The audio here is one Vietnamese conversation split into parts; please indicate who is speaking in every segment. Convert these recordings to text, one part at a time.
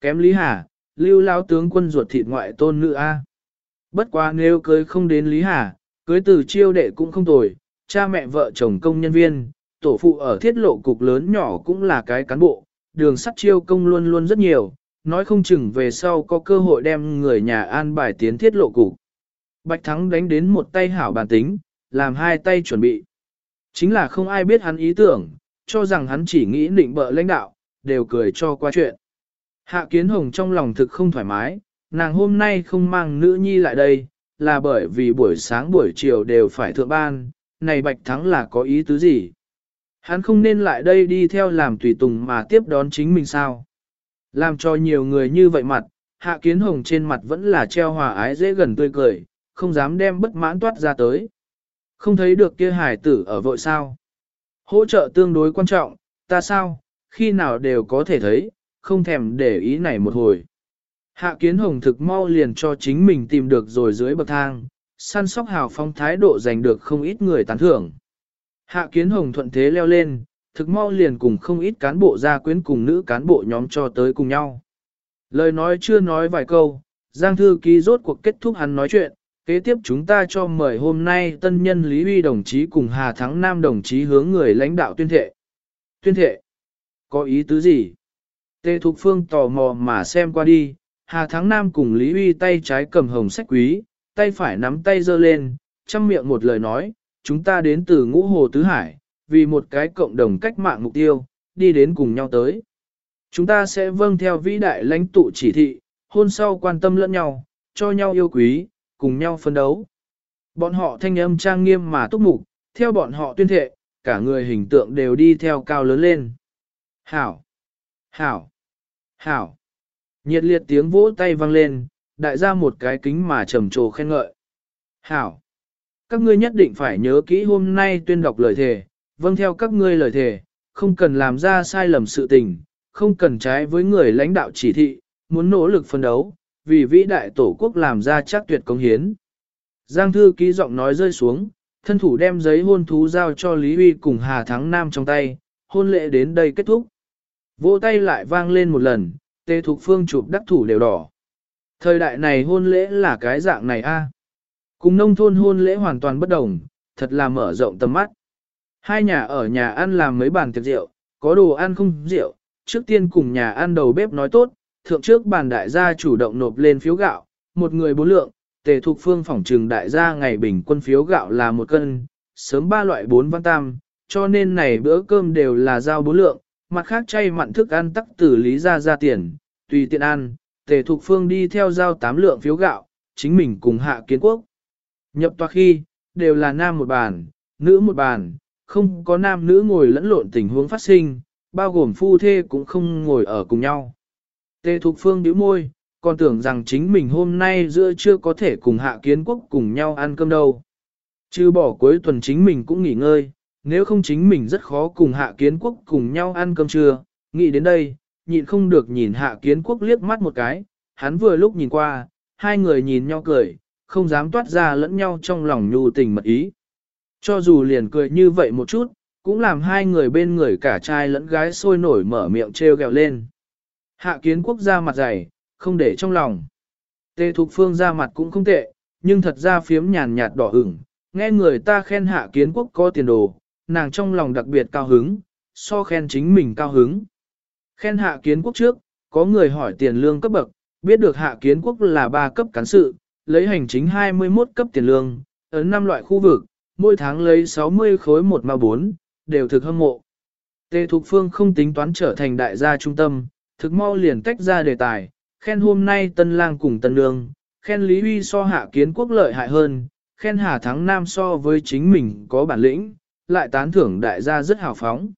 Speaker 1: kém Lý Hà, lưu lao tướng quân ruột thịt ngoại tôn nữ A. Bất quá nếu cưới không đến Lý Hà, cưới từ chiêu đệ cũng không tồi, cha mẹ vợ chồng công nhân viên, tổ phụ ở thiết lộ cục lớn nhỏ cũng là cái cán bộ, đường sắt chiêu công luôn luôn rất nhiều, nói không chừng về sau có cơ hội đem người nhà an bài tiến thiết lộ cục. Bạch Thắng đánh đến một tay hảo bản tính, làm hai tay chuẩn bị. Chính là không ai biết hắn ý tưởng, cho rằng hắn chỉ nghĩ định bợ lãnh đạo, đều cười cho qua chuyện. Hạ Kiến Hồng trong lòng thực không thoải mái, nàng hôm nay không mang nữ nhi lại đây, là bởi vì buổi sáng buổi chiều đều phải thượng ban, này Bạch Thắng là có ý tứ gì? Hắn không nên lại đây đi theo làm tùy tùng mà tiếp đón chính mình sao? Làm cho nhiều người như vậy mặt, Hạ Kiến Hồng trên mặt vẫn là treo hòa ái dễ gần tươi cười, không dám đem bất mãn toát ra tới. Không thấy được kia hải tử ở vội sao? Hỗ trợ tương đối quan trọng, ta sao, khi nào đều có thể thấy, không thèm để ý này một hồi. Hạ kiến hồng thực mau liền cho chính mình tìm được rồi dưới bậc thang, săn sóc hào phong thái độ giành được không ít người tán thưởng. Hạ kiến hồng thuận thế leo lên, thực mau liền cùng không ít cán bộ gia quyến cùng nữ cán bộ nhóm cho tới cùng nhau. Lời nói chưa nói vài câu, Giang Thư Ký rốt cuộc kết thúc hắn nói chuyện, kế tiếp chúng ta cho mời hôm nay tân nhân Lý Huy đồng chí cùng Hà Thắng Nam đồng chí hướng người lãnh đạo tuyên thệ. Tuyên thệ? Có ý tứ gì? Tê Thục Phương tò mò mà xem qua đi, Hà Thắng Nam cùng Lý Huy tay trái cầm hồng sách quý, tay phải nắm tay giơ lên, chăm miệng một lời nói, chúng ta đến từ ngũ hồ tứ hải, vì một cái cộng đồng cách mạng mục tiêu, đi đến cùng nhau tới. Chúng ta sẽ vâng theo vĩ đại lãnh tụ chỉ thị, hôn sau quan tâm lẫn nhau, cho nhau yêu quý, cùng nhau phấn đấu. Bọn họ thanh âm trang nghiêm mà túc mục, theo bọn họ tuyên thệ, cả người hình tượng đều đi theo cao lớn lên. Hảo! Hảo! Hảo! Nhiệt liệt tiếng vỗ tay vang lên, đại ra một cái kính mà trầm trồ khen ngợi. Hảo! Các ngươi nhất định phải nhớ kỹ hôm nay tuyên đọc lời thề, vâng theo các ngươi lời thề, không cần làm ra sai lầm sự tình, không cần trái với người lãnh đạo chỉ thị, muốn nỗ lực phân đấu, vì vĩ đại tổ quốc làm ra chắc tuyệt công hiến. Giang thư ký giọng nói rơi xuống, thân thủ đem giấy hôn thú giao cho Lý Huy cùng Hà Thắng Nam trong tay, hôn lễ đến đây kết thúc. Vỗ tay lại vang lên một lần, tê thục phương chụp đắc thủ đều đỏ. Thời đại này hôn lễ là cái dạng này a Cùng nông thôn hôn lễ hoàn toàn bất đồng, thật là mở rộng tầm mắt. Hai nhà ở nhà ăn làm mấy bàn tiệc rượu, có đồ ăn không rượu, trước tiên cùng nhà ăn đầu bếp nói tốt, thượng trước bàn đại gia chủ động nộp lên phiếu gạo, một người bốn lượng, tề thuộc phương phỏng trừng đại gia ngày bình quân phiếu gạo là một cân, sớm ba loại bốn văn tam, cho nên này bữa cơm đều là giao bốn lượng, mặt khác chay mặn thức ăn tắc tử lý ra ra tiền, tùy tiện ăn, tề thục phương đi theo giao tám lượng phiếu gạo, chính mình cùng hạ kiến quốc. Nhập tòa khi, đều là nam một bàn, nữ một bàn, không có nam nữ ngồi lẫn lộn tình huống phát sinh, bao gồm phu thê cũng không ngồi ở cùng nhau. Tề Thục Phương bĩu môi, còn tưởng rằng chính mình hôm nay giữa chưa có thể cùng hạ kiến quốc cùng nhau ăn cơm đâu. Chứ bỏ cuối tuần chính mình cũng nghỉ ngơi, nếu không chính mình rất khó cùng hạ kiến quốc cùng nhau ăn cơm trưa, nghĩ đến đây, nhịn không được nhìn hạ kiến quốc liếc mắt một cái, hắn vừa lúc nhìn qua, hai người nhìn nhau cười, không dám toát ra lẫn nhau trong lòng nhu tình mật ý. Cho dù liền cười như vậy một chút, cũng làm hai người bên người cả trai lẫn gái sôi nổi mở miệng treo gẹo lên. Hạ kiến quốc ra mặt dày, không để trong lòng. Tề Thục Phương ra mặt cũng không tệ, nhưng thật ra phiếm nhàn nhạt đỏ ửng, nghe người ta khen hạ kiến quốc có tiền đồ, nàng trong lòng đặc biệt cao hứng, so khen chính mình cao hứng. Khen hạ kiến quốc trước, có người hỏi tiền lương cấp bậc, biết được hạ kiến quốc là ba cấp cán sự, lấy hành chính 21 cấp tiền lương, ở năm loại khu vực, mỗi tháng lấy 60 khối một mà bốn, đều thực hâm mộ. Tề Thục Phương không tính toán trở thành đại gia trung tâm, thực mau liền tách ra đề tài, khen hôm nay tân lang cùng tân lương, khen Lý Huy so hạ kiến quốc lợi hại hơn, khen Hà Thắng Nam so với chính mình có bản lĩnh, lại tán thưởng đại gia rất hào phóng.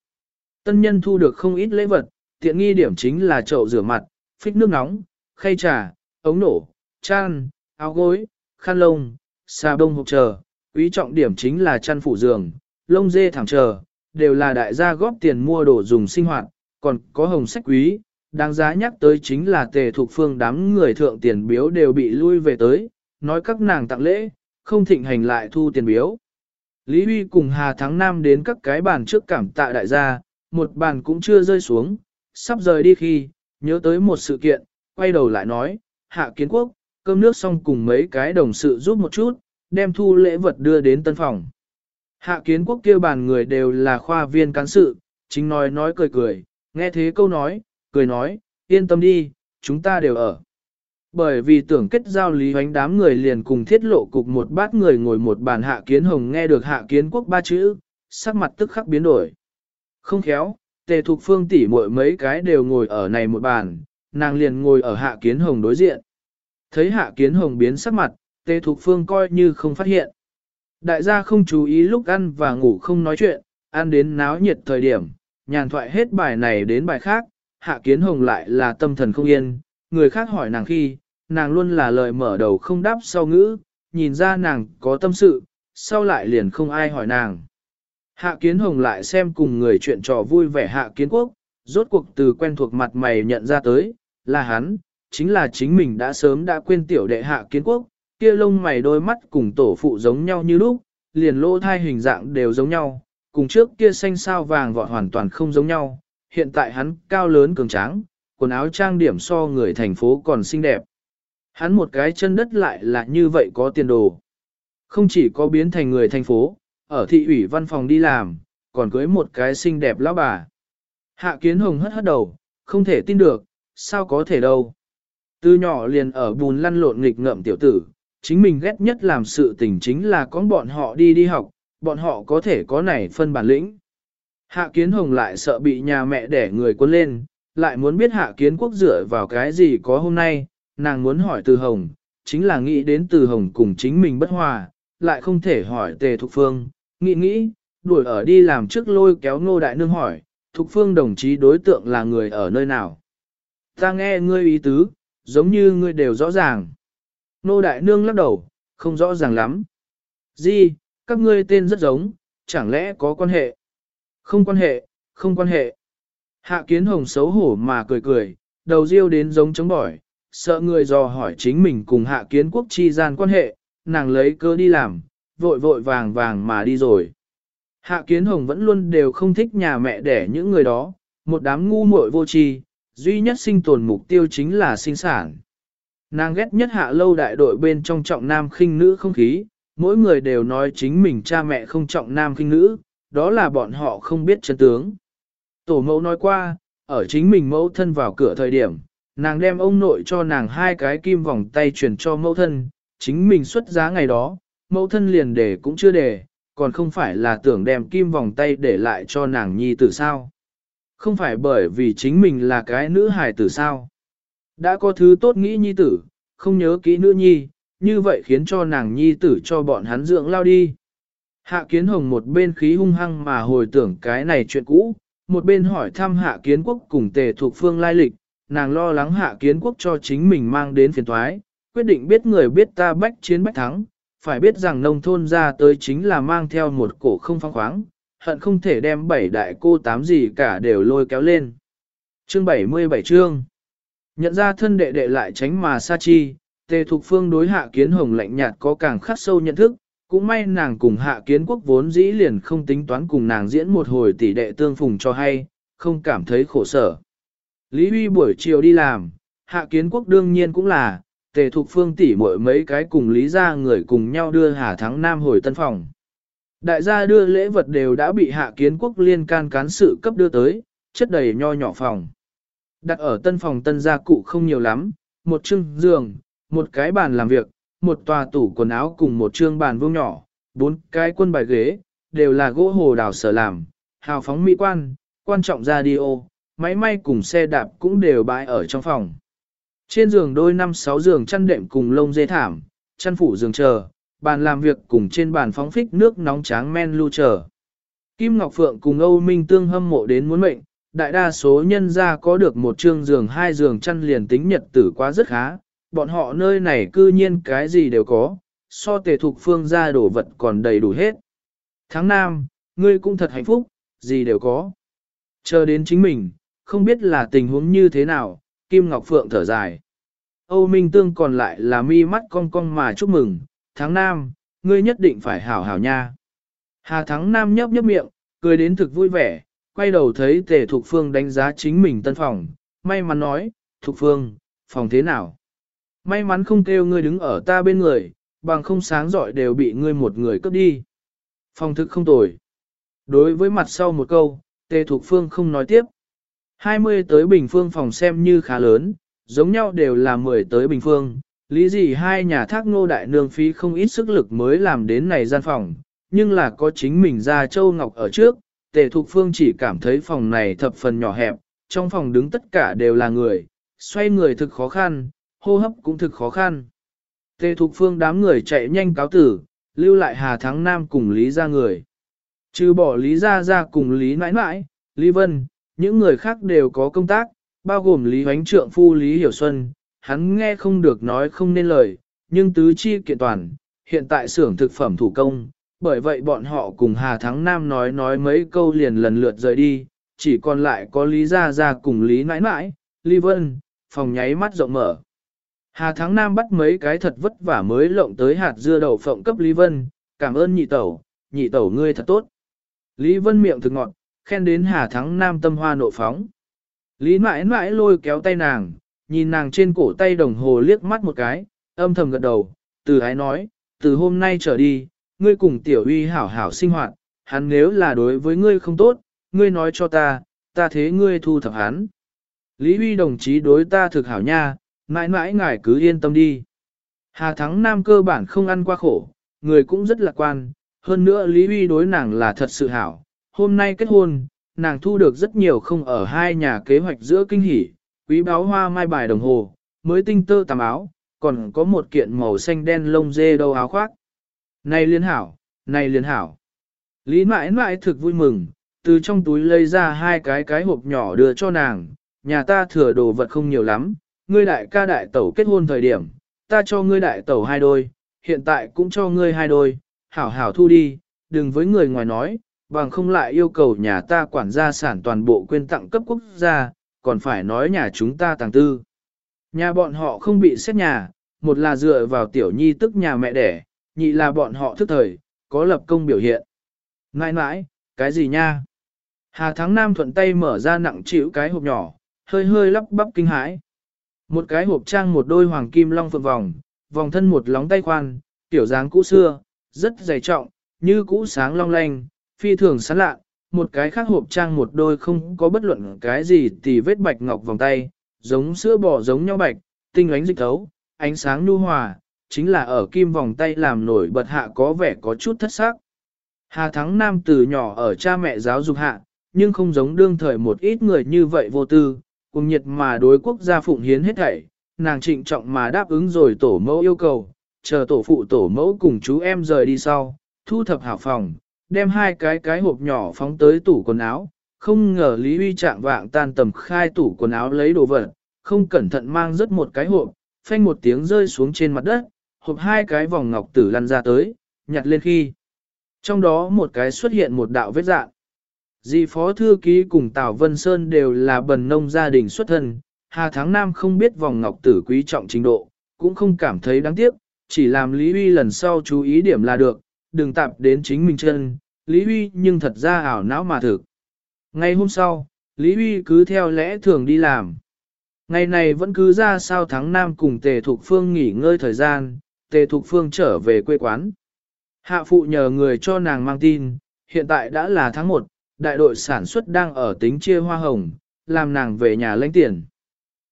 Speaker 1: Tân nhân thu được không ít lễ vật, tiện nghi điểm chính là chậu rửa mặt, phích nước nóng, khay trà, ống nổ, chăn, áo gối, khăn lông, xà bông hộp chờ, quý trọng điểm chính là chăn phủ giường, lông dê thẳng chờ, đều là đại gia góp tiền mua đồ dùng sinh hoạt, còn có hồng sách quý, đáng giá nhắc tới chính là tề thuộc phương đám người thượng tiền biếu đều bị lui về tới, nói các nàng tặng lễ, không thịnh hành lại thu tiền biếu. Lý Huy cùng Hà Thắng Nam đến các cái bàn trước cảm tạ đại gia, một bàn cũng chưa rơi xuống, sắp rời đi khi, nhớ tới một sự kiện, quay đầu lại nói, hạ kiến quốc, cơm nước xong cùng mấy cái đồng sự giúp một chút, đem thu lễ vật đưa đến tân phòng. Hạ kiến quốc kia bàn người đều là khoa viên cán sự, chính nói nói cười cười, nghe thế câu nói, cười nói, yên tâm đi, chúng ta đều ở. Bởi vì tưởng kết giao lý hoánh đám người liền cùng thiết lộ cục một bát người ngồi một bàn hạ kiến hồng nghe được hạ kiến quốc ba chữ, sắc mặt tức khắc biến đổi. Không khéo, tề thục phương tỷ muội mấy cái đều ngồi ở này một bàn, nàng liền ngồi ở hạ kiến hồng đối diện. Thấy hạ kiến hồng biến sắc mặt, tề thục phương coi như không phát hiện. Đại gia không chú ý lúc ăn và ngủ không nói chuyện, ăn đến náo nhiệt thời điểm, nhàn thoại hết bài này đến bài khác, hạ kiến hồng lại là tâm thần không yên, người khác hỏi nàng khi, nàng luôn là lời mở đầu không đáp sau ngữ, nhìn ra nàng có tâm sự, sau lại liền không ai hỏi nàng. Hạ kiến hồng lại xem cùng người chuyện trò vui vẻ hạ kiến quốc, rốt cuộc từ quen thuộc mặt mày nhận ra tới, là hắn, chính là chính mình đã sớm đã quên tiểu đệ hạ kiến quốc, kia lông mày đôi mắt cùng tổ phụ giống nhau như lúc, liền lỗ thai hình dạng đều giống nhau, cùng trước kia xanh sao vàng vọt hoàn toàn không giống nhau, hiện tại hắn cao lớn cường tráng, quần áo trang điểm so người thành phố còn xinh đẹp. Hắn một cái chân đất lại là như vậy có tiền đồ. Không chỉ có biến thành người thành phố, ở thị ủy văn phòng đi làm, còn cưới một cái xinh đẹp lão bà. Hạ kiến hồng hất hất đầu, không thể tin được, sao có thể đâu. Từ nhỏ liền ở bùn lăn lộn nghịch ngợm tiểu tử, chính mình ghét nhất làm sự tình chính là con bọn họ đi đi học, bọn họ có thể có này phân bản lĩnh. Hạ kiến hồng lại sợ bị nhà mẹ đẻ người quân lên, lại muốn biết hạ kiến quốc dựa vào cái gì có hôm nay, nàng muốn hỏi từ hồng, chính là nghĩ đến từ hồng cùng chính mình bất hòa, lại không thể hỏi tề thục phương, nghĩ nghĩ, đuổi ở đi làm trước lôi kéo ngô đại nương hỏi, thục phương đồng chí đối tượng là người ở nơi nào. Ta nghe ngươi ý tứ, giống như ngươi đều rõ ràng. Ngô đại nương lắc đầu, không rõ ràng lắm. Gì, các ngươi tên rất giống, chẳng lẽ có quan hệ? Không quan hệ, không quan hệ. Hạ kiến hồng xấu hổ mà cười cười, đầu riêu đến giống chống bỏi, sợ người dò hỏi chính mình cùng hạ kiến quốc chi gian quan hệ, nàng lấy cơ đi làm, vội vội vàng vàng mà đi rồi. Hạ kiến hồng vẫn luôn đều không thích nhà mẹ đẻ những người đó, một đám ngu muội vô tri, duy nhất sinh tồn mục tiêu chính là sinh sản. Nàng ghét nhất hạ lâu đại đội bên trong trọng nam khinh nữ không khí, mỗi người đều nói chính mình cha mẹ không trọng nam khinh nữ, đó là bọn họ không biết chân tướng. Tổ mẫu nói qua, ở chính mình mẫu thân vào cửa thời điểm, nàng đem ông nội cho nàng hai cái kim vòng tay truyền cho mẫu thân, chính mình xuất giá ngày đó, mẫu thân liền để cũng chưa để, còn không phải là tưởng đem kim vòng tay để lại cho nàng nhi tử sao. Không phải bởi vì chính mình là cái nữ hài tử sao. Đã có thứ tốt nghĩ nhi tử, không nhớ kỹ nữ nhi, như vậy khiến cho nàng nhi tử cho bọn hắn dưỡng lao đi. Hạ kiến hồng một bên khí hung hăng mà hồi tưởng cái này chuyện cũ, một bên hỏi thăm hạ kiến quốc cùng tề thuộc phương lai lịch, nàng lo lắng hạ kiến quốc cho chính mình mang đến phiền thoái, quyết định biết người biết ta bách chiến bách thắng, phải biết rằng nông thôn ra tới chính là mang theo một cổ không phong khoáng, hận không thể đem bảy đại cô tám gì cả đều lôi kéo lên. Chương 77 chương Nhận ra thân đệ đệ lại tránh mà sa chi, tề thuộc phương đối hạ kiến hồng lạnh nhạt có càng khắc sâu nhận thức, cũng may nàng cùng hạ kiến quốc vốn dĩ liền không tính toán cùng nàng diễn một hồi tỷ đệ tương phùng cho hay, không cảm thấy khổ sở. Lý Huy buổi chiều đi làm, hạ kiến quốc đương nhiên cũng là, tề thục phương tỷ mỗi mấy cái cùng lý ra người cùng nhau đưa Hà Thắng Nam hồi tân phòng. Đại gia đưa lễ vật đều đã bị hạ kiến quốc liên can cán sự cấp đưa tới, chất đầy nho nhỏ phòng. Đặt ở tân phòng tân gia cụ không nhiều lắm, một chưng giường, một cái bàn làm việc, một tòa tủ quần áo cùng một trương bàn vuông nhỏ, bốn cái quân bài ghế, đều là gỗ hồ đào sở làm, hào phóng mỹ quan, quan trọng radio, máy may cùng xe đạp cũng đều bãi ở trong phòng. Trên giường đôi năm sáu giường chăn đệm cùng lông dê thảm, chăn phủ giường chờ, bàn làm việc cùng trên bàn phóng phích nước nóng tráng men lưu chờ. Kim Ngọc Phượng cùng Âu Minh Tương hâm mộ đến muốn mệnh, đại đa số nhân gia có được một trương giường hai giường chăn liền tính nhật tử quá rất khá, bọn họ nơi này cư nhiên cái gì đều có, so tề thục phương ra đổ vật còn đầy đủ hết. Tháng Nam, ngươi cũng thật hạnh phúc, gì đều có. Chờ đến chính mình, không biết là tình huống như thế nào, Kim Ngọc Phượng thở dài. Âu Minh Tương còn lại là mi mắt cong cong mà chúc mừng, tháng Nam, ngươi nhất định phải hảo hảo nha. Hà Thắng Nam nhấp nhấp miệng, cười đến thực vui vẻ, quay đầu thấy Tề Thục Phương đánh giá chính mình tân phòng, may mắn nói, Thục Phương, phòng thế nào? May mắn không kêu ngươi đứng ở ta bên người, bằng không sáng giỏi đều bị ngươi một người cướp đi. Phòng thức không tồi. Đối với mặt sau một câu, Tề Thục Phương không nói tiếp. 20 tới bình phương phòng xem như khá lớn, giống nhau đều là 10 tới bình phương. Lý gì hai nhà thác ngô đại nương phí không ít sức lực mới làm đến này gian phòng, nhưng là có chính mình ra châu ngọc ở trước, Tề Thục Phương chỉ cảm thấy phòng này thập phần nhỏ hẹp, trong phòng đứng tất cả đều là người, xoay người thực khó khăn, hô hấp cũng thực khó khăn. Tề Thục Phương đám người chạy nhanh cáo tử, lưu lại Hà Thắng Nam cùng Lý ra người. Trừ bỏ Lý Gia Gia cùng Lý Nãi Nãi, Lý Vân, những người khác đều có công tác, bao gồm Lý Hoánh Trượng Phu Lý Hiểu Xuân, hắn nghe không được nói không nên lời, nhưng tứ chi kiện toàn, hiện tại xưởng thực phẩm thủ công, bởi vậy bọn họ cùng Hà Thắng Nam nói nói mấy câu liền lần lượt rời đi, chỉ còn lại có Lý Gia Gia cùng Lý Nãi Nãi, Lý Vân, phòng nháy mắt rộng mở. Hà Thắng Nam bắt mấy cái thật vất vả mới lộng tới hạt dưa đậu phộng cấp Lý Vân, cảm ơn nhị tẩu, nhị tẩu ngươi thật tốt. Lý Vân miệng thực ngọt, khen đến Hà Thắng Nam tâm hoa nộ phóng. Lý mãi mãi lôi kéo tay nàng, nhìn nàng trên cổ tay đồng hồ liếc mắt một cái, âm thầm gật đầu, từ ái nói, từ hôm nay trở đi, ngươi cùng tiểu uy hảo hảo sinh hoạt, hắn nếu là đối với ngươi không tốt, ngươi nói cho ta, ta thế ngươi thu thập hắn. Lý uy đồng chí đối ta thực hảo nha, mãi mãi ngài cứ yên tâm đi. Hà Thắng Nam cơ bản không ăn qua khổ, người cũng rất lạc quan, hơn nữa Lý Huy đối nàng là thật sự hảo. Hôm nay kết hôn, nàng thu được rất nhiều không ở hai nhà kế hoạch giữa kinh hỉ, quý báo hoa mai bài đồng hồ, mới tinh tơ tàm áo, còn có một kiện màu xanh đen lông dê đầu áo khoác. Này liên hảo, này liên hảo. Lý mãi mãi thực vui mừng, từ trong túi lấy ra hai cái cái hộp nhỏ đưa cho nàng, nhà ta thừa đồ vật không nhiều lắm, ngươi đại ca đại tẩu kết hôn thời điểm, ta cho ngươi đại tẩu hai đôi, hiện tại cũng cho ngươi hai đôi, hảo hảo thu đi, đừng với người ngoài nói, bằng không lại yêu cầu nhà ta quản gia sản toàn bộ quyên tặng cấp quốc gia, còn phải nói nhà chúng ta tàng tư. Nhà bọn họ không bị xét nhà, một là dựa vào tiểu nhi tức nhà mẹ đẻ, nhị là bọn họ thức thời, có lập công biểu hiện. Nãi nãi, cái gì nha? Hà Thắng Nam thuận tay mở ra nặng chịu cái hộp nhỏ, hơi hơi lắp bắp kinh hãi. Một cái hộp trang một đôi hoàng kim long phượng vòng, vòng thân một lóng tay khoan, tiểu dáng cũ xưa, rất dày trọng, như cũ sáng long lanh, phi thường sán lạ. Một cái khác hộp trang một đôi không có bất luận cái gì thì vết bạch ngọc vòng tay, giống sữa bò giống nhau bạch, tinh ánh dịch thấu, ánh sáng nhu hòa, chính là ở kim vòng tay làm nổi bật hạ có vẻ có chút thất sắc. Hà Thắng Nam từ nhỏ ở cha mẹ giáo dục hạ, nhưng không giống đương thời một ít người như vậy vô tư, cùng nhiệt mà đối quốc gia phụng hiến hết thảy, nàng trịnh trọng mà đáp ứng rồi tổ mẫu yêu cầu, chờ tổ phụ tổ mẫu cùng chú em rời đi sau, thu thập hảo phòng, đem hai cái cái hộp nhỏ phóng tới tủ quần áo, không ngờ Lý Huy trạng vạng tan tầm khai tủ quần áo lấy đồ vật, không cẩn thận mang rất một cái hộp, phanh một tiếng rơi xuống trên mặt đất, hộp hai cái vòng ngọc tử lăn ra tới, nhặt lên khi. Trong đó một cái xuất hiện một đạo vết dạng. Dì phó thư ký cùng Tào Vân Sơn đều là bần nông gia đình xuất thân, Hà Tháng Nam không biết vòng ngọc tử quý trọng trình độ, cũng không cảm thấy đáng tiếc, chỉ làm Lý Huy lần sau chú ý điểm là được, đừng tạp đến chính mình chân, Lý Huy nhưng thật ra ảo não mà thực. Ngày hôm sau, Lý Huy cứ theo lẽ thường đi làm. Ngày này vẫn cứ ra sao tháng Nam cùng Tề Thục Phương nghỉ ngơi thời gian, Tề Thục Phương trở về quê quán. Hạ phụ nhờ người cho nàng mang tin, hiện tại đã là tháng 1, đại đội sản xuất đang ở tính chia hoa hồng, làm nàng về nhà lãnh tiền.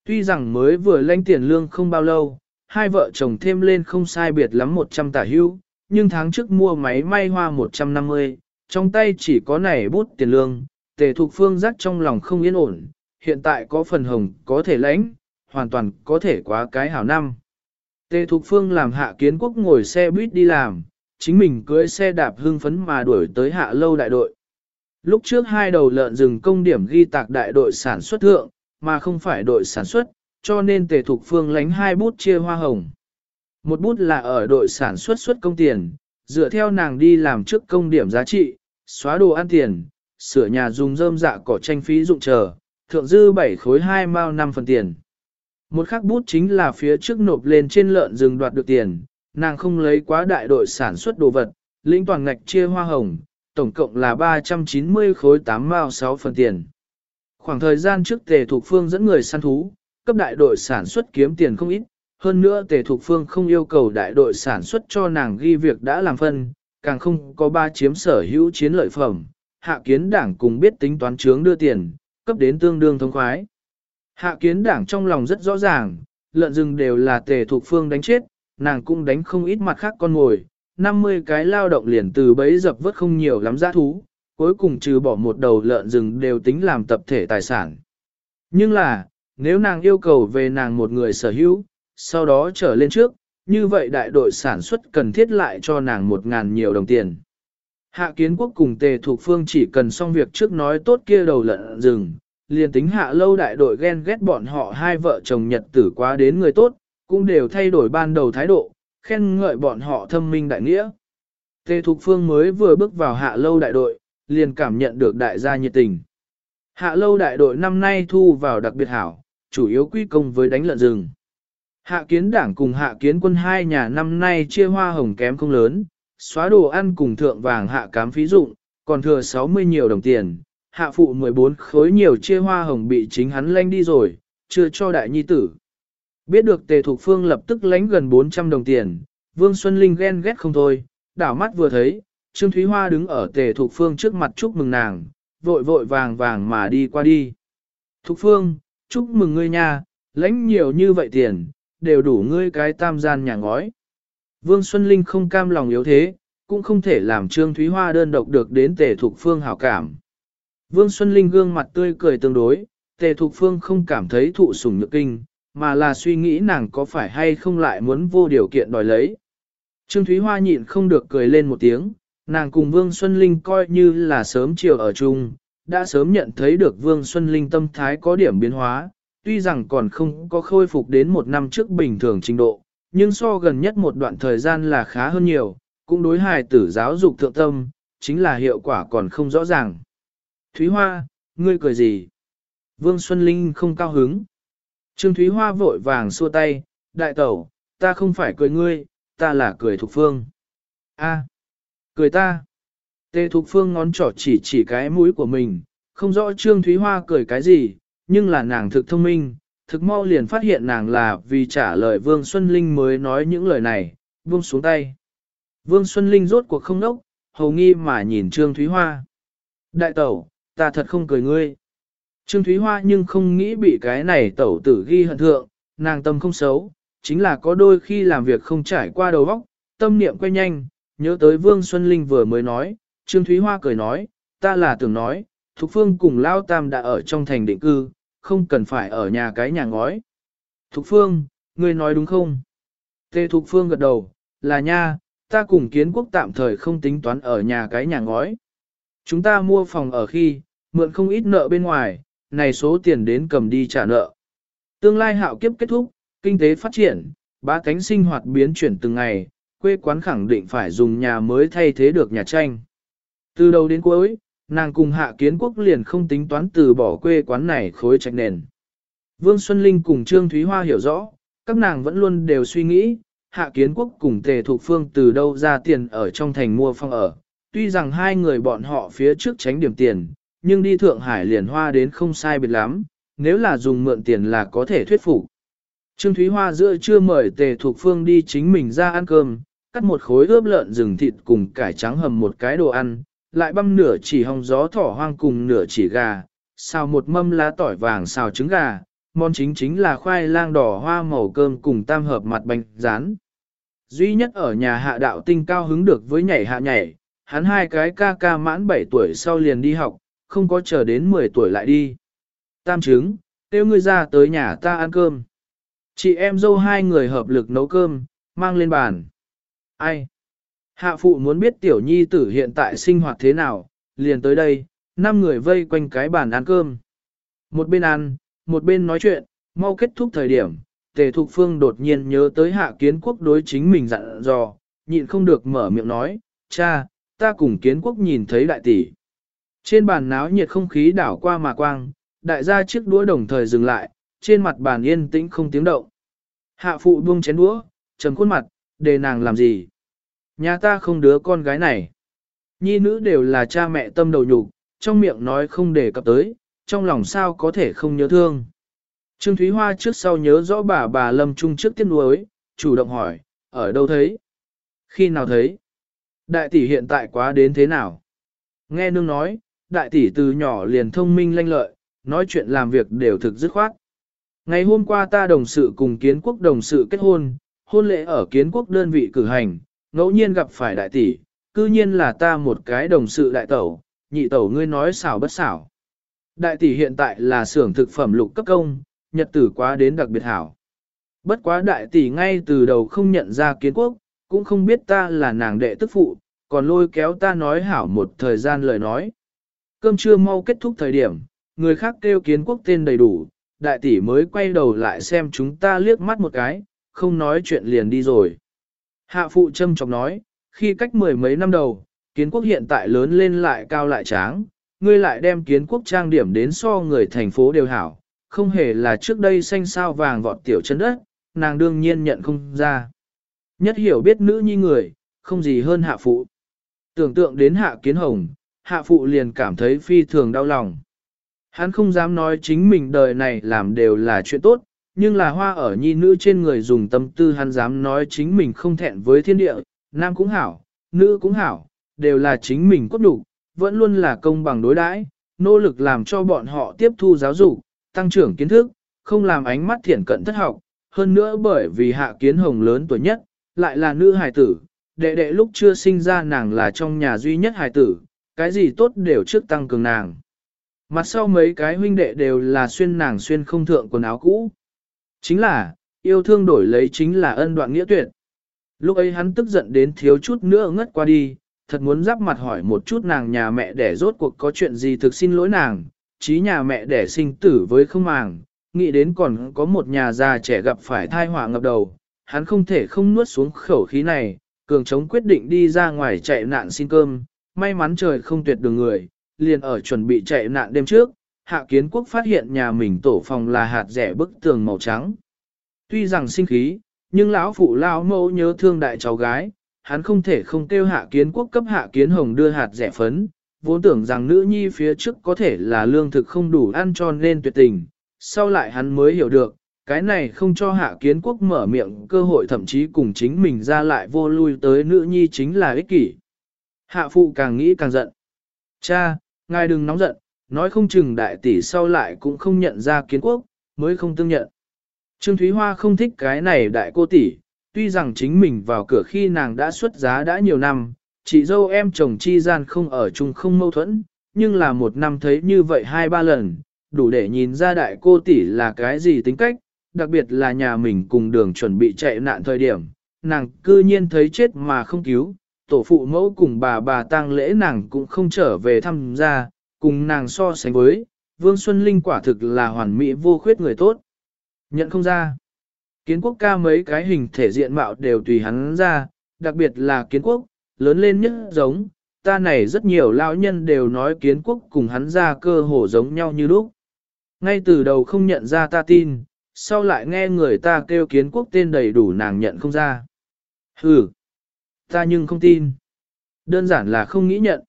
Speaker 1: Tuy rằng mới vừa lãnh tiền lương không bao lâu, hai vợ chồng thêm lên không sai biệt lắm 100 tả hưu, nhưng tháng trước mua máy may hoa 150, trong tay chỉ có nảy bút tiền lương, tề thục phương rắc trong lòng không yên ổn, hiện tại có phần hồng có thể lãnh, hoàn toàn có thể quá cái hảo năm. Tề thục phương làm hạ kiến quốc ngồi xe buýt đi làm, chính mình cưỡi xe đạp hưng phấn mà đuổi tới hạ lâu đại đội. Lúc trước hai đầu lợn rừng công điểm ghi tạc đại đội sản xuất thượng, mà không phải đội sản xuất, cho nên tề thục phương lánh hai bút chia hoa hồng. Một bút là ở đội sản xuất xuất công tiền, dựa theo nàng đi làm trước công điểm giá trị, xóa đồ ăn tiền, sửa nhà dùng rơm dạ cỏ tranh phí dụng chờ, thượng dư 7 khối 2 mao 5 phần tiền. Một khắc bút chính là phía trước nộp lên trên lợn rừng đoạt được tiền, nàng không lấy quá đại đội sản xuất đồ vật, lĩnh toàn ngạch chia hoa hồng, tổng cộng là 390 khối 8 mao 6 phần tiền. Khoảng thời gian trước tề Thục phương dẫn người săn thú, cấp đại đội sản xuất kiếm tiền không ít, hơn nữa tề thục phương không yêu cầu đại đội sản xuất cho nàng ghi việc đã làm phân, càng không có ba chiếm sở hữu chiến lợi phẩm, hạ kiến đảng cùng biết tính toán chướng đưa tiền, cấp đến tương đương thông khoái. Hạ kiến đảng trong lòng rất rõ ràng, lợn rừng đều là tề thục phương đánh chết, nàng cũng đánh không ít mặt khác con ngồi, 50 cái lao động liền từ bấy dập vớt không nhiều lắm giá thú, cuối cùng trừ bỏ một đầu lợn rừng đều tính làm tập thể tài sản. Nhưng là, nếu nàng yêu cầu về nàng một người sở hữu, sau đó trở lên trước, như vậy đại đội sản xuất cần thiết lại cho nàng một ngàn nhiều đồng tiền. Hạ kiến quốc cùng tề thuộc phương chỉ cần xong việc trước nói tốt kia đầu lợn rừng, liền tính hạ lâu đại đội ghen ghét bọn họ hai vợ chồng nhật tử quá đến người tốt, cũng đều thay đổi ban đầu thái độ, khen ngợi bọn họ thâm minh đại nghĩa. Tề Thục Phương mới vừa bước vào hạ lâu đại đội, liền cảm nhận được đại gia nhiệt tình. Hạ lâu đại đội năm nay thu vào đặc biệt hảo, chủ yếu quy công với đánh lợn rừng. Hạ kiến đảng cùng hạ kiến quân hai nhà năm nay chia hoa hồng kém không lớn, xóa đồ ăn cùng thượng vàng hạ cám phí dụng, còn thừa 60 nhiều đồng tiền, hạ phụ 14 khối nhiều chia hoa hồng bị chính hắn lanh đi rồi, chưa cho đại nhi tử. Biết được tề thục phương lập tức lánh gần 400 đồng tiền, Vương Xuân Linh ghen ghét không thôi, đảo mắt vừa thấy, Trương Thúy Hoa đứng ở tề thục phương trước mặt chúc mừng nàng, vội vội vàng vàng mà đi qua đi. Thục phương, chúc mừng ngươi nha, lãnh nhiều như vậy tiền, đều đủ ngươi cái tam gian nhà ngói. Vương Xuân Linh không cam lòng yếu thế, cũng không thể làm Trương Thúy Hoa đơn độc được đến tề thục phương hảo cảm. Vương Xuân Linh gương mặt tươi cười tương đối, tề thục phương không cảm thấy thụ sủng nhược kinh, mà là suy nghĩ nàng có phải hay không lại muốn vô điều kiện đòi lấy. Trương Thúy Hoa nhịn không được cười lên một tiếng, nàng cùng Vương Xuân Linh coi như là sớm chiều ở chung, đã sớm nhận thấy được Vương Xuân Linh tâm thái có điểm biến hóa, tuy rằng còn không có khôi phục đến một năm trước bình thường trình độ, nhưng so gần nhất một đoạn thời gian là khá hơn nhiều, cũng đối hài tử giáo dục thượng tâm, chính là hiệu quả còn không rõ ràng. Thúy Hoa, ngươi cười gì? Vương Xuân Linh không cao hứng. Trương Thúy Hoa vội vàng xua tay, đại tẩu, ta không phải cười ngươi, ta là cười Thục Phương. A, cười ta. Tê Thục Phương ngón trỏ chỉ chỉ cái mũi của mình, không rõ Trương Thúy Hoa cười cái gì, nhưng là nàng thực thông minh, thực mau liền phát hiện nàng là vì trả lời Vương Xuân Linh mới nói những lời này, buông xuống tay. Vương Xuân Linh rốt cuộc không nốc, hầu nghi mà nhìn Trương Thúy Hoa. Đại tẩu, ta thật không cười ngươi. Trương Thúy Hoa nhưng không nghĩ bị cái này tẩu tử ghi hận thượng, nàng tâm không xấu, chính là có đôi khi làm việc không trải qua đầu óc, tâm niệm quay nhanh, nhớ tới Vương Xuân Linh vừa mới nói, Trương Thúy Hoa cười nói, ta là tưởng nói, Thục Phương cùng Lao Tam đã ở trong thành định cư, không cần phải ở nhà cái nhà ngói. Thục Phương, ngươi nói đúng không? Tê Thục Phương gật đầu, là nha, ta cùng kiến quốc tạm thời không tính toán ở nhà cái nhà ngói. Chúng ta mua phòng ở khi, mượn không ít nợ bên ngoài, này số tiền đến cầm đi trả nợ. Tương lai hạo kiếp kết thúc, kinh tế phát triển, ba cánh sinh hoạt biến chuyển từng ngày, quê quán khẳng định phải dùng nhà mới thay thế được nhà tranh. Từ đầu đến cuối, nàng cùng hạ kiến quốc liền không tính toán từ bỏ quê quán này khối trạch nền. Vương Xuân Linh cùng Trương Thúy Hoa hiểu rõ, các nàng vẫn luôn đều suy nghĩ, hạ kiến quốc cùng tề thuộc phương từ đâu ra tiền ở trong thành mua phòng ở. Tuy rằng hai người bọn họ phía trước tránh điểm tiền, nhưng đi Thượng Hải liền hoa đến không sai biệt lắm, nếu là dùng mượn tiền là có thể thuyết phục. Trương Thúy Hoa giữa trưa mời Tề Thục Phương đi chính mình ra ăn cơm, cắt một khối ướp lợn rừng thịt cùng cải trắng hầm một cái đồ ăn, lại băm nửa chỉ hồng gió thỏ hoang cùng nửa chỉ gà, xào một mâm lá tỏi vàng xào trứng gà, món chính chính là khoai lang đỏ hoa màu cơm cùng tam hợp mặt bánh rán. Duy nhất ở nhà hạ đạo tinh cao hứng được với nhảy hạ nhảy, hắn hai cái ca ca mãn 7 tuổi sau liền đi học, không có chờ đến 10 tuổi lại đi. Tam trứng, tiêu ngươi ra tới nhà ta ăn cơm. Chị em dâu hai người hợp lực nấu cơm, mang lên bàn. Ai? Hạ phụ muốn biết tiểu nhi tử hiện tại sinh hoạt thế nào, liền tới đây, năm người vây quanh cái bàn ăn cơm. Một bên ăn, một bên nói chuyện, mau kết thúc thời điểm, tề thục phương đột nhiên nhớ tới hạ kiến quốc đối chính mình dặn dò, nhịn không được mở miệng nói, cha, ta cùng kiến quốc nhìn thấy đại tỷ. Trên bàn náo nhiệt không khí đảo qua mà quang, đại gia chiếc đũa đồng thời dừng lại, trên mặt bàn yên tĩnh không tiếng động. Hạ phụ buông chén đũa, trầm khuôn mặt, đề nàng làm gì? Nhà ta không đứa con gái này. Nhi nữ đều là cha mẹ tâm đầu nhục, trong miệng nói không để cập tới, trong lòng sao có thể không nhớ thương. Trương Thúy Hoa trước sau nhớ rõ bà bà Lâm Trung trước tiên nuối, chủ động hỏi, ở đâu thấy? Khi nào thấy? Đại tỷ hiện tại quá đến thế nào? Nghe nương nói, đại tỷ từ nhỏ liền thông minh lanh lợi, nói chuyện làm việc đều thực dứt khoát. Ngày hôm qua ta đồng sự cùng kiến quốc đồng sự kết hôn, hôn lễ ở kiến quốc đơn vị cử hành, ngẫu nhiên gặp phải đại tỷ, cư nhiên là ta một cái đồng sự đại tẩu, nhị tẩu ngươi nói xảo bất xảo. Đại tỷ hiện tại là xưởng thực phẩm lục cấp công, nhật tử quá đến đặc biệt hảo. Bất quá đại tỷ ngay từ đầu không nhận ra kiến quốc, cũng không biết ta là nàng đệ tức phụ, còn lôi kéo ta nói hảo một thời gian lời nói. Cơm trưa mau kết thúc thời điểm, người khác kêu kiến quốc tên đầy đủ, đại tỷ mới quay đầu lại xem chúng ta liếc mắt một cái, không nói chuyện liền đi rồi. Hạ phụ châm chọc nói, khi cách mười mấy năm đầu, kiến quốc hiện tại lớn lên lại cao lại tráng, ngươi lại đem kiến quốc trang điểm đến so người thành phố đều hảo, không hề là trước đây xanh sao vàng vọt tiểu chân đất, nàng đương nhiên nhận không ra. Nhất hiểu biết nữ nhi người, không gì hơn hạ phụ. Tưởng tượng đến hạ kiến hồng, hạ phụ liền cảm thấy phi thường đau lòng. Hắn không dám nói chính mình đời này làm đều là chuyện tốt, nhưng là hoa ở nhi nữ trên người dùng tâm tư hắn dám nói chính mình không thẹn với thiên địa, nam cũng hảo, nữ cũng hảo, đều là chính mình cốt đủ, vẫn luôn là công bằng đối đãi, nỗ lực làm cho bọn họ tiếp thu giáo dục, tăng trưởng kiến thức, không làm ánh mắt thiển cận thất học, hơn nữa bởi vì hạ kiến hồng lớn tuổi nhất, lại là nữ hài tử, đệ đệ lúc chưa sinh ra nàng là trong nhà duy nhất hài tử, cái gì tốt đều trước tăng cường nàng. Mặt sau mấy cái huynh đệ đều là xuyên nàng xuyên không thượng quần áo cũ. Chính là, yêu thương đổi lấy chính là ân đoạn nghĩa tuyệt. Lúc ấy hắn tức giận đến thiếu chút nữa ngất qua đi, thật muốn giáp mặt hỏi một chút nàng nhà mẹ đẻ rốt cuộc có chuyện gì thực xin lỗi nàng, chí nhà mẹ đẻ sinh tử với không màng, nghĩ đến còn có một nhà già trẻ gặp phải thai họa ngập đầu, hắn không thể không nuốt xuống khẩu khí này, cường chống quyết định đi ra ngoài chạy nạn xin cơm, may mắn trời không tuyệt đường người, liền ở chuẩn bị chạy nạn đêm trước, hạ kiến quốc phát hiện nhà mình tổ phòng là hạt rẻ bức tường màu trắng. Tuy rằng sinh khí, nhưng lão phụ lão mẫu nhớ thương đại cháu gái, hắn không thể không kêu hạ kiến quốc cấp hạ kiến hồng đưa hạt rẻ phấn, vốn tưởng rằng nữ nhi phía trước có thể là lương thực không đủ ăn cho nên tuyệt tình, sau lại hắn mới hiểu được, cái này không cho hạ kiến quốc mở miệng cơ hội thậm chí cùng chính mình ra lại vô lui tới nữ nhi chính là ích kỷ. Hạ phụ càng nghĩ càng giận. Cha, ngài đừng nóng giận, nói không chừng đại tỷ sau lại cũng không nhận ra kiến quốc, mới không tương nhận. Trương Thúy Hoa không thích cái này đại cô tỷ, tuy rằng chính mình vào cửa khi nàng đã xuất giá đã nhiều năm, chị dâu em chồng chi gian không ở chung không mâu thuẫn, nhưng là một năm thấy như vậy hai ba lần, đủ để nhìn ra đại cô tỷ là cái gì tính cách, đặc biệt là nhà mình cùng đường chuẩn bị chạy nạn thời điểm, nàng cư nhiên thấy chết mà không cứu, tổ phụ mẫu cùng bà bà tang lễ nàng cũng không trở về thăm gia, cùng nàng so sánh với, Vương Xuân Linh quả thực là hoàn mỹ vô khuyết người tốt. Nhận không ra. Kiến quốc ca mấy cái hình thể diện mạo đều tùy hắn ra, đặc biệt là kiến quốc, lớn lên nhất giống, ta này rất nhiều lão nhân đều nói kiến quốc cùng hắn ra cơ hồ giống nhau như lúc. Ngay từ đầu không nhận ra ta tin, sau lại nghe người ta kêu kiến quốc tên đầy đủ nàng nhận không ra. Ừ, ta nhưng không tin. Đơn giản là không nghĩ nhận.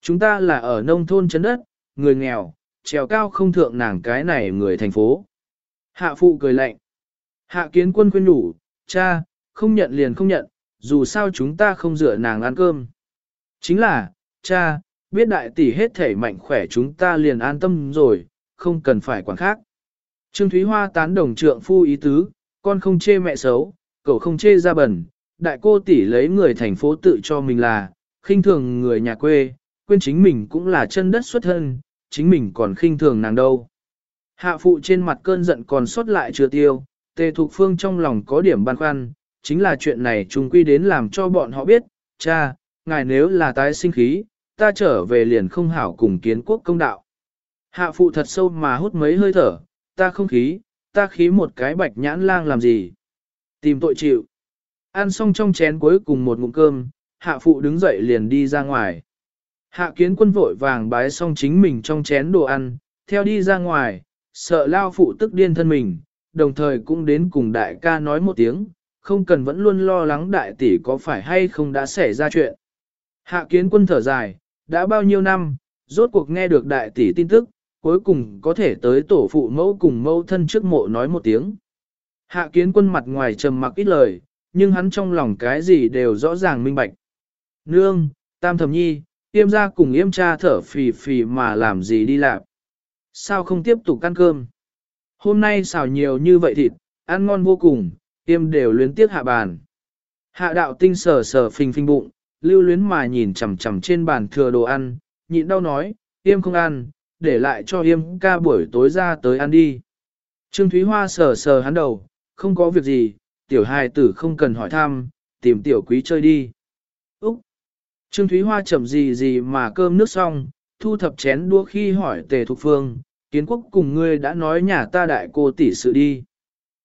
Speaker 1: Chúng ta là ở nông thôn chấn đất, người nghèo, trèo cao không thượng nàng cái này người thành phố. Hạ phụ cười lạnh. Hạ kiến quân khuyên nhủ, cha, không nhận liền không nhận, dù sao chúng ta không dựa nàng ăn cơm. Chính là, cha, biết đại tỷ hết thể mạnh khỏe chúng ta liền an tâm rồi, không cần phải quản khác. Trương Thúy Hoa tán đồng trượng phu ý tứ, con không chê mẹ xấu, cậu không chê ra bẩn, đại cô tỷ lấy người thành phố tự cho mình là, khinh thường người nhà quê, quên chính mình cũng là chân đất xuất thân, chính mình còn khinh thường nàng đâu. Hạ phụ trên mặt cơn giận còn sót lại chưa tiêu, tề thục phương trong lòng có điểm băn khoăn, chính là chuyện này trùng quy đến làm cho bọn họ biết, cha, ngài nếu là tái sinh khí, ta trở về liền không hảo cùng kiến quốc công đạo. Hạ phụ thật sâu mà hút mấy hơi thở, ta không khí, ta khí một cái bạch nhãn lang làm gì. Tìm tội chịu. Ăn xong trong chén cuối cùng một ngụm cơm, hạ phụ đứng dậy liền đi ra ngoài. Hạ kiến quân vội vàng bái xong chính mình trong chén đồ ăn, theo đi ra ngoài, sợ lao phụ tức điên thân mình, đồng thời cũng đến cùng đại ca nói một tiếng, không cần vẫn luôn lo lắng đại tỷ có phải hay không đã xảy ra chuyện. Hạ kiến quân thở dài, đã bao nhiêu năm, rốt cuộc nghe được đại tỷ tin tức, cuối cùng có thể tới tổ phụ mẫu cùng mẫu thân trước mộ nói một tiếng. Hạ kiến quân mặt ngoài trầm mặc ít lời, nhưng hắn trong lòng cái gì đều rõ ràng minh bạch. Nương, tam thẩm nhi, yêm ra cùng yêm cha thở phì phì mà làm gì đi làm. Sao không tiếp tục ăn cơm? Hôm nay xào nhiều như vậy thịt, ăn ngon vô cùng, yêm đều luyến tiếc hạ bàn. Hạ đạo tinh sờ sờ phình phình bụng, lưu luyến mà nhìn chằm chằm trên bàn thừa đồ ăn, nhịn đau nói, yêm không ăn, để lại cho yêm ca buổi tối ra tới ăn đi. Trương Thúy Hoa sờ sờ hắn đầu, không có việc gì, tiểu hài tử không cần hỏi thăm, tìm tiểu quý chơi đi. Úc! Trương Thúy Hoa chậm gì gì mà cơm nước xong, thu thập chén đua khi hỏi tề thục phương, kiến quốc cùng ngươi đã nói nhà ta đại cô tỷ sự đi.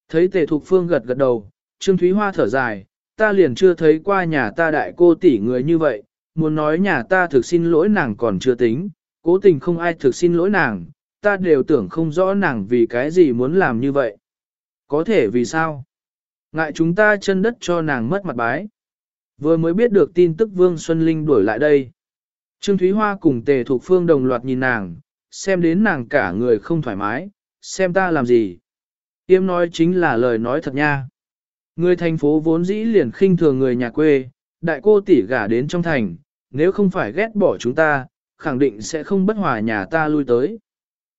Speaker 1: Thấy tề thục phương gật gật đầu, Trương Thúy Hoa thở dài, ta liền chưa thấy qua nhà ta đại cô tỷ người như vậy, muốn nói nhà ta thực xin lỗi nàng còn chưa tính, cố tình không ai thực xin lỗi nàng, ta đều tưởng không rõ nàng vì cái gì muốn làm như vậy. Có thể vì sao? Ngại chúng ta chân đất cho nàng mất mặt bái. Vừa mới biết được tin tức Vương Xuân Linh đuổi lại đây. Trương Thúy Hoa cùng Tề Thục Phương đồng loạt nhìn nàng, xem đến nàng cả người không thoải mái, xem ta làm gì. Tiêm nói chính là lời nói thật nha. Người thành phố vốn dĩ liền khinh thường người nhà quê, đại cô tỷ gả đến trong thành, nếu không phải ghét bỏ chúng ta, khẳng định sẽ không bất hòa nhà ta lui tới.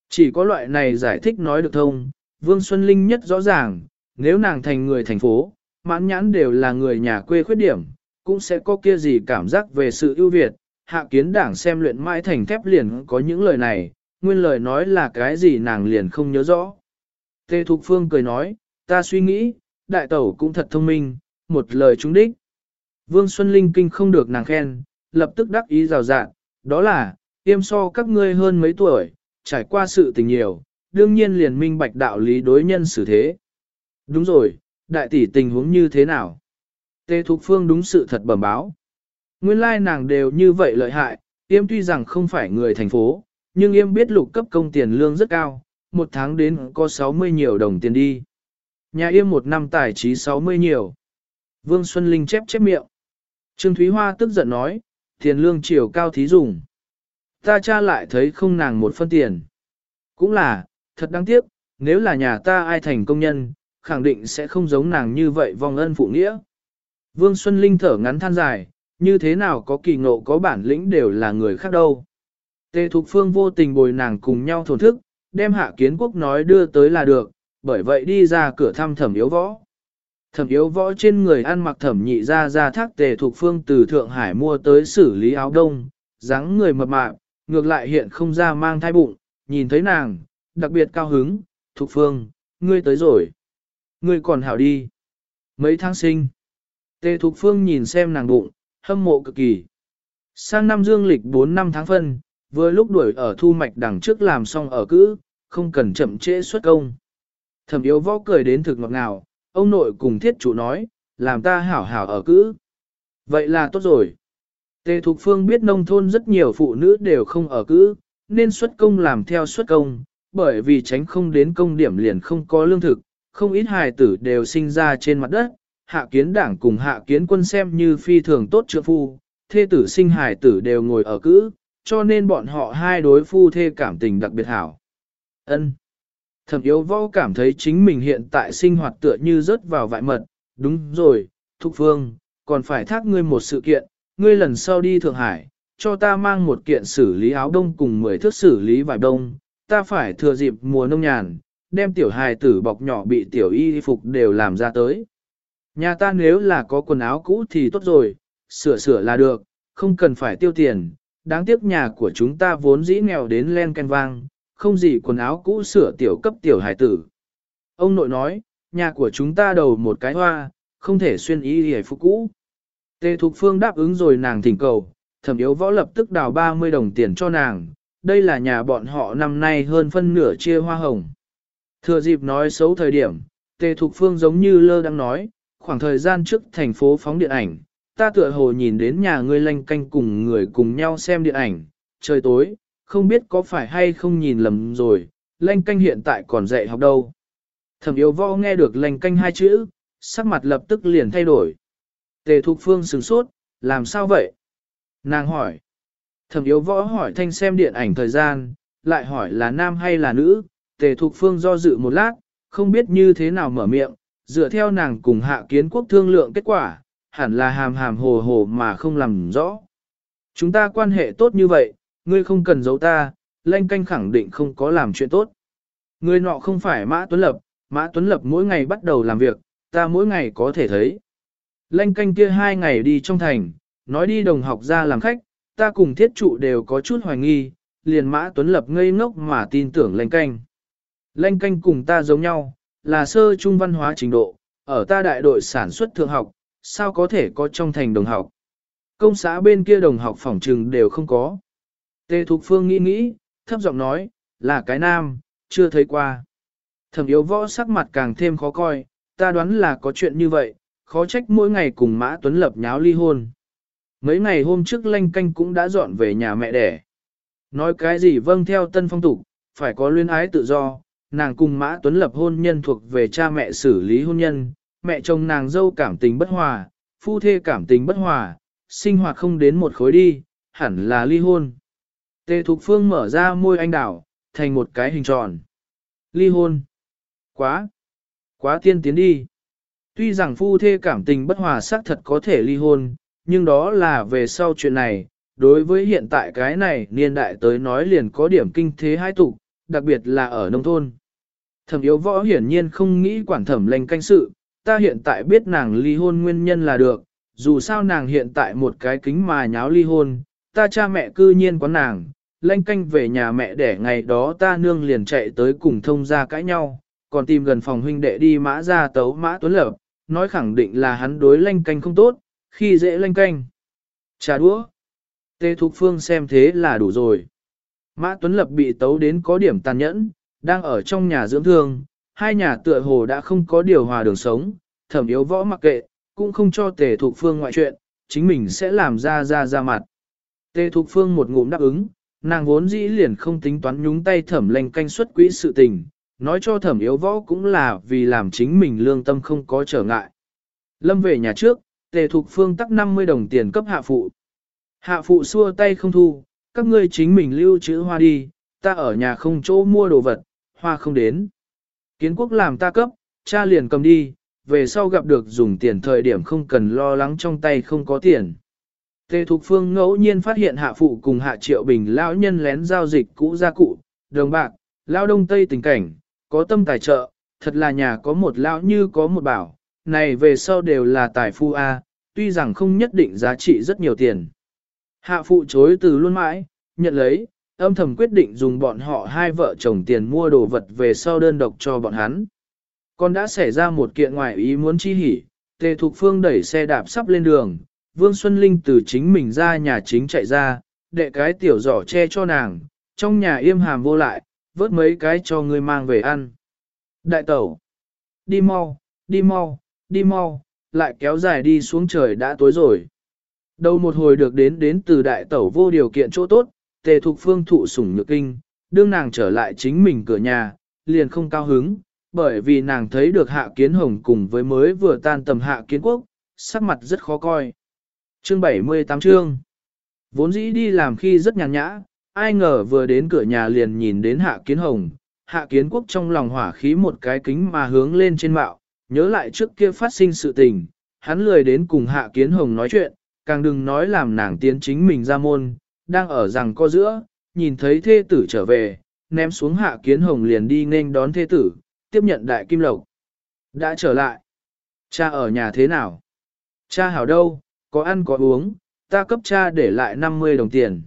Speaker 1: Chỉ có loại này giải thích nói được thông, Vương Xuân Linh nhất rõ ràng, nếu nàng thành người thành phố, mãn nhãn đều là người nhà quê khuyết điểm, cũng sẽ có kia gì cảm giác về sự ưu việt. Hạ kiến đảng xem luyện mãi thành thép liền có những lời này, nguyên lời nói là cái gì nàng liền không nhớ rõ. Tê Thục Phương cười nói, ta suy nghĩ, đại tẩu cũng thật thông minh, một lời trúng đích. Vương Xuân Linh kinh không được nàng khen, lập tức đắc ý rào rạng, đó là, tiêm so các ngươi hơn mấy tuổi, trải qua sự tình nhiều, đương nhiên liền minh bạch đạo lý đối nhân xử thế. Đúng rồi, đại tỷ tình huống như thế nào? Tê Thục Phương đúng sự thật bẩm báo. Nguyên lai nàng đều như vậy lợi hại, yêm tuy rằng không phải người thành phố, nhưng yêm biết lục cấp công tiền lương rất cao, một tháng đến có 60 nhiều đồng tiền đi. Nhà yêm một năm tài trí 60 nhiều. Vương Xuân Linh chép chép miệng. Trương Thúy Hoa tức giận nói, tiền lương chiều cao thí dùng. Ta cha lại thấy không nàng một phân tiền. Cũng là, thật đáng tiếc, nếu là nhà ta ai thành công nhân, khẳng định sẽ không giống nàng như vậy vong ân phụ nghĩa. Vương Xuân Linh thở ngắn than dài, như thế nào có kỳ ngộ có bản lĩnh đều là người khác đâu. Tề Thục Phương vô tình bồi nàng cùng nhau thổn thức, đem hạ kiến quốc nói đưa tới là được, bởi vậy đi ra cửa thăm thẩm yếu võ. Thẩm yếu võ trên người ăn mặc thẩm nhị ra ra thác Tề Thục Phương từ Thượng Hải mua tới xử lý áo đông, dáng người mập mạp, ngược lại hiện không ra mang thai bụng, nhìn thấy nàng, đặc biệt cao hứng, Thục Phương, ngươi tới rồi. Ngươi còn hảo đi. Mấy tháng sinh. Tề Thục Phương nhìn xem nàng bụng, hâm mộ cực kỳ. Sang năm dương lịch 4 năm tháng phân, vừa lúc đuổi ở thu mạch đằng trước làm xong ở cữ, không cần chậm trễ xuất công. Thẩm yếu võ cười đến thực ngọt ngào, ông nội cùng thiết chủ nói, làm ta hảo hảo ở cữ. Vậy là tốt rồi. Tề Thục Phương biết nông thôn rất nhiều phụ nữ đều không ở cữ, nên xuất công làm theo xuất công, bởi vì tránh không đến công điểm liền không có lương thực, không ít hài tử đều sinh ra trên mặt đất, hạ kiến đảng cùng hạ kiến quân xem như phi thường tốt trượng phu, thê tử sinh hài tử đều ngồi ở cữ, cho nên bọn họ hai đối phu thê cảm tình đặc biệt hảo. Ân. Thẩm yếu võ cảm thấy chính mình hiện tại sinh hoạt tựa như rớt vào vại mật, đúng rồi, Thục Phương, còn phải thác ngươi một sự kiện, ngươi lần sau đi Thượng Hải, cho ta mang một kiện xử lý áo đông cùng 10 thước xử lý vải đông, ta phải thừa dịp mùa nông nhàn, đem tiểu hài tử bọc nhỏ bị tiểu y phục đều làm ra tới. Nhà ta nếu là có quần áo cũ thì tốt rồi, sửa sửa là được, không cần phải tiêu tiền, đáng tiếc nhà của chúng ta vốn dĩ nghèo đến len ken vang, không gì quần áo cũ sửa tiểu cấp tiểu hài tử. Ông nội nói, nhà của chúng ta đầu một cái hoa, không thể xuyên y hề phục cũ. Tề Thục Phương đáp ứng rồi nàng thỉnh cầu, thẩm yếu võ lập tức đào 30 đồng tiền cho nàng, đây là nhà bọn họ năm nay hơn phân nửa chia hoa hồng. Thừa dịp nói xấu thời điểm, Tề Thục Phương giống như lơ đang nói, khoảng thời gian trước thành phố phóng điện ảnh, ta tựa hồ nhìn đến nhà ngươi lanh canh cùng người cùng nhau xem điện ảnh, trời tối, không biết có phải hay không nhìn lầm rồi, lanh canh hiện tại còn dạy học đâu. Thẩm yếu võ nghe được lanh canh hai chữ, sắc mặt lập tức liền thay đổi. Tề Thục Phương sửng sốt, làm sao vậy? Nàng hỏi. Thẩm yếu võ hỏi thanh xem điện ảnh thời gian, lại hỏi là nam hay là nữ, tề thục phương do dự một lát, không biết như thế nào mở miệng, dựa theo nàng cùng hạ kiến quốc thương lượng kết quả, hẳn là hàm hàm hồ hồ mà không làm rõ. Chúng ta quan hệ tốt như vậy, ngươi không cần giấu ta, lanh canh khẳng định không có làm chuyện tốt. Ngươi nọ không phải Mã Tuấn Lập, Mã Tuấn Lập mỗi ngày bắt đầu làm việc, ta mỗi ngày có thể thấy. Lanh canh kia hai ngày đi trong thành, nói đi đồng học ra làm khách, ta cùng thiết trụ đều có chút hoài nghi, liền Mã Tuấn Lập ngây ngốc mà tin tưởng lanh canh. Lanh canh cùng ta giống nhau, là sơ trung văn hóa trình độ, ở ta đại đội sản xuất thượng học, sao có thể có trong thành đồng học. Công xã bên kia đồng học phòng trừng đều không có. Tề Thục Phương nghĩ nghĩ, thấp giọng nói, là cái nam, chưa thấy qua. Thẩm yếu võ sắc mặt càng thêm khó coi, ta đoán là có chuyện như vậy, khó trách mỗi ngày cùng Mã Tuấn Lập nháo ly hôn. Mấy ngày hôm trước lanh canh cũng đã dọn về nhà mẹ đẻ. Nói cái gì vâng theo tân phong tục, phải có luyến ái tự do, nàng cùng Mã Tuấn Lập hôn nhân thuộc về cha mẹ xử lý hôn nhân, mẹ chồng nàng dâu cảm tình bất hòa, phu thê cảm tình bất hòa, sinh hoạt không đến một khối đi, hẳn là ly hôn. Tề Thục Phương mở ra môi anh đảo, thành một cái hình tròn. Ly hôn. Quá. Quá tiên tiến đi. Tuy rằng phu thê cảm tình bất hòa xác thật có thể ly hôn, nhưng đó là về sau chuyện này, đối với hiện tại cái này niên đại tới nói liền có điểm kinh thế hai tục, đặc biệt là ở nông thôn. Thẩm yếu võ hiển nhiên không nghĩ quản thẩm lệnh canh sự, ta hiện tại biết nàng ly hôn nguyên nhân là được, dù sao nàng hiện tại một cái kính mà nháo ly hôn, ta cha mẹ cư nhiên có nàng, lanh canh về nhà mẹ để ngày đó ta nương liền chạy tới cùng thông ra cãi nhau, còn tìm gần phòng huynh đệ đi mã ra tấu mã tuấn lập, nói khẳng định là hắn đối lanh canh không tốt, khi dễ lanh canh. Trà đũa. Tê Thục Phương xem thế là đủ rồi. Mã Tuấn Lập bị tấu đến có điểm tàn nhẫn, đang ở trong nhà dưỡng thương, hai nhà tựa hồ đã không có điều hòa đường sống, thẩm yếu võ mặc kệ, cũng không cho Tề Thục Phương ngoại chuyện, chính mình sẽ làm ra ra ra mặt. Tề Thục Phương một ngụm đáp ứng, nàng vốn dĩ liền không tính toán nhúng tay thẩm lệnh canh xuất quỹ sự tình, nói cho thẩm yếu võ cũng là vì làm chính mình lương tâm không có trở ngại. Lâm về nhà trước, Tề Thục Phương tắc 50 đồng tiền cấp hạ phụ. Hạ phụ xua tay không thu, các ngươi chính mình lưu trữ hoa đi, ta ở nhà không chỗ mua đồ vật, hoa không đến. Kiến quốc làm ta cấp, cha liền cầm đi, về sau gặp được dùng tiền thời điểm không cần lo lắng trong tay không có tiền. Tề Thục Phương ngẫu nhiên phát hiện hạ phụ cùng hạ triệu bình lão nhân lén giao dịch cũ gia cụ, đồng bạc, lao đông tây tình cảnh, có tâm tài trợ, thật là nhà có một lão như có một bảo, này về sau đều là tài phu A, tuy rằng không nhất định giá trị rất nhiều tiền. Hạ phụ chối từ luôn mãi, nhận lấy, âm thầm quyết định dùng bọn họ hai vợ chồng tiền mua đồ vật về sau đơn độc cho bọn hắn. Còn đã xảy ra một kiện ngoại ý muốn chi hỉ, Tề Thục Phương đẩy xe đạp sắp lên đường, Vương Xuân Linh từ chính mình ra nhà chính chạy ra, đệ cái tiểu giỏ che cho nàng, trong nhà im hàm vô lại, vớt mấy cái cho người mang về ăn. Đại tẩu, đi mau, đi mau, đi mau, lại kéo dài đi xuống trời đã tối rồi. Đầu một hồi được đến đến từ đại tẩu vô điều kiện chỗ tốt, tề thục phương thụ sủng nhược kinh, đương nàng trở lại chính mình cửa nhà, liền không cao hứng, bởi vì nàng thấy được hạ kiến hồng cùng với mới vừa tan tầm hạ kiến quốc, sắc mặt rất khó coi. Chương 78 chương Vốn dĩ đi làm khi rất nhàn nhã, ai ngờ vừa đến cửa nhà liền nhìn đến hạ kiến hồng, hạ kiến quốc trong lòng hỏa khí một cái kính mà hướng lên trên mạo, nhớ lại trước kia phát sinh sự tình, hắn lười đến cùng hạ kiến hồng nói chuyện, càng đừng nói làm nàng tiến chính mình ra môn, đang ở rằng co giữa, nhìn thấy thê tử trở về, ném xuống hạ kiến hồng liền đi nên đón thê tử, tiếp nhận đại kim lộc. Đã trở lại. Cha ở nhà thế nào? Cha hảo đâu, có ăn có uống, ta cấp cha để lại 50 đồng tiền.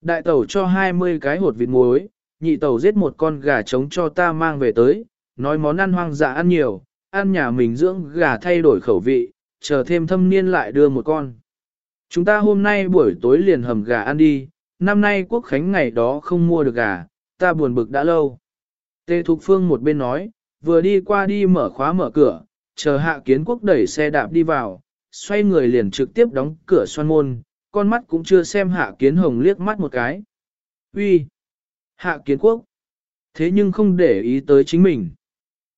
Speaker 1: Đại tẩu cho 20 cái hột vịt muối, nhị tẩu giết một con gà trống cho ta mang về tới, nói món ăn hoang dã ăn nhiều, ăn nhà mình dưỡng gà thay đổi khẩu vị, chờ thêm thâm niên lại đưa một con. Chúng ta hôm nay buổi tối liền hầm gà ăn đi, năm nay quốc khánh ngày đó không mua được gà, ta buồn bực đã lâu. Tê Thục Phương một bên nói, vừa đi qua đi mở khóa mở cửa, chờ hạ kiến quốc đẩy xe đạp đi vào, xoay người liền trực tiếp đóng cửa xoan môn, con mắt cũng chưa xem hạ kiến hồng liếc mắt một cái. Uy, Hạ kiến quốc! Thế nhưng không để ý tới chính mình.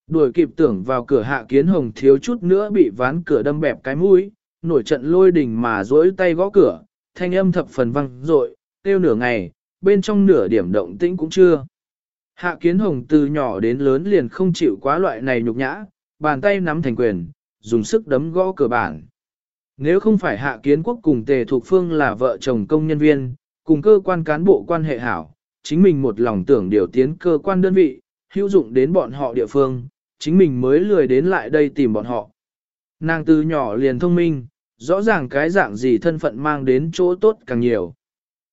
Speaker 1: Đuổi kịp tưởng vào cửa hạ kiến hồng thiếu chút nữa bị ván cửa đâm bẹp cái mũi, nổi trận lôi đình mà dỗi tay gõ cửa, thanh âm thập phần vang dội, tiêu nửa ngày, bên trong nửa điểm động tĩnh cũng chưa. Hạ kiến hồng từ nhỏ đến lớn liền không chịu quá loại này nhục nhã, bàn tay nắm thành quyền, dùng sức đấm gõ cửa bản. Nếu không phải hạ kiến quốc cùng tề thuộc phương là vợ chồng công nhân viên, cùng cơ quan cán bộ quan hệ hảo, chính mình một lòng tưởng điều tiến cơ quan đơn vị, hữu dụng đến bọn họ địa phương, chính mình mới lười đến lại đây tìm bọn họ. Nàng từ nhỏ liền thông minh, rõ ràng cái dạng gì thân phận mang đến chỗ tốt càng nhiều.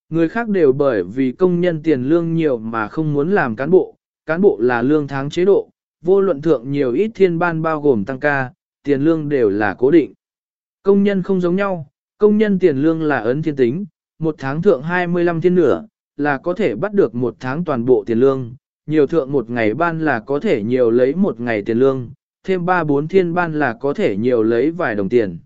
Speaker 1: Người khác đều bởi vì công nhân tiền lương nhiều mà không muốn làm cán bộ, cán bộ là lương tháng chế độ, vô luận thượng nhiều ít thiên ban bao gồm tăng ca, tiền lương đều là cố định. Công nhân không giống nhau, công nhân tiền lương là ấn thiên tính, một tháng thượng 25 thiên nửa, là có thể bắt được một tháng toàn bộ tiền lương, nhiều thượng một ngày ban là có thể nhiều lấy một ngày tiền lương, thêm 3-4 thiên ban là có thể nhiều lấy vài đồng tiền.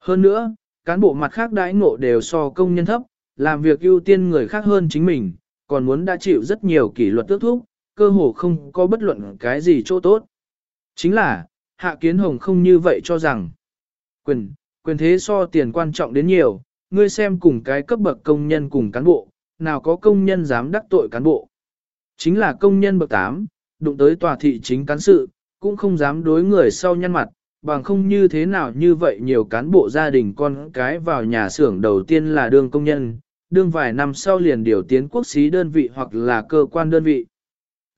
Speaker 1: Hơn nữa, cán bộ mặt khác đãi ngộ đều so công nhân thấp, làm việc ưu tiên người khác hơn chính mình, còn muốn đã chịu rất nhiều kỷ luật tước thúc, cơ hồ không có bất luận cái gì chỗ tốt. Chính là, Hạ Kiến Hồng không như vậy cho rằng, quyền, quyền thế so tiền quan trọng đến nhiều, ngươi xem cùng cái cấp bậc công nhân cùng cán bộ, nào có công nhân dám đắc tội cán bộ. Chính là công nhân bậc 8, đụng tới tòa thị chính cán sự, cũng không dám đối người sau nhăn mặt, bằng không như thế nào như vậy nhiều cán bộ gia đình con cái vào nhà xưởng đầu tiên là đương công nhân, đương vài năm sau liền điều tiến quốc xí đơn vị hoặc là cơ quan đơn vị.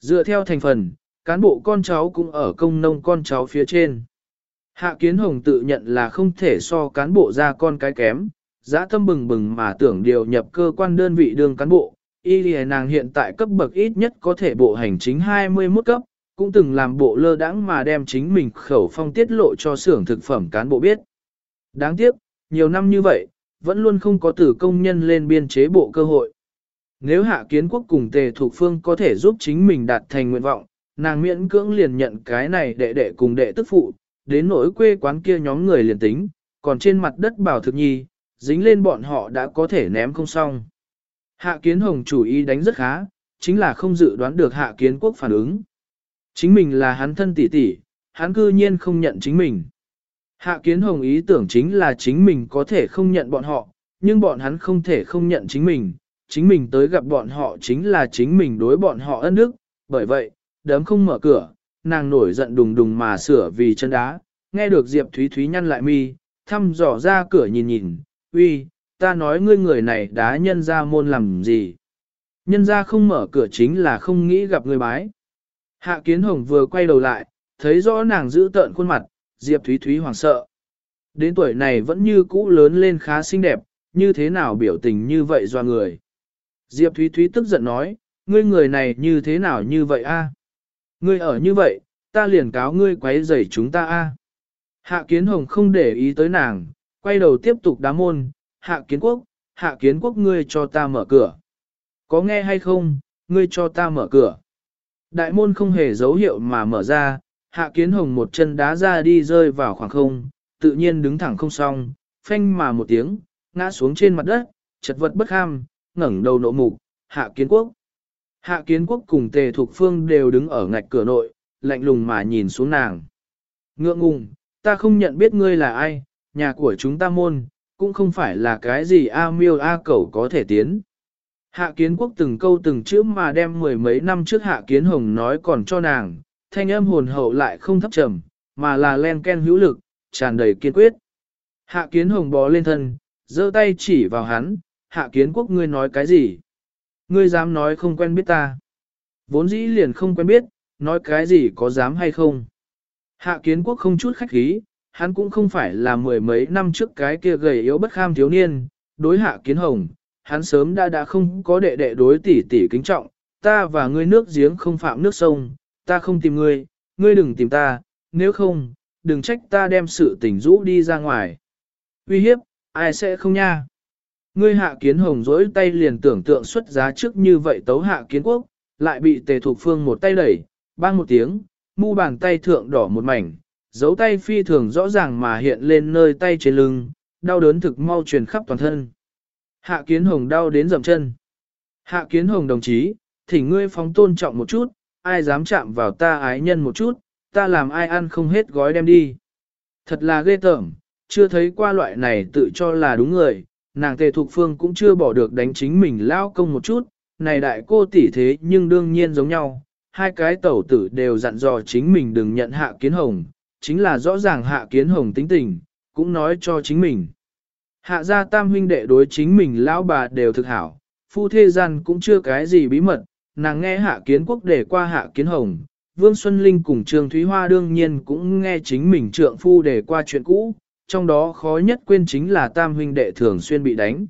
Speaker 1: Dựa theo thành phần, cán bộ con cháu cũng ở công nông con cháu phía trên. Hạ Kiến Hồng tự nhận là không thể so cán bộ ra con cái kém, giã tâm bừng bừng mà tưởng điều nhập cơ quan đơn vị đương cán bộ, y lìa nàng hiện tại cấp bậc ít nhất có thể bộ hành chính 21 cấp, cũng từng làm bộ lơ đãng mà đem chính mình khẩu phong tiết lộ cho xưởng thực phẩm cán bộ biết. Đáng tiếc, nhiều năm như vậy, vẫn luôn không có từ công nhân lên biên chế bộ cơ hội. Nếu hạ kiến quốc cùng tề thuộc phương có thể giúp chính mình đạt thành nguyện vọng, nàng miễn cưỡng liền nhận cái này đệ đệ cùng đệ tức phụ, đến nỗi quê quán kia nhóm người liền tính, còn trên mặt đất bảo thực nhi, dính lên bọn họ đã có thể ném không xong. Hạ kiến hồng chủ ý đánh rất khá, chính là không dự đoán được hạ kiến quốc phản ứng. Chính mình là hắn thân tỷ tỷ, hắn cư nhiên không nhận chính mình. Hạ kiến hồng ý tưởng chính là chính mình có thể không nhận bọn họ, nhưng bọn hắn không thể không nhận chính mình. Chính mình tới gặp bọn họ chính là chính mình đối bọn họ ân đức, bởi vậy, đấm không mở cửa, nàng nổi giận đùng đùng mà sửa vì chân đá, nghe được Diệp Thúy Thúy nhăn lại mi, thăm dò ra cửa nhìn nhìn, uy, ta nói ngươi người này đá nhân ra môn làm gì. Nhân ra không mở cửa chính là không nghĩ gặp người bái. Hạ Kiến Hồng vừa quay đầu lại, thấy rõ nàng giữ tợn khuôn mặt, Diệp Thúy Thúy hoảng sợ. Đến tuổi này vẫn như cũ lớn lên khá xinh đẹp, như thế nào biểu tình như vậy do người. Diệp Thúy Thúy tức giận nói, ngươi người này như thế nào như vậy a? Ngươi ở như vậy, ta liền cáo ngươi quấy rầy chúng ta a. Hạ Kiến Hồng không để ý tới nàng, quay đầu tiếp tục đá môn, Hạ Kiến Quốc, Hạ Kiến Quốc ngươi cho ta mở cửa. Có nghe hay không, ngươi cho ta mở cửa. Đại môn không hề dấu hiệu mà mở ra, Hạ Kiến Hồng một chân đá ra đi rơi vào khoảng không, tự nhiên đứng thẳng không xong, phanh mà một tiếng, ngã xuống trên mặt đất, chật vật bất ham, ngẩng đầu nộ mục, Hạ Kiến Quốc. Hạ Kiến Quốc cùng Tề Thục Phương đều đứng ở ngạch cửa nội, lạnh lùng mà nhìn xuống nàng. Ngượng ngùng, ta không nhận biết ngươi là ai, nhà của chúng ta môn, cũng không phải là cái gì A miêu A cẩu có thể tiến. Hạ kiến quốc từng câu từng chữ mà đem mười mấy năm trước hạ kiến hồng nói còn cho nàng, thanh âm hồn hậu lại không thấp trầm, mà là len ken hữu lực, tràn đầy kiên quyết. Hạ kiến hồng bò lên thân, giơ tay chỉ vào hắn, hạ kiến quốc ngươi nói cái gì? Ngươi dám nói không quen biết ta. Vốn dĩ liền không quen biết, nói cái gì có dám hay không. Hạ kiến quốc không chút khách khí, hắn cũng không phải là mười mấy năm trước cái kia gầy yếu bất kham thiếu niên, đối hạ kiến hồng, hắn sớm đã đã không có đệ đệ đối tỷ tỷ kính trọng, ta và ngươi nước giếng không phạm nước sông, ta không tìm ngươi, ngươi đừng tìm ta, nếu không, đừng trách ta đem sự tình rũ đi ra ngoài. Uy hiếp, ai sẽ không nha. Ngươi hạ kiến hồng dối tay liền tưởng tượng xuất giá trước như vậy tấu hạ kiến quốc, lại bị tề thục phương một tay đẩy, bang một tiếng, mu bàn tay thượng đỏ một mảnh, dấu tay phi thường rõ ràng mà hiện lên nơi tay trên lưng, đau đớn thực mau truyền khắp toàn thân. Hạ kiến hồng đau đến dầm chân. Hạ kiến hồng đồng chí, thỉnh ngươi phóng tôn trọng một chút, ai dám chạm vào ta ái nhân một chút, ta làm ai ăn không hết gói đem đi. Thật là ghê tởm, chưa thấy qua loại này tự cho là đúng người, nàng tề thục phương cũng chưa bỏ được đánh chính mình lao công một chút, này đại cô tỷ thế nhưng đương nhiên giống nhau, hai cái tẩu tử đều dặn dò chính mình đừng nhận hạ kiến hồng, chính là rõ ràng hạ kiến hồng tính tình, cũng nói cho chính mình. Hạ gia tam huynh đệ đối chính mình lão bà đều thực hảo, phu thê gian cũng chưa cái gì bí mật, nàng nghe hạ kiến quốc để qua hạ kiến hồng, Vương Xuân Linh cùng Trương Thúy Hoa đương nhiên cũng nghe chính mình trượng phu để qua chuyện cũ, trong đó khó nhất quên chính là tam huynh đệ thường xuyên bị đánh.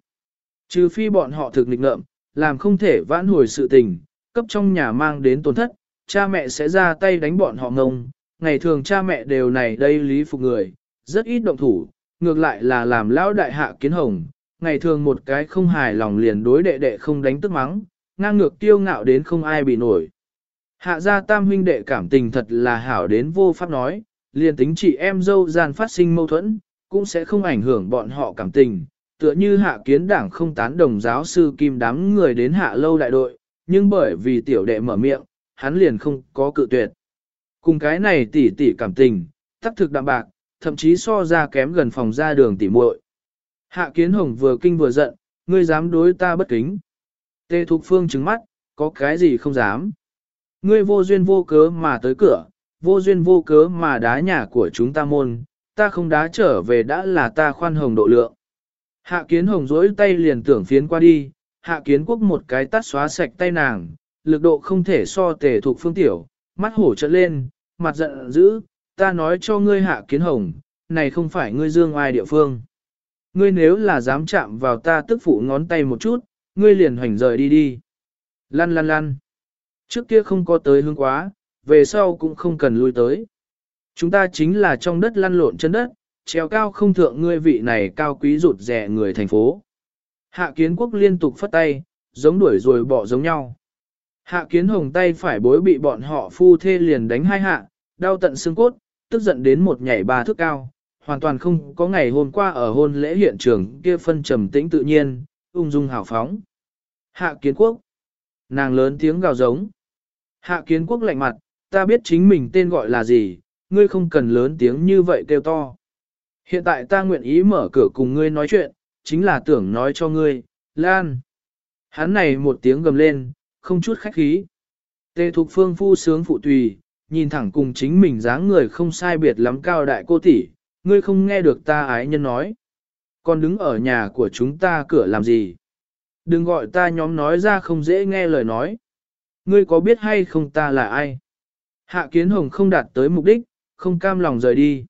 Speaker 1: Trừ phi bọn họ thực nghịch ngợm, làm không thể vãn hồi sự tình, cấp trong nhà mang đến tổn thất, cha mẹ sẽ ra tay đánh bọn họ ngông, ngày thường cha mẹ đều này đây lý phục người, rất ít động thủ, ngược lại là làm lão đại hạ kiến hồng, ngày thường một cái không hài lòng liền đối đệ đệ không đánh tức mắng, ngang ngược tiêu ngạo đến không ai bị nổi. Hạ gia tam huynh đệ cảm tình thật là hảo đến vô pháp nói, liền tính chị em dâu gian phát sinh mâu thuẫn, cũng sẽ không ảnh hưởng bọn họ cảm tình, tựa như hạ kiến đảng không tán đồng giáo sư kim đám người đến hạ lâu đại đội, nhưng bởi vì tiểu đệ mở miệng, hắn liền không có cự tuyệt. Cùng cái này tỉ tỉ cảm tình, tắc thực đạm bạc, thậm chí so ra kém gần phòng ra đường tỉ muội. Hạ kiến hồng vừa kinh vừa giận, ngươi dám đối ta bất kính. Tê Thục Phương trứng mắt, có cái gì không dám. Ngươi vô duyên vô cớ mà tới cửa, vô duyên vô cớ mà đá nhà của chúng ta môn, ta không đá trở về đã là ta khoan hồng độ lượng. Hạ kiến hồng dối tay liền tưởng phiến qua đi, hạ kiến quốc một cái tắt xóa sạch tay nàng, lực độ không thể so tề Thục phương tiểu, mắt hổ trợn lên, mặt giận dữ, ta nói cho ngươi hạ kiến hồng, này không phải ngươi dương ai địa phương. Ngươi nếu là dám chạm vào ta tức phụ ngón tay một chút, ngươi liền hoành rời đi đi. Lăn lăn lăn. Trước kia không có tới hương quá, về sau cũng không cần lui tới. Chúng ta chính là trong đất lăn lộn chân đất, treo cao không thượng ngươi vị này cao quý rụt rẻ người thành phố. Hạ kiến quốc liên tục phất tay, giống đuổi rồi bỏ giống nhau. Hạ kiến hồng tay phải bối bị bọn họ phu thê liền đánh hai hạ, đau tận xương cốt, tức giận đến một nhảy ba thước cao, hoàn toàn không có ngày hôm qua ở hôn lễ hiện trường kia phân trầm tĩnh tự nhiên, ung dung hào phóng. Hạ kiến quốc. Nàng lớn tiếng gào giống. Hạ kiến quốc lạnh mặt, ta biết chính mình tên gọi là gì, ngươi không cần lớn tiếng như vậy kêu to. Hiện tại ta nguyện ý mở cửa cùng ngươi nói chuyện, chính là tưởng nói cho ngươi, Lan. Hắn này một tiếng gầm lên, không chút khách khí. Tề thục phương phu sướng phụ tùy, nhìn thẳng cùng chính mình dáng người không sai biệt lắm cao đại cô tỷ, ngươi không nghe được ta ái nhân nói. Còn đứng ở nhà của chúng ta cửa làm gì? Đừng gọi ta nhóm nói ra không dễ nghe lời nói. Ngươi có biết hay không ta là ai? Hạ kiến hồng không đạt tới mục đích, không cam lòng rời đi.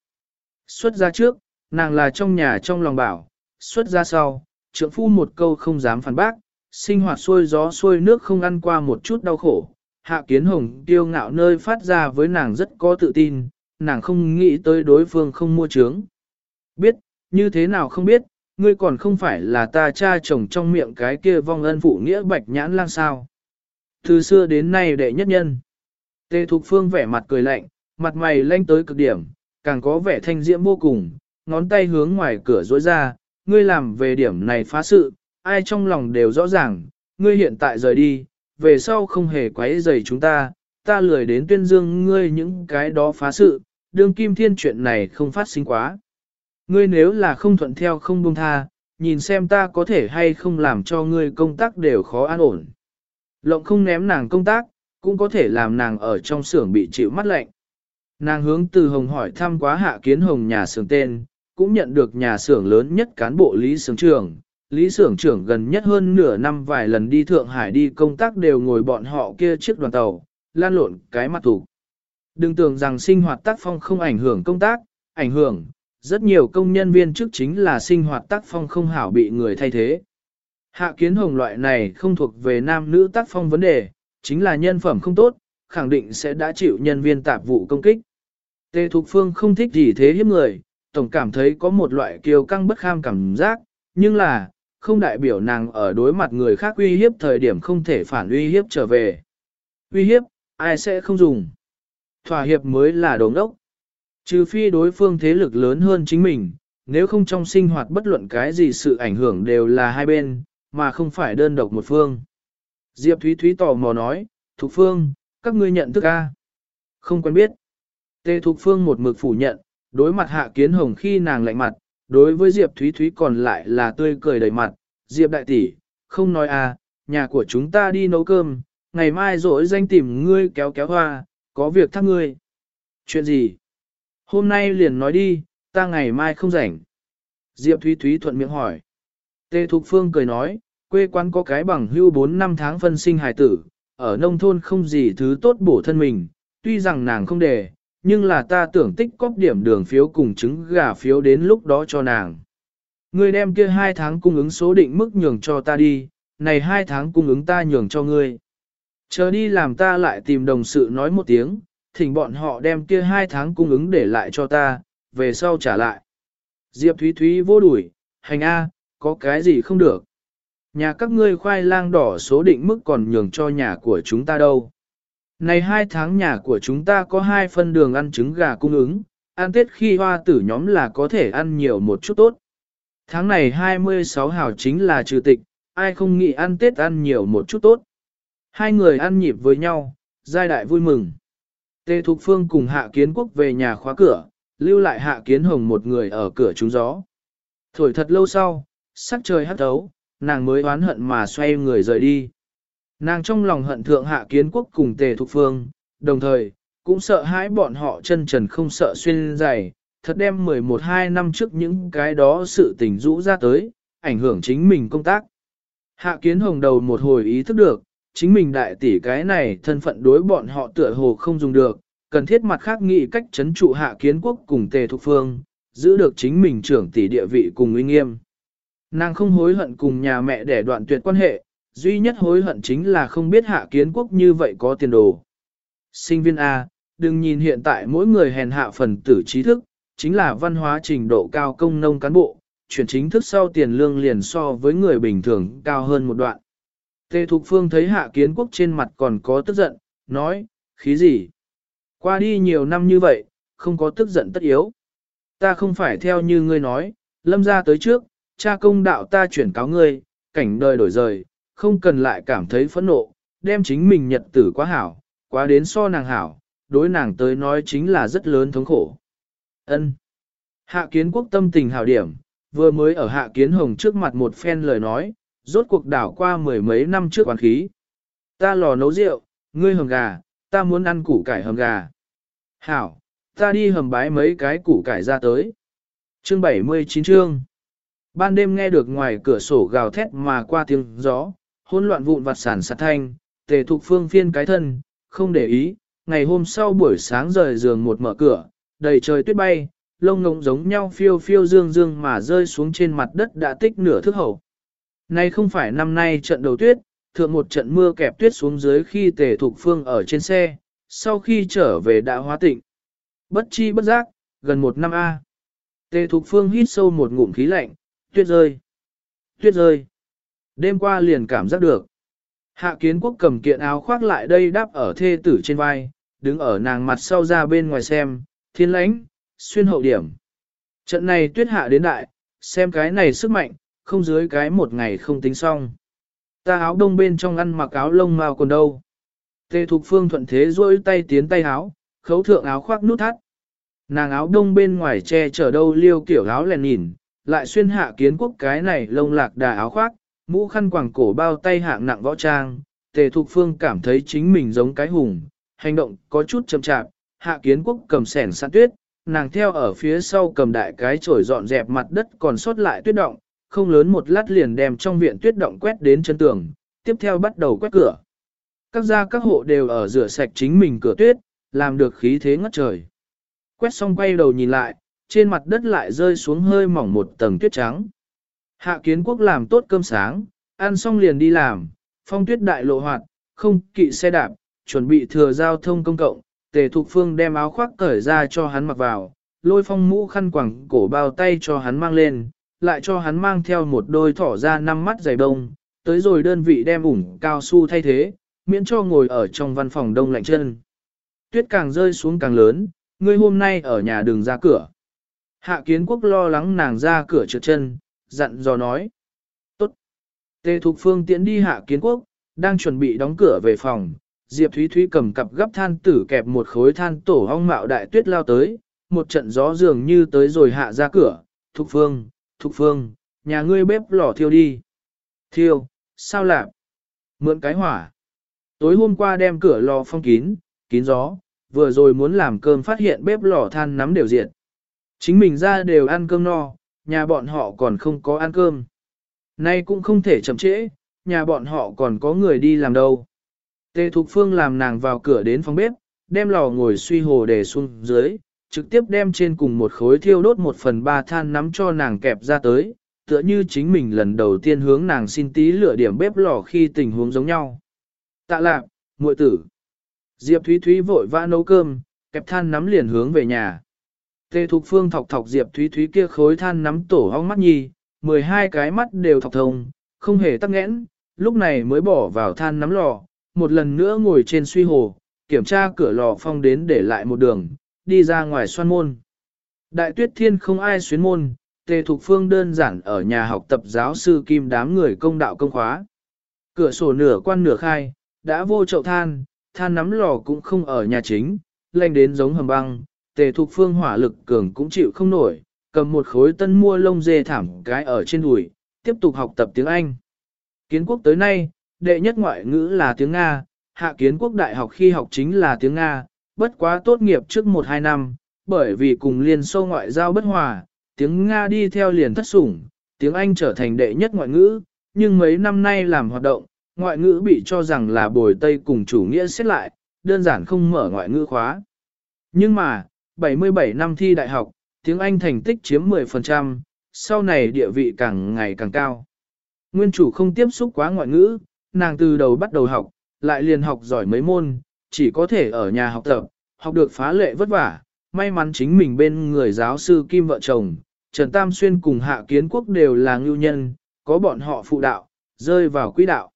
Speaker 1: Xuất ra trước, nàng là trong nhà trong lòng bảo, xuất ra sau, trượng phu một câu không dám phản bác, sinh hoạt xuôi gió xuôi nước không ăn qua một chút đau khổ. Hạ kiến hồng tiêu ngạo nơi phát ra với nàng rất có tự tin, nàng không nghĩ tới đối phương không mua trướng. Biết, như thế nào không biết, ngươi còn không phải là ta cha chồng trong miệng cái kia vong ân phụ nghĩa bạch nhãn lang sao. Từ xưa đến nay đệ nhất nhân. Tê Thục Phương vẻ mặt cười lạnh, mặt mày lanh tới cực điểm, càng có vẻ thanh diễm vô cùng, ngón tay hướng ngoài cửa rối ra, ngươi làm về điểm này phá sự, ai trong lòng đều rõ ràng, ngươi hiện tại rời đi, về sau không hề quấy rầy chúng ta, ta lười đến tuyên dương ngươi những cái đó phá sự, đương kim thiên chuyện này không phát sinh quá. Ngươi nếu là không thuận theo không buông tha, nhìn xem ta có thể hay không làm cho ngươi công tác đều khó an ổn. Lộng không ném nàng công tác, cũng có thể làm nàng ở trong xưởng bị chịu mắt lạnh. Nàng hướng từ hồng hỏi thăm quá hạ kiến hồng nhà xưởng tên, cũng nhận được nhà xưởng lớn nhất cán bộ Lý xưởng trưởng. Lý Sưởng trưởng gần nhất hơn nửa năm vài lần đi Thượng Hải đi công tác đều ngồi bọn họ kia chiếc đoàn tàu, lan lộn cái mặt thủ. Đừng tưởng rằng sinh hoạt tác phong không ảnh hưởng công tác, ảnh hưởng, rất nhiều công nhân viên chức chính là sinh hoạt tác phong không hảo bị người thay thế. Hạ kiến hồng loại này không thuộc về nam nữ tác phong vấn đề, chính là nhân phẩm không tốt, khẳng định sẽ đã chịu nhân viên tạp vụ công kích. Tề Thục Phương không thích gì thế hiếp người, tổng cảm thấy có một loại kiêu căng bất kham cảm giác, nhưng là, không đại biểu nàng ở đối mặt người khác uy hiếp thời điểm không thể phản uy hiếp trở về. Uy hiếp, ai sẽ không dùng. Thỏa hiệp mới là đồ ngốc. Trừ phi đối phương thế lực lớn hơn chính mình, nếu không trong sinh hoạt bất luận cái gì sự ảnh hưởng đều là hai bên, mà không phải đơn độc một phương. Diệp Thúy Thúy tò mò nói, Thục Phương, các ngươi nhận thức A. Không quen biết. Tê Thục Phương một mực phủ nhận, đối mặt Hạ Kiến Hồng khi nàng lạnh mặt, đối với Diệp Thúy Thúy còn lại là tươi cười đầy mặt. Diệp Đại tỷ, không nói A, nhà của chúng ta đi nấu cơm, ngày mai rỗi danh tìm ngươi kéo kéo hoa, có việc thắc ngươi. Chuyện gì? Hôm nay liền nói đi, ta ngày mai không rảnh. Diệp Thúy Thúy thuận miệng hỏi. Tê Thục Phương cười nói, quê quán có cái bằng hưu 4 năm tháng phân sinh hài tử, ở nông thôn không gì thứ tốt bổ thân mình, tuy rằng nàng không để, nhưng là ta tưởng tích cóp điểm đường phiếu cùng trứng gà phiếu đến lúc đó cho nàng. Ngươi đem kia hai tháng cung ứng số định mức nhường cho ta đi, này hai tháng cung ứng ta nhường cho ngươi. Chờ đi làm ta lại tìm đồng sự nói một tiếng, thỉnh bọn họ đem kia hai tháng cung ứng để lại cho ta, về sau trả lại. Diệp Thúy Thúy vô đuổi, hành A, có cái gì không được. Nhà các ngươi khoai lang đỏ số định mức còn nhường cho nhà của chúng ta đâu. Này hai tháng nhà của chúng ta có hai phân đường ăn trứng gà cung ứng, ăn tết khi hoa tử nhóm là có thể ăn nhiều một chút tốt. Tháng này 26 hào chính là trừ tịch, ai không nghĩ ăn tết ăn nhiều một chút tốt. Hai người ăn nhịp với nhau, giai đại vui mừng. Tề Thục Phương cùng Hạ Kiến Quốc về nhà khóa cửa, lưu lại Hạ Kiến Hồng một người ở cửa trúng gió. Thổi thật lâu sau, sắc trời hắt thấu, nàng mới oán hận mà xoay người rời đi. Nàng trong lòng hận thượng Hạ Kiến Quốc cùng Tề Thục Phương, đồng thời, cũng sợ hãi bọn họ chân trần không sợ xuyên dày, thật đem 11-2 năm trước những cái đó sự tình rũ ra tới, ảnh hưởng chính mình công tác. Hạ Kiến Hồng đầu một hồi ý thức được, chính mình đại tỷ cái này thân phận đối bọn họ tựa hồ không dùng được, cần thiết mặt khác nghĩ cách chấn trụ hạ kiến quốc cùng tề thục phương, giữ được chính mình trưởng tỷ địa vị cùng uy nghiêm. Nàng không hối hận cùng nhà mẹ để đoạn tuyệt quan hệ, duy nhất hối hận chính là không biết hạ kiến quốc như vậy có tiền đồ. Sinh viên A, đừng nhìn hiện tại mỗi người hèn hạ phần tử trí thức, chính là văn hóa trình độ cao công nông cán bộ, chuyển chính thức sau tiền lương liền so với người bình thường cao hơn một đoạn. Tề Thục Phương thấy Hạ Kiến Quốc trên mặt còn có tức giận, nói, khí gì? Qua đi nhiều năm như vậy, không có tức giận tất yếu. Ta không phải theo như ngươi nói, lâm ra tới trước, cha công đạo ta chuyển cáo ngươi, cảnh đời đổi rời, không cần lại cảm thấy phẫn nộ, đem chính mình nhật tử quá hảo, quá đến so nàng hảo, đối nàng tới nói chính là rất lớn thống khổ. Ân. Hạ kiến quốc tâm tình hảo điểm, vừa mới ở hạ kiến hồng trước mặt một phen lời nói, rốt cuộc đảo qua mười mấy năm trước quán khí. Ta lò nấu rượu, ngươi hầm gà, ta muốn ăn củ cải hầm gà. Hảo, ta đi hầm bái mấy cái củ cải ra tới. Chương 79 chương. Ban đêm nghe được ngoài cửa sổ gào thét mà qua tiếng gió, hỗn loạn vụn vặt sản sạt thanh, tề thục phương phiên cái thân, không để ý, ngày hôm sau buổi sáng rời giường một mở cửa, đầy trời tuyết bay, lông ngỗng giống nhau phiêu phiêu dương dương mà rơi xuống trên mặt đất đã tích nửa thước hậu. Nay không phải năm nay trận đầu tuyết, thượng một trận mưa kẹp tuyết xuống dưới khi tề thục phương ở trên xe, sau khi trở về đã hóa tịnh. Bất chi bất giác, gần một năm A. Tề thục phương hít sâu một ngụm khí lạnh, tuyết rơi. Tuyết rơi. Đêm qua liền cảm giác được. Hạ kiến quốc cầm kiện áo khoác lại đây đáp ở thê tử trên vai, đứng ở nàng mặt sau ra bên ngoài xem, thiên lãnh, xuyên hậu điểm. Trận này tuyết hạ đến đại, xem cái này sức mạnh, không dưới cái một ngày không tính xong. Ta áo đông bên trong ăn mặc áo lông màu còn đâu. Tề Thục Phương thuận thế rôi tay tiến tay áo, khấu thượng áo khoác nút thắt. Nàng áo đông bên ngoài che chở đâu liêu kiểu áo lèn nhìn, lại xuyên hạ kiến quốc cái này lông lạc đà áo khoác, mũ khăn quàng cổ bao tay hạng nặng võ trang. Tề Thục Phương cảm thấy chính mình giống cái hùng, hành động có chút chậm chạp, hạ kiến quốc cầm sẻn sẵn tuyết, nàng theo ở phía sau cầm đại cái chổi dọn dẹp mặt đất còn sót lại tuyết động, không lớn một lát liền đem trong viện tuyết động quét đến chân tường, tiếp theo bắt đầu quét cửa. Các gia các hộ đều ở rửa sạch chính mình cửa tuyết, làm được khí thế ngất trời. Quét xong quay đầu nhìn lại, trên mặt đất lại rơi xuống hơi mỏng một tầng tuyết trắng. Hạ kiến quốc làm tốt cơm sáng, ăn xong liền đi làm, phong tuyết đại lộ hoạt, không kỵ xe đạp, chuẩn bị thừa giao thông công cộng, tề thục phương đem áo khoác cởi ra cho hắn mặc vào, lôi phong mũ khăn quẳng cổ bao tay cho hắn mang lên, lại cho hắn mang theo một đôi thỏ ra năm mắt dày đông, tới rồi đơn vị đem ủng cao su thay thế, miễn cho ngồi ở trong văn phòng đông lạnh chân. Tuyết càng rơi xuống càng lớn, ngươi hôm nay ở nhà đường ra cửa. Hạ kiến quốc lo lắng nàng ra cửa trượt chân, dặn dò nói. Tốt. Tề Thục Phương tiễn đi hạ kiến quốc, đang chuẩn bị đóng cửa về phòng. Diệp Thúy Thúy cầm cặp gấp than tử kẹp một khối than tổ ong mạo đại tuyết lao tới, một trận gió dường như tới rồi hạ ra cửa. Thục Phương, Thục Phương, nhà ngươi bếp lò thiêu đi. Thiêu, sao lạc? Mượn cái hỏa. Tối hôm qua đem cửa lò phong kín, kín gió, vừa rồi muốn làm cơm phát hiện bếp lò than nắm đều diệt. Chính mình ra đều ăn cơm no, nhà bọn họ còn không có ăn cơm. Nay cũng không thể chậm trễ, nhà bọn họ còn có người đi làm đâu. Tề Thục Phương làm nàng vào cửa đến phòng bếp, đem lò ngồi suy hồ để xuống dưới, trực tiếp đem trên cùng một khối thiêu đốt một phần ba than nắm cho nàng kẹp ra tới, tựa như chính mình lần đầu tiên hướng nàng xin tí lửa điểm bếp lò khi tình huống giống nhau. Tạ lạc, muội tử. Diệp Thúy Thúy vội vã nấu cơm, kẹp than nắm liền hướng về nhà. Tề Thục Phương thọc thọc Diệp Thúy Thúy kia khối than nắm tổ hong mắt nhi, 12 cái mắt đều thọc thông, không hề tắc nghẽn, lúc này mới bỏ vào than nắm lò, một lần nữa ngồi trên suy hồ, kiểm tra cửa lò phong đến để lại một đường, đi ra ngoài xoan môn. Đại tuyết thiên không ai xuyến môn, Tề Thục Phương đơn giản ở nhà học tập giáo sư Kim đám người công đạo công khóa. Cửa sổ nửa quan nửa khai, đã vô chậu than, than nắm lò cũng không ở nhà chính, lanh đến giống hầm băng, Tề Thục Phương hỏa lực cường cũng chịu không nổi, cầm một khối tân mua lông dê thảm cái ở trên đùi, tiếp tục học tập tiếng Anh. Kiến quốc tới nay, đệ nhất ngoại ngữ là tiếng Nga, hạ kiến quốc đại học khi học chính là tiếng Nga, bất quá tốt nghiệp trước 1-2 năm, bởi vì cùng liên xô ngoại giao bất hòa, tiếng Nga đi theo liền thất sủng, tiếng Anh trở thành đệ nhất ngoại ngữ, nhưng mấy năm nay làm hoạt động, ngoại ngữ bị cho rằng là bồi Tây cùng chủ nghĩa xét lại, đơn giản không mở ngoại ngữ khóa. Nhưng mà, 77 năm thi đại học, tiếng Anh thành tích chiếm 10%, sau này địa vị càng ngày càng cao. Nguyên chủ không tiếp xúc quá ngoại ngữ, nàng từ đầu bắt đầu học, lại liền học giỏi mấy môn, chỉ có thể ở nhà học tập, học được phá lệ vất vả, may mắn chính mình bên người giáo sư Kim vợ chồng, Trần Tam Xuyên cùng Hạ Kiến Quốc đều là ngưu nhân, có bọn họ phụ đạo, rơi vào quỹ đạo.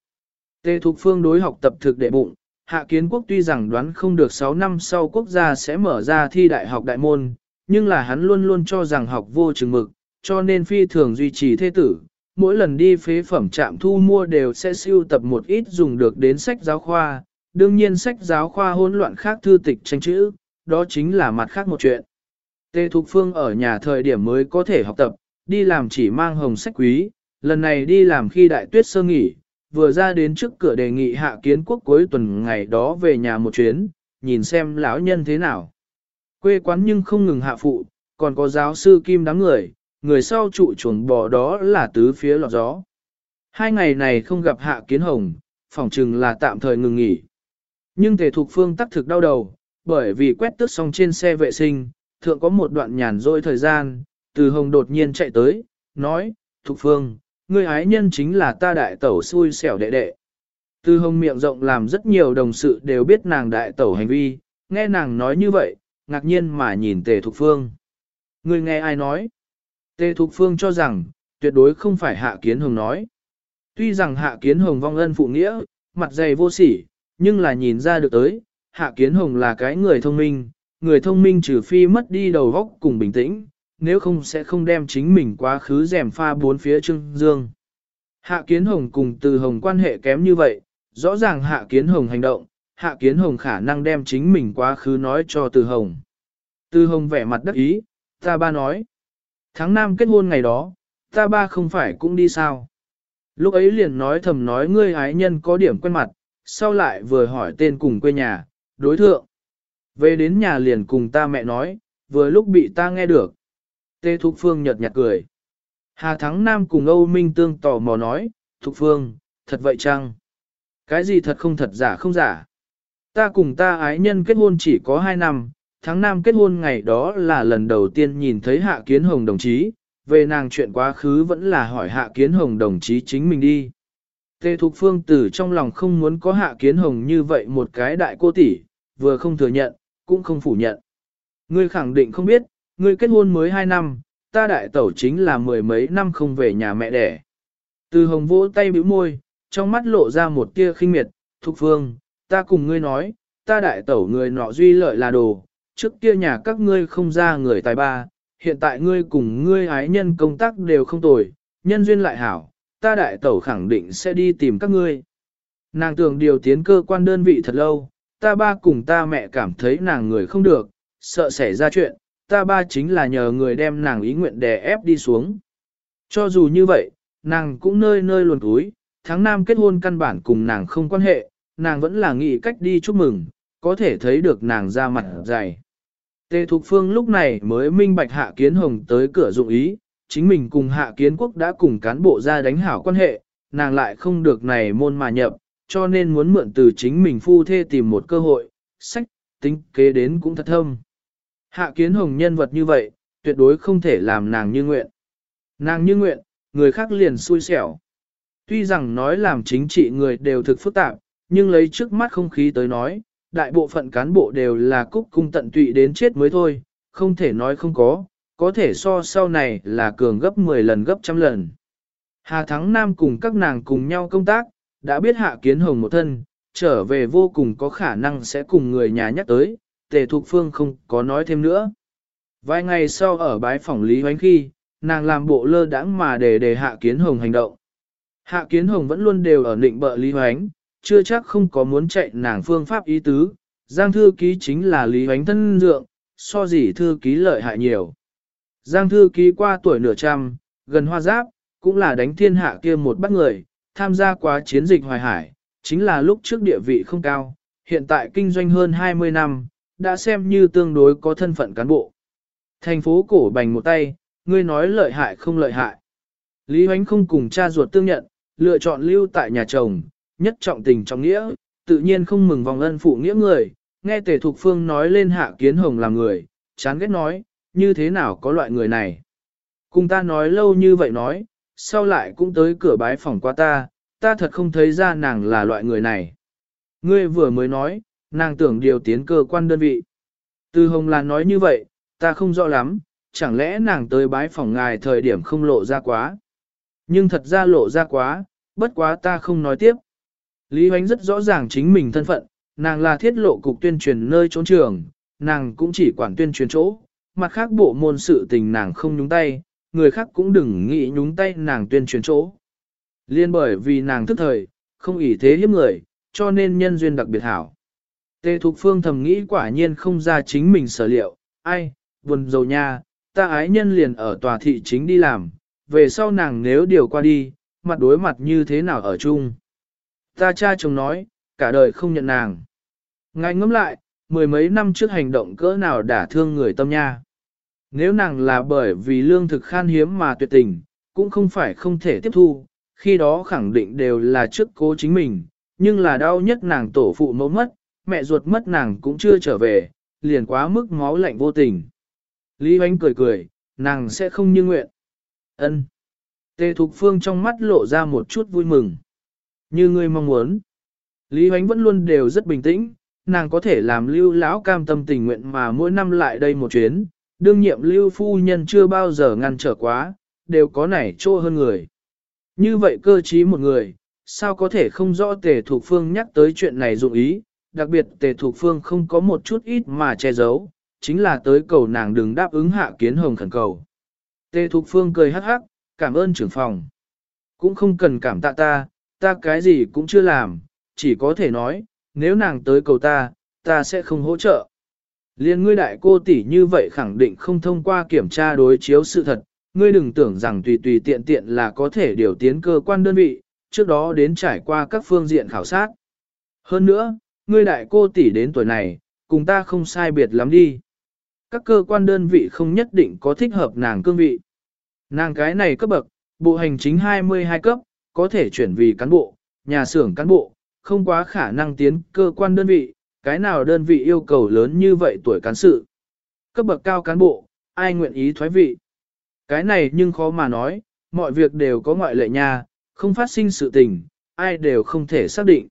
Speaker 1: Tê Thục Phương đối học tập thực đệ bụng, Hạ Kiến Quốc tuy rằng đoán không được 6 năm sau quốc gia sẽ mở ra thi đại học đại môn, nhưng là hắn luôn luôn cho rằng học vô chừng mực, cho nên phi thường duy trì thế tử. Mỗi lần đi phế phẩm trạm thu mua đều sẽ siêu tập một ít dùng được đến sách giáo khoa, đương nhiên sách giáo khoa hỗn loạn khác thư tịch tranh chữ, đó chính là mặt khác một chuyện. Tê Thục Phương ở nhà thời điểm mới có thể học tập, đi làm chỉ mang hồng sách quý, lần này đi làm khi đại tuyết sơ nghỉ, vừa ra đến trước cửa đề nghị hạ kiến quốc cuối tuần ngày đó về nhà một chuyến, nhìn xem lão nhân thế nào. Quê quán nhưng không ngừng hạ phụ, còn có giáo sư Kim đám người, người sau trụ chuồng bò đó là tứ phía lọt gió. Hai ngày này không gặp hạ kiến hồng, phỏng chừng là tạm thời ngừng nghỉ. Nhưng thể thuộc phương tắc thực đau đầu, bởi vì quét tước xong trên xe vệ sinh, thượng có một đoạn nhàn rỗi thời gian, từ hồng đột nhiên chạy tới, nói, thục phương, người ái nhân chính là ta đại tẩu xui xẻo đệ đệ. Từ hồng miệng rộng làm rất nhiều đồng sự đều biết nàng đại tẩu hành vi, nghe nàng nói như vậy, ngạc nhiên mà nhìn tề thục phương. Người nghe ai nói? Tề thục phương cho rằng, tuyệt đối không phải hạ kiến hồng nói. Tuy rằng hạ kiến hồng vong ân phụ nghĩa, mặt dày vô sỉ, nhưng là nhìn ra được tới, hạ kiến hồng là cái người thông minh, người thông minh trừ phi mất đi đầu góc cùng bình tĩnh, nếu không sẽ không đem chính mình quá khứ rèm pha bốn phía trưng dương. Hạ kiến hồng cùng từ hồng quan hệ kém như vậy, rõ ràng hạ kiến hồng hành động, hạ kiến hồng khả năng đem chính mình quá khứ nói cho từ hồng. Từ hồng vẻ mặt đắc ý, ta ba nói. Tháng năm kết hôn ngày đó, ta ba không phải cũng đi sao. Lúc ấy liền nói thầm nói ngươi ái nhân có điểm quen mặt, sau lại vừa hỏi tên cùng quê nhà, đối thượng. Về đến nhà liền cùng ta mẹ nói, vừa lúc bị ta nghe được. Tê Thục Phương nhật nhạt cười. Hà Thắng Nam cùng Âu Minh Tương tò mò nói, Thục Phương, thật vậy chăng? Cái gì thật không thật giả không giả? Ta cùng ta ái nhân kết hôn chỉ có 2 năm, tháng Nam kết hôn ngày đó là lần đầu tiên nhìn thấy Hạ Kiến Hồng đồng chí, về nàng chuyện quá khứ vẫn là hỏi Hạ Kiến Hồng đồng chí chính mình đi. Tê Thục Phương từ trong lòng không muốn có Hạ Kiến Hồng như vậy một cái đại cô tỷ, vừa không thừa nhận, cũng không phủ nhận. Ngươi khẳng định không biết, ngươi kết hôn mới 2 năm, ta đại tẩu chính là mười mấy năm không về nhà mẹ đẻ. Từ hồng vỗ tay bĩu môi, trong mắt lộ ra một tia khinh miệt, Thục Phương, ta cùng ngươi nói, ta đại tẩu người nọ duy lợi là đồ, trước kia nhà các ngươi không ra người tài ba, hiện tại ngươi cùng ngươi ái nhân công tác đều không tồi, nhân duyên lại hảo, ta đại tẩu khẳng định sẽ đi tìm các ngươi. Nàng tưởng điều tiến cơ quan đơn vị thật lâu, ta ba cùng ta mẹ cảm thấy nàng người không được, sợ xảy ra chuyện, ta ba chính là nhờ người đem nàng ý nguyện đè ép đi xuống. Cho dù như vậy, nàng cũng nơi nơi luồn túi, tháng năm kết hôn căn bản cùng nàng không quan hệ, nàng vẫn là nghĩ cách đi chúc mừng, có thể thấy được nàng ra mặt dày. Tề Thục Phương lúc này mới minh bạch Hạ Kiến Hồng tới cửa dụng ý, chính mình cùng Hạ Kiến Quốc đã cùng cán bộ ra đánh hảo quan hệ, nàng lại không được này môn mà nhập, cho nên muốn mượn từ chính mình phu thê tìm một cơ hội, sách, tính kế đến cũng thật thâm. Hạ Kiến Hồng nhân vật như vậy, tuyệt đối không thể làm nàng như nguyện. Nàng như nguyện, người khác liền xui xẻo. Tuy rằng nói làm chính trị người đều thực phức tạp, nhưng lấy trước mắt không khí tới nói, đại bộ phận cán bộ đều là cúc cung tận tụy đến chết mới thôi, không thể nói không có, có thể so sau này là cường gấp 10 lần gấp trăm lần. Hà Thắng Nam cùng các nàng cùng nhau công tác, đã biết hạ kiến hồng một thân, trở về vô cùng có khả năng sẽ cùng người nhà nhắc tới, tề thục phương không có nói thêm nữa. Vài ngày sau ở bái phòng Lý Hoánh khi, nàng làm bộ lơ đãng mà để để hạ kiến hồng hành động. Hạ kiến hồng vẫn luôn đều ở định bợ Lý Hoánh, chưa chắc không có muốn chạy nàng phương pháp ý tứ, Giang thư ký chính là Lý Hoánh thân dượng, so gì thư ký lợi hại nhiều. Giang thư ký qua tuổi nửa trăm, gần hoa giáp, cũng là đánh thiên hạ kia một bắt người, tham gia quá chiến dịch hoài hải, chính là lúc trước địa vị không cao, hiện tại kinh doanh hơn 20 năm, đã xem như tương đối có thân phận cán bộ. Thành phố cổ bành một tay, ngươi nói lợi hại không lợi hại. Lý Hoánh không cùng cha ruột tương nhận, lựa chọn lưu tại nhà chồng, nhất trọng tình trong nghĩa, tự nhiên không mừng vòng ân phụ nghĩa người, nghe tề thục phương nói lên hạ kiến hồng là người, chán ghét nói, như thế nào có loại người này. Cùng ta nói lâu như vậy nói, sau lại cũng tới cửa bái phòng qua ta, ta thật không thấy ra nàng là loại người này. Ngươi vừa mới nói, nàng tưởng điều tiến cơ quan đơn vị. Từ hồng là nói như vậy, ta không rõ lắm, chẳng lẽ nàng tới bái phòng ngài thời điểm không lộ ra quá. Nhưng thật ra lộ ra quá, bất quá ta không nói tiếp. Lý Hoánh rất rõ ràng chính mình thân phận, nàng là thiết lộ cục tuyên truyền nơi trốn trường, nàng cũng chỉ quản tuyên truyền chỗ, mặt khác bộ môn sự tình nàng không nhúng tay, người khác cũng đừng nghĩ nhúng tay nàng tuyên truyền chỗ. Liên bởi vì nàng thức thời, không ỷ thế hiếp người, cho nên nhân duyên đặc biệt hảo. Tê Thục Phương thầm nghĩ quả nhiên không ra chính mình sở liệu, ai, buồn dầu nha, ta ái nhân liền ở tòa thị chính đi làm, về sau nàng nếu điều qua đi, mặt đối mặt như thế nào ở chung. Ta cha chồng nói, cả đời không nhận nàng. Ngài ngẫm lại, mười mấy năm trước hành động cỡ nào đả thương người tâm nha. Nếu nàng là bởi vì lương thực khan hiếm mà tuyệt tình, cũng không phải không thể tiếp thu, khi đó khẳng định đều là trước cố chính mình, nhưng là đau nhất nàng tổ phụ mẫu mất, mẹ ruột mất nàng cũng chưa trở về, liền quá mức máu lạnh vô tình. Lý Hoánh cười cười, nàng sẽ không như nguyện. ân Tề Thục Phương trong mắt lộ ra một chút vui mừng. Như ngươi mong muốn. Lý Hoánh vẫn luôn đều rất bình tĩnh, nàng có thể làm lưu lão cam tâm tình nguyện mà mỗi năm lại đây một chuyến, đương nhiệm lưu phu nhân chưa bao giờ ngăn trở quá, đều có nảy trô hơn người. Như vậy cơ trí một người, sao có thể không rõ tề thuộc phương nhắc tới chuyện này dụng ý, đặc biệt tề thuộc phương không có một chút ít mà che giấu, chính là tới cầu nàng đừng đáp ứng hạ kiến hồng khẩn cầu. Tề thuộc phương cười hắc hắc, cảm ơn trưởng phòng. Cũng không cần cảm tạ ta, ta cái gì cũng chưa làm, chỉ có thể nói, nếu nàng tới cầu ta, ta sẽ không hỗ trợ. Liên ngươi đại cô tỷ như vậy khẳng định không thông qua kiểm tra đối chiếu sự thật, ngươi đừng tưởng rằng tùy tùy tiện tiện là có thể điều tiến cơ quan đơn vị, trước đó đến trải qua các phương diện khảo sát. Hơn nữa, ngươi đại cô tỷ đến tuổi này, cùng ta không sai biệt lắm đi. Các cơ quan đơn vị không nhất định có thích hợp nàng cương vị. Nàng cái này cấp bậc, bộ hành chính 22 cấp, có thể chuyển vì cán bộ, nhà xưởng cán bộ, không quá khả năng tiến cơ quan đơn vị, cái nào đơn vị yêu cầu lớn như vậy tuổi cán sự. Cấp bậc cao cán bộ, ai nguyện ý thoái vị. Cái này nhưng khó mà nói, mọi việc đều có ngoại lệ nha, không phát sinh sự tình, ai đều không thể xác định.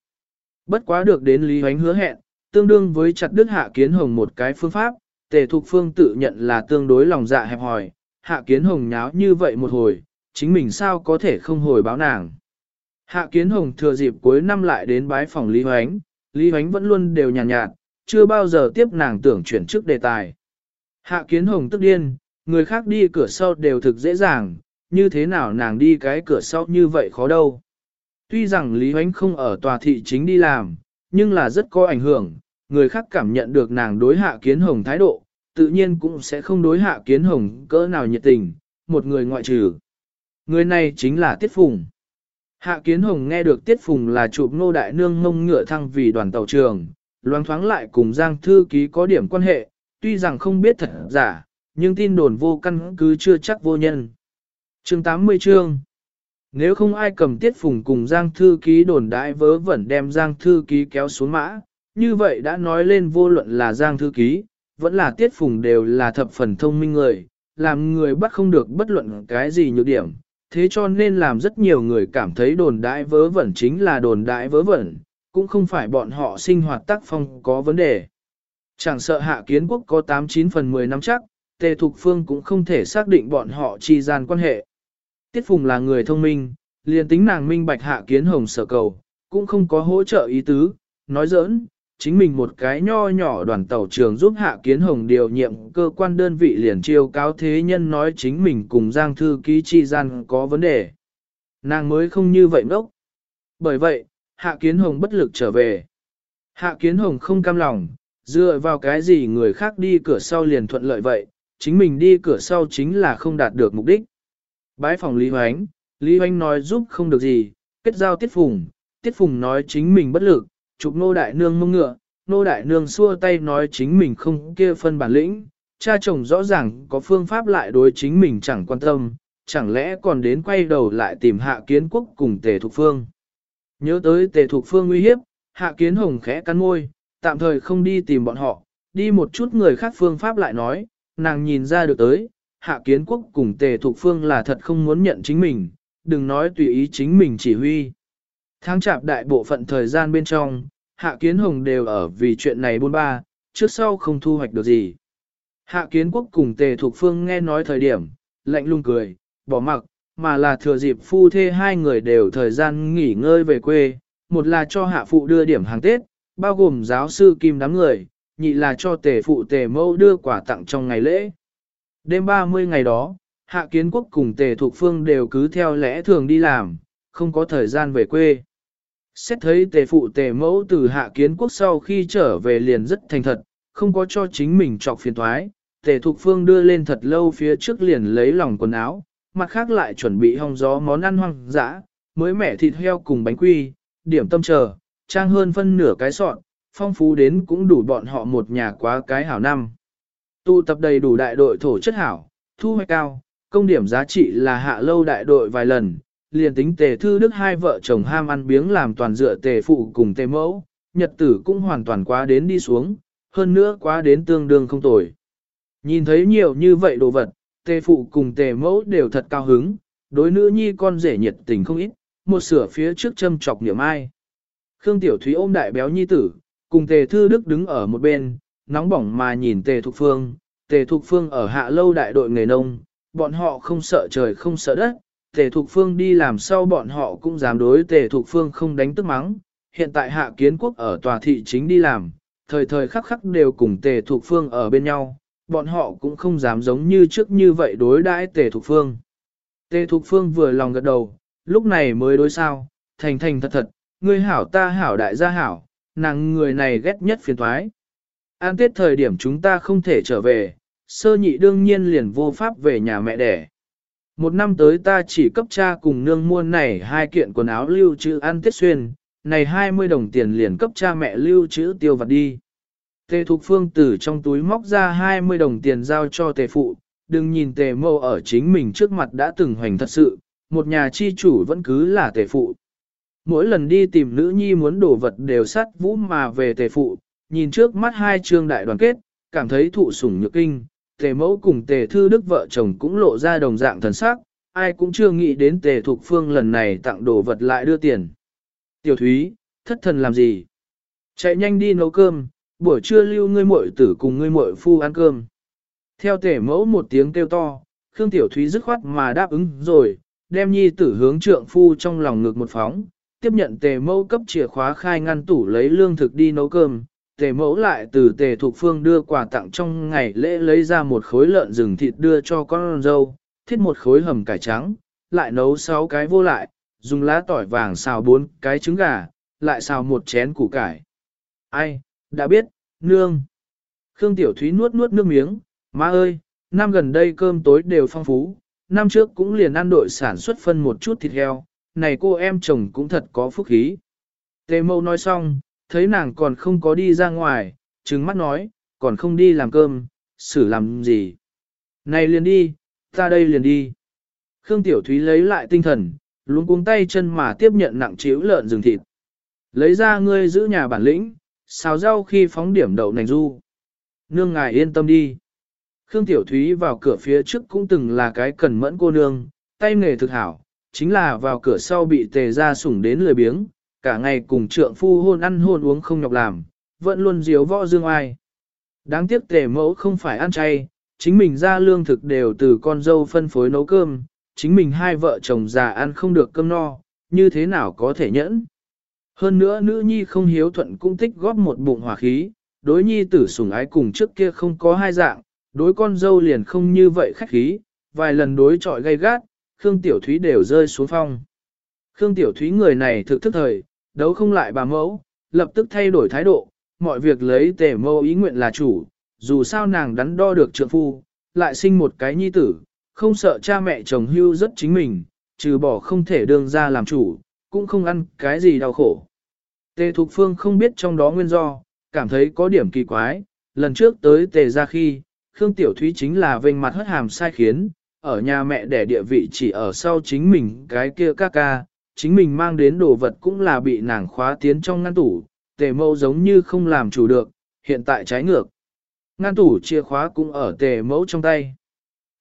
Speaker 1: Bất quá được đến Lý Hoánh hứa hẹn, tương đương với chặt đứt hạ kiến hồng một cái phương pháp, tề thục phương tự nhận là tương đối lòng dạ hẹp hòi, hạ kiến hồng nháo như vậy một hồi, chính mình sao có thể không hồi báo nàng. Hạ kiến hồng thừa dịp cuối năm lại đến bái phòng Lý Hoánh, Lý Hoánh vẫn luôn đều nhàn nhạt, nhạt, chưa bao giờ tiếp nàng tưởng chuyển chức đề tài. Hạ kiến hồng tức điên, người khác đi cửa sau đều thực dễ dàng, như thế nào nàng đi cái cửa sau như vậy khó đâu. Tuy rằng Lý Huánh không ở tòa thị chính đi làm, nhưng là rất có ảnh hưởng, người khác cảm nhận được nàng đối hạ kiến hồng thái độ, tự nhiên cũng sẽ không đối hạ kiến hồng cỡ nào nhiệt tình, một người ngoại trừ. Người này chính là Tiết Phùng. Hạ Kiến Hồng nghe được Tiết Phùng là chụp ngô đại nương ngông ngựa thăng vì đoàn tàu trường, loáng thoáng lại cùng Giang Thư Ký có điểm quan hệ, tuy rằng không biết thật giả, nhưng tin đồn vô căn cứ chưa chắc vô nhân. chương 80 chương nếu không ai cầm Tiết Phùng cùng Giang Thư Ký đồn đại vớ vẩn đem Giang Thư Ký kéo xuống mã, như vậy đã nói lên vô luận là Giang Thư Ký, vẫn là Tiết Phùng đều là thập phần thông minh người, làm người bắt không được bất luận cái gì nhược điểm, thế cho nên làm rất nhiều người cảm thấy đồn đại vớ vẩn chính là đồn đại vớ vẩn, cũng không phải bọn họ sinh hoạt tác phong có vấn đề. Chẳng sợ hạ kiến quốc có 89 phần 10 năm chắc, tề thục phương cũng không thể xác định bọn họ chi gian quan hệ. Tiết Phùng là người thông minh, liền tính nàng minh bạch hạ kiến hồng sở cầu, cũng không có hỗ trợ ý tứ, nói giỡn, chính mình một cái nho nhỏ đoàn tàu trường giúp hạ kiến hồng điều nhiệm cơ quan đơn vị liền chiêu cáo thế nhân nói chính mình cùng Giang Thư ký chi gian có vấn đề. Nàng mới không như vậy ngốc. Bởi vậy, hạ kiến hồng bất lực trở về. Hạ kiến hồng không cam lòng, dựa vào cái gì người khác đi cửa sau liền thuận lợi vậy, chính mình đi cửa sau chính là không đạt được mục đích. Bái phòng Lý Hoánh, Lý Hoánh nói giúp không được gì, kết giao Tiết Phùng, Tiết Phùng nói chính mình bất lực, chụp nô đại nương mông ngựa, nô đại nương xua tay nói chính mình không kia phân bản lĩnh, cha chồng rõ ràng có phương pháp lại đối chính mình chẳng quan tâm, chẳng lẽ còn đến quay đầu lại tìm hạ kiến quốc cùng tề thục phương. Nhớ tới tề thục phương nguy hiếp, hạ kiến hồng khẽ cắn môi, tạm thời không đi tìm bọn họ, đi một chút người khác phương pháp lại nói, nàng nhìn ra được tới, hạ kiến quốc cùng tề thục phương là thật không muốn nhận chính mình, đừng nói tùy ý chính mình chỉ huy. Tháng chạp đại bộ phận thời gian bên trong, Hạ Kiến Hồng đều ở vì chuyện này buôn ba, trước sau không thu hoạch được gì. Hạ Kiến Quốc cùng Tề Thục Phương nghe nói thời điểm, lạnh lùng cười, bỏ mặc, mà là thừa dịp phu thê hai người đều thời gian nghỉ ngơi về quê, một là cho hạ phụ đưa điểm hàng Tết, bao gồm giáo sư Kim đám người, nhị là cho tề phụ tề mẫu đưa quả tặng trong ngày lễ. Đêm 30 ngày đó, Hạ Kiến Quốc cùng tề Thục Phương đều cứ theo lẽ thường đi làm, không có thời gian về quê. Xét thấy tề phụ tề mẫu từ hạ kiến quốc sau khi trở về liền rất thành thật, không có cho chính mình trọc phiền thoái, tề thục phương đưa lên thật lâu phía trước liền lấy lòng quần áo, mặt khác lại chuẩn bị hong gió món ăn hoang dã, mới mẻ thịt heo cùng bánh quy, điểm tâm chờ, trang hơn phân nửa cái sọn, phong phú đến cũng đủ bọn họ một nhà quá cái hảo năm. Tụ tập đầy đủ đại đội thổ chất hảo, thu hoạch cao, công điểm giá trị là hạ lâu đại đội vài lần, liền tính tề thư đức hai vợ chồng ham ăn biếng làm toàn dựa tề phụ cùng tề mẫu, nhật tử cũng hoàn toàn quá đến đi xuống, hơn nữa quá đến tương đương không tồi. Nhìn thấy nhiều như vậy đồ vật, tề phụ cùng tề mẫu đều thật cao hứng, đối nữ nhi con rể nhiệt tình không ít, một sửa phía trước châm chọc niệm ai. Khương Tiểu Thúy ôm đại béo nhi tử, cùng tề thư đức đứng ở một bên, nóng bỏng mà nhìn tề thục phương, tề thục phương ở hạ lâu đại đội nghề nông, bọn họ không sợ trời không sợ đất, tề thục phương đi làm sau bọn họ cũng dám đối tề thục phương không đánh tức mắng. Hiện tại hạ kiến quốc ở tòa thị chính đi làm, thời thời khắc khắc đều cùng tề thục phương ở bên nhau, bọn họ cũng không dám giống như trước như vậy đối đãi tề thục phương. Tề thục phương vừa lòng gật đầu, lúc này mới đối sao, thành thành thật thật, ngươi hảo ta hảo đại gia hảo, nàng người này ghét nhất phiền thoái. An tiết thời điểm chúng ta không thể trở về, sơ nhị đương nhiên liền vô pháp về nhà mẹ đẻ. Một năm tới ta chỉ cấp cha cùng nương mua này hai kiện quần áo lưu trữ ăn tết xuyên, này 20 đồng tiền liền cấp cha mẹ lưu trữ tiêu vặt đi. Tề Thục Phương từ trong túi móc ra 20 đồng tiền giao cho tề phụ, đừng nhìn tề mâu ở chính mình trước mặt đã từng hoành thật sự, một nhà chi chủ vẫn cứ là tề phụ. Mỗi lần đi tìm nữ nhi muốn đổ vật đều sát vũ mà về tề phụ, nhìn trước mắt hai trương đại đoàn kết, cảm thấy thụ sủng nhược kinh, tề mẫu cùng tề thư đức vợ chồng cũng lộ ra đồng dạng thần sắc, ai cũng chưa nghĩ đến tề thục phương lần này tặng đồ vật lại đưa tiền. Tiểu thúy, thất thần làm gì? Chạy nhanh đi nấu cơm, buổi trưa lưu ngươi muội tử cùng ngươi muội phu ăn cơm. Theo tề mẫu một tiếng kêu to, Khương Tiểu Thúy dứt khoát mà đáp ứng rồi, đem nhi tử hướng trượng phu trong lòng ngực một phóng, tiếp nhận tề mẫu cấp chìa khóa khai ngăn tủ lấy lương thực đi nấu cơm, tề mẫu lại từ tề thuộc phương đưa quà tặng trong ngày lễ lấy ra một khối lợn rừng thịt đưa cho con dâu, thiết một khối hầm cải trắng, lại nấu sáu cái vô lại, dùng lá tỏi vàng xào bốn cái trứng gà, lại xào một chén củ cải. Ai, đã biết, nương. Khương Tiểu Thúy nuốt nuốt nước miếng, má ơi, năm gần đây cơm tối đều phong phú, năm trước cũng liền ăn đội sản xuất phân một chút thịt heo, này cô em chồng cũng thật có phúc khí. Tề mâu nói xong, thấy nàng còn không có đi ra ngoài, trừng mắt nói, còn không đi làm cơm, xử làm gì. Này liền đi, ta đây liền đi. Khương Tiểu Thúy lấy lại tinh thần, luống cuống tay chân mà tiếp nhận nặng chiếu lợn rừng thịt. Lấy ra ngươi giữ nhà bản lĩnh, xào rau khi phóng điểm đậu nành du. Nương ngài yên tâm đi. Khương Tiểu Thúy vào cửa phía trước cũng từng là cái cần mẫn cô nương, tay nghề thực hảo, chính là vào cửa sau bị tề ra sủng đến lười biếng, cả ngày cùng trượng phu hôn ăn hôn uống không nhọc làm, vẫn luôn diếu võ dương ai. Đáng tiếc tề mẫu không phải ăn chay, chính mình ra lương thực đều từ con dâu phân phối nấu cơm, chính mình hai vợ chồng già ăn không được cơm no, như thế nào có thể nhẫn. Hơn nữa nữ nhi không hiếu thuận cũng tích góp một bụng hỏa khí, đối nhi tử sủng ái cùng trước kia không có hai dạng, đối con dâu liền không như vậy khách khí, vài lần đối chọi gay gắt, Khương Tiểu Thúy đều rơi xuống phong. Khương Tiểu Thúy người này thực thức thời, đấu không lại bà mẫu, lập tức thay đổi thái độ, mọi việc lấy tề mâu ý nguyện là chủ, dù sao nàng đắn đo được trượng phu, lại sinh một cái nhi tử, không sợ cha mẹ chồng hưu rất chính mình, trừ bỏ không thể đương ra làm chủ, cũng không ăn cái gì đau khổ. Tề Thục Phương không biết trong đó nguyên do, cảm thấy có điểm kỳ quái, lần trước tới tề ra khi, Khương Tiểu Thúy chính là vênh mặt hất hàm sai khiến, ở nhà mẹ đẻ địa vị chỉ ở sau chính mình cái kia ca ca, chính mình mang đến đồ vật cũng là bị nàng khóa tiến trong ngăn tủ, tề mâu giống như không làm chủ được, hiện tại trái ngược. Ngăn tủ chìa khóa cũng ở tề mẫu trong tay.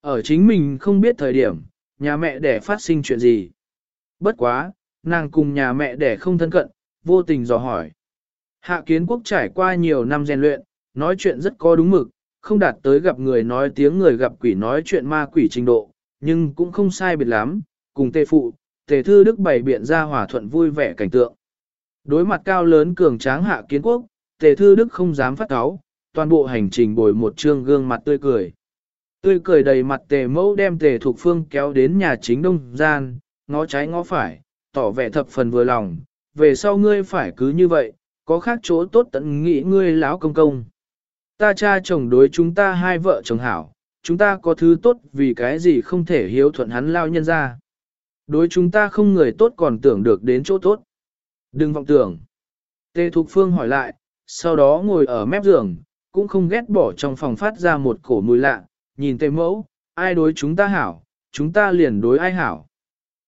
Speaker 1: Ở chính mình không biết thời điểm, nhà mẹ đẻ phát sinh chuyện gì. Bất quá, nàng cùng nhà mẹ đẻ không thân cận, vô tình dò hỏi. Hạ kiến quốc trải qua nhiều năm rèn luyện, nói chuyện rất có đúng mực, không đạt tới gặp người nói tiếng người gặp quỷ nói chuyện ma quỷ trình độ, nhưng cũng không sai biệt lắm, cùng tề phụ, tề thư đức bày biện ra hòa thuận vui vẻ cảnh tượng. Đối mặt cao lớn cường tráng hạ kiến quốc, tề thư đức không dám phát cáo, toàn bộ hành trình bồi một trương gương mặt tươi cười. Tươi cười đầy mặt tề mẫu đem tề thuộc phương kéo đến nhà chính đông gian, ngó trái ngó phải, tỏ vẻ thập phần vừa lòng, về sau ngươi phải cứ như vậy, có khác chỗ tốt tận nghĩ ngươi lão công công. Ta cha chồng đối chúng ta hai vợ chồng hảo, chúng ta có thứ tốt vì cái gì không thể hiếu thuận hắn lao nhân ra. Đối chúng ta không người tốt còn tưởng được đến chỗ tốt. Đừng vọng tưởng. Tê Thục Phương hỏi lại, sau đó ngồi ở mép giường, cũng không ghét bỏ trong phòng phát ra một cổ mùi lạ, nhìn tề mẫu, ai đối chúng ta hảo, chúng ta liền đối ai hảo.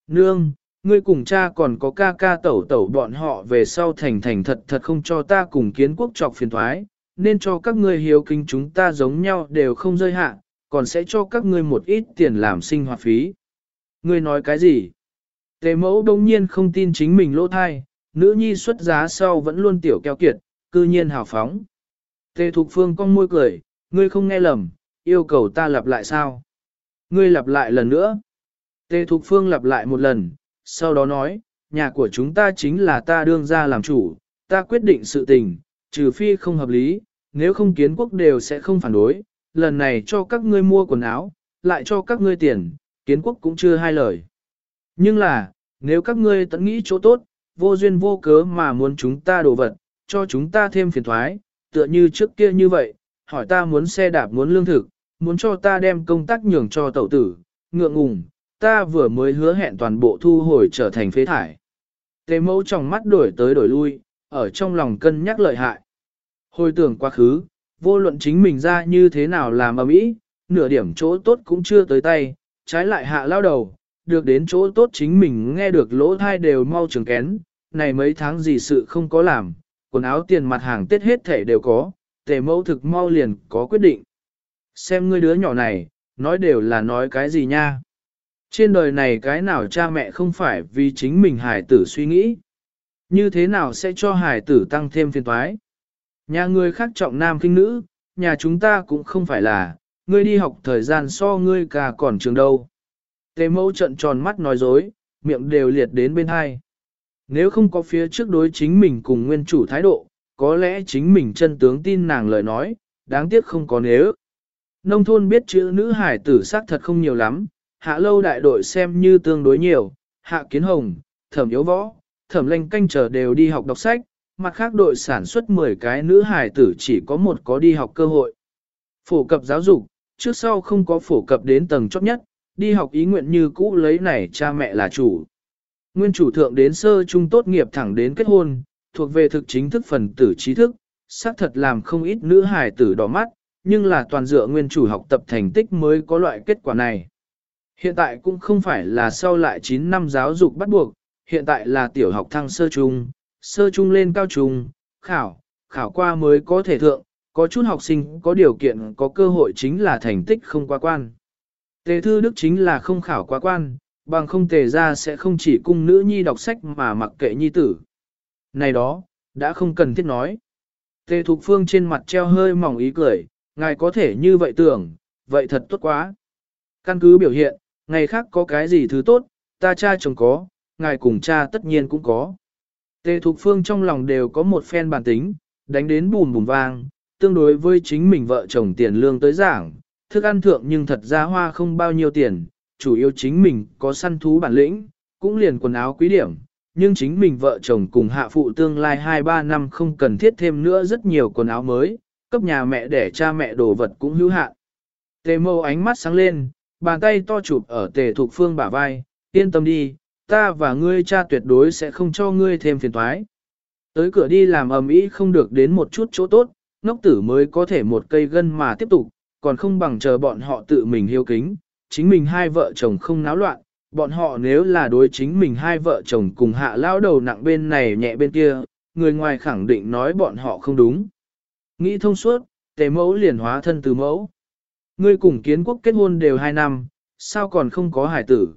Speaker 1: Nương, ngươi cùng cha còn có ca ca tẩu tẩu bọn họ về sau thành thành thật thật không cho ta cùng kiến quốc trọc phiền thoái, nên cho các ngươi hiếu kinh chúng ta giống nhau đều không rơi hạ, còn sẽ cho các ngươi một ít tiền làm sinh hoạt phí. Ngươi nói cái gì? Tề mẫu đông nhiên không tin chính mình lỗ thai, nữ nhi xuất giá sau vẫn luôn tiểu keo kiệt, cư nhiên hào phóng. Tề Thục Phương con môi cười, ngươi không nghe lầm, yêu cầu ta lặp lại sao? Ngươi lặp lại lần nữa. Tề Thục Phương lặp lại một lần, sau đó nói, nhà của chúng ta chính là ta đương ra làm chủ, ta quyết định sự tình, trừ phi không hợp lý, nếu không kiến quốc đều sẽ không phản đối, lần này cho các ngươi mua quần áo, lại cho các ngươi tiền, kiến quốc cũng chưa hai lời. Nhưng là, nếu các ngươi tận nghĩ chỗ tốt, vô duyên vô cớ mà muốn chúng ta đổ vật, cho chúng ta thêm phiền thoái, tựa như trước kia như vậy, hỏi ta muốn xe đạp muốn lương thực, muốn cho ta đem công tác nhường cho tẩu tử, ngượng ngùng, ta vừa mới hứa hẹn toàn bộ thu hồi trở thành phế thải. Tề mẫu trong mắt đổi tới đổi lui, ở trong lòng cân nhắc lợi hại. Hồi tưởng quá khứ, vô luận chính mình ra như thế nào làm ở mỹ, nửa điểm chỗ tốt cũng chưa tới tay, trái lại hạ lao đầu, được đến chỗ tốt chính mình nghe được lỗ thai đều mau trường kén, này mấy tháng gì sự không có làm, quần áo tiền mặt hàng Tết hết thể đều có, tề mẫu thực mau liền có quyết định. Xem ngươi đứa nhỏ này, nói đều là nói cái gì nha. Trên đời này cái nào cha mẹ không phải vì chính mình hải tử suy nghĩ. Như thế nào sẽ cho hải tử tăng thêm phiền toái? Nhà người khác trọng nam kinh nữ, nhà chúng ta cũng không phải là, ngươi đi học thời gian so ngươi cả còn trường đâu. Tề mẫu trận tròn mắt nói dối, miệng đều liệt đến bên hai. Nếu không có phía trước đối chính mình cùng nguyên chủ thái độ, có lẽ chính mình chân tướng tin nàng lời nói, đáng tiếc không có nếu. Nông thôn biết chữ nữ hải tử sắc thật không nhiều lắm, hạ lâu đại đội xem như tương đối nhiều, hạ kiến hồng, thẩm yếu võ, thẩm lanh canh chờ đều đi học đọc sách, mặt khác đội sản xuất 10 cái nữ hải tử chỉ có một có đi học cơ hội. Phổ cập giáo dục, trước sau không có phổ cập đến tầng chót nhất, đi học ý nguyện như cũ lấy này cha mẹ là chủ. Nguyên chủ thượng đến sơ trung tốt nghiệp thẳng đến kết hôn, thuộc về thực chính thức phần tử trí thức, xác thật làm không ít nữ hài tử đỏ mắt, nhưng là toàn dựa nguyên chủ học tập thành tích mới có loại kết quả này. Hiện tại cũng không phải là sau lại 9 năm giáo dục bắt buộc, hiện tại là tiểu học thăng sơ trung, sơ trung lên cao trung, khảo, khảo qua mới có thể thượng, có chút học sinh có điều kiện có cơ hội chính là thành tích không qua quan. Tề thư đức chính là không khảo quá quan, bằng không tề ra sẽ không chỉ cung nữ nhi đọc sách mà mặc kệ nhi tử. Này đó, đã không cần thiết nói. Tề thục phương trên mặt treo hơi mỏng ý cười, ngài có thể như vậy tưởng, vậy thật tốt quá. Căn cứ biểu hiện, ngày khác có cái gì thứ tốt, ta cha chồng có, ngài cùng cha tất nhiên cũng có. Tề Thục Phương trong lòng đều có một phen bản tính, đánh đến bùm bùm vang, tương đối với chính mình vợ chồng tiền lương tới giảng, thức ăn thượng nhưng thật ra hoa không bao nhiêu tiền, chủ yếu chính mình có săn thú bản lĩnh, cũng liền quần áo quý điểm, nhưng chính mình vợ chồng cùng hạ phụ tương lai 2-3 năm không cần thiết thêm nữa rất nhiều quần áo mới, cấp nhà mẹ để cha mẹ đồ vật cũng hữu hạn. Tề mâu ánh mắt sáng lên, bàn tay to chụp ở tề thục phương bả vai, yên tâm đi, ta và ngươi cha tuyệt đối sẽ không cho ngươi thêm phiền toái. Tới cửa đi làm ầm ĩ không được đến một chút chỗ tốt, ngốc tử mới có thể một cây gân mà tiếp tục, còn không bằng chờ bọn họ tự mình hiếu kính, chính mình hai vợ chồng không náo loạn, bọn họ nếu là đối chính mình hai vợ chồng cùng hạ lao đầu nặng bên này nhẹ bên kia, người ngoài khẳng định nói bọn họ không đúng. Nghĩ thông suốt, tề mẫu liền hóa thân từ mẫu. Ngươi cùng kiến quốc kết hôn đều hai năm, sao còn không có hải tử?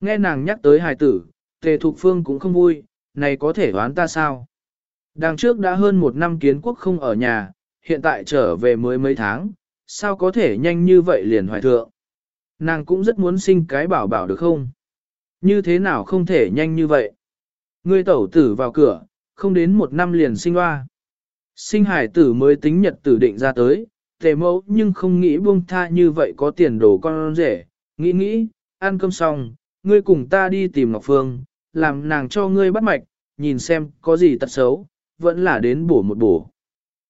Speaker 1: Nghe nàng nhắc tới hải tử, tề thục phương cũng không vui, này có thể đoán ta sao? Đằng trước đã hơn một năm kiến quốc không ở nhà, hiện tại trở về mới mấy tháng, sao có thể nhanh như vậy liền hoài thượng? Nàng cũng rất muốn sinh cái bảo bảo được không? Như thế nào không thể nhanh như vậy? Ngươi tẩu tử vào cửa, không đến một năm liền sinh hoa. Sinh hải tử mới tính nhật tử định ra tới, tề mẫu nhưng không nghĩ buông tha như vậy có tiền đồ con rể, nghĩ nghĩ, ăn cơm xong, ngươi cùng ta đi tìm Ngọc Phương, làm nàng cho ngươi bắt mạch, nhìn xem có gì tật xấu, vẫn là đến bổ một bổ.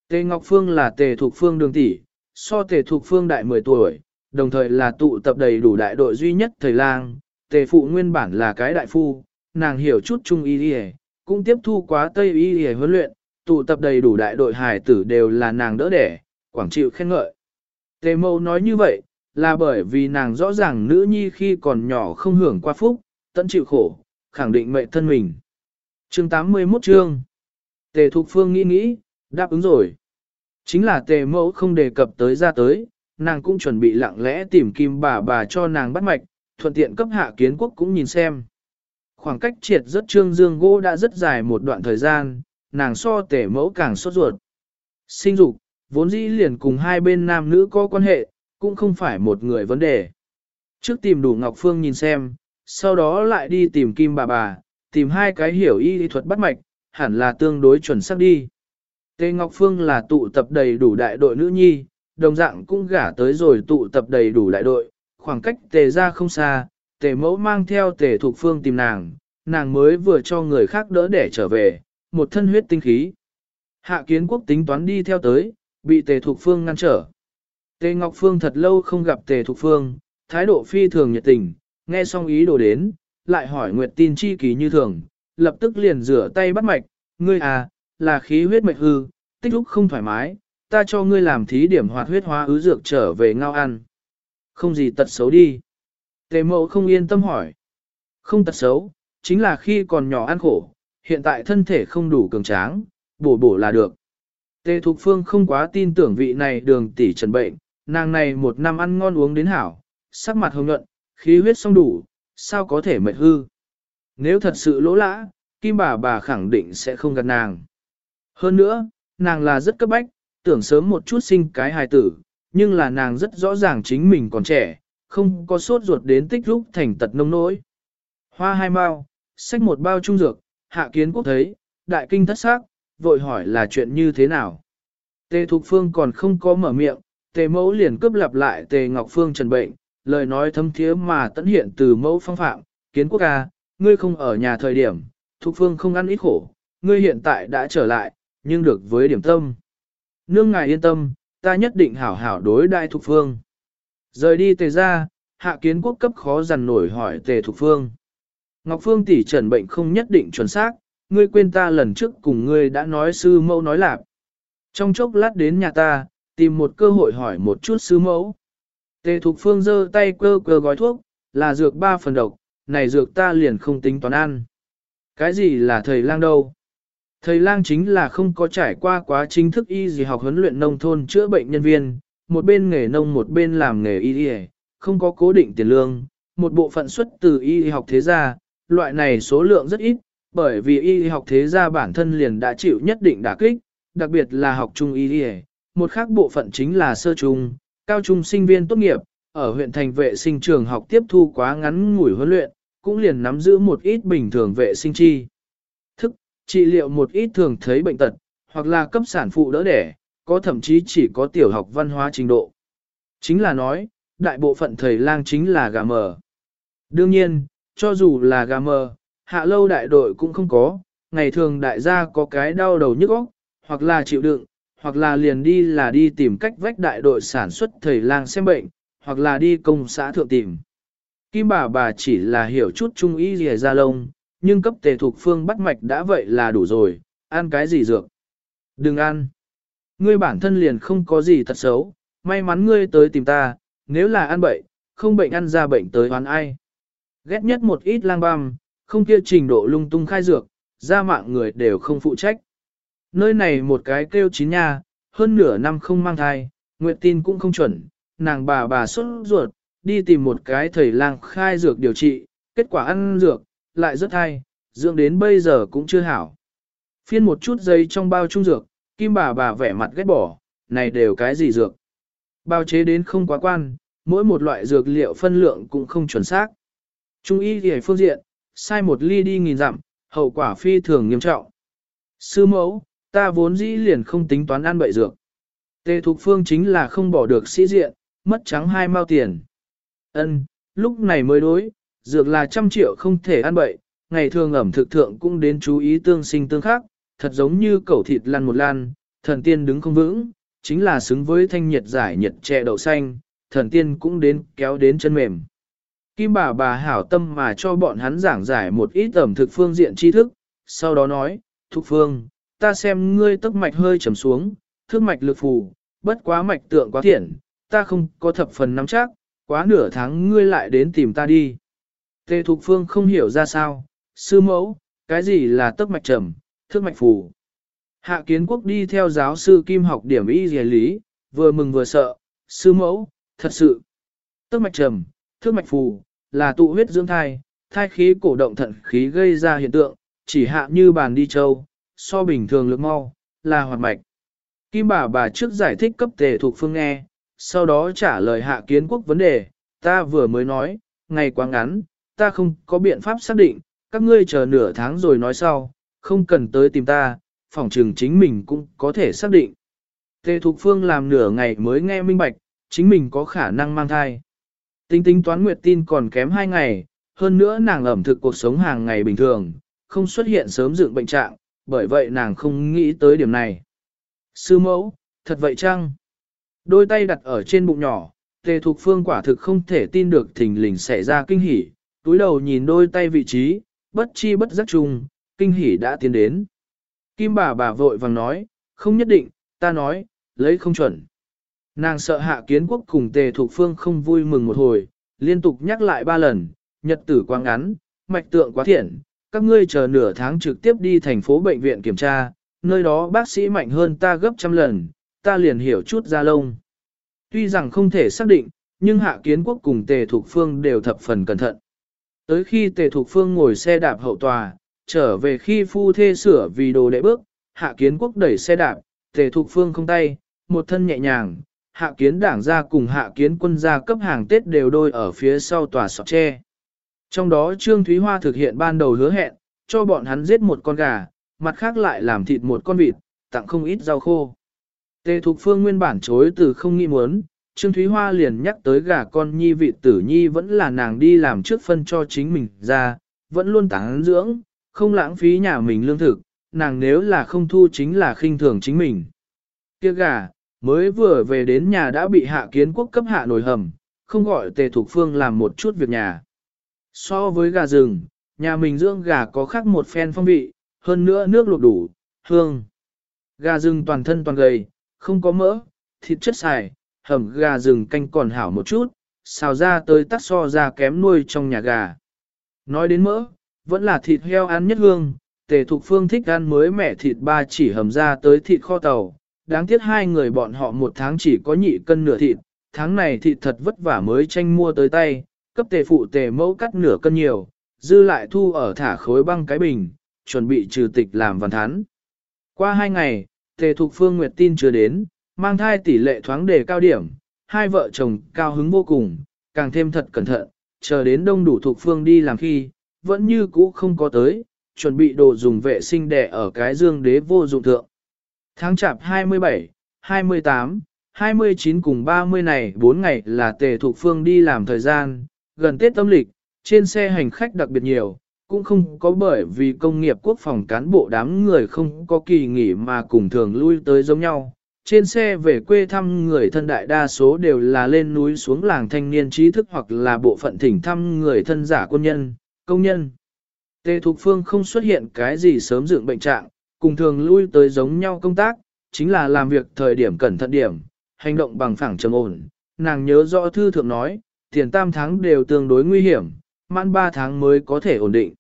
Speaker 1: Tề Ngọc Phương là tề thuộc phương đường tỷ, so tề thuộc phương đại 10 tuổi, đồng thời là tụ tập đầy đủ đại đội duy nhất thời lang, tề phụ nguyên bản là cái đại phu, nàng hiểu chút trung y y cũng tiếp thu quá tây y y huấn luyện, tụ tập đầy đủ đại đội hài tử đều là nàng đỡ đẻ, quảng chịu khen ngợi. Tề mâu nói như vậy, là bởi vì nàng rõ ràng nữ nhi khi còn nhỏ không hưởng qua phúc, tận chịu khổ, khẳng định mệnh thân mình. Chương 81 chương Tề Thục Phương nghĩ nghĩ, đáp ứng rồi. Chính là tề mẫu không đề cập tới ra tới, nàng cũng chuẩn bị lặng lẽ tìm kim bà bà cho nàng bắt mạch, thuận tiện cấp hạ kiến quốc cũng nhìn xem. Khoảng cách triệt rất trương dương gỗ đã rất dài một đoạn thời gian, nàng so tề mẫu càng sốt ruột. Sinh dục, vốn dĩ liền cùng hai bên nam nữ có quan hệ, cũng không phải một người vấn đề. Trước tìm đủ Ngọc Phương nhìn xem, sau đó lại đi tìm Kim bà bà, tìm hai cái hiểu y thuật bắt mạch, hẳn là tương đối chuẩn xác đi. Tề Ngọc Phương là tụ tập đầy đủ đại đội nữ nhi, đồng dạng cũng gả tới rồi tụ tập đầy đủ đại đội, khoảng cách tề ra không xa, tề mẫu mang theo tề thuộc phương tìm nàng, nàng mới vừa cho người khác đỡ để trở về, một thân huyết tinh khí. Hạ kiến quốc tính toán đi theo tới, bị tề thuộc phương ngăn trở. Tề Ngọc Phương thật lâu không gặp tề thuộc phương, thái độ phi thường nhiệt tình, nghe xong ý đồ đến, lại hỏi Nguyệt tin chi ký như thường, lập tức liền rửa tay bắt mạch, ngươi à, là khí huyết mạch hư, tích lúc không thoải mái, ta cho ngươi làm thí điểm hoạt huyết hóa ứ dược trở về ngao ăn. Không gì tật xấu đi. Tề mẫu không yên tâm hỏi. Không tật xấu, chính là khi còn nhỏ ăn khổ, hiện tại thân thể không đủ cường tráng, bổ bổ là được. Tề Thục Phương không quá tin tưởng vị này đường tỷ trần bệnh, nàng này một năm ăn ngon uống đến hảo, sắc mặt hồng nhuận, khí huyết song đủ, sao có thể mệt hư. Nếu thật sự lỗ lã, Kim bà bà khẳng định sẽ không gặp nàng. Hơn nữa, nàng là rất cấp bách, tưởng sớm một chút sinh cái hài tử, nhưng là nàng rất rõ ràng chính mình còn trẻ, không có sốt ruột đến tích lúc thành tật nông nỗi. Hoa hai bao, xách một bao trung dược, hạ kiến quốc thấy, đại kinh thất xác, vội hỏi là chuyện như thế nào. Tề Thục Phương còn không có mở miệng, tề mẫu liền cướp lặp lại tề Ngọc Phương trần bệnh, lời nói thâm thiế mà tận hiện từ mẫu phong phạm, kiến quốc ca, ngươi không ở nhà thời điểm, Thục Phương không ăn ít khổ, ngươi hiện tại đã trở lại, nhưng được với điểm tâm. Nương ngài yên tâm, ta nhất định hảo hảo đối đại Thục Phương. Rời đi tề ra, hạ kiến quốc cấp khó dằn nổi hỏi tề Thục Phương. Ngọc Phương tỷ trần bệnh không nhất định chuẩn xác, ngươi quên ta lần trước cùng ngươi đã nói sư mẫu nói lạc. Trong chốc lát đến nhà ta, tìm một cơ hội hỏi một chút sư mẫu. Tề Thục Phương giơ tay cơ cơ gói thuốc, là dược ba phần độc, này dược ta liền không tính toán ăn. Cái gì là thầy lang đâu? Thầy lang chính là không có trải qua quá chính thức y gì học huấn luyện nông thôn chữa bệnh nhân viên, một bên nghề nông một bên làm nghề y y, không có cố định tiền lương, một bộ phận xuất từ y học thế gia, loại này số lượng rất ít, bởi vì y học thế gia bản thân liền đã chịu nhất định đả kích, đặc biệt là học trung y y, một khác bộ phận chính là sơ trung, cao trung sinh viên tốt nghiệp, ở huyện thành vệ sinh trường học tiếp thu quá ngắn ngủi huấn luyện, cũng liền nắm giữ một ít bình thường vệ sinh chi. Thức, trị liệu một ít thường thấy bệnh tật, hoặc là cấp sản phụ đỡ đẻ, có thậm chí chỉ có tiểu học văn hóa trình độ. Chính là nói, đại bộ phận thầy lang chính là gà mờ. Đương nhiên, cho dù là gà mờ, hạ lâu đại đội cũng không có, ngày thường đại gia có cái đau đầu nhức óc, hoặc là chịu đựng, hoặc là liền đi là đi tìm cách vách đại đội sản xuất thầy lang xem bệnh, hoặc là đi công xã thượng tìm. Kim bà bà chỉ là hiểu chút trung ý gì ra lông, nhưng cấp tề thuộc phương bắt mạch đã vậy là đủ rồi, ăn cái gì dược. Đừng ăn. Ngươi bản thân liền không có gì thật xấu, may mắn ngươi tới tìm ta, nếu là ăn bệnh, không bệnh ăn ra bệnh tới hoán ai. Ghét nhất một ít lang băm, không kia trình độ lung tung khai dược, ra mạng người đều không phụ trách. Nơi này một cái kêu chín nha, hơn nửa năm không mang thai, nguyện tin cũng không chuẩn, nàng bà bà xuất ruột, đi tìm một cái thầy lang khai dược điều trị, kết quả ăn dược, lại rất hay, dưỡng đến bây giờ cũng chưa hảo. Phiên một chút giấy trong bao trung dược, kim bà bà vẻ mặt ghét bỏ, này đều cái gì dược. Bao chế đến không quá quan, mỗi một loại dược liệu phân lượng cũng không chuẩn xác. Trung y thì phương diện, sai một ly đi nghìn dặm, hậu quả phi thường nghiêm trọng. Sư mẫu, ta vốn dĩ liền không tính toán ăn bậy dược. Tề Thục Phương chính là không bỏ được sĩ diện, mất trắng hai mao tiền. Ân, lúc này mới đối, dược là trăm triệu không thể ăn bậy, ngày thường ẩm thực thượng cũng đến chú ý tương sinh tương khắc, thật giống như cẩu thịt lăn một lan, thần tiên đứng không vững, chính là xứng với thanh nhiệt giải nhiệt chè đậu xanh, thần tiên cũng đến kéo đến chân mềm. Kim bà bà hảo tâm mà cho bọn hắn giảng giải một ít ẩm thực phương diện tri thức, sau đó nói, Thục Phương, ta xem ngươi tốc mạch hơi trầm xuống, thước mạch lực phù, bất quá mạch tượng quá thiện, ta không có thập phần nắm chắc, quá nửa tháng ngươi lại đến tìm ta đi. Tề Thục Phương không hiểu ra sao, sư mẫu, cái gì là tức mạch trầm, thước mạch phù. Hạ kiến quốc đi theo giáo sư Kim học điểm y dề lý, vừa mừng vừa sợ, sư mẫu, thật sự. Tức mạch trầm, thước mạch phù, là tụ huyết dưỡng thai, thai khí cổ động thận khí gây ra hiện tượng, chỉ hạ như bàn đi châu, so bình thường lực mau, là hoạt mạch. Kim bà bà trước giải thích cấp tề thuộc phương nghe, sau đó trả lời hạ kiến quốc vấn đề, ta vừa mới nói, ngày quá ngắn, ta không có biện pháp xác định, các ngươi chờ nửa tháng rồi nói sau, không cần tới tìm ta, phòng trường chính mình cũng có thể xác định. Tề Thục Phương làm nửa ngày mới nghe minh bạch, chính mình có khả năng mang thai. Tính tính toán nguyệt tin còn kém hai ngày, hơn nữa nàng ẩm thực cuộc sống hàng ngày bình thường, không xuất hiện sớm dựng bệnh trạng, bởi vậy nàng không nghĩ tới điểm này. Sư mẫu, thật vậy chăng? Đôi tay đặt ở trên bụng nhỏ, tề thục phương quả thực không thể tin được thình lình xảy ra kinh hỉ, túi đầu nhìn đôi tay vị trí, bất chi bất giác chung, kinh hỉ đã tiến đến. Kim bà bà vội vàng nói, không nhất định, ta nói, lấy không chuẩn. Nàng sợ hạ kiến quốc cùng tề thục phương không vui mừng một hồi, liên tục nhắc lại ba lần, nhật tử quá ngắn, mạch tượng quá thiện, các ngươi chờ nửa tháng trực tiếp đi thành phố bệnh viện kiểm tra, nơi đó bác sĩ mạnh hơn ta gấp trăm lần, ta liền hiểu chút ra lông. Tuy rằng không thể xác định, nhưng Hạ Kiến Quốc cùng Tề Thục Phương đều thập phần cẩn thận. Tới khi Tề Thục Phương ngồi xe đạp hậu tòa, trở về khi phu thê sửa vì đồ đệ bước, Hạ Kiến Quốc đẩy xe đạp, Tề Thục Phương không tay, một thân nhẹ nhàng, Hạ Kiến đảng ra cùng Hạ Kiến quân gia cấp hàng Tết đều đôi ở phía sau tòa sọt tre. Trong đó Trương Thúy Hoa thực hiện ban đầu hứa hẹn, cho bọn hắn giết một con gà, mặt khác lại làm thịt một con vịt, tặng không ít rau khô. Tề Thục Phương nguyên bản chối từ không nghĩ muốn, Trương Thúy Hoa liền nhắc tới gà con nhi vị tử nhi vẫn là nàng đi làm trước phân cho chính mình ra, vẫn luôn tán dưỡng, không lãng phí nhà mình lương thực, nàng nếu là không thu chính là khinh thường chính mình. Kia gà, mới vừa về đến nhà đã bị hạ kiến quốc cấp hạ nổi hầm, không gọi Tề Thục Phương làm một chút việc nhà. So với gà rừng, Nhà mình dưỡng gà có khác một phen phong vị, hơn nữa nước luộc đủ, hương. Gà rừng toàn thân toàn gầy, không có mỡ, thịt chất xài, hầm gà rừng canh còn hảo một chút, xào ra tới tắt so ra kém nuôi trong nhà gà. Nói đến mỡ, vẫn là thịt heo ăn nhất hương, tề thục phương thích ăn mới mẻ thịt ba chỉ hầm ra tới thịt kho tàu. Đáng tiếc hai người bọn họ một tháng chỉ có nhị cân nửa thịt, tháng này thịt thật vất vả mới tranh mua tới tay, cấp tề phụ tề mẫu cắt nửa cân nhiều, dư lại thu ở thả khối băng cái bình, chuẩn bị trừ tịch làm văn thán. Qua hai ngày, tề thục phương nguyệt tin chưa đến, mang thai tỷ lệ thoáng đề cao điểm, hai vợ chồng cao hứng vô cùng, càng thêm thật cẩn thận, chờ đến đông đủ thục phương đi làm khi, vẫn như cũ không có tới, chuẩn bị đồ dùng vệ sinh đẻ ở cái dương đế vô dụng thượng. Tháng chạp 27, 28, 29 cùng 30 này 4 ngày là tề thục phương đi làm thời gian, gần Tết âm lịch, trên xe hành khách đặc biệt nhiều, cũng không có bởi vì công nghiệp quốc phòng cán bộ đám người không có kỳ nghỉ mà cùng thường lui tới giống nhau. Trên xe về quê thăm người thân đại đa số đều là lên núi xuống làng thanh niên trí thức hoặc là bộ phận thỉnh thăm người thân giả quân nhân, công nhân. Tề Thục Phương không xuất hiện cái gì sớm dựng bệnh trạng, cùng thường lui tới giống nhau công tác, chính là làm việc thời điểm cẩn thận điểm, hành động bằng phẳng trầm ổn. Nàng nhớ rõ thư thượng nói, tiền tam tháng đều tương đối nguy hiểm, mãn 3 tháng mới có thể ổn định.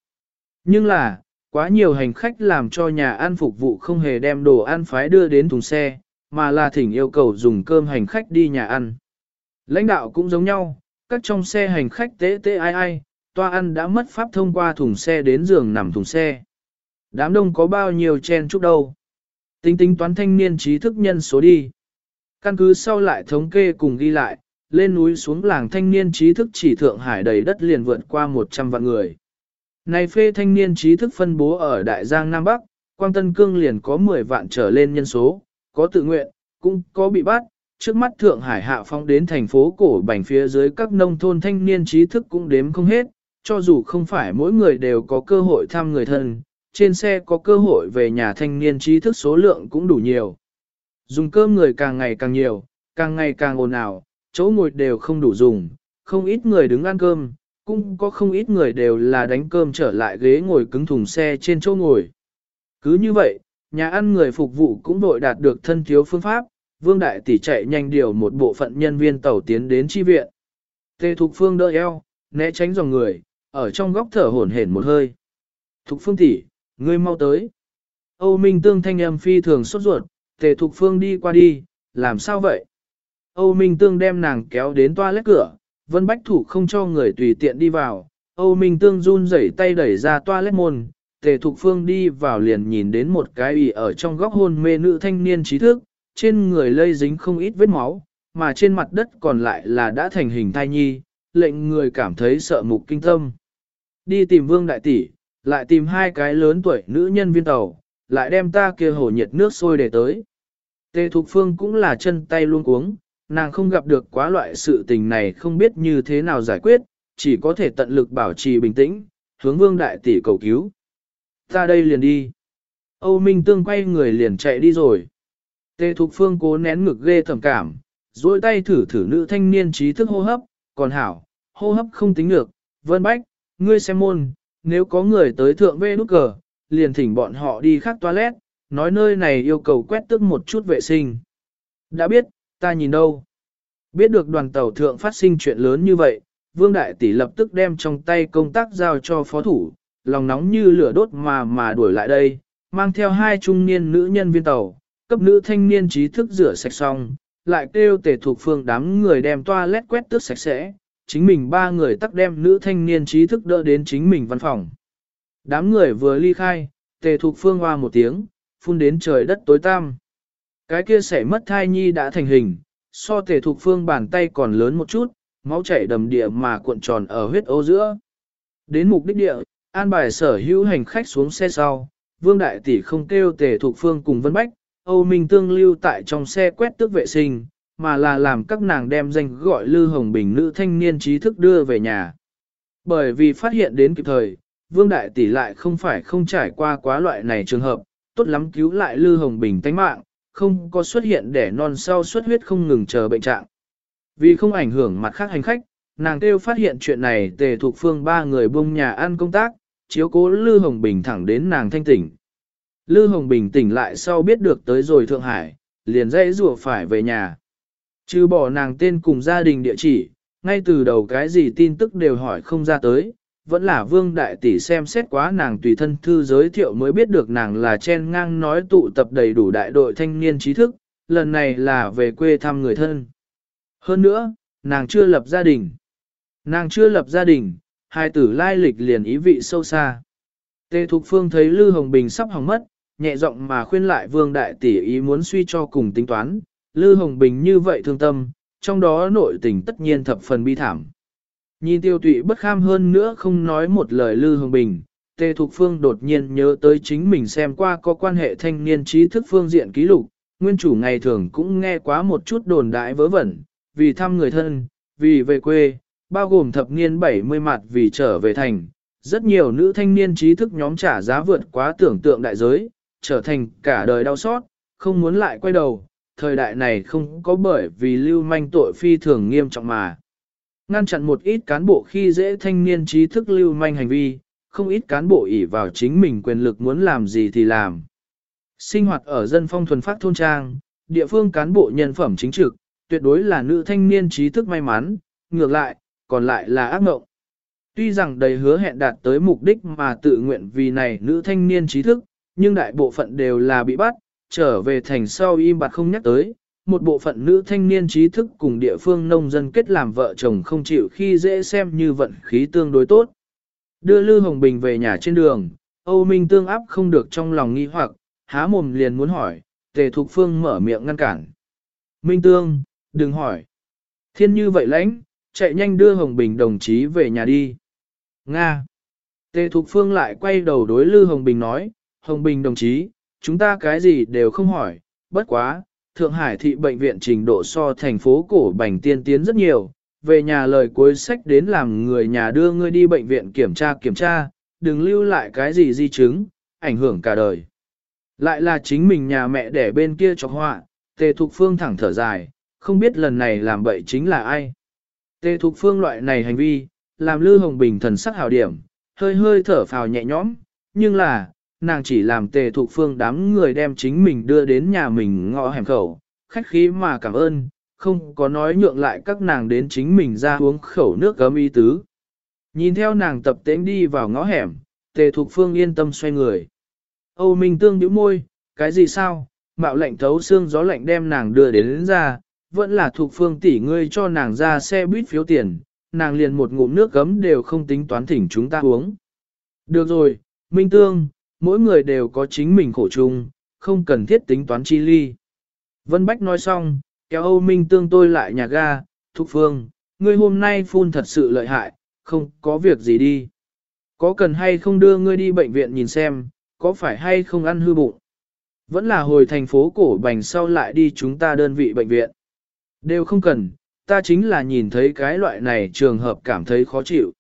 Speaker 1: Nhưng là, quá nhiều hành khách làm cho nhà ăn phục vụ không hề đem đồ ăn phái đưa đến thùng xe, mà là thỉnh yêu cầu dùng cơm hành khách đi nhà ăn. Lãnh đạo cũng giống nhau, các trong xe hành khách tế tế ai ai, toa ăn đã mất pháp thông qua thùng xe đến giường nằm thùng xe. Đám đông có bao nhiêu chen chúc đâu. Tính tính toán thanh niên trí thức nhân số đi. Căn cứ sau lại thống kê cùng ghi lại, lên núi xuống làng thanh niên trí thức chỉ Thượng Hải đầy đất liền vượt qua 100 vạn người. Này phê thanh niên trí thức phân bố ở Đại Giang Nam Bắc, Quang Tân Cương liền có 10 vạn trở lên nhân số, có tự nguyện, cũng có bị bắt. Trước mắt Thượng Hải hạ phong đến thành phố cổ bành phía dưới các nông thôn thanh niên trí thức cũng đếm không hết, cho dù không phải mỗi người đều có cơ hội thăm người thân, trên xe có cơ hội về nhà thanh niên trí thức số lượng cũng đủ nhiều. Dùng cơm người càng ngày càng nhiều, càng ngày càng ồn ào, chỗ ngồi đều không đủ dùng, không ít người đứng ăn cơm, cũng có không ít người đều là đánh cơm trở lại ghế ngồi cứng thùng xe trên chỗ ngồi. Cứ như vậy, nhà ăn người phục vụ cũng đội đạt được thân thiếu phương pháp, Vương Đại Tỷ chạy nhanh điều một bộ phận nhân viên tàu tiến đến chi viện. Tề Thục Phương đỡ eo, né tránh dòng người, ở trong góc thở hổn hển một hơi. Thục Phương tỷ, ngươi mau tới. Âu Minh Tương thanh âm phi thường sốt ruột, Tề Thục Phương đi qua đi, làm sao vậy? Âu Minh Tương đem nàng kéo đến toilet cửa, Vân Bách Thủ không cho người tùy tiện đi vào. Âu Minh Tương run rẩy tay đẩy ra toilet môn, Tề Thục Phương đi vào liền nhìn đến một cái ỉ ở trong góc hôn mê nữ thanh niên trí thức, trên người lây dính không ít vết máu, mà trên mặt đất còn lại là đã thành hình thai nhi, lệnh người cảm thấy sợ mục kinh tâm. Đi tìm Vương Đại Tỷ, lại tìm hai cái lớn tuổi nữ nhân viên tàu, lại đem ta kia hồ nhiệt nước sôi để tới. Tề Thục Phương cũng là chân tay luôn cuống, nàng không gặp được quá loại sự tình này không biết như thế nào giải quyết, chỉ có thể tận lực bảo trì bình tĩnh, hướng vương đại tỷ cầu cứu. Ta đây liền đi. Âu Minh Tương quay người liền chạy đi rồi. Tề Thục Phương cố nén ngực ghê thầm cảm, duỗi tay thử thử nữ thanh niên trí thức hô hấp, còn hảo, hô hấp không tính được. Vân Bách, ngươi xem môn, nếu có người tới thượng vê nút cờ, liền thỉnh bọn họ đi khác toilet, nói nơi này yêu cầu quét tức một chút vệ sinh. Đã biết, ta nhìn đâu. Biết được đoàn tàu thượng phát sinh chuyện lớn như vậy, Vương Đại Tỷ lập tức đem trong tay công tác giao cho phó thủ, lòng nóng như lửa đốt mà mà đuổi lại đây, mang theo hai trung niên nữ nhân viên tàu, cấp nữ thanh niên trí thức rửa sạch xong, lại kêu tề thuộc phương đám người đem toa lét quét tước sạch sẽ, chính mình ba người tắc đem nữ thanh niên trí thức đỡ đến chính mình văn phòng. Đám người vừa ly khai, tề thuộc phương hoa một tiếng, phun đến trời đất tối tăm. Cái kia sẽ mất thai nhi đã thành hình, so tề thục phương bàn tay còn lớn một chút, máu chảy đầm địa mà cuộn tròn ở huyết ô giữa. Đến mục đích địa, an bài sở hữu hành khách xuống xe sau, vương đại tỷ không kêu tề thục phương cùng vân bách, Âu Minh tương lưu tại trong xe quét tước vệ sinh, mà là làm các nàng đem danh gọi Lư Hồng Bình nữ thanh niên trí thức đưa về nhà. Bởi vì phát hiện đến kịp thời, Vương Đại Tỷ lại không phải không trải qua quá loại này trường hợp, tốt lắm cứu lại Lư Hồng Bình tánh mạng, không có xuất hiện để non sau xuất huyết không ngừng chờ bệnh trạng. Vì không ảnh hưởng mặt khác hành khách, nàng kêu phát hiện chuyện này tề thuộc phương ba người bông nhà ăn công tác, chiếu cố Lư Hồng Bình thẳng đến nàng thanh tỉnh. Lư Hồng Bình tỉnh lại sau biết được tới rồi Thượng Hải, liền dãy rùa phải về nhà. Chứ bỏ nàng tên cùng gia đình địa chỉ, ngay từ đầu cái gì tin tức đều hỏi không ra tới, vẫn là vương đại tỷ xem xét quá nàng tùy thân thư giới thiệu mới biết được nàng là chen ngang nói tụ tập đầy đủ đại đội thanh niên trí thức, lần này là về quê thăm người thân. Hơn nữa, nàng chưa lập gia đình. Nàng chưa lập gia đình, hai tử lai lịch liền ý vị sâu xa. Tề Thục Phương thấy Lư Hồng Bình sắp hỏng mất, nhẹ giọng mà khuyên lại Vương Đại Tỷ ý muốn suy cho cùng tính toán, Lư Hồng Bình như vậy thương tâm, trong đó nội tình tất nhiên thập phần bi thảm. Nhìn tiêu tụy bất kham hơn nữa không nói một lời Lư Hồng Bình, Tề Thục Phương đột nhiên nhớ tới chính mình xem qua có quan hệ thanh niên trí thức phương diện ký lục, nguyên chủ ngày thường cũng nghe quá một chút đồn đại vớ vẩn, vì thăm người thân, vì về quê, bao gồm thập niên 70 mặt vì trở về thành. Rất nhiều nữ thanh niên trí thức nhóm trả giá vượt quá tưởng tượng đại giới, trở thành cả đời đau xót, không muốn lại quay đầu, thời đại này không có bởi vì lưu manh tội phi thường nghiêm trọng mà. Ngăn chặn một ít cán bộ khi dễ thanh niên trí thức lưu manh hành vi, không ít cán bộ ỷ vào chính mình quyền lực muốn làm gì thì làm. Sinh hoạt ở dân phong thuần phát thôn trang, địa phương cán bộ nhân phẩm chính trực, tuyệt đối là nữ thanh niên trí thức may mắn, ngược lại, còn lại là ác mộng. Tuy rằng đầy hứa hẹn đạt tới mục đích mà tự nguyện vì này nữ thanh niên trí thức, nhưng đại bộ phận đều là bị bắt, trở về thành sau im bặt không nhắc tới. Một bộ phận nữ thanh niên trí thức cùng địa phương nông dân kết làm vợ chồng không chịu khi dễ xem như vận khí tương đối tốt. Đưa Lư Hồng Bình về nhà trên đường, Âu Minh tương áp không được trong lòng nghi hoặc, há mồm liền muốn hỏi, Tề Thục Phương mở miệng ngăn cản. Minh Tương, đừng hỏi. Thiên như vậy lãnh, chạy nhanh đưa Hồng Bình đồng chí về nhà đi. Nga. Tề Thục Phương lại quay đầu đối Lư Hồng Bình nói, Hồng Bình đồng chí, chúng ta cái gì đều không hỏi, bất quá, Thượng Hải thị bệnh viện trình độ so thành phố cổ bành tiên tiến rất nhiều, về nhà lời cuối sách đến làm người nhà đưa ngươi đi bệnh viện kiểm tra kiểm tra, đừng lưu lại cái gì di chứng, ảnh hưởng cả đời. Lại là chính mình nhà mẹ để bên kia cho họa, Tề Thục Phương thẳng thở dài, không biết lần này làm bậy chính là ai. Tề Thục Phương loại này hành vi, làm Lư Hồng Bình thần sắc hào điểm, hơi hơi thở phào nhẹ nhõm, nhưng là, nàng chỉ làm Tề Thục Phương đám người đem chính mình đưa đến nhà mình ngõ hẻm khẩu, khách khí mà cảm ơn, không có nói nhượng lại các nàng đến chính mình ra uống khẩu nước gấm y tứ. Nhìn theo nàng tập tễnh đi vào ngõ hẻm, Tề Thục Phương yên tâm xoay người. Âu Minh Tương nhíu môi, cái gì sao, mạo lạnh thấu xương gió lạnh đem nàng đưa đến, đến ra, vẫn là thuộc phương tỷ ngươi cho nàng ra xe buýt phiếu tiền, nàng liền một ngụm nước gấm đều không tính toán thỉnh chúng ta uống. Được rồi, Minh Tương, mỗi người đều có chính mình khổ chung, không cần thiết tính toán chi ly. Vân Bách nói xong, kéo Âu Minh Tương tôi lại nhà ga, Thục Phương, ngươi hôm nay phun thật sự lợi hại, không có việc gì đi. Có cần hay không đưa ngươi đi bệnh viện nhìn xem, có phải hay không ăn hư bụng? Vẫn là hồi thành phố cổ bành sau lại đi chúng ta đơn vị bệnh viện. Đều không cần, ta chính là nhìn thấy cái loại này trường hợp cảm thấy khó chịu.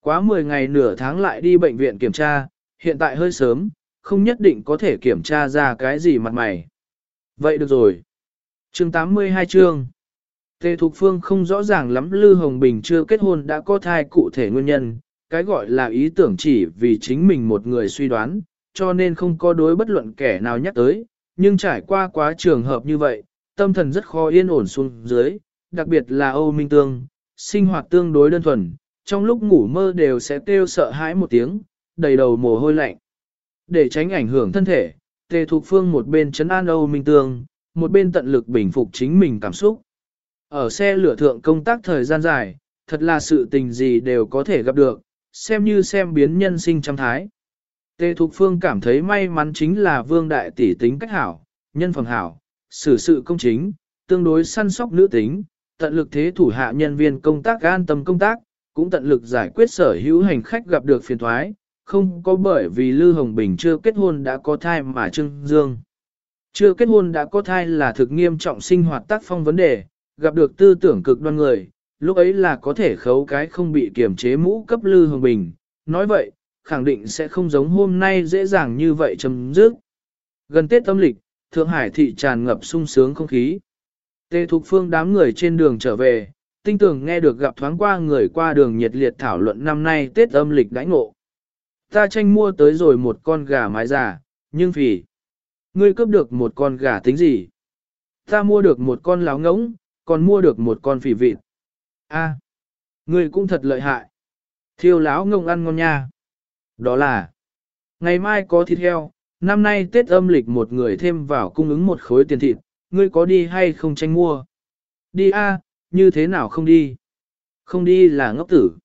Speaker 1: Quá 10 ngày nửa tháng lại đi bệnh viện kiểm tra, hiện tại hơi sớm, không nhất định có thể kiểm tra ra cái gì mặt mày. Vậy được rồi. Chương 82 chương. Tề Thục Phương không rõ ràng lắm Lư Hồng Bình chưa kết hôn đã có thai cụ thể nguyên nhân, cái gọi là ý tưởng chỉ vì chính mình một người suy đoán, cho nên không có đối bất luận kẻ nào nhắc tới, nhưng trải qua quá trường hợp như vậy, tâm thần rất khó yên ổn xuống dưới, đặc biệt là Âu Minh Tương, sinh hoạt tương đối đơn thuần, trong lúc ngủ mơ đều sẽ kêu sợ hãi một tiếng, đầy đầu mồ hôi lạnh. Để tránh ảnh hưởng thân thể, Tề Thục Phương một bên chấn an Âu Minh Tương, một bên tận lực bình phục chính mình cảm xúc. Ở xe lửa thượng công tác thời gian dài, thật là sự tình gì đều có thể gặp được, xem như xem biến nhân sinh trăm thái. Tề Thục Phương cảm thấy may mắn chính là vương đại tỷ tính cách hảo, nhân phẩm hảo, xử sự công chính, tương đối săn sóc nữ tính, tận lực thế thủ hạ nhân viên công tác an tâm công tác, cũng tận lực giải quyết sở hữu hành khách gặp được phiền thoái, không có bởi vì Lư Hồng Bình chưa kết hôn đã có thai mà trưng dương. Chưa kết hôn đã có thai là thực nghiêm trọng sinh hoạt tác phong vấn đề, gặp được tư tưởng cực đoan người, lúc ấy là có thể khấu cái không bị kiểm chế mũ cấp Lư Hồng Bình. Nói vậy, khẳng định sẽ không giống hôm nay dễ dàng như vậy chấm dứt. Gần Tết âm lịch, Thượng Hải thị tràn ngập sung sướng không khí. Tề Thục Phương đám người trên đường trở về, tinh tường nghe được gặp thoáng qua người qua đường nhiệt liệt thảo luận năm nay Tết âm lịch đãi ngộ. Ta tranh mua tới rồi một con gà mái già, nhưng vì Ngươi cướp được một con gà tính gì? Ta mua được một con láo ngỗng, còn mua được một con phỉ vịt. A, ngươi cũng thật lợi hại. Thiêu láo ngỗng ăn ngon nha. Đó là, ngày mai có thịt heo, năm nay Tết âm lịch một người thêm vào cung ứng một khối tiền thịt, ngươi có đi hay không tranh mua? Đi a, như thế nào không đi? Không đi là ngốc tử.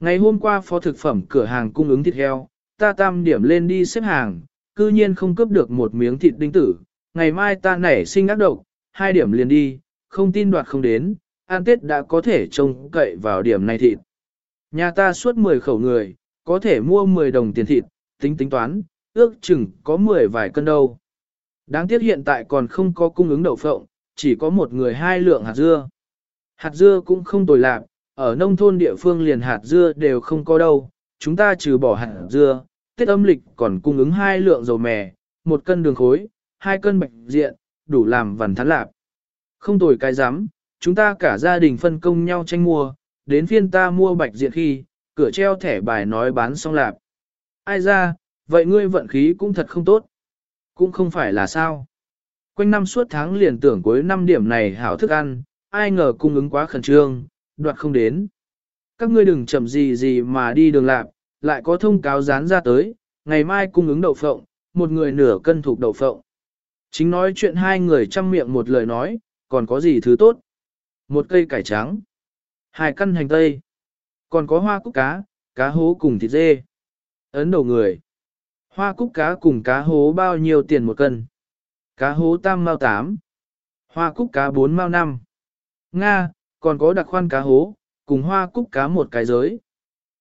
Speaker 1: Ngày hôm qua phó thực phẩm cửa hàng cung ứng thịt heo, ta tam điểm lên đi xếp hàng, cư nhiên không cướp được một miếng thịt đinh tử. Ngày mai ta nảy sinh ác độc, hai điểm liền đi, không tin đoạt không đến, an tết đã có thể trông cậy vào điểm này thịt. Nhà ta suốt 10 khẩu người, có thể mua 10 đồng tiền thịt, tính tính toán, ước chừng có 10 vài cân đâu. Đáng tiếc hiện tại còn không có cung ứng đậu phộng, chỉ có một người hai lượng hạt dưa. Hạt dưa cũng không tồi lạc, ở nông thôn địa phương liền hạt dưa đều không có đâu, chúng ta trừ bỏ hạt dưa, Tết âm lịch còn cung ứng hai lượng dầu mè, một cân đường khối, hai cân bạch diện, đủ làm vằn thắn lạp. Không tồi cái rắm chúng ta cả gia đình phân công nhau tranh mua, đến phiên ta mua bạch diện khi, cửa treo thẻ bài nói bán xong lạp. Ai ra, vậy ngươi vận khí cũng thật không tốt. Cũng không phải là sao. Quanh năm suốt tháng liền tưởng cuối năm điểm này hảo thức ăn, ai ngờ cung ứng quá khẩn trương, đoạt không đến. Các ngươi đừng chậm gì gì mà đi đường lạc, lại có thông cáo dán ra tới, ngày mai cung ứng đậu phộng, một người nửa cân thuộc đậu phộng. Chính nói chuyện hai người chăm miệng một lời nói, còn có gì thứ tốt? Một cây cải trắng, hai căn hành tây, còn có hoa cúc cá, cá hố cùng thịt dê. Ấn đầu người. Hoa cúc cá cùng cá hố bao nhiêu tiền một cân? Cá hố tam mao tám. Hoa cúc cá bốn mao năm. Nga, còn có đặc khoan cá hố, cùng hoa cúc cá một cái giới.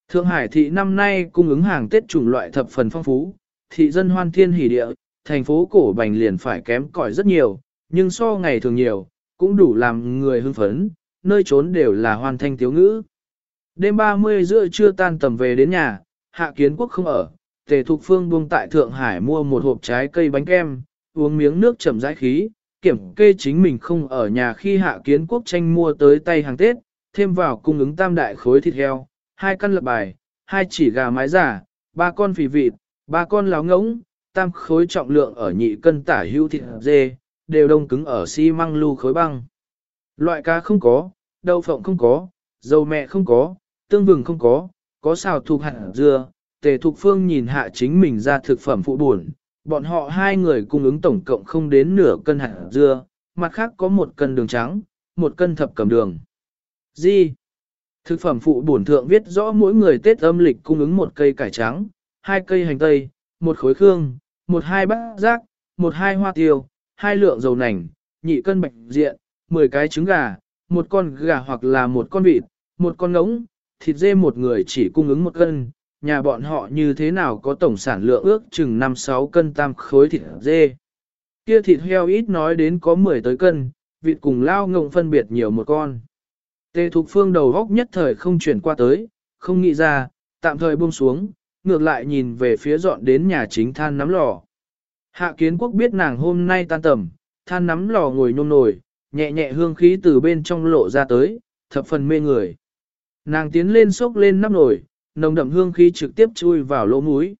Speaker 1: Thượng Hải thị năm nay cung ứng hàng Tết chủng loại thập phần phong phú, thị dân hoan thiên hỷ địa, thành phố cổ bành liền phải kém cỏi rất nhiều, nhưng so ngày thường nhiều, cũng đủ làm người hưng phấn, nơi trốn đều là hoàn thanh tiếu ngữ. Đêm 30 giữa trưa tan tầm về đến nhà, hạ kiến quốc không ở, tề thục phương buông tại Thượng Hải mua một hộp trái cây bánh kem, uống miếng nước chậm rãi khí, kiểm kê chính mình không ở nhà khi hạ kiến quốc tranh mua tới tay hàng Tết, thêm vào cung ứng tam đại khối thịt heo, hai căn lập bài, hai chỉ gà mái giả, ba con phì vịt, ba con láo ngỗng, tam khối trọng lượng ở nhị cân tả hữu thịt dê, đều đông cứng ở xi măng lưu khối băng. Loại cá không có, đậu phộng không có, dầu mẹ không có, tương vừng không có, có xào thuộc hạt dưa, tề thục phương nhìn hạ chính mình ra thực phẩm phụ buồn, bọn họ hai người cung ứng tổng cộng không đến nửa cân hạt dưa, mặt khác có một cân đường trắng, một cân thập cẩm đường. Gì? Thực phẩm phụ bổn thượng viết rõ mỗi người Tết âm lịch cung ứng một cây cải trắng, hai cây hành tây, một khối khương, một hai bát rác, một hai hoa tiêu, hai lượng dầu nành, nhị cân bạch diện, mười cái trứng gà, một con gà hoặc là một con vịt, một con ngỗng, thịt dê một người chỉ cung ứng một cân, nhà bọn họ như thế nào có tổng sản lượng ước chừng 5-6 cân tam khối thịt dê. Kia thịt heo ít nói đến có 10 tới cân, vịt cùng lao ngộng phân biệt nhiều một con. Tề Thục Phương đầu góc nhất thời không chuyển qua tới, không nghĩ ra, tạm thời buông xuống, ngược lại nhìn về phía dọn đến nhà chính than nắm lò. Hạ kiến quốc biết nàng hôm nay tan tầm, than nắm lò ngồi nhôm nổi, nhẹ nhẹ hương khí từ bên trong lộ ra tới, thập phần mê người. Nàng tiến lên sốc lên nắp nổi nồng đậm hương khí trực tiếp chui vào lỗ mũi.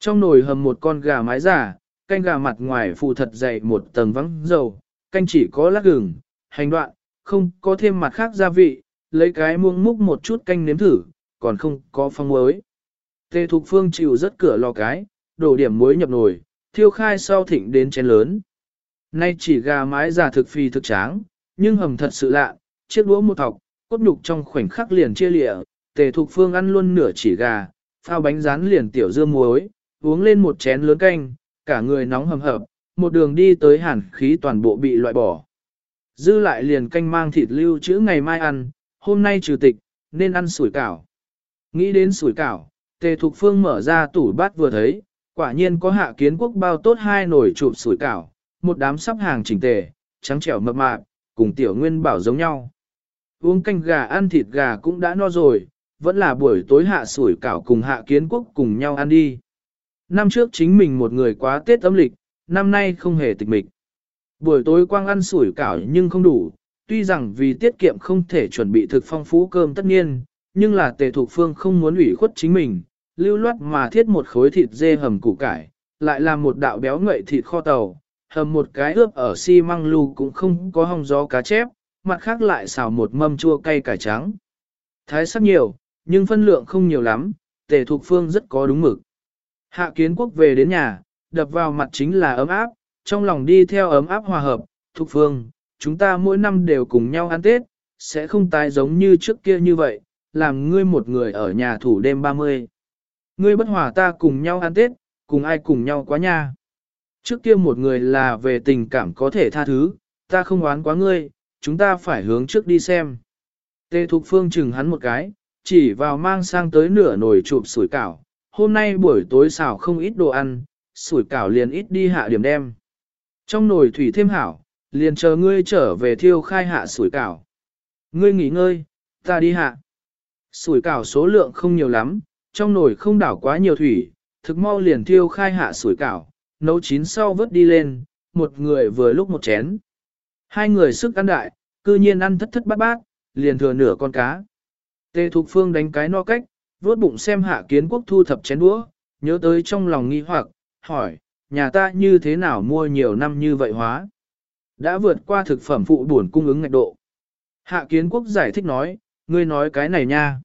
Speaker 1: Trong nồi hầm một con gà mái giả, canh gà mặt ngoài phụ thật dày một tầng vắng dầu, canh chỉ có lát gừng, hành đoạn, không có thêm mặt khác gia vị, lấy cái muông múc một chút canh nếm thử, còn không có phong muối. Tề Thục Phương chịu rất cửa lò cái, đổ điểm muối nhập nồi, thiêu khai sau thịnh đến chén lớn. Nay chỉ gà mái giả thực phi thực tráng, nhưng hầm thật sự lạ, chiếc đũa một thọc, cốt nhục trong khoảnh khắc liền chia lịa, Tề Thục Phương ăn luôn nửa chỉ gà, phao bánh rán liền tiểu dưa muối, uống lên một chén lớn canh, cả người nóng hầm hập, một đường đi tới hàn khí toàn bộ bị loại bỏ. Dư lại liền canh mang thịt lưu trữ ngày mai ăn, hôm nay trừ tịch, nên ăn sủi cảo. Nghĩ đến sủi cảo, Tề Thục Phương mở ra tủ bát vừa thấy, quả nhiên có hạ kiến quốc bao tốt hai nồi chụp sủi cảo, một đám sắp hàng chỉnh tề, trắng trẻo mập mạp, cùng tiểu nguyên bảo giống nhau. Uống canh gà ăn thịt gà cũng đã no rồi, vẫn là buổi tối hạ sủi cảo cùng hạ kiến quốc cùng nhau ăn đi. Năm trước chính mình một người quá Tết âm lịch, năm nay không hề tịch mịch. Buổi tối quang ăn sủi cảo nhưng không đủ, tuy rằng vì tiết kiệm không thể chuẩn bị thực phong phú cơm tất nhiên, nhưng là tề thục phương không muốn ủy khuất chính mình, lưu loát mà thiết một khối thịt dê hầm củ cải, lại làm một đạo béo ngậy thịt kho tàu, hầm một cái ướp ở xi măng lưu cũng không có hong gió cá chép, mặt khác lại xào một mâm chua cay cải trắng. Thái sắc nhiều, nhưng phân lượng không nhiều lắm, tề thục phương rất có đúng mực. Hạ kiến quốc về đến nhà, đập vào mặt chính là ấm áp, trong lòng đi theo ấm áp hòa hợp, thục phương, chúng ta mỗi năm đều cùng nhau ăn Tết, sẽ không tái giống như trước kia như vậy, làm ngươi một người ở nhà thủ đêm 30. Ngươi bất hòa ta cùng nhau ăn Tết, cùng ai cùng nhau quá nha. Trước kia một người là về tình cảm có thể tha thứ, ta không oán quá ngươi, chúng ta phải hướng trước đi xem. Tê Thục Phương chừng hắn một cái, chỉ vào mang sang tới nửa nồi chụp sủi cảo. Hôm nay buổi tối xào không ít đồ ăn, sủi cảo liền ít đi hạ điểm đem. Trong nồi thủy thêm hảo, liền chờ ngươi trở về thiêu khai hạ sủi cảo. Ngươi nghỉ ngơi, ta đi hạ. Sủi cảo số lượng không nhiều lắm, trong nồi không đảo quá nhiều thủy, thực mau liền thiêu khai hạ sủi cảo, nấu chín sau vớt đi lên, một người vừa lúc một chén. Hai người sức ăn đại, cư nhiên ăn thất thất bát bát, liền thừa nửa con cá. Tề Thục Phương đánh cái no cách, vuốt bụng xem hạ kiến quốc thu thập chén đũa, nhớ tới trong lòng nghi hoặc, hỏi, nhà ta như thế nào mua nhiều năm như vậy hóa? Đã vượt qua thực phẩm phụ buồn cung ứng ngạch độ. Hạ kiến quốc giải thích nói, ngươi nói cái này nha.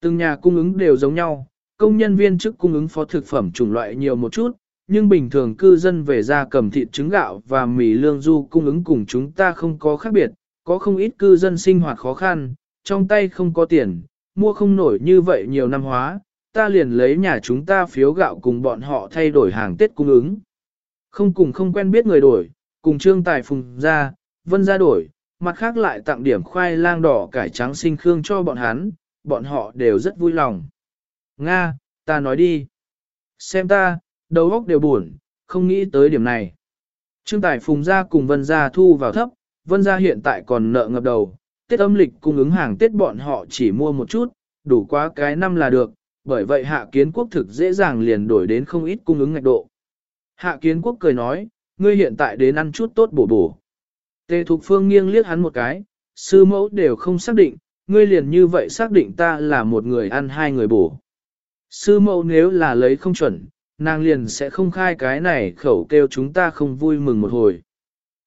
Speaker 1: Từng nhà cung ứng đều giống nhau, công nhân viên chức cung ứng phó thực phẩm chủng loại nhiều một chút, nhưng bình thường cư dân về ra cầm thịt trứng gạo và mì lương du cung ứng cùng chúng ta không có khác biệt, có không ít cư dân sinh hoạt khó khăn, trong tay không có tiền, mua không nổi như vậy nhiều năm hóa, ta liền lấy nhà chúng ta phiếu gạo cùng bọn họ thay đổi hàng Tết cung ứng. Không cùng không quen biết người đổi, cùng trương tài phùng ra, vân ra đổi, mặt khác lại tặng điểm khoai lang đỏ cải trắng sinh khương cho bọn hắn, bọn họ đều rất vui lòng. Nga, ta nói đi. Xem ta, đầu óc đều buồn, không nghĩ tới điểm này. Trương Tài Phùng ra cùng Vân Gia thu vào thấp, Vân Gia hiện tại còn nợ ngập đầu, Tết âm lịch cung ứng hàng Tết bọn họ chỉ mua một chút, đủ quá cái năm là được, bởi vậy hạ kiến quốc thực dễ dàng liền đổi đến không ít cung ứng ngạch độ. Hạ kiến quốc cười nói, ngươi hiện tại đến ăn chút tốt bổ bổ. Tề Thục Phương nghiêng liếc hắn một cái, sư mẫu đều không xác định, ngươi liền như vậy xác định ta là một người ăn hai người bổ. Sư mẫu nếu là lấy không chuẩn, nàng liền sẽ không khai cái này khẩu kêu chúng ta không vui mừng một hồi.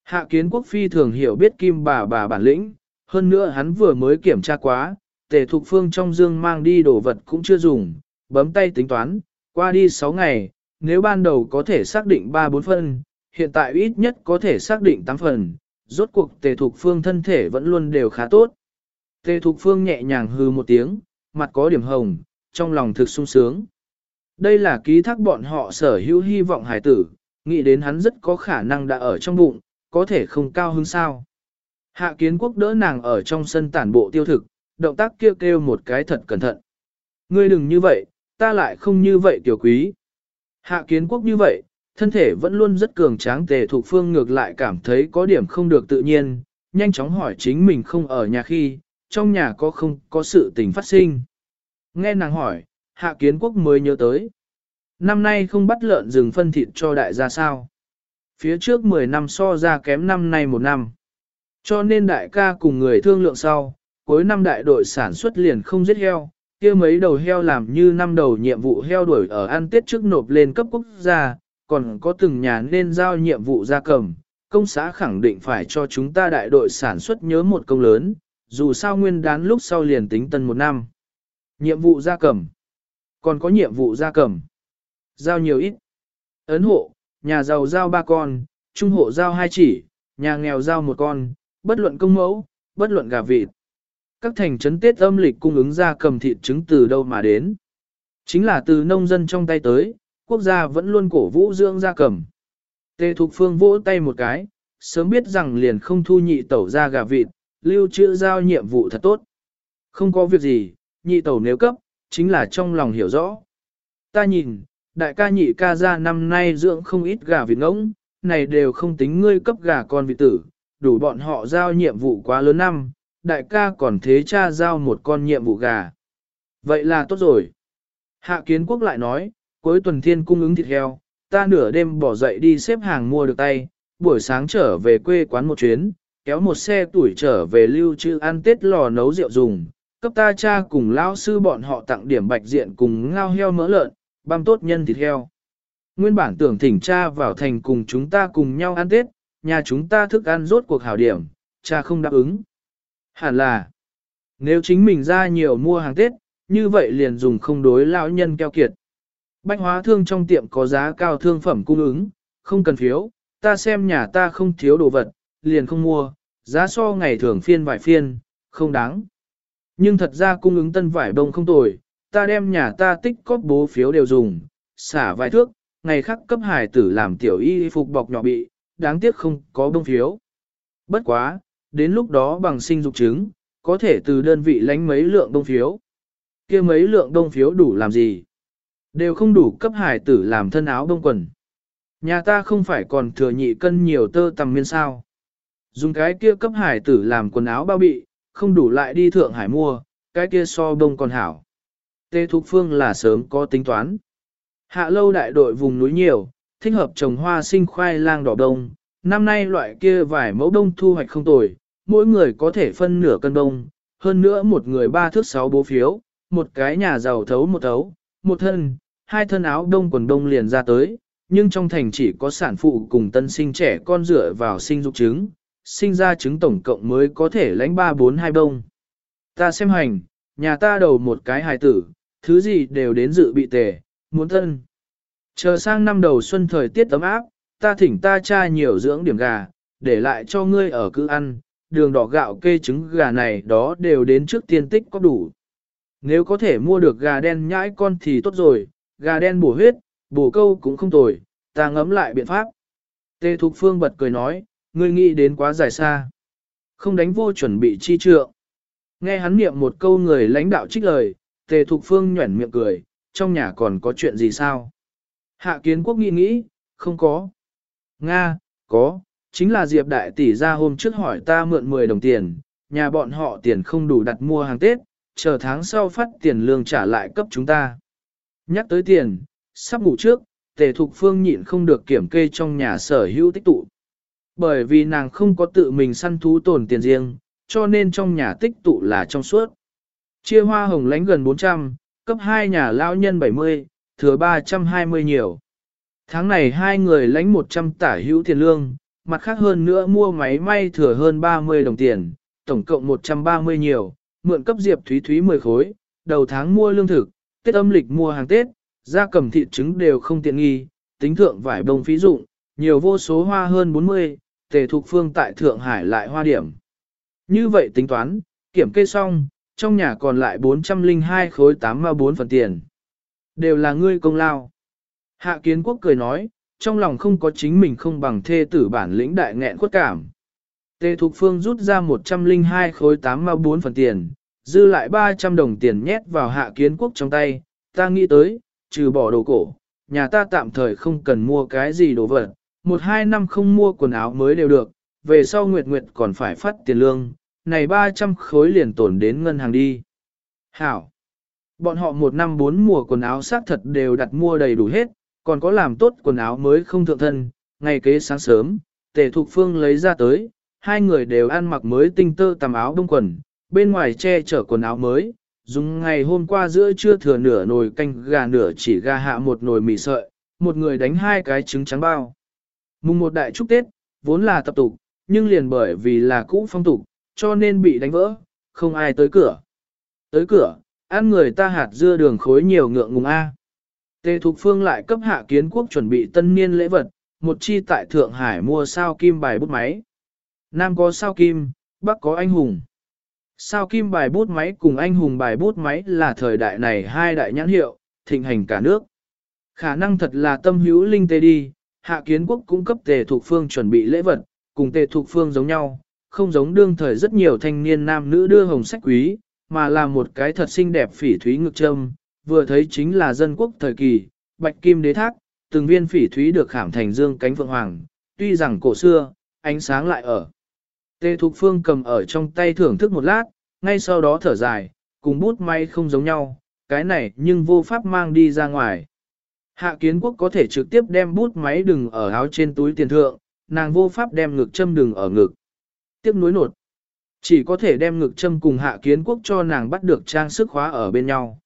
Speaker 1: Hạ kiến quốc phi thường hiểu biết kim bà bà bản lĩnh, hơn nữa hắn vừa mới kiểm tra quá, tề thục phương trong dương mang đi đồ vật cũng chưa dùng, bấm tay tính toán, qua đi 6 ngày, nếu ban đầu có thể xác định 3-4 phần, hiện tại ít nhất có thể xác định 8 phần, rốt cuộc tề thục phương thân thể vẫn luôn đều khá tốt. Tề thục phương nhẹ nhàng hư một tiếng, mặt có điểm hồng, trong lòng thực sung sướng. Đây là ký thác bọn họ sở hữu hy vọng hải tử, nghĩ đến hắn rất có khả năng đã ở trong bụng, có thể không cao hơn sao. Hạ kiến quốc đỡ nàng ở trong sân tản bộ tiêu thực, động tác kêu kêu một cái thật cẩn thận. Ngươi đừng như vậy, ta lại không như vậy tiểu quý. Hạ kiến quốc như vậy, thân thể vẫn luôn rất cường tráng tề thuộc phương ngược lại cảm thấy có điểm không được tự nhiên, nhanh chóng hỏi chính mình không ở nhà khi, trong nhà có không có sự tình phát sinh. Nghe nàng hỏi, hạ kiến quốc mới nhớ tới. Năm nay không bắt lợn rừng phân thịt cho đại gia sao. Phía trước 10 năm so ra kém năm nay một năm. Cho nên đại ca cùng người thương lượng sau, cuối năm đại đội sản xuất liền không giết heo, kia mấy đầu heo làm như năm đầu nhiệm vụ heo đuổi ở ăn tết trước nộp lên cấp quốc gia, còn có từng nhà nên giao nhiệm vụ gia cầm. Công xã khẳng định phải cho chúng ta đại đội sản xuất nhớ một công lớn, dù sao nguyên đán lúc sau liền tính tân một năm. Nhiệm vụ gia cầm. Còn có nhiệm vụ gia cầm. Giao nhiều ít. Ấn hộ, nhà giàu giao ba con, trung hộ giao hai chỉ, nhà nghèo giao một con, bất luận công mẫu, bất luận gà vịt. Các thành trấn Tết âm lịch cung ứng gia cầm thịt trứng từ đâu mà đến. Chính là từ nông dân trong tay tới, quốc gia vẫn luôn cổ vũ dưỡng gia cầm. Tề Thục Phương vỗ tay một cái, sớm biết rằng liền không thu nhị tẩu ra gà vịt, lưu trữ giao nhiệm vụ thật tốt. Không có việc gì, nhị tẩu nếu cấp, chính là trong lòng hiểu rõ. Ta nhìn, đại ca nhị ca ra năm nay dưỡng không ít gà vịt ngỗng, này đều không tính ngươi cấp gà con vịt tử, đủ bọn họ giao nhiệm vụ quá lớn năm, đại ca còn thế cha giao một con nhiệm vụ gà. Vậy là tốt rồi. Hạ kiến quốc lại nói, cuối tuần thiên cung ứng thịt heo, ta nửa đêm bỏ dậy đi xếp hàng mua được tay, buổi sáng trở về quê quán một chuyến, kéo một xe tuổi trở về lưu trữ ăn tết lò nấu rượu dùng, cấp ta cha cùng lão sư bọn họ tặng điểm bạch diện cùng ngao heo mỡ lợn, băm tốt nhân thịt heo. Nguyên bản tưởng thỉnh cha vào thành cùng chúng ta cùng nhau ăn Tết, nhà chúng ta thức ăn rốt cuộc hảo điểm, cha không đáp ứng. Hẳn là, nếu chính mình ra nhiều mua hàng Tết, như vậy liền dùng không đối lão nhân keo kiệt. Bách hóa thương trong tiệm có giá cao thương phẩm cung ứng, không cần phiếu, ta xem nhà ta không thiếu đồ vật, liền không mua, giá so ngày thường phiên vài phiên, không đáng. Nhưng thật ra cung ứng tân vải bông không tồi, ta đem nhà ta tích cóp bố phiếu đều dùng, xả vài thước, ngày khác cấp hải tử làm tiểu y phục bọc nhỏ bị, đáng tiếc không có bông phiếu. Bất quá, đến lúc đó bằng sinh dục chứng, có thể từ đơn vị lánh mấy lượng đông phiếu. kia mấy lượng đông phiếu đủ làm gì? Đều không đủ cấp hải tử làm thân áo đông quần. Nhà ta không phải còn thừa nhị cân nhiều tơ tầm miên sao. Dùng cái kia cấp hải tử làm quần áo bao bị, không đủ lại đi Thượng Hải mua, cái kia so đông còn hảo. Tê Thục Phương là sớm có tính toán. Hạ lâu đại đội vùng núi nhiều, thích hợp trồng hoa sinh khoai lang đỏ đông. Năm nay loại kia vài mẫu đông thu hoạch không tồi, mỗi người có thể phân nửa cân đông, hơn nữa một người ba thước sáu bố phiếu, một cái nhà giàu thấu một thấu, một thân, hai thân áo đông quần đông liền ra tới, nhưng trong thành chỉ có sản phụ cùng tân sinh trẻ con dựa vào sinh dục trứng, sinh ra trứng tổng cộng mới có thể lãnh ba bốn hai đông. Ta xem hành, nhà ta đầu một cái hài tử, thứ gì đều đến dự bị tề, muốn thân. Chờ sang năm đầu xuân thời tiết ấm áp, ta thỉnh ta cha nhiều dưỡng điểm gà, để lại cho ngươi ở cứ ăn, đường đỏ gạo kê trứng gà này đó đều đến trước tiên tích có đủ. Nếu có thể mua được gà đen nhãi con thì tốt rồi, gà đen bổ huyết, bổ câu cũng không tồi, ta ngấm lại biện pháp. Tê Thục Phương bật cười nói, ngươi nghĩ đến quá dài xa. Không đánh vô chuẩn bị chi trượng. Nghe hắn niệm một câu người lãnh đạo trích lời, Tề Thục Phương nhuẩn miệng cười, trong nhà còn có chuyện gì sao? Hạ kiến quốc nghĩ nghĩ, không có. Nga, có, chính là Diệp Đại Tỷ ra hôm trước hỏi ta mượn 10 đồng tiền, nhà bọn họ tiền không đủ đặt mua hàng Tết, chờ tháng sau phát tiền lương trả lại cấp chúng ta. Nhắc tới tiền, sắp ngủ trước, Tề Thục Phương nhịn không được kiểm kê trong nhà sở hữu tích tụ. Bởi vì nàng không có tự mình săn thú tổn tiền riêng, cho nên trong nhà tích tụ là trong suốt. Chia hoa hồng lánh gần 400, cấp 2 nhà lao nhân 70, thừa 320 nhiều. Tháng này hai người lãnh 100 tả hữu tiền lương, mặt khác hơn nữa mua máy may thừa hơn 30 đồng tiền, tổng cộng 130 nhiều, mượn cấp Diệp Thúy Thúy 10 khối, đầu tháng mua lương thực, Tết âm lịch mua hàng Tết, ra cầm thịt trứng đều không tiện nghi, tính thượng vải bông phí dụng, nhiều vô số hoa hơn 40, tề thuộc phương tại Thượng Hải lại hoa điểm. Như vậy tính toán, kiểm kê xong, trong nhà còn lại 402 khối 8 ma 4 phần tiền. Đều là ngươi công lao. Hạ kiến quốc cười nói, trong lòng không có chính mình không bằng thê tử bản lĩnh đại nghẹn khuất cảm. Tề Thục Phương rút ra 102 khối 8 ma 4 phần tiền, dư lại 300 đồng tiền nhét vào hạ kiến quốc trong tay, ta nghĩ tới, trừ bỏ đồ cổ, nhà ta tạm thời không cần mua cái gì đồ vật, một hai năm không mua quần áo mới đều được, về sau Nguyệt Nguyệt còn phải phát tiền lương, này 300 khối liền tổn đến ngân hàng đi. Hảo! Bọn họ một năm bốn mùa quần áo xác thật đều đặt mua đầy đủ hết, còn có làm tốt quần áo mới không thượng thân, ngày kế sáng sớm, tề thục phương lấy ra tới, hai người đều ăn mặc mới tinh tơ tầm áo đông quần, bên ngoài che chở quần áo mới, dùng ngày hôm qua giữa trưa thừa nửa nồi canh gà nửa chỉ gà hạ một nồi mì sợi, một người đánh hai cái trứng trắng bao. Mùng một đại chúc Tết, vốn là tập tục, nhưng liền bởi vì là cũ phong tục, cho nên bị đánh vỡ, không ai tới cửa. Tới cửa, ăn người ta hạt dưa đường khối nhiều ngượng ngùng A. Tề Thục Phương lại cấp hạ kiến quốc chuẩn bị tân niên lễ vật, một chi tại Thượng Hải mua sao kim bài bút máy. Nam có sao kim, Bắc có anh hùng. Sao kim bài bút máy cùng anh hùng bài bút máy là thời đại này hai đại nhãn hiệu, thịnh hành cả nước. Khả năng thật là tâm hữu linh tê đi, hạ kiến quốc cung cấp tề thuộc phương chuẩn bị lễ vật, cùng tề thuộc phương giống nhau, không giống đương thời rất nhiều thanh niên nam nữ đưa hồng sách quý, mà là một cái thật xinh đẹp phỉ thúy ngực trâm, vừa thấy chính là dân quốc thời kỳ, bạch kim đế thác, từng viên phỉ thúy được khảm thành dương cánh phượng hoàng, tuy rằng cổ xưa, ánh sáng lại ở. Tề Thục Phương cầm ở trong tay thưởng thức một lát, ngay sau đó thở dài, cùng bút may không giống nhau, cái này nhưng vô pháp mang đi ra ngoài. Hạ kiến quốc có thể trực tiếp đem bút máy đừng ở áo trên túi tiền thượng, nàng vô pháp đem ngực châm đừng ở ngực. Tiếp nối nột. Chỉ có thể đem ngực châm cùng hạ kiến quốc cho nàng bắt được trang sức khóa ở bên nhau.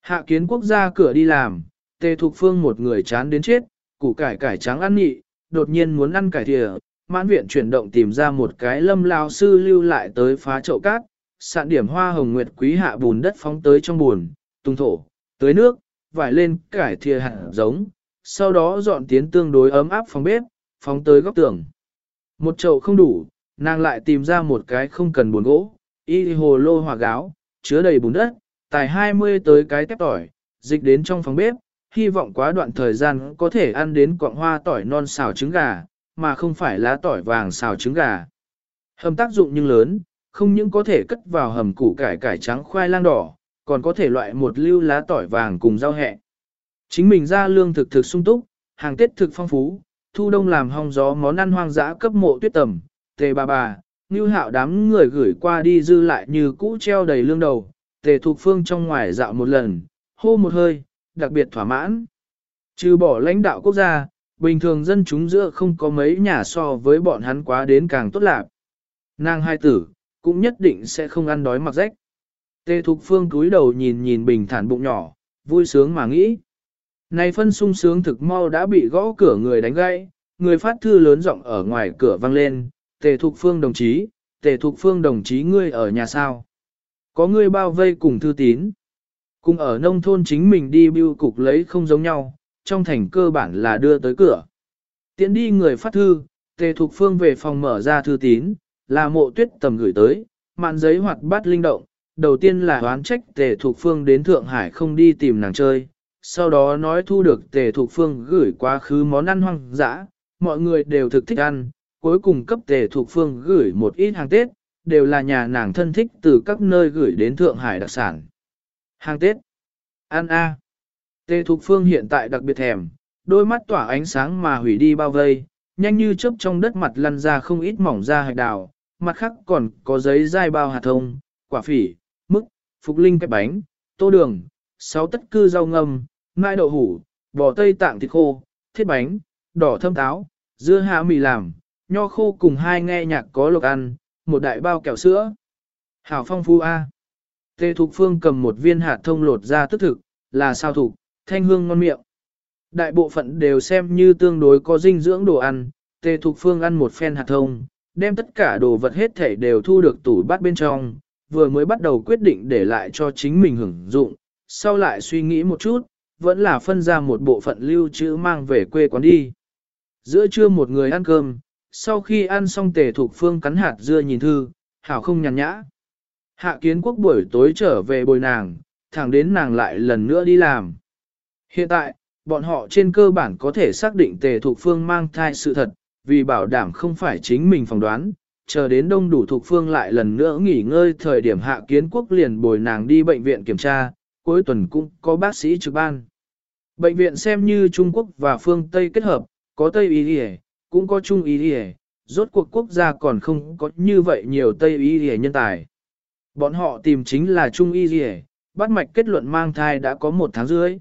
Speaker 1: Hạ kiến quốc ra cửa đi làm, tề thục phương một người chán đến chết, củ cải cải trắng ăn nhị, đột nhiên muốn ăn cải thìa, mãn viện chuyển động tìm ra một cái lâm lao sư lưu lại tới phá chậu cát, sạn điểm hoa hồng nguyệt quý hạ bùn đất phóng tới trong bùn, tung thổ, tới nước, vải lên cải thìa hạt giống, sau đó dọn tiến tương đối ấm áp phòng bếp, phóng tới góc tường. Một chậu không đủ, nàng lại tìm ra một cái không cần buồn gỗ, y hồ lô hòa gáo, chứa đầy bùn đất, tài 20 tới cái tép tỏi, dịch đến trong phòng bếp, hy vọng quá đoạn thời gian có thể ăn đến quạng hoa tỏi non xào trứng gà, mà không phải lá tỏi vàng xào trứng gà. Hầm tác dụng nhưng lớn, không những có thể cất vào hầm củ cải cải trắng khoai lang đỏ, còn có thể loại một lưu lá tỏi vàng cùng rau hẹ. Chính mình ra lương thực thực sung túc, hàng Tết thực phong phú, thu đông làm hong gió món ăn hoang dã cấp mộ tuyết tầm, tề bà bà, như hạo đám người gửi qua đi dư lại như cũ treo đầy lương đầu, tề thục phương trong ngoài dạo một lần, hô một hơi, đặc biệt thỏa mãn. Trừ bỏ lãnh đạo quốc gia, bình thường dân chúng giữa không có mấy nhà so với bọn hắn quá đến càng tốt lạc. Nàng hai tử, cũng nhất định sẽ không ăn đói mặc rách. Tề Thục Phương cúi đầu nhìn nhìn bình thản bụng nhỏ, vui sướng mà nghĩ. Này phân sung sướng thực mau đã bị gõ cửa người đánh gãy, người phát thư lớn giọng ở ngoài cửa vang lên, Tề Thục Phương đồng chí, Tề Thục Phương đồng chí ngươi ở nhà sao? Có ngươi bao vây cùng thư tín. Cùng ở nông thôn chính mình đi bưu cục lấy không giống nhau, trong thành cơ bản là đưa tới cửa. Tiễn đi người phát thư, Tề Thục Phương về phòng mở ra thư tín, là mộ tuyết tầm gửi tới, mạn giấy hoạt bát linh động, đầu tiên là oán trách Tề Thục Phương đến Thượng Hải không đi tìm nàng chơi, sau đó nói thu được Tề Thục Phương gửi quá khứ món ăn hoang dã, mọi người đều thực thích ăn, cuối cùng cấp Tề thuộc Phương gửi một ít hàng Tết, đều là nhà nàng thân thích từ các nơi gửi đến Thượng Hải đặc sản. Hàng Tết. Ăn A. Tề Thục Phương hiện tại đặc biệt thèm, đôi mắt tỏa ánh sáng mà hủy đi bao vây, nhanh như chớp trong đất mặt lăn ra không ít mỏng ra hạch đào, mặt khác còn có giấy dai bao hạt thông, quả phỉ, mức, phục linh cái bánh, tô đường, sáu tất cư rau ngâm, mai đậu hủ, bò tây tạng thịt khô, thiết bánh, đỏ thâm táo, dưa hạ mì làm, nho khô cùng hai nghe nhạc có lộc ăn, một đại bao kẹo sữa. Hảo phong phu A. Tề Thục Phương cầm một viên hạt thông lột ra tức thực, là sao thục, thanh hương ngon miệng. Đại bộ phận đều xem như tương đối có dinh dưỡng đồ ăn, Tề Thục Phương ăn một phen hạt thông, đem tất cả đồ vật hết thể đều thu được tủ bát bên trong, vừa mới bắt đầu quyết định để lại cho chính mình hưởng dụng, sau lại suy nghĩ một chút, vẫn là phân ra một bộ phận lưu trữ mang về quê quán đi. Giữa trưa một người ăn cơm, sau khi ăn xong Tề Thục Phương cắn hạt dưa nhìn thư, hảo không nhàn nhã. Hạ kiến quốc buổi tối trở về bồi nàng, thẳng đến nàng lại lần nữa đi làm. Hiện tại, bọn họ trên cơ bản có thể xác định tề thục phương mang thai sự thật, vì bảo đảm không phải chính mình phỏng đoán, chờ đến đông đủ thục phương lại lần nữa nghỉ ngơi thời điểm hạ kiến quốc liền bồi nàng đi bệnh viện kiểm tra, cuối tuần cũng có bác sĩ trực ban. Bệnh viện xem như Trung Quốc và phương Tây kết hợp, có Tây Y Y, cũng có Trung Y Y, rốt cuộc quốc gia còn không có như vậy nhiều Tây Y Y nhân tài. Bọn họ tìm chính là Trung Y Y, bắt mạch kết luận mang thai đã có một tháng rưỡi.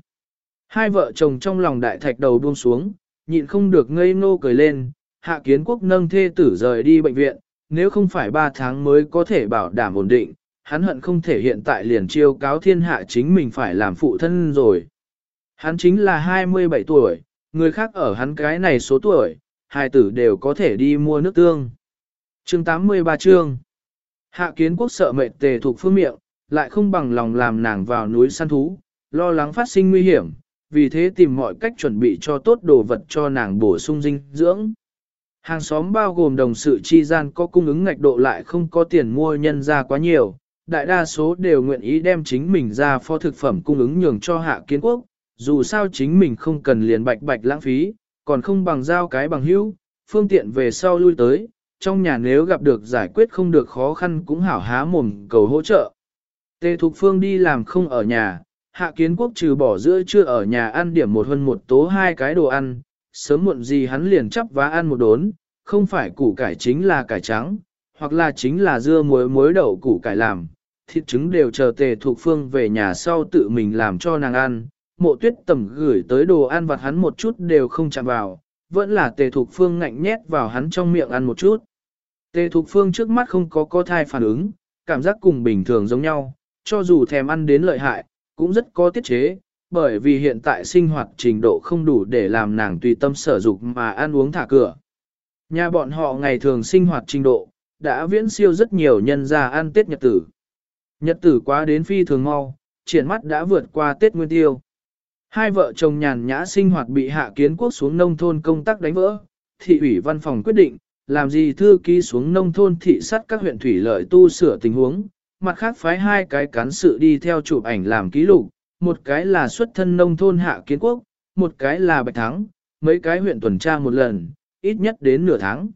Speaker 1: Hai vợ chồng trong lòng đại thạch đầu buông xuống, nhịn không được ngây ngô cười lên, hạ kiến quốc nâng thê tử rời đi bệnh viện, nếu không phải ba tháng mới có thể bảo đảm ổn định, hắn hận không thể hiện tại liền chiêu cáo thiên hạ chính mình phải làm phụ thân rồi. Hắn chính là 27 tuổi, người khác ở hắn cái này số tuổi, hai tử đều có thể đi mua nước tương. Chương 83 chương Hạ kiến quốc sợ mệt tề thuộc phương miệng, lại không bằng lòng làm nàng vào núi săn thú, lo lắng phát sinh nguy hiểm, vì thế tìm mọi cách chuẩn bị cho tốt đồ vật cho nàng bổ sung dinh dưỡng. Hàng xóm bao gồm đồng sự chi gian có cung ứng ngạch độ lại không có tiền mua nhân ra quá nhiều, đại đa số đều nguyện ý đem chính mình ra pho thực phẩm cung ứng nhường cho hạ kiến quốc, dù sao chính mình không cần liền bạch bạch lãng phí, còn không bằng giao cái bằng hữu, phương tiện về sau lui tới, trong nhà nếu gặp được giải quyết không được khó khăn cũng hảo há mồm cầu hỗ trợ. Tề Thục Phương đi làm không ở nhà, hạ kiến quốc trừ bỏ giữa chưa ở nhà ăn điểm một hơn một tố hai cái đồ ăn, sớm muộn gì hắn liền chắp vá ăn một đốn, không phải củ cải chính là cải trắng, hoặc là chính là dưa muối muối đậu củ cải làm, thịt trứng đều chờ tề Thục phương về nhà sau tự mình làm cho nàng ăn, mộ tuyết tầm gửi tới đồ ăn vặt hắn một chút đều không chạm vào, vẫn là tề thục phương ngạnh nhét vào hắn trong miệng ăn một chút. Tề Thục Phương trước mắt không có có thai phản ứng, cảm giác cùng bình thường giống nhau, cho dù thèm ăn đến lợi hại, cũng rất có tiết chế, bởi vì hiện tại sinh hoạt trình độ không đủ để làm nàng tùy tâm sở dục mà ăn uống thả cửa. Nhà bọn họ ngày thường sinh hoạt trình độ, đã viễn siêu rất nhiều nhân gia ăn Tết Nhật tử. Nhật tử quá đến phi thường mau, triển mắt đã vượt qua Tết Nguyên Tiêu. Hai vợ chồng nhàn nhã sinh hoạt bị hạ kiến quốc xuống nông thôn công tác đánh vỡ, thị ủy văn phòng quyết định, làm gì thư ký xuống nông thôn thị sát các huyện thủy lợi tu sửa tình huống, mặt khác phái hai cái cán sự đi theo chụp ảnh làm ký lục, một cái là xuất thân nông thôn hạ kiến quốc, một cái là bạch thắng, mấy cái huyện tuần tra một lần, ít nhất đến nửa tháng.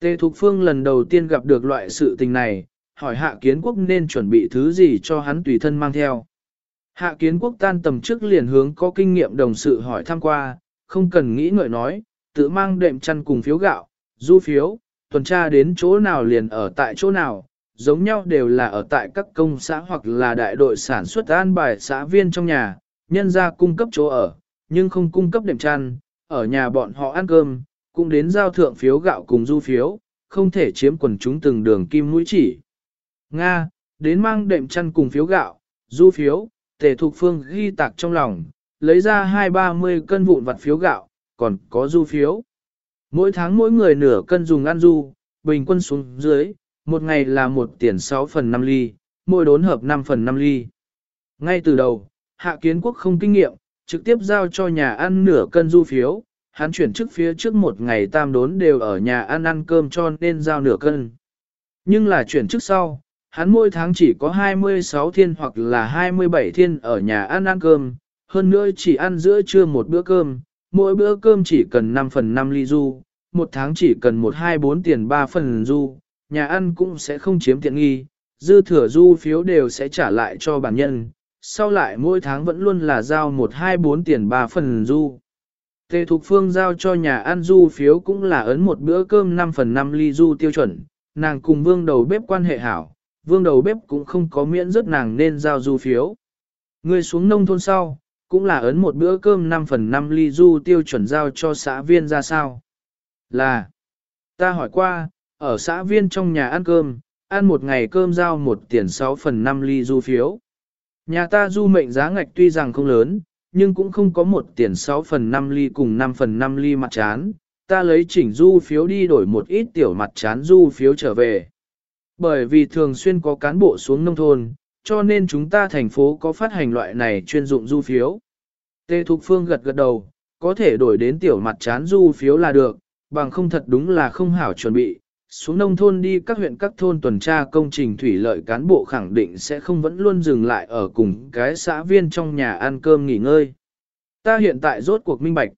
Speaker 1: Tề Thục Phương lần đầu tiên gặp được loại sự tình này, hỏi hạ kiến quốc nên chuẩn bị thứ gì cho hắn tùy thân mang theo. Hạ kiến quốc tan tầm trước liền hướng có kinh nghiệm đồng sự hỏi thăm qua, không cần nghĩ ngợi nói, tự mang đệm chăn cùng phiếu gạo, du phiếu, tuần tra đến chỗ nào liền ở tại chỗ nào, giống nhau đều là ở tại các công xã hoặc là đại đội sản xuất an bài xã viên trong nhà, nhân ra cung cấp chỗ ở, nhưng không cung cấp đệm chăn, ở nhà bọn họ ăn cơm, cũng đến giao thượng phiếu gạo cùng du phiếu, không thể chiếm quần chúng từng đường kim mũi chỉ. Nga, đến mang đệm chăn cùng phiếu gạo, du phiếu, tề thục phương ghi tạc trong lòng, lấy ra hai ba mươi cân vụn vặt phiếu gạo, còn có du phiếu. Mỗi tháng mỗi người nửa cân dùng ăn du, bình quân xuống dưới, một ngày là một tiền 6 phần 5 ly, mỗi đốn hợp 5 phần 5 ly. Ngay từ đầu, hạ kiến quốc không kinh nghiệm, trực tiếp giao cho nhà ăn nửa cân du phiếu, hắn chuyển trước phía trước một ngày tam đốn đều ở nhà ăn ăn cơm cho nên giao nửa cân. Nhưng là chuyển trước sau, hắn mỗi tháng chỉ có 26 thiên hoặc là 27 thiên ở nhà ăn ăn cơm, hơn nữa chỉ ăn giữa trưa một bữa cơm, mỗi bữa cơm chỉ cần 5 phần 5 ly du, một tháng chỉ cần 1-2-4 tiền 3 phần du, nhà ăn cũng sẽ không chiếm tiện nghi, dư thừa du phiếu đều sẽ trả lại cho bản nhân, sau lại mỗi tháng vẫn luôn là giao 1-2-4 tiền 3 phần du. Tề Thục Phương giao cho nhà ăn du phiếu cũng là ấn một bữa cơm 5 phần 5 ly du tiêu chuẩn, nàng cùng vương đầu bếp quan hệ hảo, vương đầu bếp cũng không có miễn rất nàng nên giao du phiếu. Người xuống nông thôn sau, cũng là ấn một bữa cơm 5 phần 5 ly du tiêu chuẩn giao cho xã viên ra sao. Là, ta hỏi qua, ở xã viên trong nhà ăn cơm, ăn một ngày cơm giao một tiền 6 phần 5 ly du phiếu. Nhà ta du mệnh giá ngạch tuy rằng không lớn, nhưng cũng không có một tiền 6 phần 5 ly cùng 5 phần 5 ly mặt chán. Ta lấy chỉnh du phiếu đi đổi một ít tiểu mặt chán du phiếu trở về. Bởi vì thường xuyên có cán bộ xuống nông thôn, cho nên chúng ta thành phố có phát hành loại này chuyên dụng du phiếu. Tê Thục Phương gật gật đầu, có thể đổi đến tiểu mặt chán du phiếu là được, bằng không thật đúng là không hảo chuẩn bị. Xuống nông thôn đi các huyện các thôn tuần tra công trình thủy lợi cán bộ khẳng định sẽ không vẫn luôn dừng lại ở cùng cái xã viên trong nhà ăn cơm nghỉ ngơi. Ta hiện tại rốt cuộc minh bạch.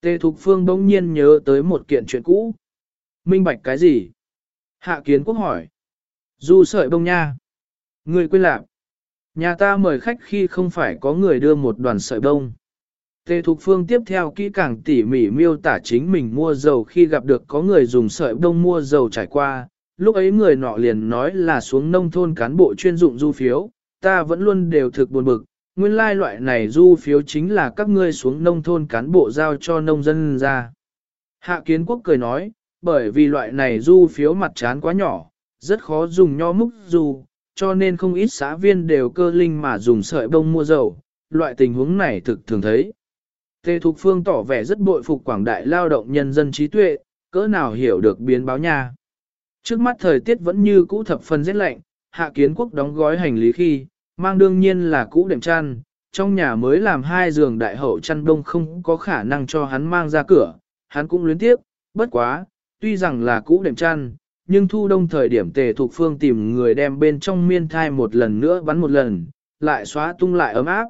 Speaker 1: Tề Thục Phương bỗng nhiên nhớ tới một kiện chuyện cũ. Minh bạch cái gì? Hạ kiến quốc hỏi. Du sợi bông nha. Người quên lạc. Nhà ta mời khách khi không phải có người đưa một đoàn sợi bông. Tề Thục Phương tiếp theo kỹ càng tỉ mỉ miêu tả chính mình mua dầu khi gặp được có người dùng sợi bông mua dầu trải qua, lúc ấy người nọ liền nói là xuống nông thôn cán bộ chuyên dụng du phiếu, ta vẫn luôn đều thực buồn bực, nguyên lai loại này du phiếu chính là các ngươi xuống nông thôn cán bộ giao cho nông dân ra. Hạ Kiến Quốc cười nói, bởi vì loại này du phiếu mặt chán quá nhỏ, rất khó dùng nho múc dù cho nên không ít xã viên đều cơ linh mà dùng sợi bông mua dầu, loại tình huống này thực thường thấy. Tề Thục Phương tỏ vẻ rất bội phục quảng đại lao động nhân dân trí tuệ, cỡ nào hiểu được biến báo nha. Trước mắt thời tiết vẫn như cũ thập phần rét lạnh, hạ kiến quốc đóng gói hành lý khi, mang đương nhiên là cũ đệm chăn, trong nhà mới làm hai giường đại hậu chăn đông không có khả năng cho hắn mang ra cửa, hắn cũng luyến tiếp, bất quá, tuy rằng là cũ đệm chăn, nhưng thu đông thời điểm tề thuộc phương tìm người đem bên trong miên thai một lần nữa bắn một lần, lại xóa tung lại ấm áp.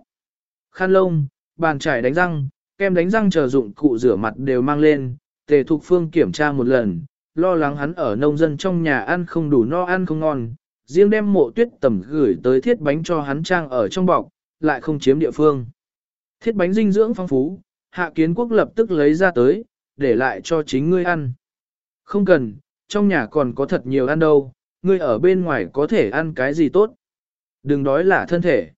Speaker 1: Khăn lông, bàn chải đánh răng, kem đánh răng chờ dụng cụ rửa mặt đều mang lên, tề thục phương kiểm tra một lần, lo lắng hắn ở nông dân trong nhà ăn không đủ no ăn không ngon, riêng đem mộ tuyết tầm gửi tới thiết bánh cho hắn trang ở trong bọc, lại không chiếm địa phương. Thiết bánh dinh dưỡng phong phú, hạ kiến quốc lập tức lấy ra tới, để lại cho chính ngươi ăn. Không cần, trong nhà còn có thật nhiều ăn đâu, ngươi ở bên ngoài có thể ăn cái gì tốt. Đừng đói là thân thể.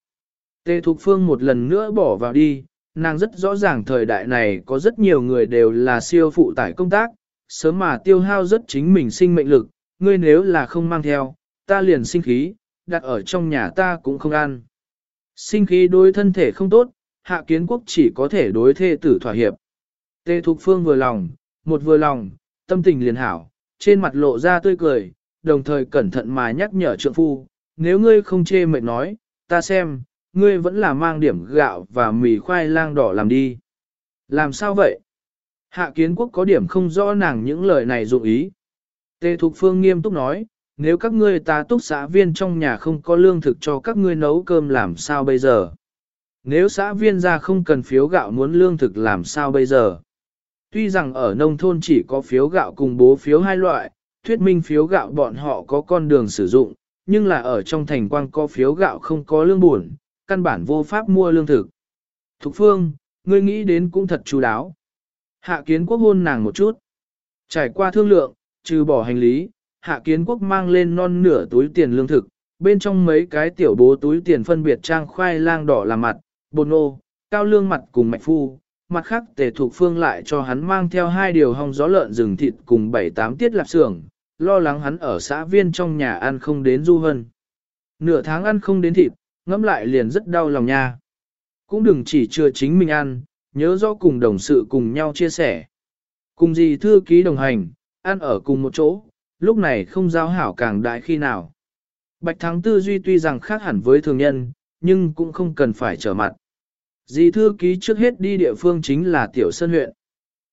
Speaker 1: Tề Thục Phương một lần nữa bỏ vào đi, nàng rất rõ ràng thời đại này có rất nhiều người đều là siêu phụ tải công tác, sớm mà tiêu hao rất chính mình sinh mệnh lực, ngươi nếu là không mang theo, ta liền sinh khí, đặt ở trong nhà ta cũng không ăn. Sinh khí đối thân thể không tốt, hạ kiến quốc chỉ có thể đối thê tử thỏa hiệp. Tê Thục Phương vừa lòng, một vừa lòng, tâm tình liền hảo, trên mặt lộ ra tươi cười, đồng thời cẩn thận mà nhắc nhở trượng phu, nếu ngươi không chê mệt nói, ta xem, ngươi vẫn là mang điểm gạo và mì khoai lang đỏ làm đi. Làm sao vậy? Hạ kiến quốc có điểm không rõ nàng những lời này dụng ý. Tê Thục Phương nghiêm túc nói, nếu các ngươi ta túc xã viên trong nhà không có lương thực cho các ngươi nấu cơm làm sao bây giờ? Nếu xã viên ra không cần phiếu gạo muốn lương thực làm sao bây giờ? Tuy rằng ở nông thôn chỉ có phiếu gạo cùng bố phiếu hai loại, thuyết minh phiếu gạo bọn họ có con đường sử dụng, nhưng là ở trong thành quang có phiếu gạo không có lương buồn, căn bản vô pháp mua lương thực. Thục phương, ngươi nghĩ đến cũng thật chú đáo. Hạ kiến quốc hôn nàng một chút. Trải qua thương lượng, trừ bỏ hành lý, hạ kiến quốc mang lên non nửa túi tiền lương thực, bên trong mấy cái tiểu bố túi tiền phân biệt trang khoai lang đỏ làm mặt, bột nô, cao lương mặt cùng mạch phu, mặt khác tề thuộc phương lại cho hắn mang theo hai điều hong gió lợn rừng thịt cùng bảy tám tiết lạp xưởng, lo lắng hắn ở xã viên trong nhà ăn không đến du hân. Nửa tháng ăn không đến thịt, ngẫm lại liền rất đau lòng nha. Cũng đừng chỉ chưa chính mình ăn, nhớ rõ cùng đồng sự cùng nhau chia sẻ. Cùng gì thư ký đồng hành, ăn ở cùng một chỗ, lúc này không giao hảo càng đại khi nào. Bạch Thắng tư duy tuy rằng khác hẳn với thường nhân, nhưng cũng không cần phải trở mặt. Dì thư ký trước hết đi địa phương chính là Tiểu Sơn huyện.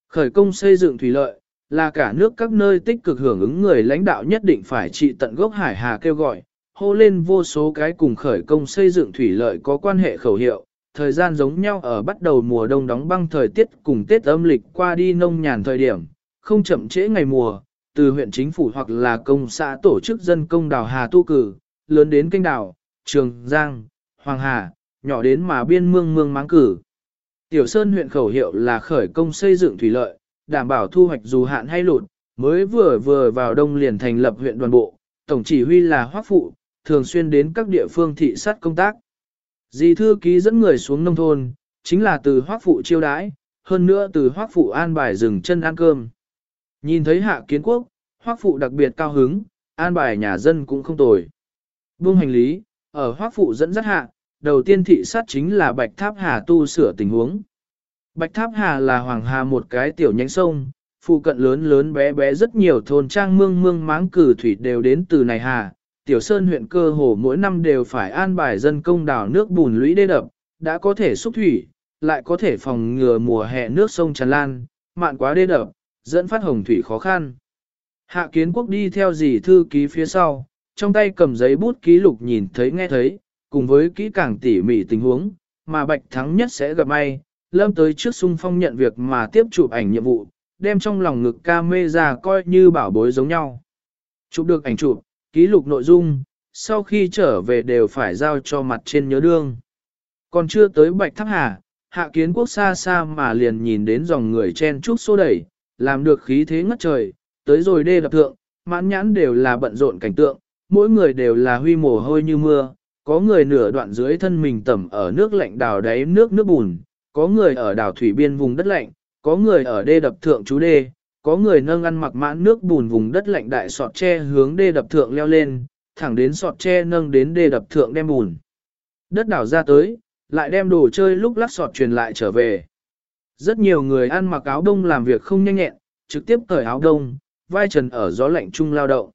Speaker 1: Khởi công xây dựng thủy lợi, là cả nước các nơi tích cực hưởng ứng người lãnh đạo nhất định phải trị tận gốc hải hà kêu gọi, hô lên vô số cái cùng khởi công xây dựng thủy lợi có quan hệ khẩu hiệu, thời gian giống nhau ở bắt đầu mùa đông đóng băng thời tiết cùng Tết âm lịch qua đi nông nhàn thời điểm, không chậm trễ ngày mùa, từ huyện chính phủ hoặc là công xã tổ chức dân công đào hà tu cử, lớn đến kênh đào, Trường Giang, Hoàng Hà, nhỏ đến mà biên mương mương máng cử. Tiểu Sơn huyện khẩu hiệu là khởi công xây dựng thủy lợi, đảm bảo thu hoạch dù hạn hay lụt, mới vừa vừa vào đông liền thành lập huyện đoàn bộ, tổng chỉ huy là Hoắc Phụ, thường xuyên đến các địa phương thị sát công tác. Dì thư ký dẫn người xuống nông thôn, chính là từ Hoắc Phụ chiêu đãi, hơn nữa từ Hoắc Phụ an bài dừng chân ăn cơm. Nhìn thấy hạ kiến quốc, Hoắc Phụ đặc biệt cao hứng, an bài nhà dân cũng không tồi. Buông hành lý, ở Hoắc Phụ dẫn dắt hạ, đầu tiên thị sát chính là Bạch Tháp Hà tu sửa tình huống. Bạch Tháp Hà là Hoàng Hà một cái tiểu nhánh sông, phụ cận lớn lớn bé bé rất nhiều thôn trang mương mương máng cử thủy đều đến từ này hà. Tiểu Sơn huyện cơ hồ mỗi năm đều phải an bài dân công đào nước bùn lũy đê đập, đã có thể xúc thủy, lại có thể phòng ngừa mùa hè nước sông tràn lan, mạn quá đê đập, dẫn phát hồng thủy khó khăn. Hạ kiến quốc đi theo dì thư ký phía sau, trong tay cầm giấy bút ký lục nhìn thấy nghe thấy, cùng với kỹ càng tỉ mỉ tình huống, mà bạch thắng nhất sẽ gặp may, lâm tới trước sung phong nhận việc mà tiếp chụp ảnh nhiệm vụ, đem trong lòng ngực ca mê ra coi như bảo bối giống nhau. Chụp được ảnh chụp, ký lục nội dung, sau khi trở về đều phải giao cho mặt trên nhớ đương. Còn chưa tới bạch tháp hà, hạ kiến quốc xa xa mà liền nhìn đến dòng người chen chúc xô đẩy, làm được khí thế ngất trời, tới rồi đê đập thượng, mãn nhãn đều là bận rộn cảnh tượng, mỗi người đều là huy mồ hôi như mưa, có người nửa đoạn dưới thân mình tẩm ở nước lạnh đào đáy nước nước bùn, có người ở đảo thủy biên vùng đất lạnh, có người ở đê đập thượng chú đê, có người nâng ăn mặc mãn nước bùn vùng đất lạnh đại sọt tre hướng đê đập thượng leo lên, thẳng đến sọt tre nâng đến đê đập thượng đem bùn. Đất đảo ra tới, lại đem đồ chơi lúc lắc sọt truyền lại trở về. Rất nhiều người ăn mặc áo đông làm việc không nhanh nhẹn, trực tiếp cởi áo đông, vai trần ở gió lạnh chung lao động.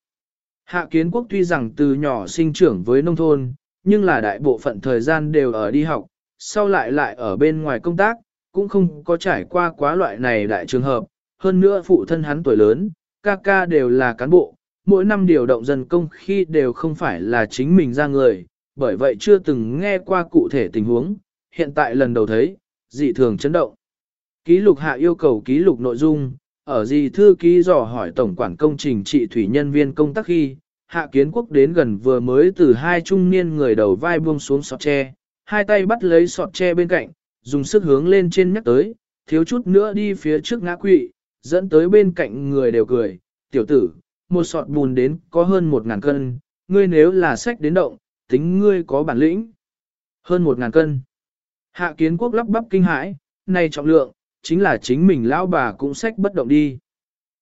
Speaker 1: Hạ kiến quốc tuy rằng từ nhỏ sinh trưởng với nông thôn, nhưng là đại bộ phận thời gian đều ở đi học, sau lại lại ở bên ngoài công tác, cũng không có trải qua quá loại này đại trường hợp, hơn nữa phụ thân hắn tuổi lớn, ca ca đều là cán bộ, mỗi năm điều động dân công khi đều không phải là chính mình ra người, bởi vậy chưa từng nghe qua cụ thể tình huống, hiện tại lần đầu thấy, dị thường chấn động. Ký lục hạ yêu cầu ký lục nội dung, ở gì thư ký dò hỏi tổng quản công trình trị thủy nhân viên công tác khi, hạ kiến quốc đến gần vừa mới từ hai trung niên người đầu vai buông xuống sọt tre, hai tay bắt lấy sọt tre bên cạnh, dùng sức hướng lên trên nhắc tới, thiếu chút nữa đi phía trước ngã quỵ, dẫn tới bên cạnh người đều cười, tiểu tử, một sọt bùn đến có hơn một ngàn cân, ngươi nếu là sách đến động, tính ngươi có bản lĩnh. Hơn một ngàn cân. Hạ kiến quốc lắp bắp kinh hãi, này trọng lượng, chính là chính mình lão bà cũng sách bất động đi.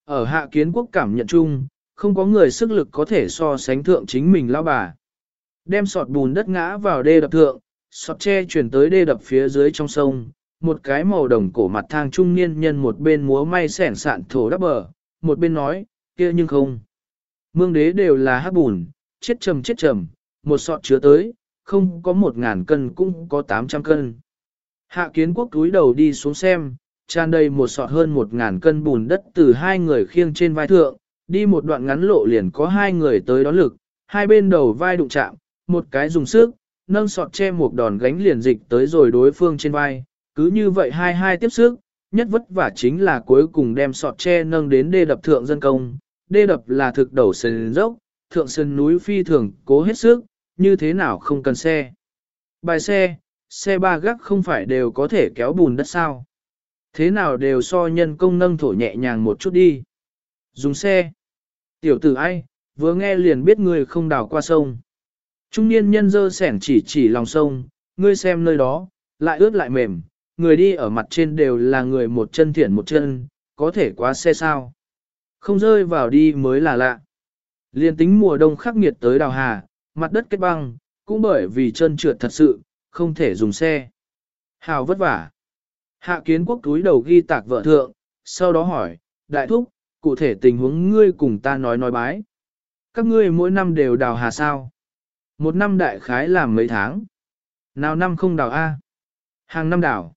Speaker 1: Ở hạ kiến quốc cảm nhận chung, không có người sức lực có thể so sánh thượng chính mình lão bà. Đem sọt bùn đất ngã vào đê đập thượng, sọt tre chuyển tới đê đập phía dưới trong sông, một cái màu đồng cổ mặt thang trung niên nhân một bên múa may sẻn sạn thổ đắp bờ, một bên nói, kia nhưng không. Mương đế đều là hát bùn, chết trầm chết trầm, một sọt chứa tới, không có một ngàn cân cũng có tám trăm cân. Hạ kiến quốc túi đầu đi xuống xem, tràn đầy một sọt hơn một ngàn cân bùn đất từ hai người khiêng trên vai thượng, đi một đoạn ngắn lộ liền có hai người tới đón lực, hai bên đầu vai đụng chạm, một cái dùng sức, nâng sọt che một đòn gánh liền dịch tới rồi đối phương trên vai, cứ như vậy hai hai tiếp sức, nhất vất vả chính là cuối cùng đem sọt che nâng đến đê đập thượng dân công, đê đập là thực đầu sân dốc, thượng sân núi phi thường cố hết sức, như thế nào không cần xe. Bài xe, xe ba gác không phải đều có thể kéo bùn đất sao. Thế nào đều so nhân công nâng thổ nhẹ nhàng một chút đi. Dùng xe. Tiểu tử ai, vừa nghe liền biết người không đào qua sông. Trung niên nhân dơ sẻn chỉ chỉ lòng sông, ngươi xem nơi đó, lại ướt lại mềm, người đi ở mặt trên đều là người một chân thiện một chân, có thể quá xe sao. Không rơi vào đi mới là lạ. Liên tính mùa đông khắc nghiệt tới đào hà, mặt đất kết băng, cũng bởi vì chân trượt thật sự, không thể dùng xe. Hào vất vả. Hạ kiến quốc túi đầu ghi tạc vợ thượng, sau đó hỏi, đại thúc, cụ thể tình huống ngươi cùng ta nói nói bái. Các ngươi mỗi năm đều đào hà sao? Một năm đại khái làm mấy tháng? Nào năm không đào A? Hàng năm đào.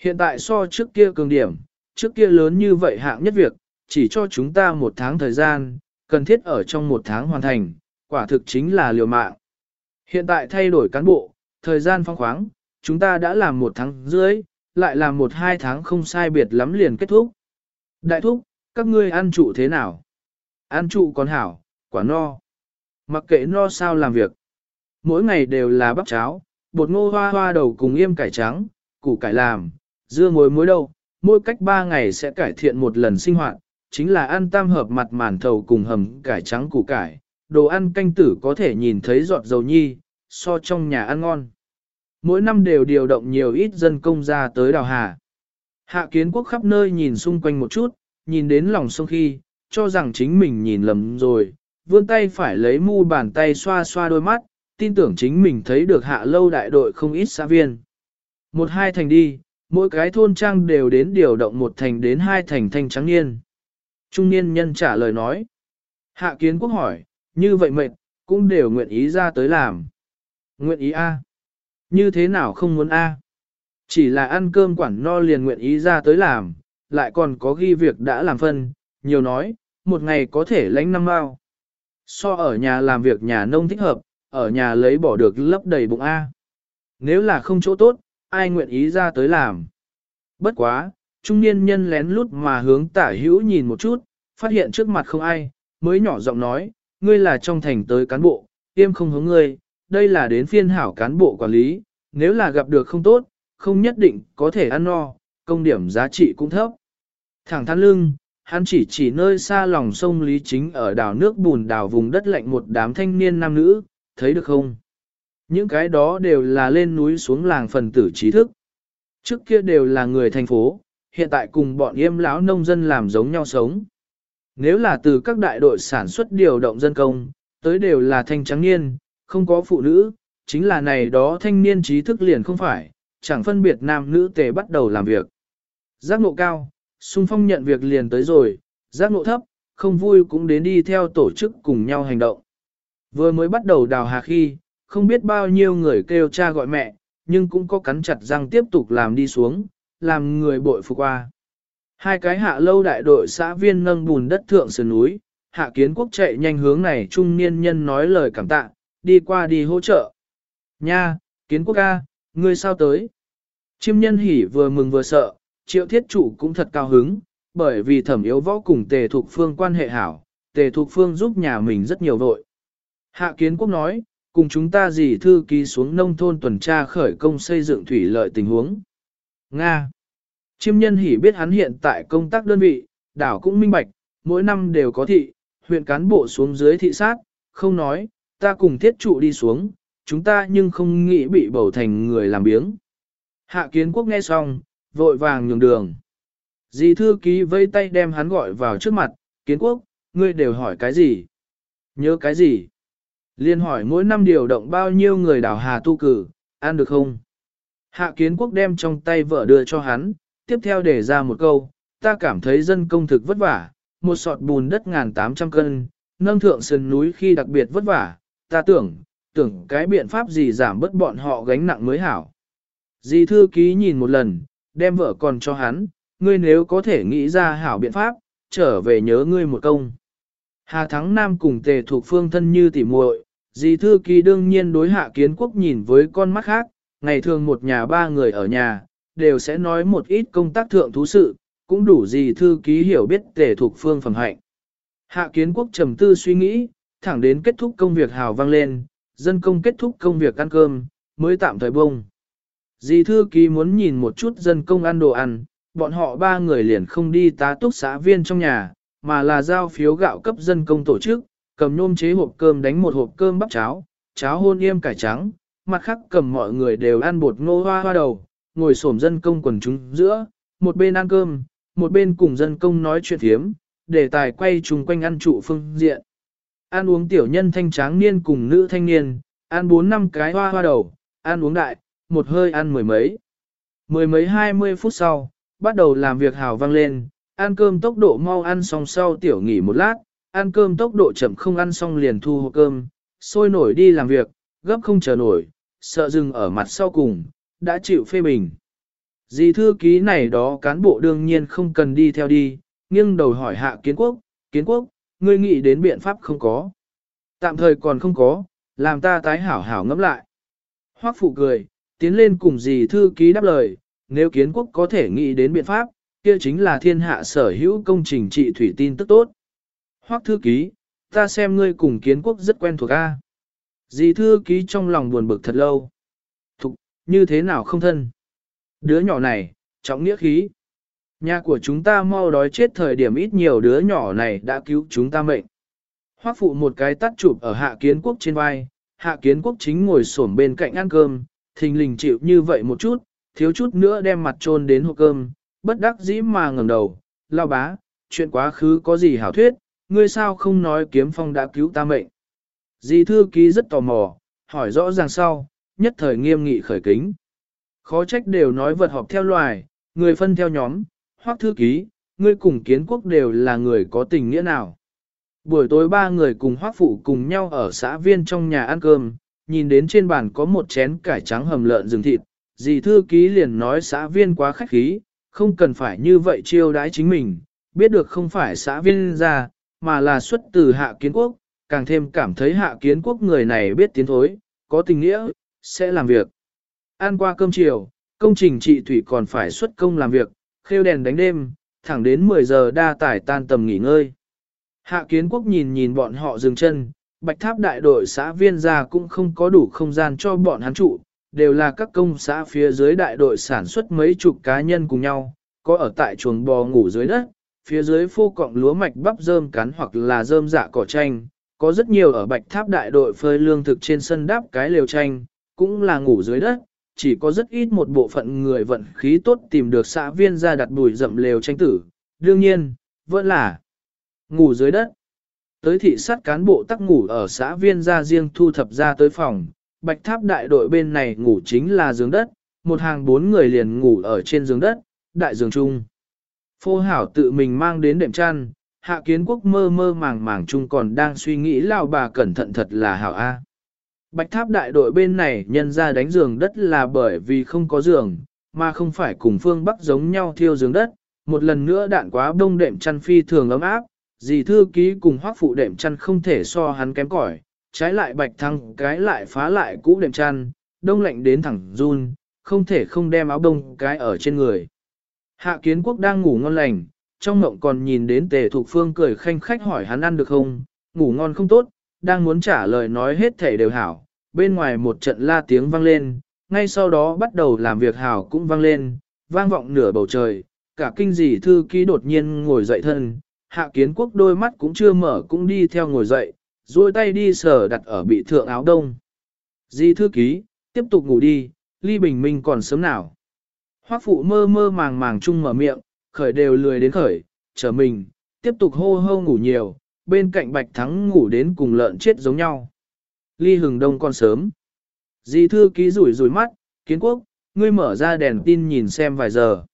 Speaker 1: Hiện tại so trước kia cường điểm, trước kia lớn như vậy hạng nhất việc, chỉ cho chúng ta một tháng thời gian, cần thiết ở trong một tháng hoàn thành, quả thực chính là liều mạng. Hiện tại thay đổi cán bộ, thời gian phong khoáng, chúng ta đã làm một tháng dưới, lại làm một hai tháng không sai biệt lắm liền kết thúc. Đại thúc, các ngươi ăn trụ thế nào? Ăn trụ còn hảo, quả no. Mặc kệ no sao làm việc. Mỗi ngày đều là bắp cháo, bột ngô hoa hoa đầu cùng yêm cải trắng, củ cải làm, dưa muối muối đâu, mỗi cách ba ngày sẽ cải thiện một lần sinh hoạt, chính là ăn tam hợp mặt màn thầu cùng hầm cải trắng củ cải, đồ ăn canh tử có thể nhìn thấy giọt dầu nhi, so trong nhà ăn ngon. Mỗi năm đều điều động nhiều ít dân công ra tới đào hà. Hạ kiến quốc khắp nơi nhìn xung quanh một chút, nhìn đến lòng sông khi, cho rằng chính mình nhìn lầm rồi, vươn tay phải lấy mu bàn tay xoa xoa đôi mắt, tin tưởng chính mình thấy được hạ lâu đại đội không ít xã viên. Một hai thành đi, mỗi cái thôn trang đều đến điều động một thành đến hai thành thanh trắng niên. Trung niên nhân trả lời nói. Hạ kiến quốc hỏi, như vậy mệt, cũng đều nguyện ý ra tới làm. Nguyện ý A. Như thế nào không muốn A? Chỉ là ăn cơm quản no liền nguyện ý ra tới làm, lại còn có ghi việc đã làm phân, nhiều nói, một ngày có thể lãnh năm bao. So ở nhà làm việc nhà nông thích hợp, ở nhà lấy bỏ được lấp đầy bụng A. Nếu là không chỗ tốt, ai nguyện ý ra tới làm. Bất quá, trung niên nhân lén lút mà hướng tả hữu nhìn một chút, phát hiện trước mặt không ai, mới nhỏ giọng nói, ngươi là trong thành tới cán bộ, tiêm không hướng ngươi, đây là đến phiên hảo cán bộ quản lý, nếu là gặp được không tốt, không nhất định có thể ăn no, công điểm giá trị cũng thấp. Thẳng thắn lưng, hắn chỉ chỉ nơi xa lòng sông Lý Chính ở đảo nước bùn đảo vùng đất lạnh một đám thanh niên nam nữ, thấy được không? Những cái đó đều là lên núi xuống làng phần tử trí thức. Trước kia đều là người thành phố, hiện tại cùng bọn yêm lão nông dân làm giống nhau sống. Nếu là từ các đại đội sản xuất điều động dân công, tới đều là thanh trắng niên, không có phụ nữ, chính là này đó thanh niên trí thức liền không phải, chẳng phân biệt nam nữ tề bắt đầu làm việc. Giác ngộ cao, xung phong nhận việc liền tới rồi, giác ngộ thấp, không vui cũng đến đi theo tổ chức cùng nhau hành động. Vừa mới bắt đầu đào hà khi, không biết bao nhiêu người kêu cha gọi mẹ, nhưng cũng có cắn chặt răng tiếp tục làm đi xuống, làm người bội phục qua. Hai cái hạ lâu đại đội xã viên nâng bùn đất thượng sườn núi, hạ kiến quốc chạy nhanh hướng này trung niên nhân nói lời cảm tạ, đi qua đi hỗ trợ. Nha, kiến quốc ca, ngươi sao tới? Chim nhân hỉ vừa mừng vừa sợ, triệu thiết chủ cũng thật cao hứng, bởi vì thẩm yếu võ cùng tề thục phương quan hệ hảo, tề thục phương giúp nhà mình rất nhiều vội. Hạ kiến quốc nói, cùng chúng ta dì thư ký xuống nông thôn tuần tra khởi công xây dựng thủy lợi tình huống. Nga Chiêm nhân hỉ biết hắn hiện tại công tác đơn vị, đảo cũng minh bạch, mỗi năm đều có thị, huyện cán bộ xuống dưới thị sát, không nói, ta cùng thiết trụ đi xuống, chúng ta nhưng không nghĩ bị bầu thành người làm biếng. Hạ kiến quốc nghe xong, vội vàng nhường đường. Dì thư ký vây tay đem hắn gọi vào trước mặt, kiến quốc, ngươi đều hỏi cái gì? Nhớ cái gì? Liên hỏi mỗi năm điều động bao nhiêu người đảo hà tu cử, ăn được không? Hạ kiến quốc đem trong tay vợ đưa cho hắn, tiếp theo để ra một câu, ta cảm thấy dân công thực vất vả, một sọt bùn đất ngàn tám trăm cân, nâng thượng sườn núi khi đặc biệt vất vả, ta tưởng, tưởng cái biện pháp gì giảm bớt bọn họ gánh nặng mới hảo. Dì thư ký nhìn một lần, đem vợ còn cho hắn, ngươi nếu có thể nghĩ ra hảo biện pháp, trở về nhớ ngươi một công. Hà Thắng Nam cùng tề thuộc phương thân như tỉ muội, dì thư kỳ đương nhiên đối hạ kiến quốc nhìn với con mắt khác, ngày thường một nhà ba người ở nhà, đều sẽ nói một ít công tác thượng thú sự, cũng đủ gì thư ký hiểu biết tề thuộc phương phẩm hạnh. Hạ kiến quốc trầm tư suy nghĩ, thẳng đến kết thúc công việc hào vang lên, dân công kết thúc công việc ăn cơm, mới tạm thời bông. Dì thư ký muốn nhìn một chút dân công ăn đồ ăn, bọn họ ba người liền không đi tá túc xã viên trong nhà, mà là giao phiếu gạo cấp dân công tổ chức, cầm nôm chế hộp cơm đánh một hộp cơm bắp cháo, cháo hôn yêm cải trắng, mặt khác cầm mọi người đều ăn bột ngô hoa hoa đầu, ngồi xổm dân công quần chúng giữa, một bên ăn cơm, một bên cùng dân công nói chuyện thiếm, đề tài quay chung quanh ăn trụ phương diện. Ăn uống tiểu nhân thanh tráng niên cùng nữ thanh niên, ăn bốn năm cái hoa hoa đầu, ăn uống đại, một hơi ăn mười mấy. Mười mấy hai mươi phút sau, bắt đầu làm việc hào vang lên, ăn cơm tốc độ mau ăn xong sau tiểu nghỉ một lát, ăn cơm tốc độ chậm không ăn xong liền thu hộp cơm, sôi nổi đi làm việc, gấp không chờ nổi, sợ dừng ở mặt sau cùng, đã chịu phê bình. Dì thư ký này đó cán bộ đương nhiên không cần đi theo đi, nghiêng đầu hỏi hạ kiến quốc, kiến quốc, ngươi nghĩ đến biện pháp không có. Tạm thời còn không có, làm ta tái hảo hảo ngẫm lại. Hoắc phụ cười, tiến lên cùng dì thư ký đáp lời, nếu kiến quốc có thể nghĩ đến biện pháp, kia chính là thiên hạ sở hữu công trình trị thủy tin tức tốt. Hoắc thư ký, ta xem ngươi cùng kiến quốc rất quen thuộc a. Dì thư ký trong lòng buồn bực thật lâu. Thục, như thế nào không thân? Đứa nhỏ này, trọng nghĩa khí. Nhà của chúng ta mau đói chết thời điểm ít nhiều đứa nhỏ này đã cứu chúng ta mệnh. Hoắc phụ một cái tắt chụp ở hạ kiến quốc trên vai, hạ kiến quốc chính ngồi xổm bên cạnh ăn cơm, thình lình chịu như vậy một chút, thiếu chút nữa đem mặt trôn đến hộp cơm, bất đắc dĩ mà ngẩng đầu, lao bá, chuyện quá khứ có gì hảo thuyết, ngươi sao không nói kiếm phong đã cứu ta mệnh. Dì thư ký rất tò mò, hỏi rõ ràng sau, nhất thời nghiêm nghị khởi kính. Khó trách đều nói vật họp theo loài, người phân theo nhóm, hoặc thư ký, ngươi cùng kiến quốc đều là người có tình nghĩa nào. Buổi tối ba người cùng hoác phụ cùng nhau ở xã viên trong nhà ăn cơm, nhìn đến trên bàn có một chén cải trắng hầm lợn rừng thịt, dì thư ký liền nói xã viên quá khách khí, không cần phải như vậy chiêu đãi chính mình, biết được không phải xã viên ra, mà là xuất từ hạ kiến quốc, càng thêm cảm thấy hạ kiến quốc người này biết tiến thối, có tình nghĩa, sẽ làm việc. Ăn qua cơm chiều, công trình trị thủy còn phải xuất công làm việc, khêu đèn đánh đêm, thẳng đến 10 giờ đa tải tan tầm nghỉ ngơi. Hạ kiến quốc nhìn nhìn bọn họ dừng chân, bạch tháp đại đội xã viên ra cũng không có đủ không gian cho bọn hắn trụ, đều là các công xã phía dưới đại đội sản xuất mấy chục cá nhân cùng nhau, có ở tại chuồng bò ngủ dưới đất, phía dưới phô cọng lúa mạch bắp rơm cắn hoặc là rơm dạ cỏ tranh, có rất nhiều ở bạch tháp đại đội phơi lương thực trên sân đáp cái lều tranh, cũng là ngủ dưới đất, chỉ có rất ít một bộ phận người vận khí tốt tìm được xã viên ra đặt bùi rậm lều tranh tử, đương nhiên, vẫn là ngủ dưới đất. Tới thị sát cán bộ tắc ngủ ở xã viên ra riêng thu thập ra tới phòng, bạch tháp đại đội bên này ngủ chính là giường đất, một hàng bốn người liền ngủ ở trên giường đất, đại giường chung. Phô hảo tự mình mang đến đệm chăn, hạ kiến quốc mơ mơ màng màng chung còn đang suy nghĩ lao bà cẩn thận thật là hảo A. Bạch tháp đại đội bên này nhân ra đánh giường đất là bởi vì không có giường, mà không phải cùng phương Bắc giống nhau thiêu giường đất. Một lần nữa đạn quá đông đệm chăn phi thường ấm áp, dì thư ký cùng hoác phụ đệm chăn không thể so hắn kém cỏi, trái lại bạch thăng cái lại phá lại cũ đệm chăn, đông lạnh đến thẳng run, không thể không đem áo đông cái ở trên người. Hạ kiến quốc đang ngủ ngon lành, trong mộng còn nhìn đến tề thục phương cười khanh khách hỏi hắn ăn được không, ngủ ngon không tốt, đang muốn trả lời nói hết thể đều hảo, bên ngoài một trận la tiếng vang lên, ngay sau đó bắt đầu làm việc hảo cũng vang lên, vang vọng nửa bầu trời, cả kinh dì thư ký đột nhiên ngồi dậy thân, hạ kiến quốc đôi mắt cũng chưa mở cũng đi theo ngồi dậy, duỗi tay đi sờ đặt ở bị thượng áo đông. Di thư ký, tiếp tục ngủ đi, ly bình minh còn sớm nào. Hoắc phụ mơ mơ màng màng chung mở miệng, khởi đều lười đến khởi, chờ mình, tiếp tục hô hô ngủ nhiều, bên cạnh Bạch Thắng ngủ đến cùng lợn chết giống nhau. Ly hừng đông còn sớm. Di thư ký rủi rủi mắt, kiến quốc, ngươi mở ra đèn tin nhìn xem vài giờ.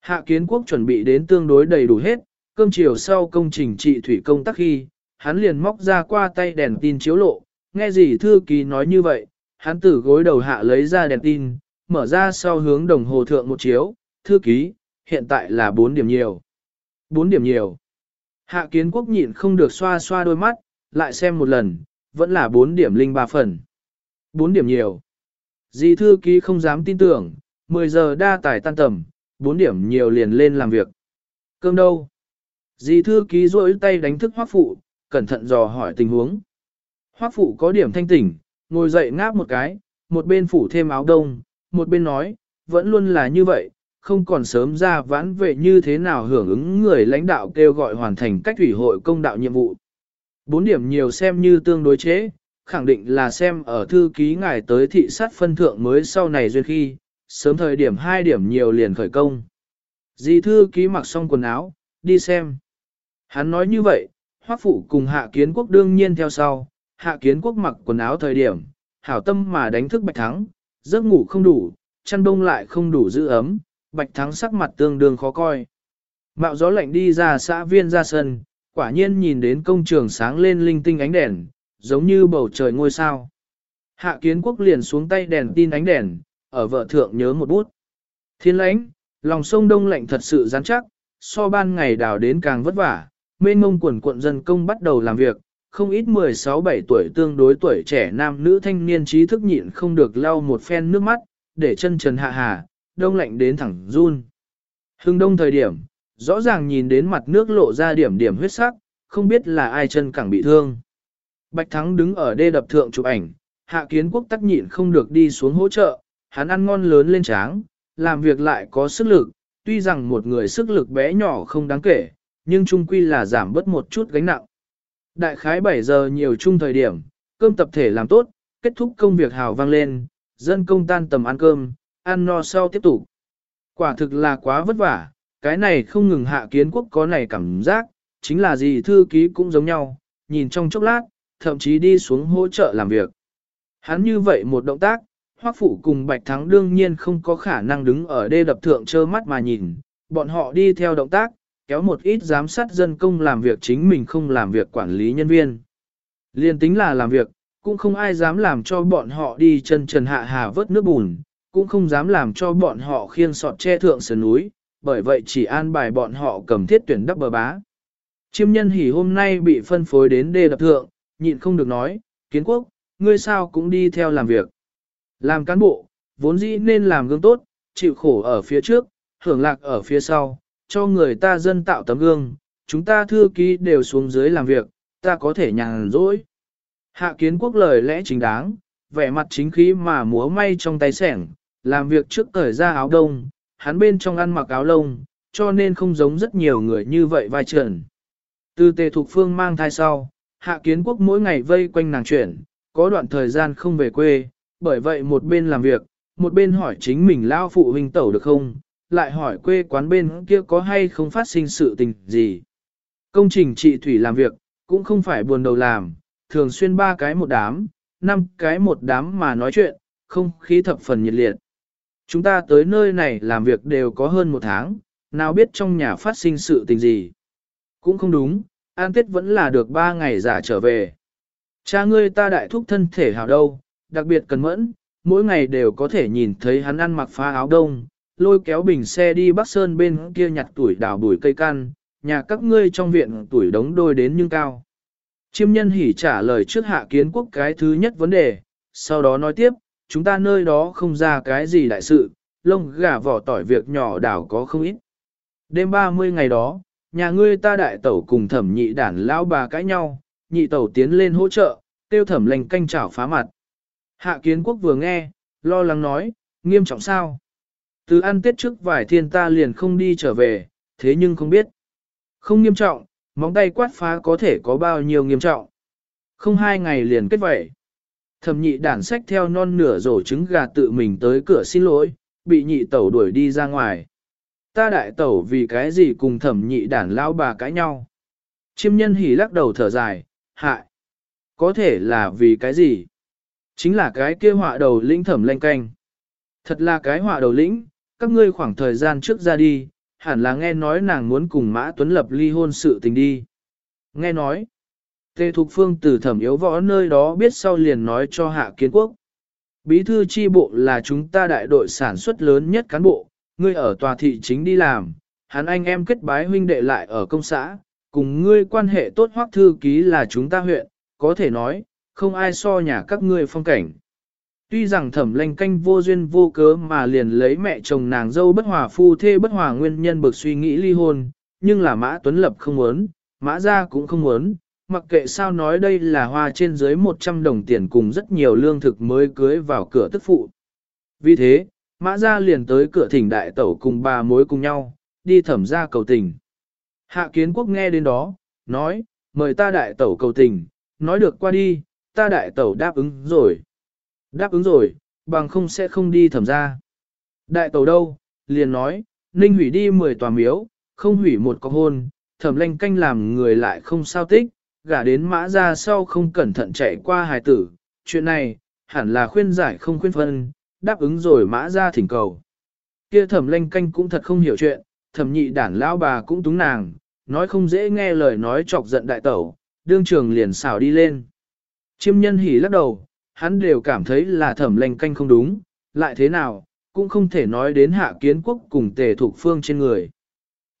Speaker 1: Hạ kiến quốc chuẩn bị đến tương đối đầy đủ hết, cơm chiều sau công trình trị thủy công tắc khi, hắn liền móc ra qua tay đèn tin chiếu lộ, nghe gì thư ký nói như vậy, hắn từ gối đầu hạ lấy ra đèn tin, mở ra sau hướng đồng hồ thượng một chiếu, thư ký, hiện tại là 4 điểm nhiều. 4 điểm nhiều. Hạ kiến quốc nhịn không được xoa xoa đôi mắt, lại xem một lần, vẫn là 4 điểm linh ba phần. 4 điểm nhiều. Dì thư ký không dám tin tưởng, 10 giờ đa tải tan tầm, 4 điểm nhiều liền lên làm việc. Cơm đâu? Dì thư ký rỗi tay đánh thức hoác phụ, cẩn thận dò hỏi tình huống. Hoác phụ có điểm thanh tỉnh, ngồi dậy ngáp một cái, một bên phủ thêm áo đông, một bên nói, vẫn luôn là như vậy, không còn sớm ra vãn về như thế nào hưởng ứng người lãnh đạo kêu gọi hoàn thành cách thủy hội công đạo nhiệm vụ. Bốn điểm nhiều xem như tương đối chế, khẳng định là xem ở thư ký ngài tới thị sát phân thượng mới sau này duyên khi, sớm thời điểm hai điểm nhiều liền khởi công. Dì thư ký mặc xong quần áo, đi xem. Hắn nói như vậy, hoác phụ cùng hạ kiến quốc đương nhiên theo sau, hạ kiến quốc mặc quần áo thời điểm, hảo tâm mà đánh thức bạch thắng, giấc ngủ không đủ, chăn bông lại không đủ giữ ấm, bạch thắng sắc mặt tương đương khó coi. Mạo gió lạnh đi ra xã viên ra sân, quả nhiên nhìn đến công trường sáng lên linh tinh ánh đèn, giống như bầu trời ngôi sao. Hạ kiến quốc liền xuống tay đèn tin ánh đèn, ở vợ thượng nhớ một bút. Thiên lãnh, lòng sông đông lạnh thật sự rắn chắc, so ban ngày đào đến càng vất vả, mênh ngông quần quận dân công bắt đầu làm việc, không ít 16-17 tuổi tương đối tuổi trẻ nam nữ thanh niên trí thức nhịn không được lau một phen nước mắt, để chân trần hạ hà, đông lạnh đến thẳng run. Hưng đông thời điểm, rõ ràng nhìn đến mặt nước lộ ra điểm điểm huyết sắc, không biết là ai chân càng bị thương. Bạch Thắng đứng ở đê đập thượng chụp ảnh, hạ kiến quốc tắc nhịn không được đi xuống hỗ trợ, hắn ăn ngon lớn lên tráng, làm việc lại có sức lực, tuy rằng một người sức lực bé nhỏ không đáng kể, nhưng chung quy là giảm bớt một chút gánh nặng. Đại khái 7 giờ nhiều chung thời điểm, cơm tập thể làm tốt, kết thúc công việc hào vang lên, dân công tan tầm ăn cơm, ăn no sau tiếp tục. Quả thực là quá vất vả, cái này không ngừng hạ kiến quốc có này cảm giác, chính là gì thư ký cũng giống nhau, nhìn trong chốc lát, thậm chí đi xuống hỗ trợ làm việc. Hắn như vậy một động tác, Hoắc Phụ cùng Bạch Thắng đương nhiên không có khả năng đứng ở đê đập thượng trơ mắt mà nhìn, bọn họ đi theo động tác, kéo một ít giám sát dân công làm việc chính mình không làm việc quản lý nhân viên. Liên tính là làm việc, cũng không ai dám làm cho bọn họ đi chân trần hạ hà vớt nước bùn, cũng không dám làm cho bọn họ khiêng sọt che thượng sườn núi, bởi vậy chỉ an bài bọn họ cầm thiết tuyển đắp bờ bá. Chiêm nhân hỉ hôm nay bị phân phối đến đê đập thượng, nhịn không được nói, kiến quốc, ngươi sao cũng đi theo làm việc. Làm cán bộ, vốn dĩ nên làm gương tốt, chịu khổ ở phía trước, hưởng lạc ở phía sau, cho người ta dân tạo tấm gương, chúng ta thư ký đều xuống dưới làm việc, ta có thể nhàn rỗi. Hạ kiến quốc lời lẽ chính đáng, vẻ mặt chính khí mà múa may trong tay sẻng, làm việc trước cởi ra áo đông, hắn bên trong ăn mặc áo lông, cho nên không giống rất nhiều người như vậy vai trần. Từ tề thục phương mang thai sau, hạ kiến quốc mỗi ngày vây quanh nàng chuyển, có đoạn thời gian không về quê, bởi vậy một bên làm việc, một bên hỏi chính mình lao phụ huynh tẩu được không, lại hỏi quê quán bên kia có hay không phát sinh sự tình gì. Công trình trị thủy làm việc, cũng không phải buồn đầu làm, thường xuyên ba cái một đám, năm cái một đám mà nói chuyện, không khí thập phần nhiệt liệt. Chúng ta tới nơi này làm việc đều có hơn một tháng, nào biết trong nhà phát sinh sự tình gì. Cũng không đúng, an tết vẫn là được ba ngày giả trở về. Cha ngươi ta đại thúc thân thể hào đâu, đặc biệt cần mẫn, mỗi ngày đều có thể nhìn thấy hắn ăn mặc phá áo đông, lôi kéo bình xe đi Bắc Sơn bên kia nhặt tuổi đào bùi cây căn, nhà các ngươi trong viện tuổi đống đôi đến nhưng cao. Chiêm nhân hỉ trả lời trước hạ kiến quốc cái thứ nhất vấn đề, sau đó nói tiếp, chúng ta nơi đó không ra cái gì đại sự, lông gà vỏ tỏi việc nhỏ đảo có không ít. Đêm 30 ngày đó, nhà ngươi ta đại tẩu cùng thẩm nhị đản lão bà cãi nhau, nhị tẩu tiến lên hỗ trợ, tiêu thẩm lành canh chảo phá mặt. Hạ kiến quốc vừa nghe, lo lắng nói, nghiêm trọng sao? Từ ăn tiết trước vài thiên ta liền không đi trở về, thế nhưng không biết. Không nghiêm trọng, móng tay quát phá có thể có bao nhiêu nghiêm trọng. Không hai ngày liền kết vậy. Thẩm nhị đản sách theo non nửa rổ trứng gà tự mình tới cửa xin lỗi, bị nhị tẩu đuổi đi ra ngoài. Ta đại tẩu vì cái gì cùng thẩm nhị đản lao bà cãi nhau. Chiêm nhân hỉ lắc đầu thở dài, hại. Có thể là vì cái gì? Chính là cái kia họa đầu lĩnh thẩm lanh canh. Thật là cái họa đầu lĩnh, các ngươi khoảng thời gian trước ra đi, hẳn là nghe nói nàng muốn cùng Mã Tuấn lập ly hôn sự tình đi. Nghe nói, Tề Thục Phương từ thẩm yếu võ nơi đó biết sau liền nói cho Hạ Kiến Quốc. Bí thư chi bộ là chúng ta đại đội sản xuất lớn nhất cán bộ, ngươi ở tòa thị chính đi làm, hắn anh em kết bái huynh đệ lại ở công xã, cùng ngươi quan hệ tốt hoắc thư ký là chúng ta huyện, có thể nói, không ai so nhà các ngươi phong cảnh. Tuy rằng thẩm lanh canh vô duyên vô cớ mà liền lấy mẹ chồng nàng dâu bất hòa phu thê bất hòa nguyên nhân bực suy nghĩ ly hôn, nhưng là Mã Tuấn Lập không muốn, Mã Gia cũng không muốn, mặc kệ sao nói đây là hoa trên dưới 100 đồng tiền cùng rất nhiều lương thực mới cưới vào cửa tức phụ. Vì thế, Mã Gia liền tới cửa thỉnh đại tẩu cùng bà mối cùng nhau, đi thẩm ra cầu tình. Hạ kiến quốc nghe đến đó, nói, mời ta đại tẩu cầu tình, nói được qua đi, ta đại tẩu đáp ứng rồi. Đáp ứng rồi, bằng không sẽ không đi thẩm ra. Đại tẩu đâu, liền nói, ninh hủy đi 10 tòa miếu, không hủy một cọc hôn, thẩm lanh canh làm người lại không sao tích, gả đến mã ra sau không cẩn thận chạy qua hài tử. Chuyện này, hẳn là khuyên giải không khuyên phân, đáp ứng rồi mã ra thỉnh cầu. Kia thẩm lanh canh cũng thật không hiểu chuyện, thẩm nhị đản lão bà cũng túng nàng, nói không dễ nghe lời nói chọc giận đại tẩu, đương trường liền xảo đi lên. Chiêm nhân hỉ lắc đầu, hắn đều cảm thấy là thẩm lệnh canh không đúng, lại thế nào, cũng không thể nói đến hạ kiến quốc cùng tề thuộc phương trên người.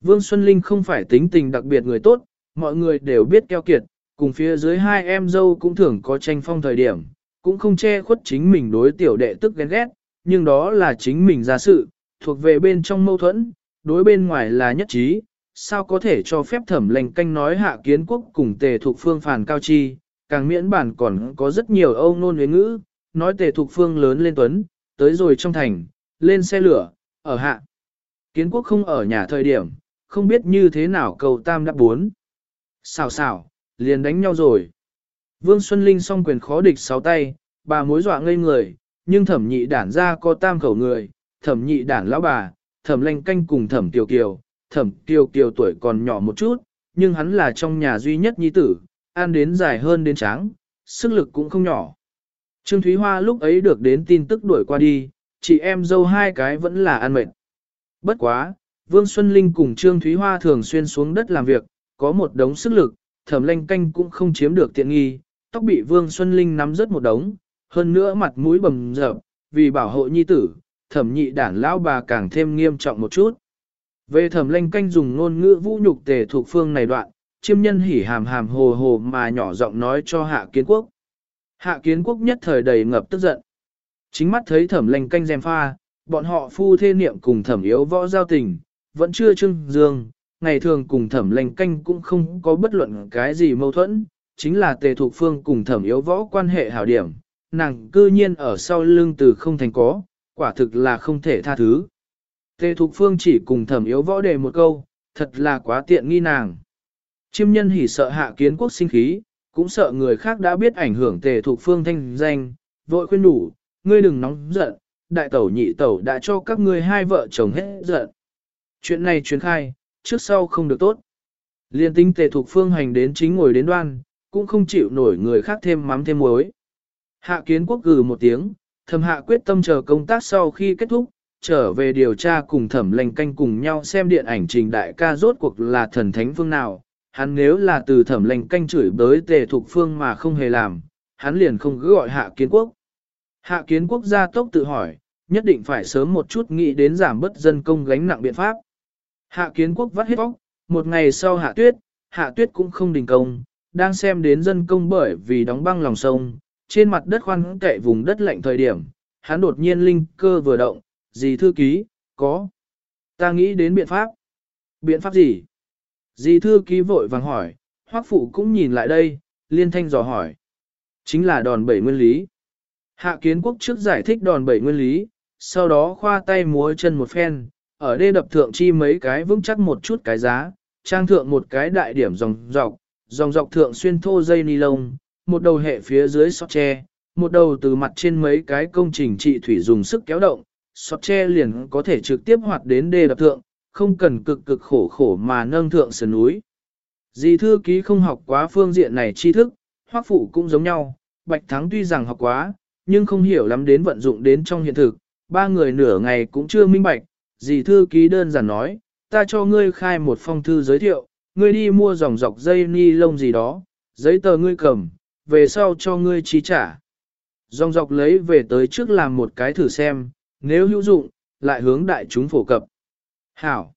Speaker 1: Vương Xuân Linh không phải tính tình đặc biệt người tốt, mọi người đều biết keo kiệt, cùng phía dưới hai em dâu cũng thường có tranh phong thời điểm, cũng không che khuất chính mình đối tiểu đệ tức ghen ghét, nhưng đó là chính mình ra sự, thuộc về bên trong mâu thuẫn, đối bên ngoài là nhất trí, sao có thể cho phép thẩm lệnh canh nói hạ kiến quốc cùng tề thuộc phương phản cao chi, càng miễn bản còn có rất nhiều âu nôn với ngữ, nói tề thuộc phương lớn lên tuấn, tới rồi trong thành, lên xe lửa, ở hạ. Kiến quốc không ở nhà thời điểm, không biết như thế nào cầu tam đáp bốn. Xào xào, liền đánh nhau rồi. Vương Xuân Linh song quyền khó địch sáu tay, bà mối dọa ngây người, nhưng thẩm nhị đản ra có tam khẩu người, thẩm nhị đản lão bà, thẩm lanh canh cùng thẩm tiểu kiều, thẩm tiểu kiều tuổi còn nhỏ một chút, nhưng hắn là trong nhà duy nhất nhi tử, ăn đến dài hơn đến tráng, sức lực cũng không nhỏ. Trương Thúy Hoa lúc ấy được đến tin tức đuổi qua đi, chị em dâu hai cái vẫn là ăn mệt. Bất quá, Vương Xuân Linh cùng Trương Thúy Hoa thường xuyên xuống đất làm việc, có một đống sức lực, thẩm lanh canh cũng không chiếm được tiện nghi, tóc bị Vương Xuân Linh nắm rất một đống, hơn nữa mặt mũi bầm dập, vì bảo hộ nhi tử, thẩm nhị đản lão bà càng thêm nghiêm trọng một chút. Về thẩm lanh canh dùng ngôn ngữ vũ nhục tề thuộc phương này đoạn, chiêm nhân hỉ hàm hàm hồ hồ mà nhỏ giọng nói cho hạ kiến quốc. Hạ kiến quốc nhất thời đầy ngập tức giận. Chính mắt thấy thẩm lành canh dèm pha, bọn họ phu thê niệm cùng thẩm yếu võ giao tình, vẫn chưa trưng dương, ngày thường cùng thẩm lành canh cũng không có bất luận cái gì mâu thuẫn, chính là tề thuộc phương cùng thẩm yếu võ quan hệ hảo điểm, nàng cư nhiên ở sau lưng từ không thành có, quả thực là không thể tha thứ. Tề Thục Phương chỉ cùng thẩm yếu võ đề một câu, thật là quá tiện nghi nàng. Chiêm nhân hỉ sợ hạ kiến quốc sinh khí, cũng sợ người khác đã biết ảnh hưởng Tề thuộc Phương thanh danh, vội khuyên đủ, ngươi đừng nóng giận, đại tẩu nhị tẩu đã cho các ngươi hai vợ chồng hết giận. Chuyện này truyền khai, trước sau không được tốt. Liên tinh Tề thuộc Phương hành đến chính ngồi đến đoan, cũng không chịu nổi người khác thêm mắm thêm muối. Hạ kiến quốc gừ một tiếng, thầm hạ quyết tâm chờ công tác sau khi kết thúc, trở về điều tra cùng thẩm lành canh cùng nhau xem điện ảnh trình đại ca rốt cuộc là thần thánh phương nào. Hắn nếu là từ thẩm lành canh chửi bới tề thuộc phương mà không hề làm, hắn liền không cứ gọi hạ kiến quốc. Hạ kiến quốc gia tốc tự hỏi, nhất định phải sớm một chút nghĩ đến giảm bớt dân công gánh nặng biện pháp. Hạ kiến quốc vắt hết vóc, một ngày sau hạ tuyết, hạ tuyết cũng không đình công, đang xem đến dân công bởi vì đóng băng lòng sông, trên mặt đất khoan kệ vùng đất lạnh thời điểm, hắn đột nhiên linh cơ vừa động, gì thư ký, có. Ta nghĩ đến biện pháp. Biện pháp gì? Dì thư ký vội vàng hỏi, hoác phụ cũng nhìn lại đây, liên thanh dò hỏi. Chính là đòn bẩy nguyên lý. Hạ kiến quốc trước giải thích đòn bẩy nguyên lý, sau đó khoa tay múa chân một phen, ở đây đập thượng chi mấy cái vững chắc một chút cái giá, trang thượng một cái đại điểm dòng dọc, dòng dọc thượng xuyên thô dây ni lông, một đầu hệ phía dưới sọt tre, một đầu từ mặt trên mấy cái công trình trị thủy dùng sức kéo động, sọt tre liền có thể trực tiếp hoạt đến đê đập thượng, không cần cực cực khổ khổ mà nâng thượng sườn núi. Dì thư ký không học quá phương diện này tri thức, hoác phụ cũng giống nhau, Bạch Thắng tuy rằng học quá, nhưng không hiểu lắm đến vận dụng đến trong hiện thực, ba người nửa ngày cũng chưa minh bạch, dì thư ký đơn giản nói, ta cho ngươi khai một phong thư giới thiệu, ngươi đi mua dòng dọc dây ni lông gì đó, giấy tờ ngươi cầm, về sau cho ngươi trí trả. Dòng dọc lấy về tới trước làm một cái thử xem, nếu hữu dụng, lại hướng đại chúng phổ cập. Hảo!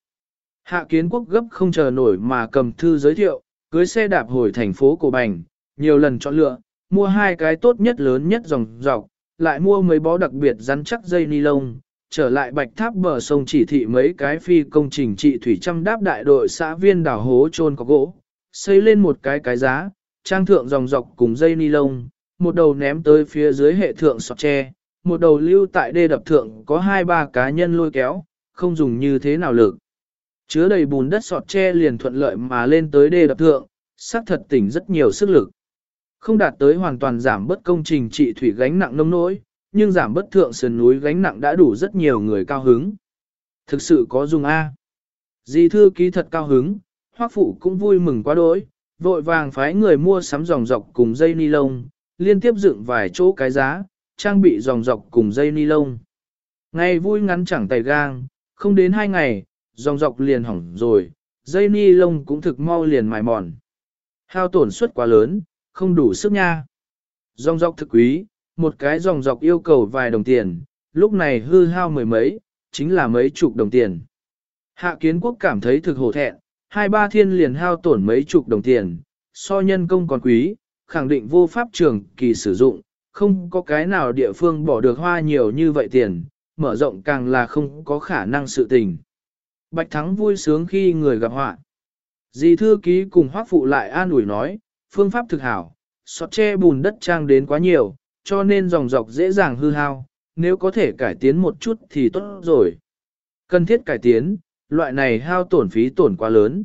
Speaker 1: Hạ kiến quốc gấp không chờ nổi mà cầm thư giới thiệu, cưới xe đạp hồi thành phố Cổ Bành, nhiều lần chọn lựa, mua hai cái tốt nhất lớn nhất dòng dọc, lại mua mấy bó đặc biệt rắn chắc dây ni lông, trở lại bạch tháp bờ sông chỉ thị mấy cái phi công trình trị thủy trăm đáp đại đội xã viên đảo hố trôn có gỗ, xây lên một cái cái giá, trang thượng dòng dọc cùng dây ni lông, một đầu ném tới phía dưới hệ thượng sọt tre, một đầu lưu tại đê đập thượng có hai ba cá nhân lôi kéo, không dùng như thế nào lực. Chứa đầy bùn đất sọt tre liền thuận lợi mà lên tới đê đập thượng, xác thật tỉnh rất nhiều sức lực. Không đạt tới hoàn toàn giảm bất công trình trị thủy gánh nặng nông nỗi, nhưng giảm bất thượng sườn núi gánh nặng đã đủ rất nhiều người cao hứng. Thực sự có dùng A. Di thư ký thật cao hứng, hoác phụ cũng vui mừng quá đỗi, vội vàng phái người mua sắm dòng dọc cùng dây ni lông, liên tiếp dựng vài chỗ cái giá, trang bị dòng dọc cùng dây ni lông. Ngày vui ngắn chẳng tay gang, không đến hai ngày, dòng dọc liền hỏng rồi, dây ni lông cũng thực mau liền mài mòn. Hao tổn suất quá lớn, không đủ sức nha. Dòng dọc thực quý, một cái dòng dọc yêu cầu vài đồng tiền, lúc này hư hao mười mấy, chính là mấy chục đồng tiền. Hạ kiến quốc cảm thấy thực hổ thẹn, hai ba thiên liền hao tổn mấy chục đồng tiền, so nhân công còn quý, khẳng định vô pháp trường kỳ sử dụng, không có cái nào địa phương bỏ được hoa nhiều như vậy tiền, mở rộng càng là không có khả năng sự tình. Bạch Thắng vui sướng khi người gặp họa. Dì thư ký cùng hoác phụ lại an ủi nói, phương pháp thực hảo, sọt che bùn đất trang đến quá nhiều, cho nên dòng dọc dễ dàng hư hao, nếu có thể cải tiến một chút thì tốt rồi. Cần thiết cải tiến, loại này hao tổn phí tổn quá lớn.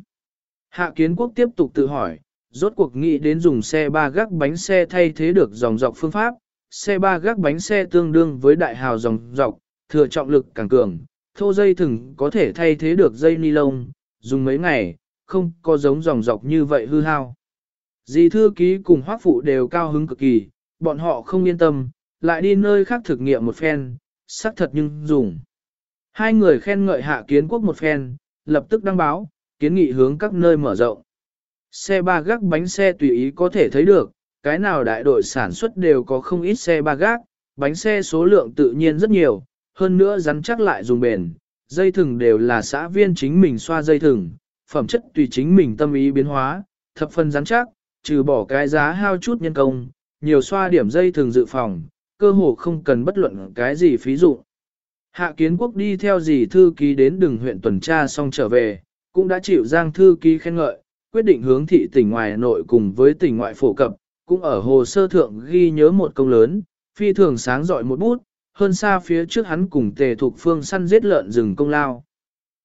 Speaker 1: Hạ kiến quốc tiếp tục tự hỏi, rốt cuộc nghĩ đến dùng xe ba gác bánh xe thay thế được dòng dọc phương pháp, xe ba gác bánh xe tương đương với đại hào dòng dọc, thừa trọng lực càng cường, thô dây thừng có thể thay thế được dây ni lông, dùng mấy ngày, không có giống dòng dọc như vậy hư hao. Dì thư ký cùng hoác phụ đều cao hứng cực kỳ, bọn họ không yên tâm, lại đi nơi khác thực nghiệm một phen, xác thật nhưng dùng. Hai người khen ngợi hạ kiến quốc một phen, lập tức đăng báo, kiến nghị hướng các nơi mở rộng. Xe ba gác bánh xe tùy ý có thể thấy được, cái nào đại đội sản xuất đều có không ít xe ba gác, bánh xe số lượng tự nhiên rất nhiều, hơn nữa rắn chắc lại dùng bền, dây thừng đều là xã viên chính mình xoa dây thừng, phẩm chất tùy chính mình tâm ý biến hóa, thập phần rắn chắc, trừ bỏ cái giá hao chút nhân công, nhiều xoa điểm dây thừng dự phòng, cơ hồ không cần bất luận cái gì phí dụ. Hạ kiến quốc đi theo dì thư ký đến đường huyện tuần tra xong trở về, cũng đã chịu giang thư ký khen ngợi, quyết định hướng thị tỉnh ngoài nội cùng với tỉnh ngoại phổ cập, cũng ở hồ sơ thượng ghi nhớ một công lớn, phi thường sáng dọi một bút, hơn xa phía trước hắn cùng tề thuộc phương săn giết lợn rừng công lao.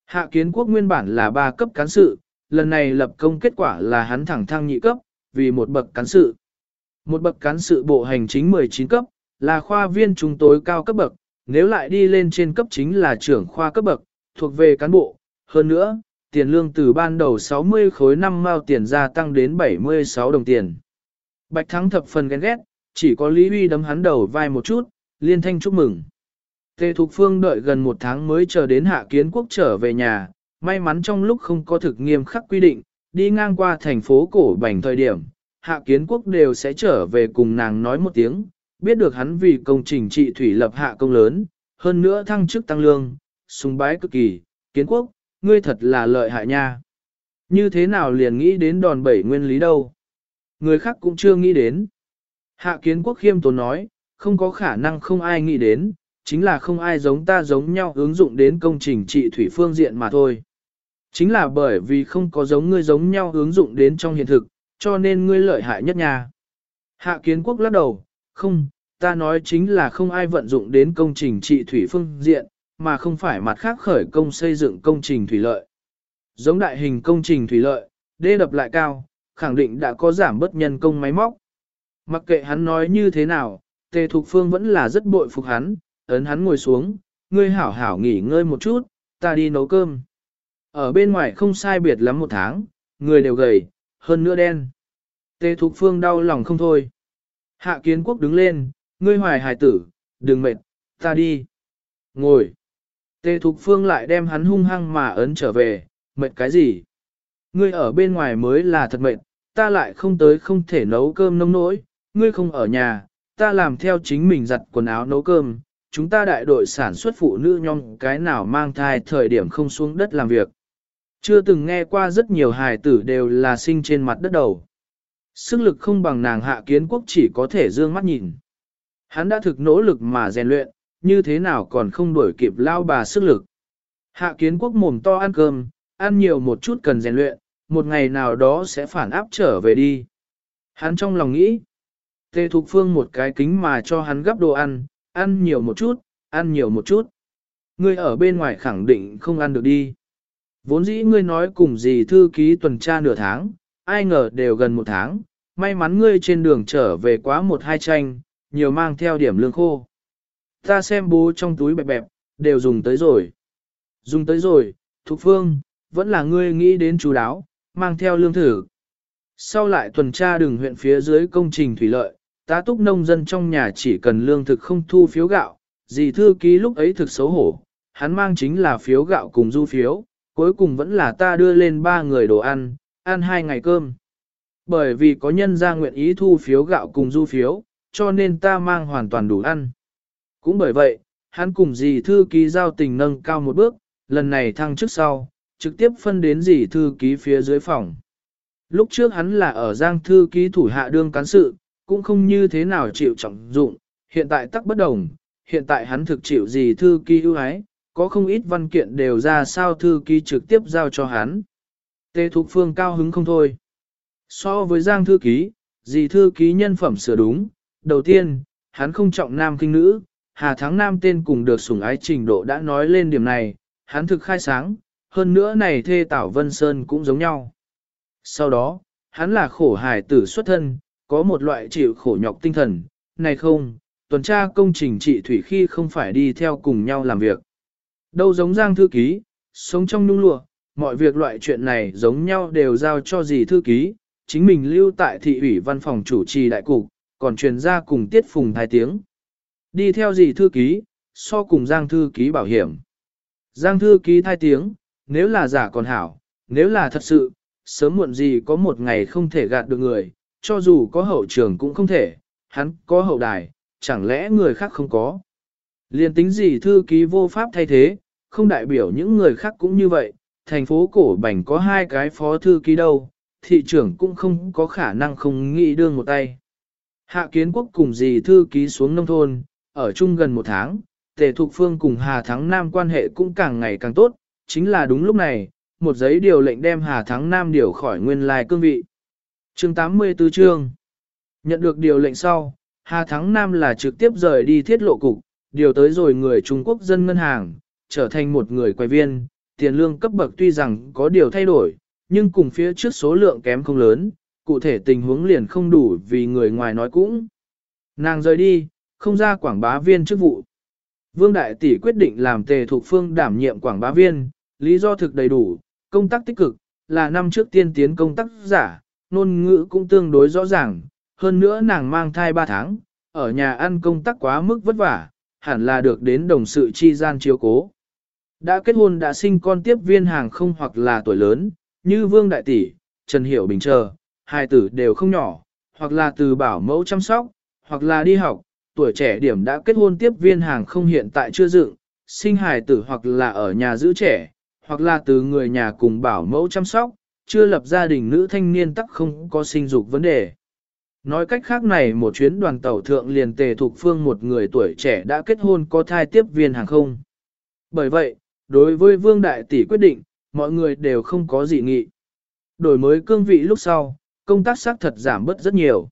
Speaker 1: Hạ kiến quốc nguyên bản là ba cấp cán sự, lần này lập công kết quả là hắn thẳng thăng nhị cấp, vì một bậc cán sự. Một bậc cán sự bộ hành chính 19 cấp, là khoa viên trung tối cao cấp bậc, nếu lại đi lên trên cấp chính là trưởng khoa cấp bậc, thuộc về cán bộ. Hơn nữa, tiền lương từ ban đầu 60 khối năm mao tiền gia tăng đến 76 đồng tiền. Bạch Thắng thập phần ghen ghét, chỉ có Lý Huy đấm hắn đầu vai một chút, liên thanh chúc mừng. Tề Thục Phương đợi gần một tháng mới chờ đến Hạ Kiến Quốc trở về nhà, may mắn trong lúc không có thực nghiêm khắc quy định, đi ngang qua thành phố cổ bành thời điểm, Hạ Kiến Quốc đều sẽ trở về cùng nàng nói một tiếng, biết được hắn vì công trình trị thủy lập hạ công lớn, hơn nữa thăng chức tăng lương, sùng bái cực kỳ, Kiến Quốc, ngươi thật là lợi hại nha. Như thế nào liền nghĩ đến đòn bẩy nguyên lý đâu? Người khác cũng chưa nghĩ đến. Hạ Kiến Quốc khiêm tốn nói, không có khả năng không ai nghĩ đến, chính là không ai giống ta giống nhau ứng dụng đến công trình trị thủy phương diện mà thôi. Chính là bởi vì không có giống ngươi giống nhau ứng dụng đến trong hiện thực, cho nên ngươi lợi hại nhất nha. Hạ kiến quốc lắc đầu, không, ta nói chính là không ai vận dụng đến công trình trị thủy phương diện, mà không phải mặt khác khởi công xây dựng công trình thủy lợi. Giống đại hình công trình thủy lợi, đê đập lại cao, khẳng định đã có giảm bất nhân công máy móc. Mặc kệ hắn nói như thế nào, Tề Thục Phương vẫn là rất bội phục hắn, ấn hắn ngồi xuống, ngươi hảo hảo nghỉ ngơi một chút, ta đi nấu cơm. Ở bên ngoài không sai biệt lắm một tháng, người đều gầy, hơn nữa đen. Tề Thục Phương đau lòng không thôi. Hạ kiến quốc đứng lên, ngươi hoài hài tử, đừng mệt, ta đi. Ngồi. Tề Thục Phương lại đem hắn hung hăng mà ấn trở về, mệt cái gì? Ngươi ở bên ngoài mới là thật mệt, ta lại không tới không thể nấu cơm nông nỗi, ngươi không ở nhà, ta làm theo chính mình giặt quần áo nấu cơm, chúng ta đại đội sản xuất phụ nữ nhong cái nào mang thai thời điểm không xuống đất làm việc. Chưa từng nghe qua rất nhiều hài tử đều là sinh trên mặt đất đầu. Sức lực không bằng nàng hạ kiến quốc chỉ có thể dương mắt nhìn. Hắn đã thực nỗ lực mà rèn luyện, như thế nào còn không đuổi kịp lao bà sức lực. Hạ kiến quốc mồm to ăn cơm, ăn nhiều một chút cần rèn luyện, một ngày nào đó sẽ phản áp trở về đi. Hắn trong lòng nghĩ, Tề Thục Phương một cái kính mà cho hắn gấp đồ ăn, ăn nhiều một chút, ăn nhiều một chút. Ngươi ở bên ngoài khẳng định không ăn được đi. Vốn dĩ ngươi nói cùng gì thư ký tuần tra nửa tháng, ai ngờ đều gần một tháng, may mắn ngươi trên đường trở về quá một hai tranh, nhiều mang theo điểm lương khô. Ta xem bố trong túi bẹp bẹp, đều dùng tới rồi. Dùng tới rồi, Thục Phương, vẫn là ngươi nghĩ đến chú đáo, mang theo lương thử. Sau lại tuần tra đường huyện phía dưới công trình thủy lợi, tá túc nông dân trong nhà chỉ cần lương thực không thu phiếu gạo, dì thư ký lúc ấy thực xấu hổ, hắn mang chính là phiếu gạo cùng du phiếu, cuối cùng vẫn là ta đưa lên ba người đồ ăn, ăn hai ngày cơm. Bởi vì có nhân ra nguyện ý thu phiếu gạo cùng du phiếu, cho nên ta mang hoàn toàn đủ ăn. Cũng bởi vậy, hắn cùng dì thư ký giao tình nâng cao một bước, lần này thăng trước sau, trực tiếp phân đến dì thư ký phía dưới phòng. Lúc trước hắn là ở giang thư ký thủ hạ đương cán sự, cũng không như thế nào chịu trọng dụng, hiện tại tắc bất đồng, hiện tại hắn thực chịu gì thư ký ưu ái, có không ít văn kiện đều ra sao thư ký trực tiếp giao cho hắn. Tê Thục Phương cao hứng không thôi. So với Giang thư ký, gì thư ký nhân phẩm sửa đúng, đầu tiên, hắn không trọng nam kinh nữ, Hà Thắng Nam tên cùng được sủng ái trình độ đã nói lên điểm này, hắn thực khai sáng, hơn nữa này thê Tảo Vân Sơn cũng giống nhau. Sau đó, hắn là khổ hải tử xuất thân, có một loại chịu khổ nhọc tinh thần, này không, tuần tra công trình trị thủy khi không phải đi theo cùng nhau làm việc. Đâu giống Giang thư ký, sống trong nhung lụa, mọi việc loại chuyện này giống nhau đều giao cho dì thư ký, chính mình lưu tại thị ủy văn phòng chủ trì đại cục, còn truyền ra cùng tiết phùng hai tiếng. Đi theo dì thư ký, so cùng Giang thư ký bảo hiểm. Giang thư ký thai tiếng, nếu là giả còn hảo, nếu là thật sự, sớm muộn gì có một ngày không thể gạt được người, cho dù có hậu trường cũng không thể, hắn có hậu đài, chẳng lẽ người khác không có. Liên tính gì thư ký vô pháp thay thế, không đại biểu những người khác cũng như vậy, thành phố cổ Bành có hai cái phó thư ký đâu, thị trưởng cũng không có khả năng không nghĩ đương một tay. Hạ kiến quốc cùng dì thư ký xuống nông thôn, ở chung gần một tháng, tề thục phương cùng Hà Thắng Nam quan hệ cũng càng ngày càng tốt, chính là đúng lúc này, một giấy điều lệnh đem Hà Thắng Nam điều khỏi nguyên lai cương vị. Chương 84 chương Nhận được điều lệnh sau, Hà Thắng Nam là trực tiếp rời đi thiết lộ cục, điều tới rồi người Trung Quốc dân ngân hàng, trở thành một người quay viên, tiền lương cấp bậc tuy rằng có điều thay đổi, nhưng cùng phía trước số lượng kém không lớn, cụ thể tình huống liền không đủ vì người ngoài nói cũng. Nàng rời đi, không ra quảng bá viên chức vụ. Vương Đại Tỷ quyết định làm tề thuộc phương đảm nhiệm quảng bá viên, lý do thực đầy đủ, công tác tích cực, là năm trước tiên tiến công tác giả, ngôn ngữ cũng tương đối rõ ràng, hơn nữa nàng mang thai 3 tháng, ở nhà ăn công tác quá mức vất vả, hẳn là được đến đồng sự chi gian chiếu cố. Đã kết hôn đã sinh con tiếp viên hàng không hoặc là tuổi lớn, như Vương Đại Tỷ, Trần Hiểu Bình chờ, hai tử đều không nhỏ, hoặc là từ bảo mẫu chăm sóc, hoặc là đi học, tuổi trẻ điểm đã kết hôn tiếp viên hàng không hiện tại chưa dựng, sinh hài tử hoặc là ở nhà giữ trẻ, hoặc là từ người nhà cùng bảo mẫu chăm sóc, chưa lập gia đình nữ thanh niên tắc không có sinh dục vấn đề. Nói cách khác này một chuyến đoàn tàu thượng liền tề thuộc phương một người tuổi trẻ đã kết hôn có thai tiếp viên hàng không. Bởi vậy, đối với vương đại tỷ quyết định, mọi người đều không có dị nghị. Đổi mới cương vị lúc sau, công tác xác thật giảm bớt rất nhiều.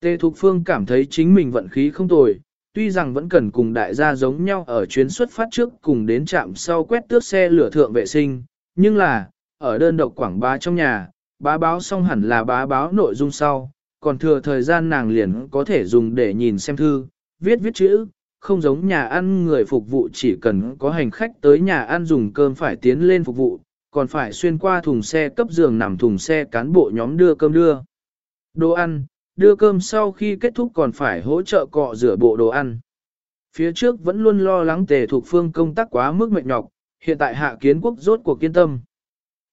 Speaker 1: Tề Thục Phương cảm thấy chính mình vận khí không tồi, tuy rằng vẫn cần cùng đại gia giống nhau ở chuyến xuất phát trước cùng đến trạm sau quét tước xe lửa thượng vệ sinh, nhưng là, ở đơn độc quảng bá trong nhà, bá báo xong hẳn là bá báo nội dung sau, còn thừa thời gian nàng liền có thể dùng để nhìn xem thư, viết viết chữ, không giống nhà ăn người phục vụ chỉ cần có hành khách tới nhà ăn dùng cơm phải tiến lên phục vụ, còn phải xuyên qua thùng xe cấp giường nằm thùng xe cán bộ nhóm đưa cơm đưa. Đồ ăn, đưa cơm sau khi kết thúc còn phải hỗ trợ cọ rửa bộ đồ ăn. Phía trước vẫn luôn lo lắng tề thuộc phương công tác quá mức mệt nhọc, hiện tại hạ kiến quốc rốt cuộc kiên tâm.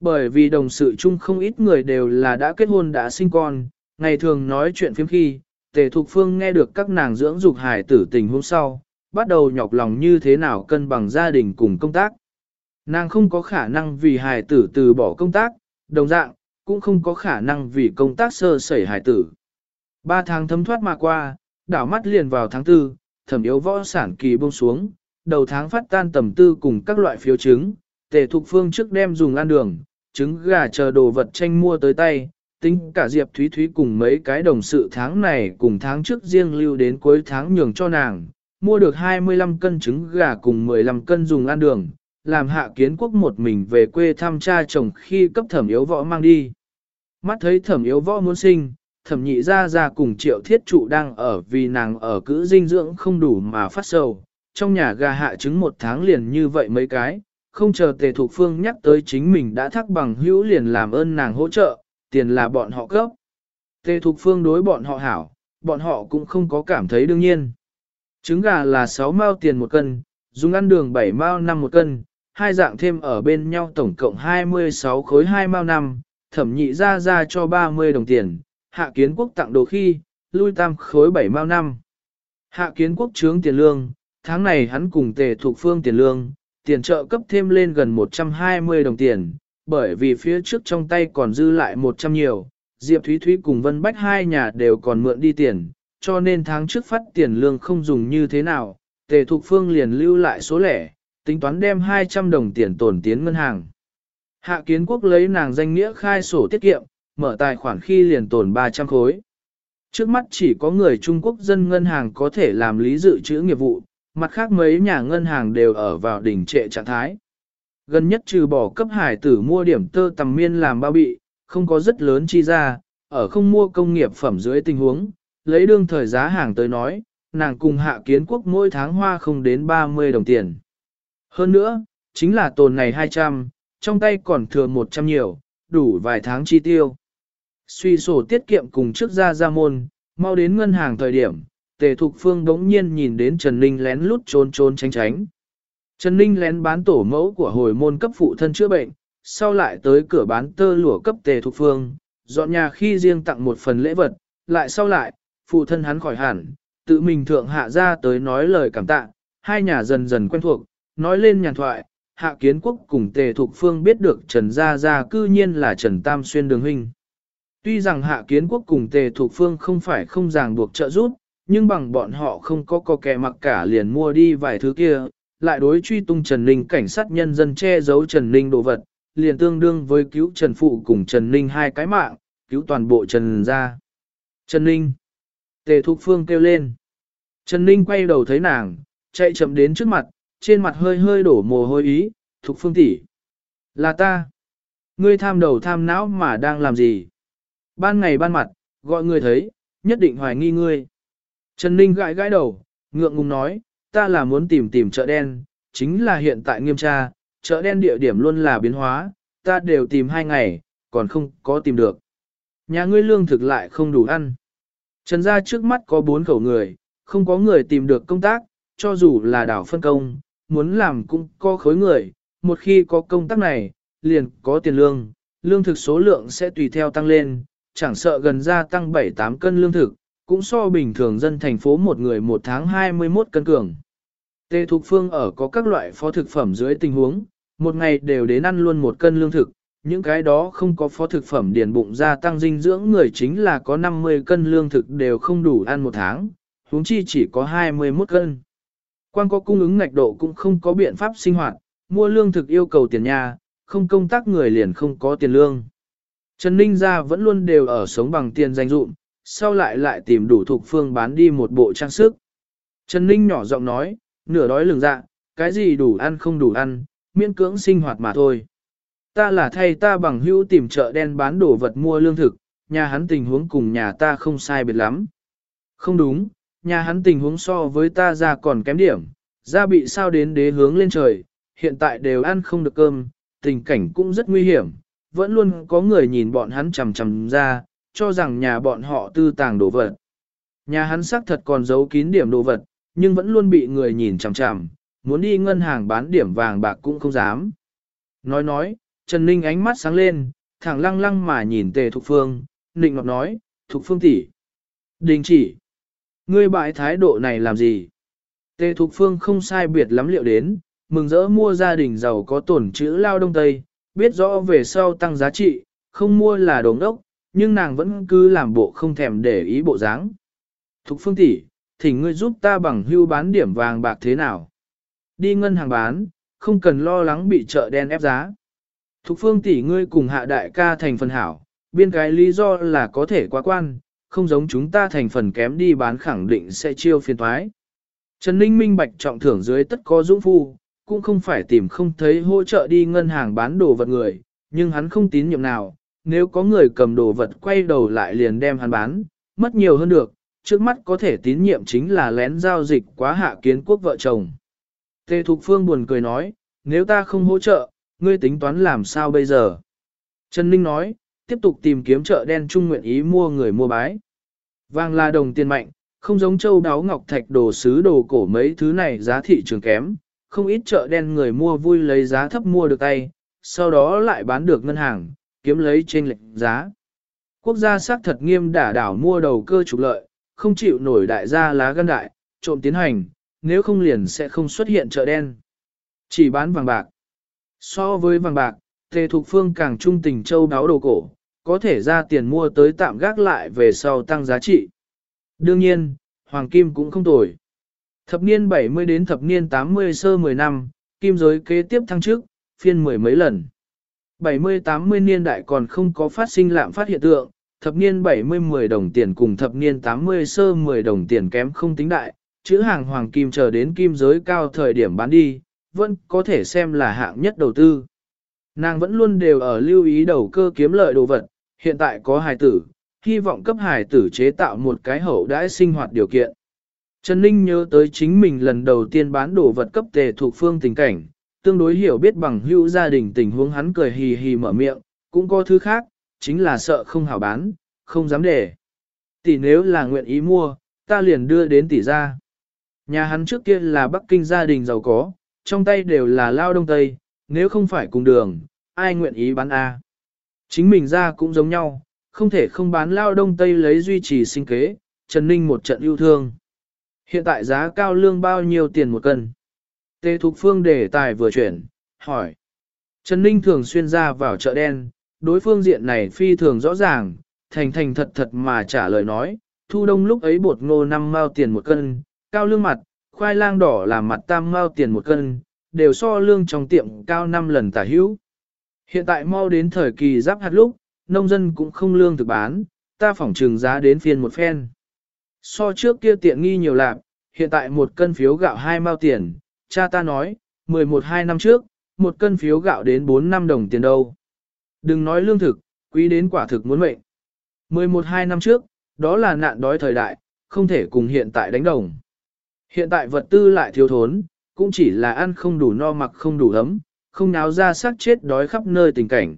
Speaker 1: Bởi vì đồng sự chung không ít người đều là đã kết hôn đã sinh con, ngày thường nói chuyện phiếm khi, tề thục phương nghe được các nàng dưỡng dục hài tử tình hôm sau, bắt đầu nhọc lòng như thế nào cân bằng gia đình cùng công tác. Nàng không có khả năng vì hài tử từ bỏ công tác, đồng dạng, cũng không có khả năng vì công tác sơ sẩy hài tử. Ba tháng thấm thoát mà qua, đảo mắt liền vào tháng tư, thẩm yếu võ sản kỳ buông xuống, đầu tháng phát tan tầm tư cùng các loại phiếu chứng tề thục phương trước đem dùng ăn đường, trứng gà chờ đồ vật tranh mua tới tay, tính cả Diệp Thúy Thúy cùng mấy cái đồng sự tháng này cùng tháng trước riêng lưu đến cuối tháng nhường cho nàng, mua được 25 cân trứng gà cùng 15 cân dùng ăn đường, làm hạ kiến quốc một mình về quê thăm cha chồng khi cấp thẩm yếu võ mang đi. Mắt thấy thẩm yếu võ muốn sinh, thẩm nhị ra ra cùng triệu thiết trụ đang ở vì nàng ở cữ dinh dưỡng không đủ mà phát sầu, trong nhà gà hạ trứng một tháng liền như vậy mấy cái, không chờ tề thục phương nhắc tới chính mình đã thắc bằng hữu liền làm ơn nàng hỗ trợ, tiền là bọn họ cấp. Tề thục phương đối bọn họ hảo, bọn họ cũng không có cảm thấy đương nhiên. Trứng gà là 6 mao tiền một cân, dùng ăn đường 7 mao năm một cân, hai dạng thêm ở bên nhau tổng cộng 26 khối 2 mao năm, thẩm nhị ra ra cho 30 đồng tiền, hạ kiến quốc tặng đồ khi, lui tam khối 7 mao năm. Hạ kiến quốc trướng tiền lương, tháng này hắn cùng tề thuộc phương tiền lương, tiền trợ cấp thêm lên gần 120 đồng tiền, bởi vì phía trước trong tay còn dư lại 100 nhiều, Diệp Thúy Thúy cùng Vân Bách hai nhà đều còn mượn đi tiền, cho nên tháng trước phát tiền lương không dùng như thế nào, tề thục phương liền lưu lại số lẻ, tính toán đem 200 đồng tiền tồn tiến ngân hàng. Hạ kiến quốc lấy nàng danh nghĩa khai sổ tiết kiệm, mở tài khoản khi liền tồn 300 khối. Trước mắt chỉ có người Trung Quốc dân ngân hàng có thể làm lý dự trữ nghiệp vụ, mặt khác mấy nhà ngân hàng đều ở vào đỉnh trệ trạng thái. Gần nhất trừ bỏ cấp hải tử mua điểm tơ tầm miên làm bao bị, không có rất lớn chi ra, ở không mua công nghiệp phẩm dưới tình huống, lấy đương thời giá hàng tới nói, nàng cùng hạ kiến quốc mỗi tháng hoa không đến 30 đồng tiền. Hơn nữa, chính là tồn này 200, trong tay còn thừa 100 nhiều, đủ vài tháng chi tiêu. Suy sổ tiết kiệm cùng trước ra ra môn, mau đến ngân hàng thời điểm, tề thục phương đống nhiên nhìn đến Trần Ninh lén lút trốn trốn tránh tránh. Trần Ninh lén bán tổ mẫu của hồi môn cấp phụ thân chữa bệnh, sau lại tới cửa bán tơ lụa cấp tề thục phương, dọn nhà khi riêng tặng một phần lễ vật, lại sau lại, phụ thân hắn khỏi hẳn, tự mình thượng hạ ra tới nói lời cảm tạ, hai nhà dần dần quen thuộc, nói lên nhàn thoại, hạ kiến quốc cùng tề thục phương biết được Trần Gia Gia cư nhiên là Trần Tam Xuyên đường huynh. Tuy rằng hạ kiến quốc cùng tề thục phương không phải không ràng buộc trợ giúp, nhưng bằng bọn họ không có có kẻ mặc cả liền mua đi vài thứ kia, lại đối truy tung Trần Ninh cảnh sát nhân dân che giấu Trần Ninh đồ vật, liền tương đương với cứu Trần Phụ cùng Trần Ninh hai cái mạng, cứu toàn bộ Trần gia. Trần Ninh. Tề Thục Phương kêu lên. Trần Ninh quay đầu thấy nàng, chạy chậm đến trước mặt, trên mặt hơi hơi đổ mồ hôi ý, Thục Phương tỷ, Là ta. Ngươi tham đầu tham não mà đang làm gì? Ban ngày ban mặt, gọi ngươi thấy, nhất định hoài nghi ngươi. Trần Ninh gãi gãi đầu, ngượng ngùng nói, ta là muốn tìm tìm chợ đen, chính là hiện tại nghiêm tra, chợ đen địa điểm luôn là biến hóa, ta đều tìm hai ngày, còn không có tìm được. Nhà ngươi lương thực lại không đủ ăn. Trần gia trước mắt có bốn khẩu người, không có người tìm được công tác, cho dù là đảo phân công, muốn làm cũng có khối người, một khi có công tác này, liền có tiền lương, lương thực số lượng sẽ tùy theo tăng lên, chẳng sợ gần ra tăng 7-8 cân lương thực, cũng so bình thường dân thành phố một người một tháng 21 cân cường. Tê Thục Phương ở có các loại phó thực phẩm dưới tình huống, một ngày đều đến ăn luôn một cân lương thực, những cái đó không có phó thực phẩm điền bụng gia tăng dinh dưỡng người chính là có 50 cân lương thực đều không đủ ăn một tháng, huống chi chỉ có 21 cân. Quan có cung ứng ngạch độ cũng không có biện pháp sinh hoạt, mua lương thực yêu cầu tiền nhà, không công tác người liền không có tiền lương. Trần Ninh gia vẫn luôn đều ở sống bằng tiền danh dụng, sau lại lại tìm đủ thuộc phương bán đi một bộ trang sức. Trần Ninh nhỏ giọng nói, nửa đói lường dạ, cái gì đủ ăn không đủ ăn, miễn cưỡng sinh hoạt mà thôi. Ta là thay ta bằng hữu tìm chợ đen bán đồ vật mua lương thực, nhà hắn tình huống cùng nhà ta không sai biệt lắm. Không đúng, nhà hắn tình huống so với ta ra còn kém điểm, ra bị sao đến đế hướng lên trời, hiện tại đều ăn không được cơm, tình cảnh cũng rất nguy hiểm, vẫn luôn có người nhìn bọn hắn chằm chằm ra, cho rằng nhà bọn họ tư tàng đồ vật. Nhà hắn xác thật còn giấu kín điểm đồ vật, nhưng vẫn luôn bị người nhìn chằm chằm, muốn đi ngân hàng bán điểm vàng bạc cũng không dám. Nói nói, Trần Ninh ánh mắt sáng lên, thẳng lăng lăng mà nhìn Tề Thục Phương, nịnh ngọt nói, Thục Phương tỷ, Đình chỉ. Ngươi bại thái độ này làm gì? Tề Thục Phương không sai biệt lắm liệu đến, mừng rỡ mua gia đình giàu có tổn chữ lao đông tây, biết rõ về sau tăng giá trị, không mua là đồ đốc, nhưng nàng vẫn cứ làm bộ không thèm để ý bộ dáng. Thục Phương tỷ, thỉnh ngươi giúp ta bằng hưu bán điểm vàng bạc thế nào? Đi ngân hàng bán, không cần lo lắng bị chợ đen ép giá. Thục Phương tỷ ngươi cùng hạ đại ca thành phần hảo, biên cái lý do là có thể quá quan, không giống chúng ta thành phần kém đi bán khẳng định sẽ chiêu phiền thoái. Trần Ninh minh bạch trọng thưởng dưới tất có dũng phu, cũng không phải tìm không thấy hỗ trợ đi ngân hàng bán đồ vật người, nhưng hắn không tín nhiệm nào, nếu có người cầm đồ vật quay đầu lại liền đem hắn bán, mất nhiều hơn được, trước mắt có thể tín nhiệm chính là lén giao dịch quá hạ kiến quốc vợ chồng. Tề Thục Phương buồn cười nói, nếu ta không hỗ trợ, ngươi tính toán làm sao bây giờ? Trần Ninh nói, tiếp tục tìm kiếm chợ đen trung nguyện ý mua người mua bái. Vàng là đồng tiền mạnh, không giống châu đáo ngọc thạch đồ sứ đồ cổ mấy thứ này giá thị trường kém, không ít chợ đen người mua vui lấy giá thấp mua được tay, sau đó lại bán được ngân hàng, kiếm lấy trên lệnh giá. Quốc gia xác thật nghiêm đả đảo mua đầu cơ trục lợi, không chịu nổi đại gia lá gan đại, trộm tiến hành, nếu không liền sẽ không xuất hiện chợ đen. Chỉ bán vàng bạc. So với vàng bạc, Tề Thục Phương càng trung tình châu đáo đồ cổ, có thể ra tiền mua tới tạm gác lại về sau tăng giá trị. Đương nhiên, hoàng kim cũng không tồi. Thập niên 70 đến thập niên 80 sơ 10 năm, kim giới kế tiếp thăng trước, phiên mười mấy lần. 70-80 niên đại còn không có phát sinh lạm phát hiện tượng, thập niên 70 10 đồng tiền cùng thập niên 80 sơ 10 đồng tiền kém không tính đại, chữ hàng hoàng kim chờ đến kim giới cao thời điểm bán đi, vẫn có thể xem là hạng nhất đầu tư. Nàng vẫn luôn đều ở lưu ý đầu cơ kiếm lợi đồ vật, hiện tại có hài tử, hy vọng cấp hài tử chế tạo một cái hậu đãi sinh hoạt điều kiện. Trần Ninh nhớ tới chính mình lần đầu tiên bán đồ vật cấp tề thuộc phương tình cảnh, tương đối hiểu biết bằng hữu gia đình tình huống hắn cười hì hì mở miệng, cũng có thứ khác, chính là sợ không hảo bán, không dám để. Tỷ nếu là nguyện ý mua, ta liền đưa đến tỷ ra. Nhà hắn trước kia là Bắc Kinh gia đình giàu có, trong tay đều là lao đông tây, nếu không phải cùng đường, ai nguyện ý bán A. Chính mình ra cũng giống nhau, không thể không bán lao đông tây lấy duy trì sinh kế, Trần Ninh một trận yêu thương. Hiện tại giá cao lương bao nhiêu tiền một cân? Tê Thục Phương đề tài vừa chuyển, hỏi. Trần Ninh thường xuyên ra vào chợ đen, đối phương diện này phi thường rõ ràng, thành thành thật thật mà trả lời nói, thu đông lúc ấy bột ngô năm mao tiền một cân, cao lương mặt, khoai lang đỏ là mặt tam mao tiền một cân, đều so lương trong tiệm cao 5 lần tả hữu. Hiện tại mau đến thời kỳ giáp hạt lúc, nông dân cũng không lương thực bán, ta phỏng trừng giá đến phiên một phen. So trước kia tiện nghi nhiều lạc, hiện tại một cân phiếu gạo hai mao tiền, cha ta nói, 11-2 năm trước, một cân phiếu gạo đến 4 năm đồng tiền đâu. Đừng nói lương thực, quý đến quả thực muốn mệnh. 11-2 năm trước, đó là nạn đói thời đại, không thể cùng hiện tại đánh đồng. Hiện tại vật tư lại thiếu thốn, cũng chỉ là ăn không đủ no mặc không đủ ấm, không náo ra xác chết đói khắp nơi tình cảnh.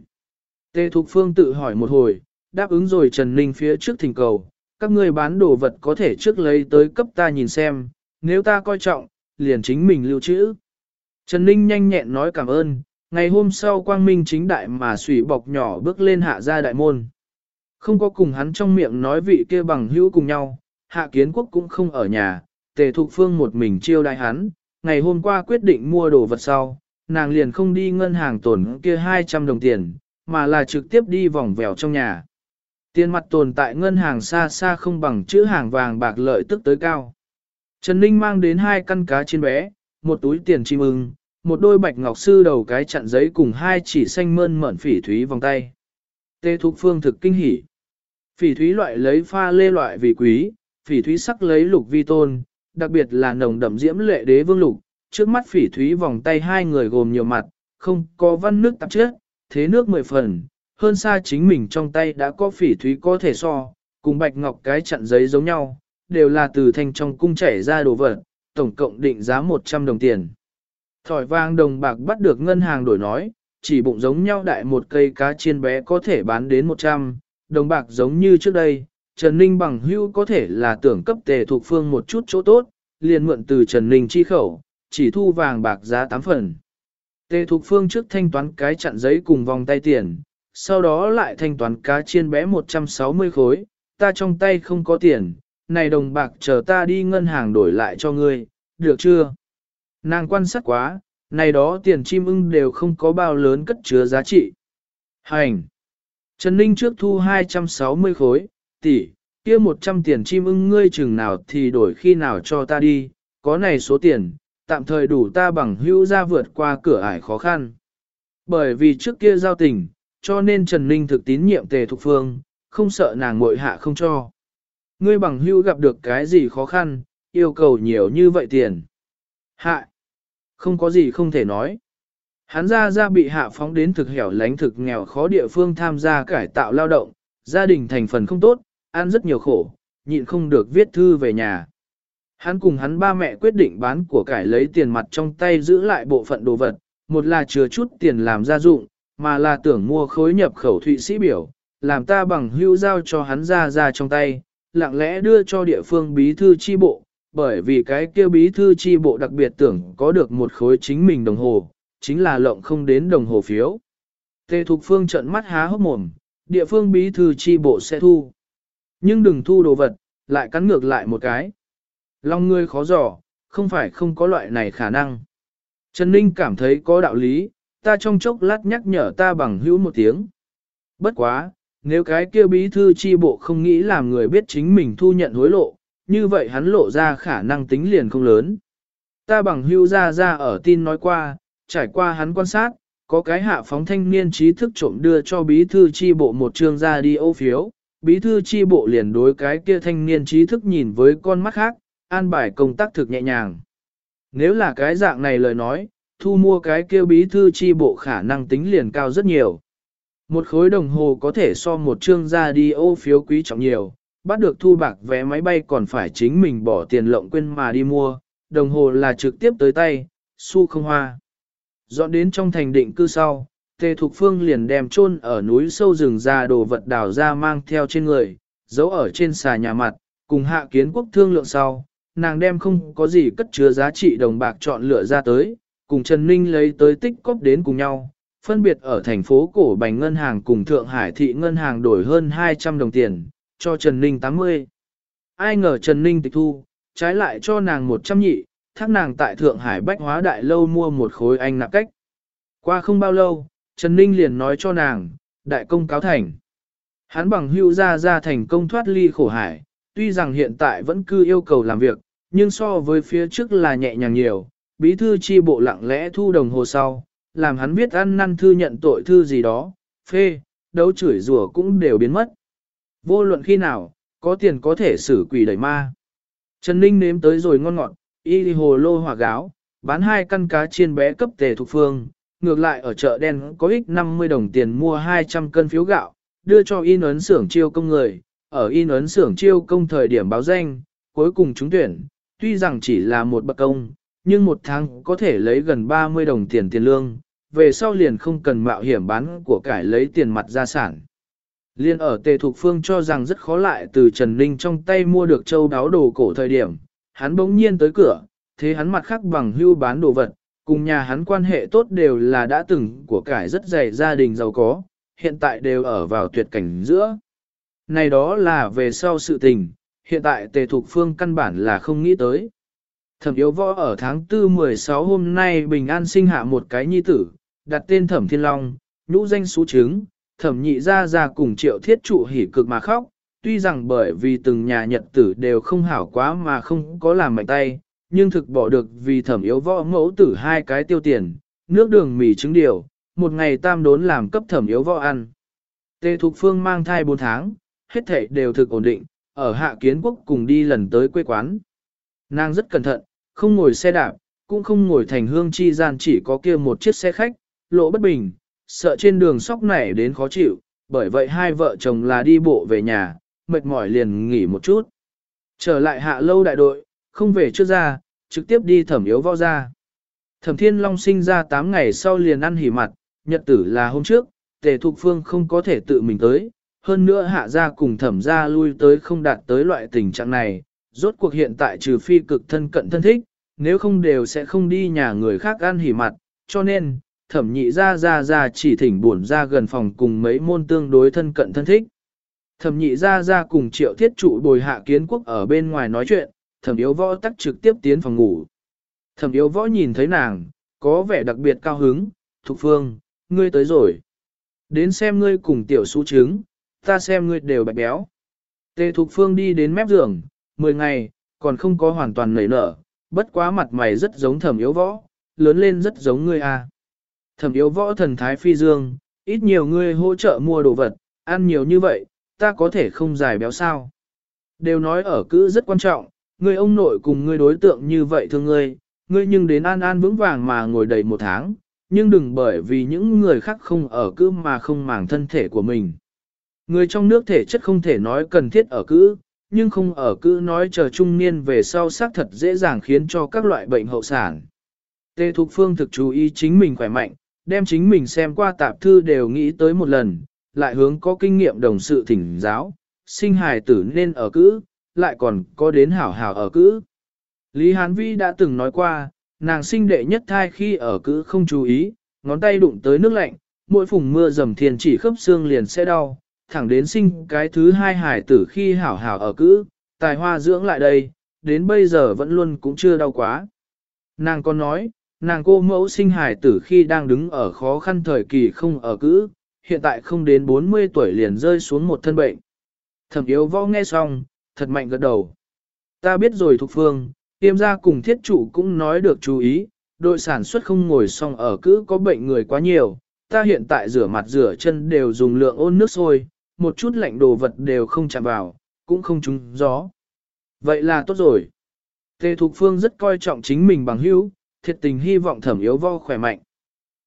Speaker 1: Tê Thục Phương tự hỏi một hồi, đáp ứng rồi Trần Ninh phía trước thỉnh cầu, các ngươi bán đồ vật có thể trước lấy tới cấp ta nhìn xem, nếu ta coi trọng, liền chính mình lưu trữ. Trần Ninh nhanh nhẹn nói cảm ơn, ngày hôm sau quang minh chính đại mà sủy bọc nhỏ bước lên hạ gia đại môn. Không có cùng hắn trong miệng nói vị kia bằng hữu cùng nhau, hạ kiến quốc cũng không ở nhà, tề thục phương một mình chiêu đại hắn, ngày hôm qua quyết định mua đồ vật sau, nàng liền không đi ngân hàng tổn kia 200 đồng tiền, mà là trực tiếp đi vòng vèo trong nhà. Tiền mặt tồn tại ngân hàng xa xa không bằng chữ hàng vàng bạc lợi tức tới cao. Trần Ninh mang đến hai căn cá trên bé, một túi tiền chim ưng, một đôi bạch ngọc sư đầu cái chặn giấy cùng hai chỉ xanh mơn mởn phỉ thúy vòng tay. Tê Thục Phương thực kinh hỉ. Phỉ thúy loại lấy pha lê loại vì quý, phỉ thúy sắc lấy lục vi tôn, đặc biệt là nồng đậm diễm lệ đế vương lục. Trước mắt phỉ thúy vòng tay hai người gồm nhiều mặt, không có văn nước tạp chất, thế nước mười phần, hơn xa chính mình trong tay đã có phỉ thúy có thể so, cùng bạch ngọc cái chặn giấy giống nhau, đều là từ thanh trong cung chảy ra đồ vật, tổng cộng định giá 100 đồng tiền. Thỏi vàng đồng bạc bắt được ngân hàng đổi nói, chỉ bụng giống nhau đại một cây cá chiên bé có thể bán đến 100, đồng bạc giống như trước đây, Trần Ninh bằng hưu có thể là tưởng cấp tề thuộc phương một chút chỗ tốt, liền mượn từ Trần Ninh chi khẩu, chỉ thu vàng bạc giá 8 phần. Tề thuộc phương trước thanh toán cái chặn giấy cùng vòng tay tiền, sau đó lại thanh toán cá chiên bé 160 khối, ta trong tay không có tiền, này đồng bạc chờ ta đi ngân hàng đổi lại cho ngươi, được chưa? Nàng quan sát quá, này đó tiền chim ưng đều không có bao lớn cất chứa giá trị. Hành! Trần Ninh trước thu 260 khối, tỷ, kia 100 tiền chim ưng ngươi chừng nào thì đổi khi nào cho ta đi, có này số tiền, tạm thời đủ ta bằng hữu ra vượt qua cửa ải khó khăn. Bởi vì trước kia giao tình, cho nên Trần Ninh thực tín nhiệm tề thục phương, không sợ nàng muội hạ không cho. Ngươi bằng hữu gặp được cái gì khó khăn, yêu cầu nhiều như vậy tiền. Hạ! Không có gì không thể nói. Hắn ra ra bị hạ phóng đến thực hẻo lánh thực nghèo khó địa phương tham gia cải tạo lao động, gia đình thành phần không tốt, ăn rất nhiều khổ, nhịn không được viết thư về nhà. Hắn cùng hắn ba mẹ quyết định bán của cải lấy tiền mặt trong tay giữ lại bộ phận đồ vật, một là chứa chút tiền làm gia dụng, mà là tưởng mua khối nhập khẩu thụy sĩ biểu, làm ta bằng hưu giao cho hắn ra ra trong tay, lặng lẽ đưa cho địa phương bí thư chi bộ, bởi vì cái kia bí thư chi bộ đặc biệt tưởng có được một khối chính mình đồng hồ, chính là lộng không đến đồng hồ phiếu. Tề Thục Phương trận mắt há hốc mồm, địa phương bí thư chi bộ sẽ thu. Nhưng đừng thu đồ vật, lại cắn ngược lại một cái. Lòng ngươi khó dò, không phải không có loại này khả năng. Trần Ninh cảm thấy có đạo lý, ta trong chốc lát nhắc nhở ta bằng hữu một tiếng. Bất quá, nếu cái kia bí thư chi bộ không nghĩ làm người biết chính mình thu nhận hối lộ, như vậy hắn lộ ra khả năng tính liền không lớn. Ta bằng hưu ra ra ở tin nói qua, trải qua hắn quan sát, có cái hạ phóng thanh niên trí thức trộm đưa cho bí thư chi bộ một trường ra đi ô phiếu, bí thư chi bộ liền đối cái kia thanh niên trí thức nhìn với con mắt khác, an bài công tác thực nhẹ nhàng. Nếu là cái dạng này lời nói, thu mua cái kia bí thư chi bộ khả năng tính liền cao rất nhiều. Một khối đồng hồ có thể so một chương ra đi ô phiếu quý trọng nhiều, bắt được thu bạc vé máy bay còn phải chính mình bỏ tiền lộng quên mà đi mua, đồng hồ là trực tiếp tới tay, su không hoa. Dọn đến trong thành định cư sau, Tề Thục Phương liền đem chôn ở núi sâu rừng ra đồ vật đào ra mang theo trên người, giấu ở trên xà nhà mặt, cùng hạ kiến quốc thương lượng sau, nàng đem không có gì cất chứa giá trị đồng bạc chọn lựa ra tới, cùng Trần Ninh lấy tới tích cóp đến cùng nhau, phân biệt ở thành phố Cổ Bành Ngân hàng cùng Thượng Hải Thị Ngân hàng đổi hơn 200 đồng tiền, cho Trần Ninh 80. Ai ngờ Trần Ninh tịch thu, trái lại cho nàng 100 nhị, thác nàng tại Thượng Hải Bách Hóa Đại Lâu mua một khối anh nạp cách. Qua không bao lâu, Trần Ninh liền nói cho nàng, đại công cáo thành. Hắn bằng hưu ra ra thành công thoát ly khổ hải, tuy rằng hiện tại vẫn cứ yêu cầu làm việc, nhưng so với phía trước là nhẹ nhàng nhiều, bí thư chi bộ lặng lẽ thu đồng hồ sau, làm hắn biết ăn năn thư nhận tội thư gì đó, phê, đấu chửi rủa cũng đều biến mất. Vô luận khi nào, có tiền có thể xử quỷ đẩy ma. Trần Ninh nếm tới rồi ngon ngọt, y hồ lô hỏa gáo, bán hai căn cá chiên bé cấp tề thuộc phương, ngược lại ở chợ đen có ích 50 đồng tiền mua 200 cân phiếu gạo, đưa cho in ấn xưởng chiêu công người, ở in ấn xưởng chiêu công thời điểm báo danh, cuối cùng trúng tuyển, tuy rằng chỉ là một bậc công, nhưng một tháng có thể lấy gần 30 đồng tiền tiền lương, về sau liền không cần mạo hiểm bán của cải lấy tiền mặt gia sản. Liên ở Tề Thục Phương cho rằng rất khó lại từ Trần Ninh trong tay mua được châu đáo đồ cổ thời điểm, hắn bỗng nhiên tới cửa, thế hắn mặt khác bằng hưu bán đồ vật, cùng nhà hắn quan hệ tốt đều là đã từng của cải rất dày gia đình giàu có, hiện tại đều ở vào tuyệt cảnh giữa. Này đó là về sau sự tình, hiện tại Tề Thục Phương căn bản là không nghĩ tới. Thẩm yếu võ ở tháng 4 16 hôm nay bình an sinh hạ một cái nhi tử, đặt tên Thẩm Thiên Long, nhũ danh số trứng, thẩm nhị ra ra cùng triệu thiết trụ hỉ cực mà khóc, tuy rằng bởi vì từng nhà nhật tử đều không hảo quá mà không có làm mạnh tay, nhưng thực bỏ được vì thẩm yếu võ mẫu tử hai cái tiêu tiền, nước đường mì trứng điều, một ngày tam đốn làm cấp thẩm yếu võ ăn. Tề Thục Phương mang thai 4 tháng, hết thể đều thực ổn định, ở hạ kiến quốc cùng đi lần tới quê quán. Nàng rất cẩn thận, không ngồi xe đạp, cũng không ngồi thành hương chi gian chỉ có kia một chiếc xe khách, lộ bất bình, sợ trên đường sóc nảy đến khó chịu, bởi vậy hai vợ chồng là đi bộ về nhà, mệt mỏi liền nghỉ một chút. Trở lại hạ lâu đại đội, không về trước ra, trực tiếp đi thẩm yếu võ ra. Thẩm thiên long sinh ra 8 ngày sau liền ăn hỉ mặt, nhật tử là hôm trước, tề thục phương không có thể tự mình tới, hơn nữa hạ ra cùng thẩm ra lui tới không đạt tới loại tình trạng này, rốt cuộc hiện tại trừ phi cực thân cận thân thích, nếu không đều sẽ không đi nhà người khác ăn hỉ mặt, cho nên, thẩm nhị ra ra ra chỉ thỉnh buồn ra gần phòng cùng mấy môn tương đối thân cận thân thích. Thẩm nhị ra ra cùng triệu thiết trụ bồi hạ kiến quốc ở bên ngoài nói chuyện, thẩm yếu võ tắc trực tiếp tiến phòng ngủ. Thẩm yếu võ nhìn thấy nàng, có vẻ đặc biệt cao hứng, Thục Phương, ngươi tới rồi. Đến xem ngươi cùng tiểu su trứng, ta xem ngươi đều bạch béo. Tề Thục Phương đi đến mép giường, 10 ngày, còn không có hoàn toàn nảy nở, bất quá mặt mày rất giống thẩm yếu võ, lớn lên rất giống ngươi a. À. Thẩm yếu võ thần thái phi dương, ít nhiều ngươi hỗ trợ mua đồ vật, ăn nhiều như vậy, ta có thể không dài béo sao. Đều nói ở cữ rất quan trọng, ngươi ông nội cùng ngươi đối tượng như vậy thương ngươi, ngươi nhưng đến an an vững vàng mà ngồi đầy một tháng, nhưng đừng bởi vì những người khác không ở cữ mà không màng thân thể của mình. Người trong nước thể chất không thể nói cần thiết ở cữ, nhưng không ở cữ nói chờ trung niên về sau xác thật dễ dàng khiến cho các loại bệnh hậu sản. Tê Thục Phương thực chú ý chính mình khỏe mạnh, đem chính mình xem qua tạp thư đều nghĩ tới một lần, lại hướng có kinh nghiệm đồng sự thỉnh giáo, sinh hài tử nên ở cữ, lại còn có đến hảo hảo ở cữ. Lý Hán Vi đã từng nói qua, nàng sinh đệ nhất thai khi ở cữ không chú ý, ngón tay đụng tới nước lạnh, mỗi phùng mưa dầm thiền chỉ khớp xương liền sẽ đau, thẳng đến sinh cái thứ hai hải tử khi hảo hảo ở cữ, tài hoa dưỡng lại đây, đến bây giờ vẫn luôn cũng chưa đau quá. Nàng còn nói, nàng cô mẫu sinh hải tử khi đang đứng ở khó khăn thời kỳ không ở cữ, hiện tại không đến 40 tuổi liền rơi xuống một thân bệnh. Thẩm yếu võ nghe xong, thật mạnh gật đầu. Ta biết rồi thuộc Phương, tiêm gia cùng thiết chủ cũng nói được chú ý, đội sản xuất không ngồi xong ở cữ có bệnh người quá nhiều, ta hiện tại rửa mặt rửa chân đều dùng lượng ôn nước sôi, một chút lạnh đồ vật đều không chạm vào, cũng không trúng gió. Vậy là tốt rồi. Tề Thục Phương rất coi trọng chính mình bằng hữu, thiệt tình hy vọng thẩm yếu võ khỏe mạnh.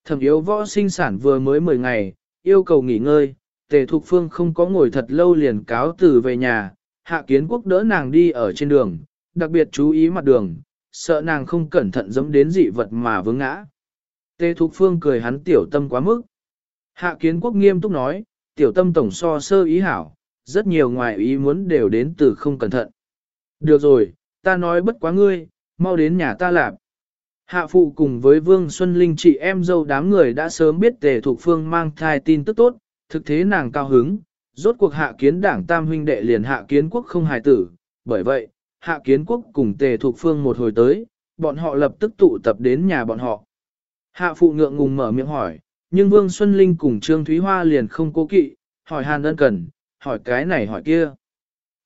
Speaker 1: Thẩm yếu võ sinh sản vừa mới 10 ngày, yêu cầu nghỉ ngơi, Tề Thục Phương không có ngồi thật lâu liền cáo từ về nhà, hạ kiến quốc đỡ nàng đi ở trên đường, đặc biệt chú ý mặt đường, sợ nàng không cẩn thận dẫm đến dị vật mà vướng ngã. Tề Thục Phương cười hắn tiểu tâm quá mức. Hạ kiến quốc nghiêm túc nói, tiểu tâm tổng so sơ ý hảo, rất nhiều ngoài ý muốn đều đến từ không cẩn thận. Được rồi, ta nói bất quá ngươi, mau đến nhà ta lạp. Hạ phụ cùng với Vương Xuân Linh chị em dâu đám người đã sớm biết tề thuộc phương mang thai tin tức tốt, thực thế nàng cao hứng, rốt cuộc hạ kiến đảng tam huynh đệ liền hạ kiến quốc không hài tử, bởi vậy, hạ kiến quốc cùng tề thuộc phương một hồi tới, bọn họ lập tức tụ tập đến nhà bọn họ. Hạ phụ ngượng ngùng mở miệng hỏi, nhưng Vương Xuân Linh cùng Trương Thúy Hoa liền không cố kỵ, hỏi hàn ân cần, hỏi cái này hỏi kia.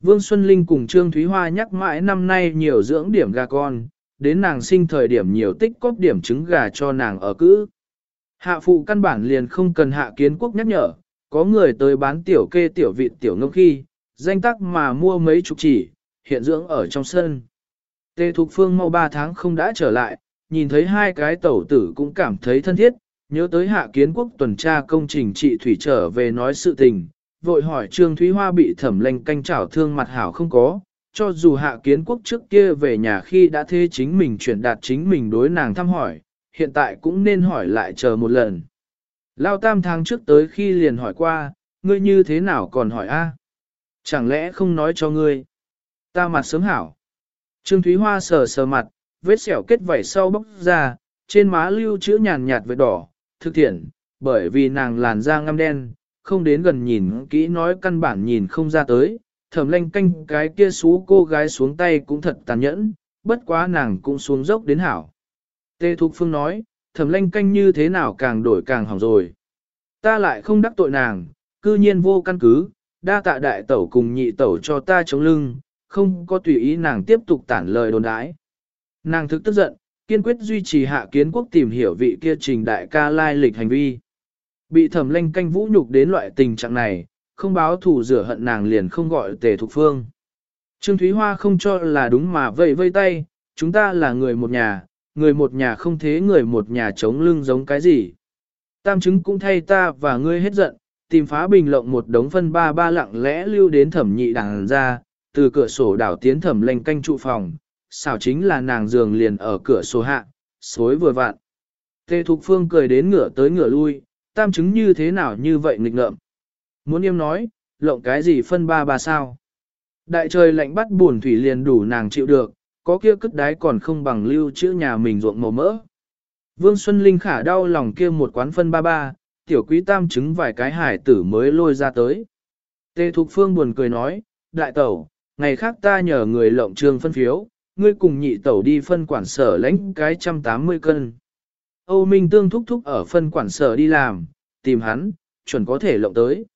Speaker 1: Vương Xuân Linh cùng Trương Thúy Hoa nhắc mãi năm nay nhiều dưỡng điểm gà con, đến nàng sinh thời điểm nhiều tích cóp điểm trứng gà cho nàng ở cữ. Hạ phụ căn bản liền không cần hạ kiến quốc nhắc nhở, có người tới bán tiểu kê tiểu vịt tiểu ngốc khi, danh tắc mà mua mấy chục chỉ, hiện dưỡng ở trong sân. Tê Thục Phương mau ba tháng không đã trở lại, nhìn thấy hai cái tẩu tử cũng cảm thấy thân thiết, nhớ tới hạ kiến quốc tuần tra công trình trị thủy trở về nói sự tình, vội hỏi Trương Thúy Hoa bị thẩm lệnh canh trảo thương mặt hảo không có, cho dù hạ kiến quốc trước kia về nhà khi đã thế chính mình chuyển đạt chính mình đối nàng thăm hỏi, hiện tại cũng nên hỏi lại chờ một lần. Lao tam tháng trước tới khi liền hỏi qua, ngươi như thế nào còn hỏi a? Chẳng lẽ không nói cho ngươi? Ta mặt sớm hảo. Trương Thúy Hoa sờ sờ mặt, vết sẹo kết vảy sau bóc ra, trên má lưu chữ nhàn nhạt vết đỏ, thực thiện, bởi vì nàng làn da ngăm đen, không đến gần nhìn kỹ nói căn bản nhìn không ra tới, thẩm lanh canh cái kia xú cô gái xuống tay cũng thật tàn nhẫn, bất quá nàng cũng xuống dốc đến hảo. Tê Thục Phương nói, thẩm lanh canh như thế nào càng đổi càng hỏng rồi. Ta lại không đắc tội nàng, cư nhiên vô căn cứ, đa tạ đại tẩu cùng nhị tẩu cho ta chống lưng, không có tùy ý nàng tiếp tục tản lời đồn đãi. Nàng thực tức giận, kiên quyết duy trì hạ kiến quốc tìm hiểu vị kia trình đại ca lai lịch hành vi. Bị thẩm lanh canh vũ nhục đến loại tình trạng này, không báo thù rửa hận nàng liền không gọi tề thục phương. Trương Thúy Hoa không cho là đúng mà vây vây tay, chúng ta là người một nhà, người một nhà không thế người một nhà chống lưng giống cái gì. Tam chứng cũng thay ta và ngươi hết giận, tìm phá bình lộng một đống phân ba ba lặng lẽ lưu đến thẩm nhị đằng ra, từ cửa sổ đảo tiến thẩm lanh canh trụ phòng, xảo chính là nàng giường liền ở cửa sổ hạ, xối vừa vạn. Tề Thục Phương cười đến ngửa tới ngửa lui, tam chứng như thế nào như vậy nghịch ngợm. Muốn im nói, lộng cái gì phân ba ba sao. Đại trời lạnh bắt buồn thủy liền đủ nàng chịu được, có kia cất đái còn không bằng lưu chữ nhà mình ruộng màu mỡ. Vương Xuân Linh khả đau lòng kia một quán phân ba ba, tiểu quý tam chứng vài cái hải tử mới lôi ra tới. Tê Thục Phương buồn cười nói, đại tẩu, ngày khác ta nhờ người lộng trường phân phiếu, ngươi cùng nhị tẩu đi phân quản sở lãnh cái trăm tám mươi cân. Âu Minh Tương thúc thúc ở phân quản sở đi làm, tìm hắn, chuẩn có thể lộng tới.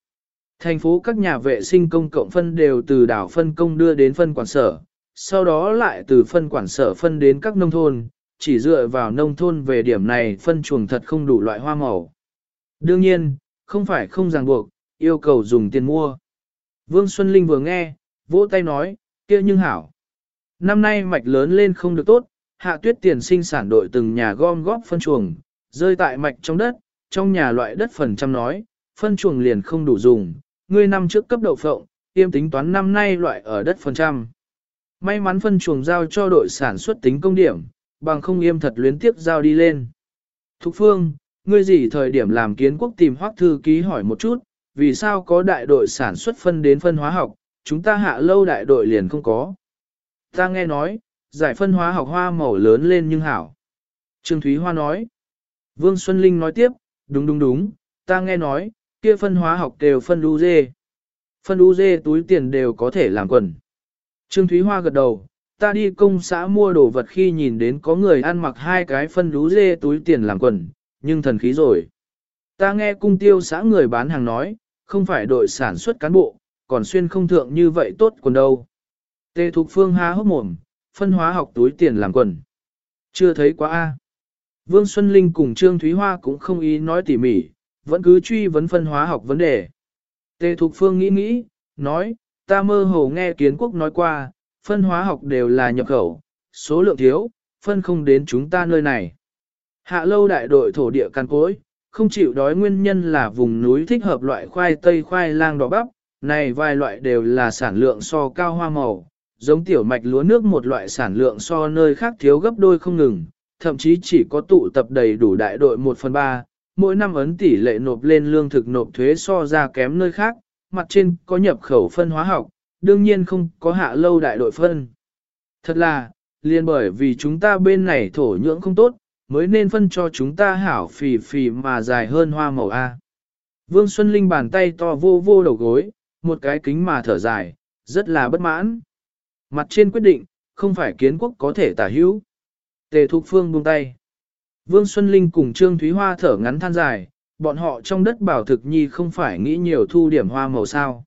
Speaker 1: Thành phố các nhà vệ sinh công cộng phân đều từ đảo phân công đưa đến phân quản sở, sau đó lại từ phân quản sở phân đến các nông thôn, chỉ dựa vào nông thôn về điểm này phân chuồng thật không đủ loại hoa màu. Đương nhiên, không phải không ràng buộc, yêu cầu dùng tiền mua. Vương Xuân Linh vừa nghe, vỗ tay nói, kia nhưng hảo. Năm nay mạch lớn lên không được tốt, hạ tuyết tiền sinh sản đội từng nhà gom góp phân chuồng, rơi tại mạch trong đất, trong nhà loại đất phần trăm nói, phân chuồng liền không đủ dùng, ngươi năm trước cấp đậu phộng, tiêm tính toán năm nay loại ở đất phần trăm. May mắn phân chuồng giao cho đội sản xuất tính công điểm, bằng không yêm thật luyến tiếp giao đi lên. Thục phương, ngươi gì thời điểm làm kiến quốc tìm hoác thư ký hỏi một chút, vì sao có đại đội sản xuất phân đến phân hóa học, chúng ta hạ lâu đại đội liền không có. Ta nghe nói, giải phân hóa học hoa màu lớn lên nhưng hảo. Trương Thúy Hoa nói. Vương Xuân Linh nói tiếp, đúng đúng đúng, ta nghe nói, kia phân hóa học đều phân u dê. Phân u dê túi tiền đều có thể làm quần. Trương Thúy Hoa gật đầu, ta đi công xã mua đồ vật khi nhìn đến có người ăn mặc hai cái phân lú dê túi tiền làm quần, nhưng thần khí rồi. Ta nghe cung tiêu xã người bán hàng nói, không phải đội sản xuất cán bộ, còn xuyên không thượng như vậy tốt quần đâu. Tê Thục Phương há hốc mồm, phân hóa học túi tiền làm quần. Chưa thấy quá a. Vương Xuân Linh cùng Trương Thúy Hoa cũng không ý nói tỉ mỉ, vẫn cứ truy vấn phân hóa học vấn đề. Tê Thục Phương nghĩ nghĩ, nói, ta mơ hồ nghe kiến quốc nói qua, phân hóa học đều là nhập khẩu, số lượng thiếu, phân không đến chúng ta nơi này. Hạ lâu đại đội thổ địa căn cối, không chịu đói nguyên nhân là vùng núi thích hợp loại khoai tây khoai lang đỏ bắp, này vài loại đều là sản lượng so cao hoa màu, giống tiểu mạch lúa nước một loại sản lượng so nơi khác thiếu gấp đôi không ngừng, thậm chí chỉ có tụ tập đầy đủ đại đội 1 phần 3, mỗi năm ấn tỷ lệ nộp lên lương thực nộp thuế so ra kém nơi khác, mặt trên có nhập khẩu phân hóa học, đương nhiên không có hạ lâu đại đội phân. Thật là, liền bởi vì chúng ta bên này thổ nhưỡng không tốt, mới nên phân cho chúng ta hảo phì phì mà dài hơn hoa màu A. Vương Xuân Linh bàn tay to vô vô đầu gối, một cái kính mà thở dài, rất là bất mãn. Mặt trên quyết định, không phải kiến quốc có thể tả hữu. Tề Thục Phương buông tay. Vương Xuân Linh cùng Trương Thúy Hoa thở ngắn than dài, bọn họ trong đất bảo thực nhi không phải nghĩ nhiều thu điểm hoa màu sao.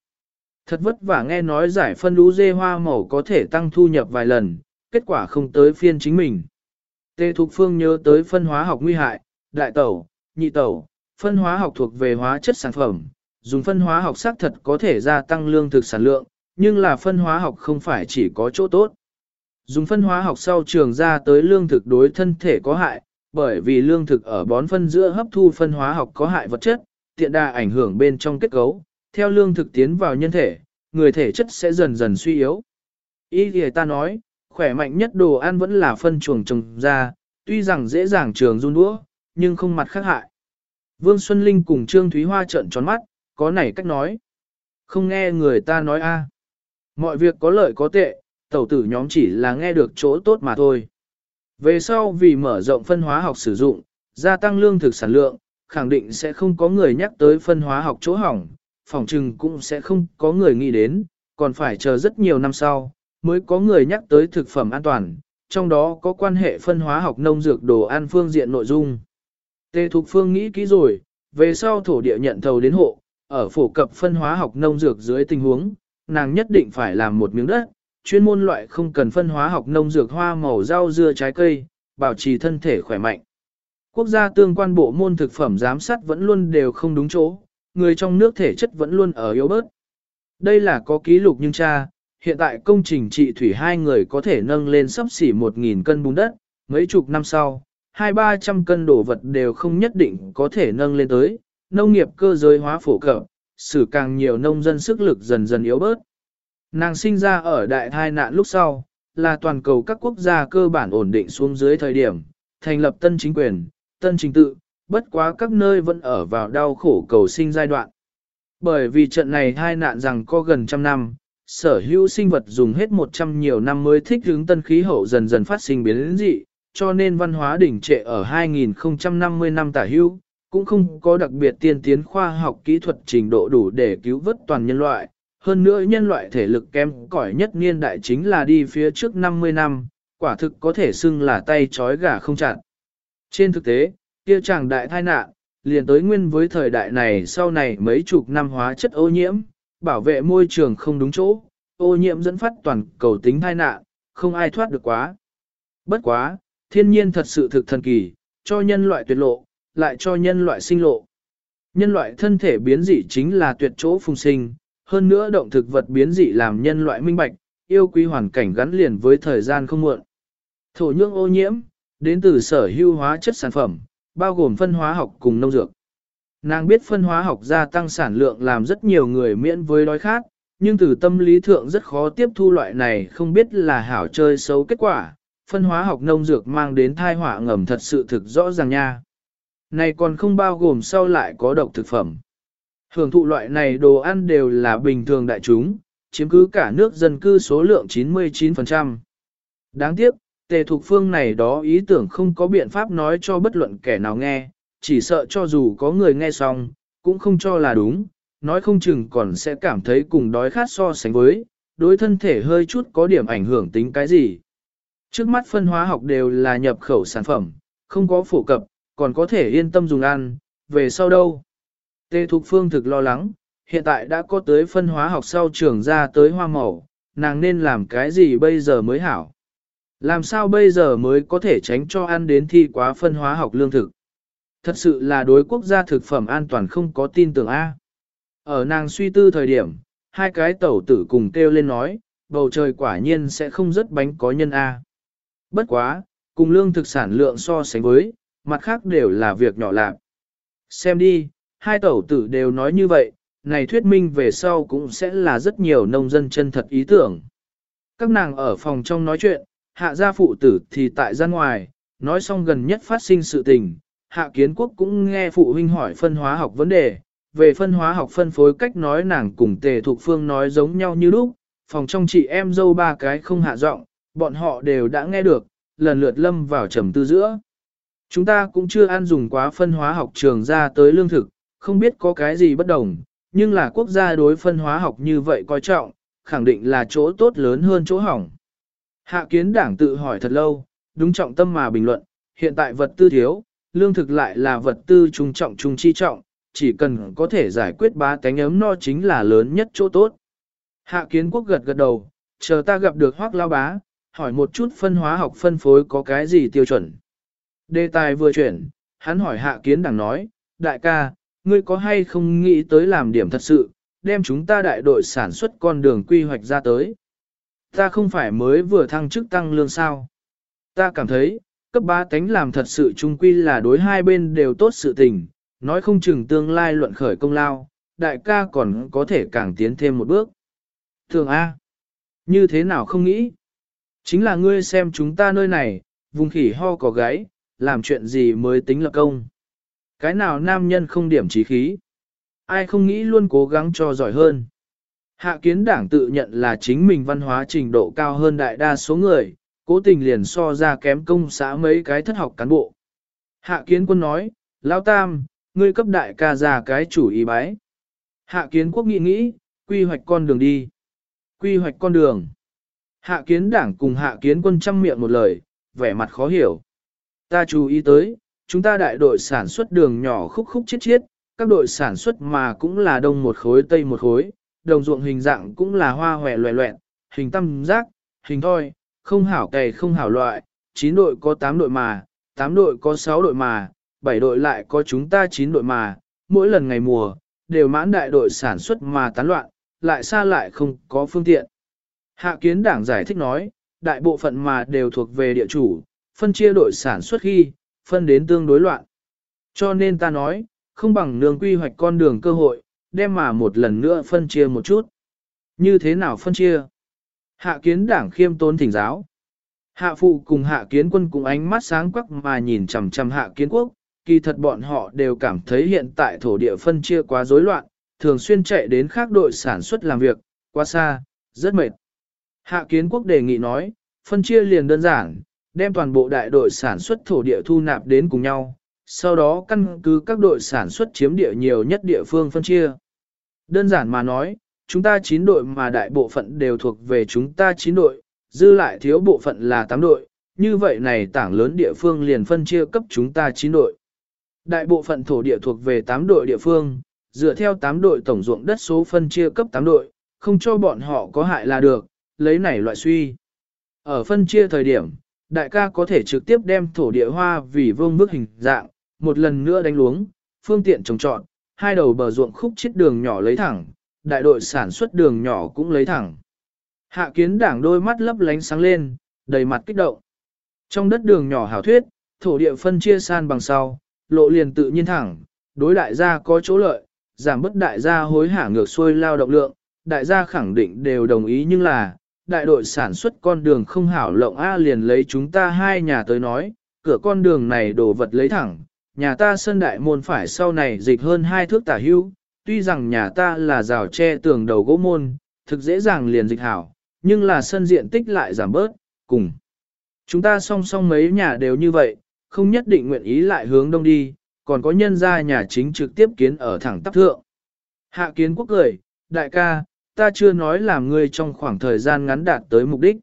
Speaker 1: Thật vất vả nghe nói giải phân lũ dê hoa màu có thể tăng thu nhập vài lần, kết quả không tới phiên chính mình. tề Thục Phương nhớ tới phân hóa học nguy hại, đại tẩu, nhị tẩu, phân hóa học thuộc về hóa chất sản phẩm, dùng phân hóa học xác thật có thể gia tăng lương thực sản lượng, nhưng là phân hóa học không phải chỉ có chỗ tốt. Dùng phân hóa học sau trường ra tới lương thực đối thân thể có hại, bởi vì lương thực ở bón phân giữa hấp thu phân hóa học có hại vật chất, tiện đa ảnh hưởng bên trong kết cấu, theo lương thực tiến vào nhân thể, người thể chất sẽ dần dần suy yếu. Ý thì ta nói, khỏe mạnh nhất đồ ăn vẫn là phân chuồng trồng ra, tuy rằng dễ dàng trường run đũa, nhưng không mặt khác hại. Vương Xuân Linh cùng Trương Thúy Hoa trợn tròn mắt, có nảy cách nói. Không nghe người ta nói a. Mọi việc có lợi có tệ, tẩu tử nhóm chỉ là nghe được chỗ tốt mà thôi. Về sau vì mở rộng phân hóa học sử dụng, gia tăng lương thực sản lượng, khẳng định sẽ không có người nhắc tới phân hóa học chỗ hỏng, phòng trừng cũng sẽ không có người nghĩ đến, còn phải chờ rất nhiều năm sau, mới có người nhắc tới thực phẩm an toàn, trong đó có quan hệ phân hóa học nông dược đồ ăn phương diện nội dung. Tề Thục Phương nghĩ kỹ rồi, về sau thổ địa nhận thầu đến hộ, ở phổ cập phân hóa học nông dược dưới tình huống, nàng nhất định phải làm một miếng đất, chuyên môn loại không cần phân hóa học nông dược hoa màu rau dưa trái cây, bảo trì thân thể khỏe mạnh. Quốc gia tương quan bộ môn thực phẩm giám sát vẫn luôn đều không đúng chỗ, người trong nước thể chất vẫn luôn ở yếu bớt. Đây là có ký lục nhưng cha, hiện tại công trình trị thủy hai người có thể nâng lên sắp xỉ 1.000 cân bùn đất, mấy chục năm sau, hai ba trăm cân đồ vật đều không nhất định có thể nâng lên tới, nông nghiệp cơ giới hóa phổ cập, xử càng nhiều nông dân sức lực dần dần yếu bớt. Nàng sinh ra ở đại thai nạn lúc sau, là toàn cầu các quốc gia cơ bản ổn định xuống dưới thời điểm, thành lập tân chính quyền, tân chính tự, bất quá các nơi vẫn ở vào đau khổ cầu sinh giai đoạn. Bởi vì trận này hai nạn rằng có gần trăm năm, sở hữu sinh vật dùng hết một trăm nhiều năm mới thích ứng tân khí hậu dần dần phát sinh biến dị, cho nên văn hóa đỉnh trệ ở 2050 năm tả hữu, cũng không có đặc biệt tiên tiến khoa học kỹ thuật trình độ đủ để cứu vớt toàn nhân loại. Hơn nữa nhân loại thể lực kém cỏi nhất niên đại chính là đi phía trước 50 năm, quả thực có thể xưng là tay trói gà không chặt. Trên thực tế, kia chàng đại thai nạn, liền tới nguyên với thời đại này sau này mấy chục năm hóa chất ô nhiễm, bảo vệ môi trường không đúng chỗ, ô nhiễm dẫn phát toàn cầu tính thai nạn, không ai thoát được quá. Bất quá, thiên nhiên thật sự thực thần kỳ, cho nhân loại tuyệt lộ, lại cho nhân loại sinh lộ. Nhân loại thân thể biến dị chính là tuyệt chỗ phùng sinh, hơn nữa động thực vật biến dị làm nhân loại minh bạch, yêu quý hoàn cảnh gắn liền với thời gian không muộn. Thổ nhưỡng ô nhiễm, đến từ sở hữu hóa chất sản phẩm, bao gồm phân hóa học cùng nông dược. Nàng biết phân hóa học gia tăng sản lượng làm rất nhiều người miễn với đói khát, nhưng từ tâm lý thượng rất khó tiếp thu loại này không biết là hảo chơi xấu kết quả, phân hóa học nông dược mang đến thai họa ngầm thật sự thực rõ ràng nha. Này còn không bao gồm sau lại có độc thực phẩm. Hưởng thụ loại này đồ ăn đều là bình thường đại chúng, chiếm cứ cả nước dân cư số lượng 99%. Đáng tiếc, tề thục phương này đó ý tưởng không có biện pháp nói cho bất luận kẻ nào nghe, chỉ sợ cho dù có người nghe xong, cũng không cho là đúng, nói không chừng còn sẽ cảm thấy cùng đói khát so sánh với, đối thân thể hơi chút có điểm ảnh hưởng tính cái gì. Trước mắt phân hóa học đều là nhập khẩu sản phẩm, không có phổ cập, còn có thể yên tâm dùng ăn, về sau đâu. Tê Thục Phương thực lo lắng, hiện tại đã có tới phân hóa học sau trường ra tới hoa màu, nàng nên làm cái gì bây giờ mới hảo. Làm sao bây giờ mới có thể tránh cho ăn đến thi quá phân hóa học lương thực. Thật sự là đối quốc gia thực phẩm an toàn không có tin tưởng A. Ở nàng suy tư thời điểm, hai cái tẩu tử cùng kêu lên nói, bầu trời quả nhiên sẽ không rất bánh có nhân A. Bất quá, cùng lương thực sản lượng so sánh với, mặt khác đều là việc nhỏ lạc. Xem đi, hai tẩu tử đều nói như vậy, này thuyết minh về sau cũng sẽ là rất nhiều nông dân chân thật ý tưởng. Các nàng ở phòng trong nói chuyện, hạ gia phụ tử thì tại ra ngoài, nói xong gần nhất phát sinh sự tình, hạ kiến quốc cũng nghe phụ huynh hỏi phân hóa học vấn đề, về phân hóa học phân phối cách nói nàng cùng tề thuộc phương nói giống nhau như lúc, phòng trong chị em dâu ba cái không hạ giọng, bọn họ đều đã nghe được, lần lượt lâm vào trầm tư giữa. Chúng ta cũng chưa ăn dùng quá phân hóa học trường ra tới lương thực, không biết có cái gì bất đồng, nhưng là quốc gia đối phân hóa học như vậy coi trọng, khẳng định là chỗ tốt lớn hơn chỗ hỏng. Hạ kiến đảng tự hỏi thật lâu, đúng trọng tâm mà bình luận, hiện tại vật tư thiếu, lương thực lại là vật tư trung trọng trung chi trọng, chỉ cần có thể giải quyết ba cánh ấm no chính là lớn nhất chỗ tốt. Hạ kiến quốc gật gật đầu, chờ ta gặp được hoác lao bá, hỏi một chút phân hóa học phân phối có cái gì tiêu chuẩn. Đề tài vừa chuyển, hắn hỏi hạ kiến đằng nói, đại ca, ngươi có hay không nghĩ tới làm điểm thật sự, đem chúng ta đại đội sản xuất con đường quy hoạch ra tới. Ta không phải mới vừa thăng chức tăng lương sao. Ta cảm thấy, cấp ba tánh làm thật sự trung quy là đối hai bên đều tốt sự tình, nói không chừng tương lai luận khởi công lao, đại ca còn có thể càng tiến thêm một bước. Thường A. Như thế nào không nghĩ? Chính là ngươi xem chúng ta nơi này, vùng khỉ ho có gáy, làm chuyện gì mới tính là công. Cái nào nam nhân không điểm trí khí? Ai không nghĩ luôn cố gắng cho giỏi hơn? Hạ kiến đảng tự nhận là chính mình văn hóa trình độ cao hơn đại đa số người, cố tình liền so ra kém công xã mấy cái thất học cán bộ. Hạ kiến quân nói, Lão Tam, ngươi cấp đại ca ra cái chủ ý bái. Hạ kiến quốc nghĩ nghĩ, quy hoạch con đường đi. Quy hoạch con đường. Hạ kiến đảng cùng hạ kiến quân chăm miệng một lời, vẻ mặt khó hiểu. Ta chú ý tới, chúng ta đại đội sản xuất đường nhỏ khúc khúc chiết chiết, các đội sản xuất mà cũng là đông một khối tây một khối, đồng ruộng hình dạng cũng là hoa hòe loẹ loẹn, hình tam giác, hình thoi, không hảo cày không hảo loại, 9 đội có 8 đội mà, 8 đội có 6 đội mà, 7 đội lại có chúng ta 9 đội mà, mỗi lần ngày mùa, đều mãn đại đội sản xuất mà tán loạn, lại xa lại không có phương tiện. Hạ kiến đảng giải thích nói, đại bộ phận mà đều thuộc về địa chủ, phân chia đội sản xuất khi, phân đến tương đối loạn. Cho nên ta nói, không bằng nương quy hoạch con đường cơ hội, đem mà một lần nữa phân chia một chút. Như thế nào phân chia? Hạ kiến đảng khiêm tốn thỉnh giáo. Hạ phụ cùng hạ kiến quân cùng ánh mắt sáng quắc mà nhìn chằm chằm hạ kiến quốc, kỳ thật bọn họ đều cảm thấy hiện tại thổ địa phân chia quá rối loạn, thường xuyên chạy đến khác đội sản xuất làm việc, quá xa, rất mệt. Hạ kiến quốc đề nghị nói, phân chia liền đơn giản, đem toàn bộ đại đội sản xuất thổ địa thu nạp đến cùng nhau, sau đó căn cứ các đội sản xuất chiếm địa nhiều nhất địa phương phân chia. Đơn giản mà nói, chúng ta 9 đội mà đại bộ phận đều thuộc về chúng ta 9 đội, dư lại thiếu bộ phận là 8 đội, như vậy này tảng lớn địa phương liền phân chia cấp chúng ta 9 đội. Đại bộ phận thổ địa thuộc về 8 đội địa phương, dựa theo 8 đội tổng ruộng đất số phân chia cấp 8 đội, không cho bọn họ có hại là được, lấy này loại suy. Ở phân chia thời điểm, đại ca có thể trực tiếp đem thổ địa hoa vì vương bức hình dạng, một lần nữa đánh luống, phương tiện trồng trọt, hai đầu bờ ruộng khúc chết đường nhỏ lấy thẳng, đại đội sản xuất đường nhỏ cũng lấy thẳng. Hạ kiến đảng đôi mắt lấp lánh sáng lên, đầy mặt kích động. Trong đất đường nhỏ hảo thuyết, thổ địa phân chia san bằng sau, lộ liền tự nhiên thẳng, đối đại gia có chỗ lợi, giảm bất đại gia hối hả ngược xuôi lao động lượng, đại gia khẳng định đều đồng ý nhưng là, đại đội sản xuất con đường không hảo lộng A liền lấy chúng ta hai nhà tới nói, cửa con đường này đổ vật lấy thẳng, nhà ta sân đại môn phải sau này dịch hơn hai thước tả hưu, tuy rằng nhà ta là rào tre tường đầu gỗ môn, thực dễ dàng liền dịch hảo, nhưng là sân diện tích lại giảm bớt, cùng. Chúng ta song song mấy nhà đều như vậy, không nhất định nguyện ý lại hướng đông đi, còn có nhân gia nhà chính trực tiếp kiến ở thẳng tắp thượng. Hạ kiến quốc cười, đại ca, ta chưa nói làm ngươi trong khoảng thời gian ngắn đạt tới mục đích.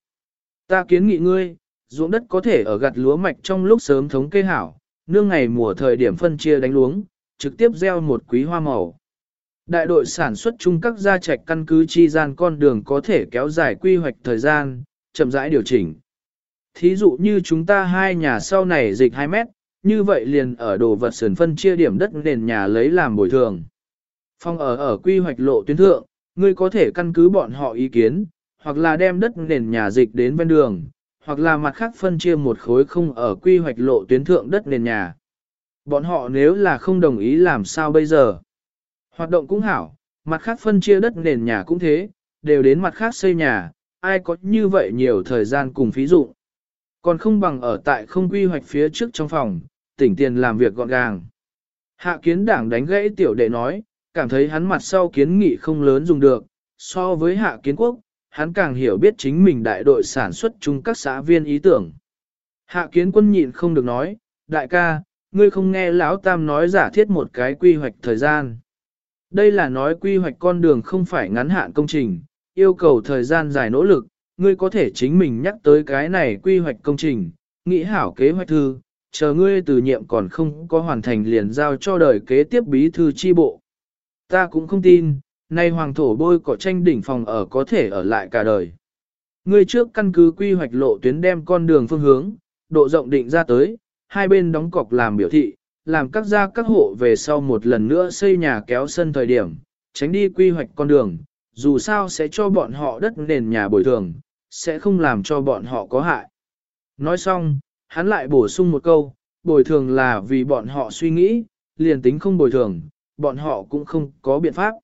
Speaker 1: Ta kiến nghị ngươi, ruộng đất có thể ở gặt lúa mạch trong lúc sớm thống kê hảo, nương ngày mùa thời điểm phân chia đánh luống, trực tiếp gieo một quý hoa màu. Đại đội sản xuất chung các gia trạch căn cứ chi gian con đường có thể kéo dài quy hoạch thời gian, chậm rãi điều chỉnh. Thí dụ như chúng ta hai nhà sau này dịch 2 mét, như vậy liền ở đồ vật sườn phân chia điểm đất nền nhà lấy làm bồi thường. Phong ở ở quy hoạch lộ tuyến thượng, ngươi có thể căn cứ bọn họ ý kiến, hoặc là đem đất nền nhà dịch đến bên đường, hoặc là mặt khác phân chia một khối không ở quy hoạch lộ tuyến thượng đất nền nhà. Bọn họ nếu là không đồng ý làm sao bây giờ? Hoạt động cũng hảo, mặt khác phân chia đất nền nhà cũng thế, đều đến mặt khác xây nhà, ai có như vậy nhiều thời gian cùng phí dụng. Còn không bằng ở tại không quy hoạch phía trước trong phòng, tỉnh tiền làm việc gọn gàng. Hạ kiến đảng đánh gãy tiểu đệ nói, cảm thấy hắn mặt sau kiến nghị không lớn dùng được, so với hạ kiến quốc, hắn càng hiểu biết chính mình đại đội sản xuất chung các xã viên ý tưởng. Hạ kiến quân nhịn không được nói, đại ca, ngươi không nghe lão tam nói giả thiết một cái quy hoạch thời gian. Đây là nói quy hoạch con đường không phải ngắn hạn công trình, yêu cầu thời gian dài nỗ lực, ngươi có thể chính mình nhắc tới cái này quy hoạch công trình, nghĩ hảo kế hoạch thư, chờ ngươi từ nhiệm còn không có hoàn thành liền giao cho đời kế tiếp bí thư chi bộ. Ta cũng không tin, nay hoàng thổ bôi cỏ tranh đỉnh phòng ở có thể ở lại cả đời. người trước căn cứ quy hoạch lộ tuyến đem con đường phương hướng, độ rộng định ra tới, hai bên đóng cọc làm biểu thị, làm các gia các hộ về sau một lần nữa xây nhà kéo sân thời điểm, tránh đi quy hoạch con đường, dù sao sẽ cho bọn họ đất nền nhà bồi thường, sẽ không làm cho bọn họ có hại. Nói xong, hắn lại bổ sung một câu, bồi thường là vì bọn họ suy nghĩ, liền tính không bồi thường, bọn họ cũng không có biện pháp.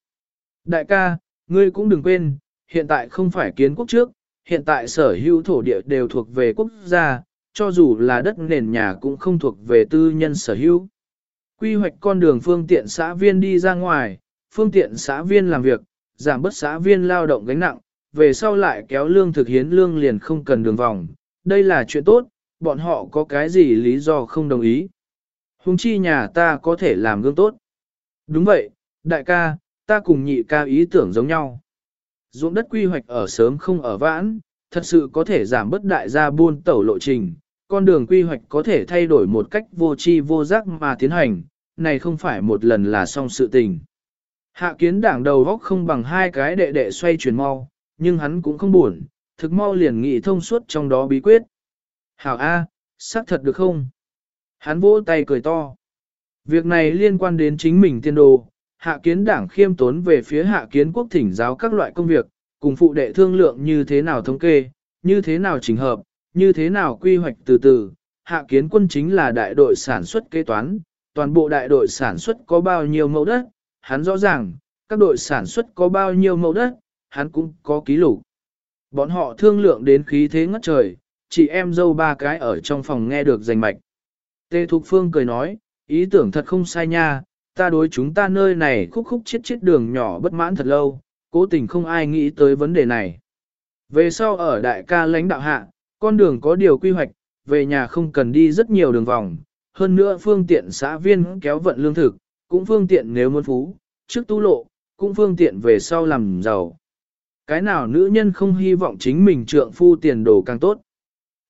Speaker 1: Đại ca, ngươi cũng đừng quên, hiện tại không phải kiến quốc trước, hiện tại sở hữu thổ địa đều thuộc về quốc gia, cho dù là đất nền nhà cũng không thuộc về tư nhân sở hữu. Quy hoạch con đường phương tiện xã viên đi ra ngoài, phương tiện xã viên làm việc, giảm bớt xã viên lao động gánh nặng, về sau lại kéo lương thực hiến lương liền không cần đường vòng. Đây là chuyện tốt, bọn họ có cái gì lý do không đồng ý. Hùng chi nhà ta có thể làm gương tốt. Đúng vậy, đại ca, ta cùng nhị ca ý tưởng giống nhau. ruộng đất quy hoạch ở sớm không ở vãn, thật sự có thể giảm bớt đại gia buôn tẩu lộ trình, con đường quy hoạch có thể thay đổi một cách vô tri vô giác mà tiến hành, này không phải một lần là xong sự tình. Hạ kiến đảng đầu góc không bằng hai cái đệ đệ xoay chuyển mau, nhưng hắn cũng không buồn, thực mau liền nghị thông suốt trong đó bí quyết. Hảo A, xác thật được không? Hắn vỗ tay cười to. Việc này liên quan đến chính mình tiên đồ, hạ kiến đảng khiêm tốn về phía hạ kiến quốc thỉnh giáo các loại công việc, cùng phụ đệ thương lượng như thế nào thống kê, như thế nào chỉnh hợp, như thế nào quy hoạch từ từ. Hạ kiến quân chính là đại đội sản xuất kế toán, toàn bộ đại đội sản xuất có bao nhiêu mẫu đất, hắn rõ ràng, các đội sản xuất có bao nhiêu mẫu đất, hắn cũng có ký lục. Bọn họ thương lượng đến khí thế ngất trời, chị em dâu ba cái ở trong phòng nghe được rành mạch. Tê Thục Phương cười nói, Ý tưởng thật không sai nha, ta đối chúng ta nơi này khúc khúc chết chết đường nhỏ bất mãn thật lâu, cố tình không ai nghĩ tới vấn đề này. Về sau ở đại ca lãnh đạo hạ, con đường có điều quy hoạch, về nhà không cần đi rất nhiều đường vòng, hơn nữa phương tiện xã viên kéo vận lương thực, cũng phương tiện nếu muốn phú, trước tu lộ, cũng phương tiện về sau làm giàu. Cái nào nữ nhân không hy vọng chính mình trượng phu tiền đồ càng tốt.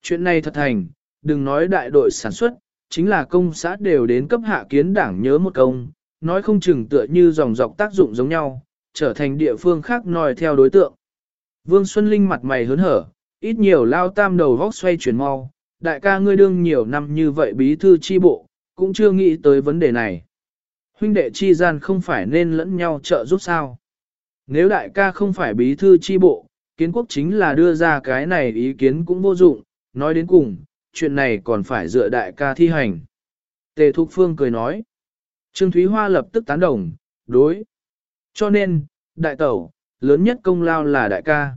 Speaker 1: Chuyện này thật thành, đừng nói đại đội sản xuất, chính là công xã đều đến cấp hạ kiến đảng nhớ một công, nói không chừng tựa như dòng dọc tác dụng giống nhau, trở thành địa phương khác nòi theo đối tượng. Vương Xuân Linh mặt mày hớn hở, ít nhiều lao tam đầu vóc xoay chuyển mau, đại ca ngươi đương nhiều năm như vậy bí thư chi bộ, cũng chưa nghĩ tới vấn đề này. Huynh đệ chi gian không phải nên lẫn nhau trợ giúp sao. Nếu đại ca không phải bí thư chi bộ, kiến quốc chính là đưa ra cái này ý kiến cũng vô dụng, nói đến cùng, chuyện này còn phải dựa đại ca thi hành. Tề Thục Phương cười nói. Trương Thúy Hoa lập tức tán đồng, đối. Cho nên, đại tẩu, lớn nhất công lao là đại ca.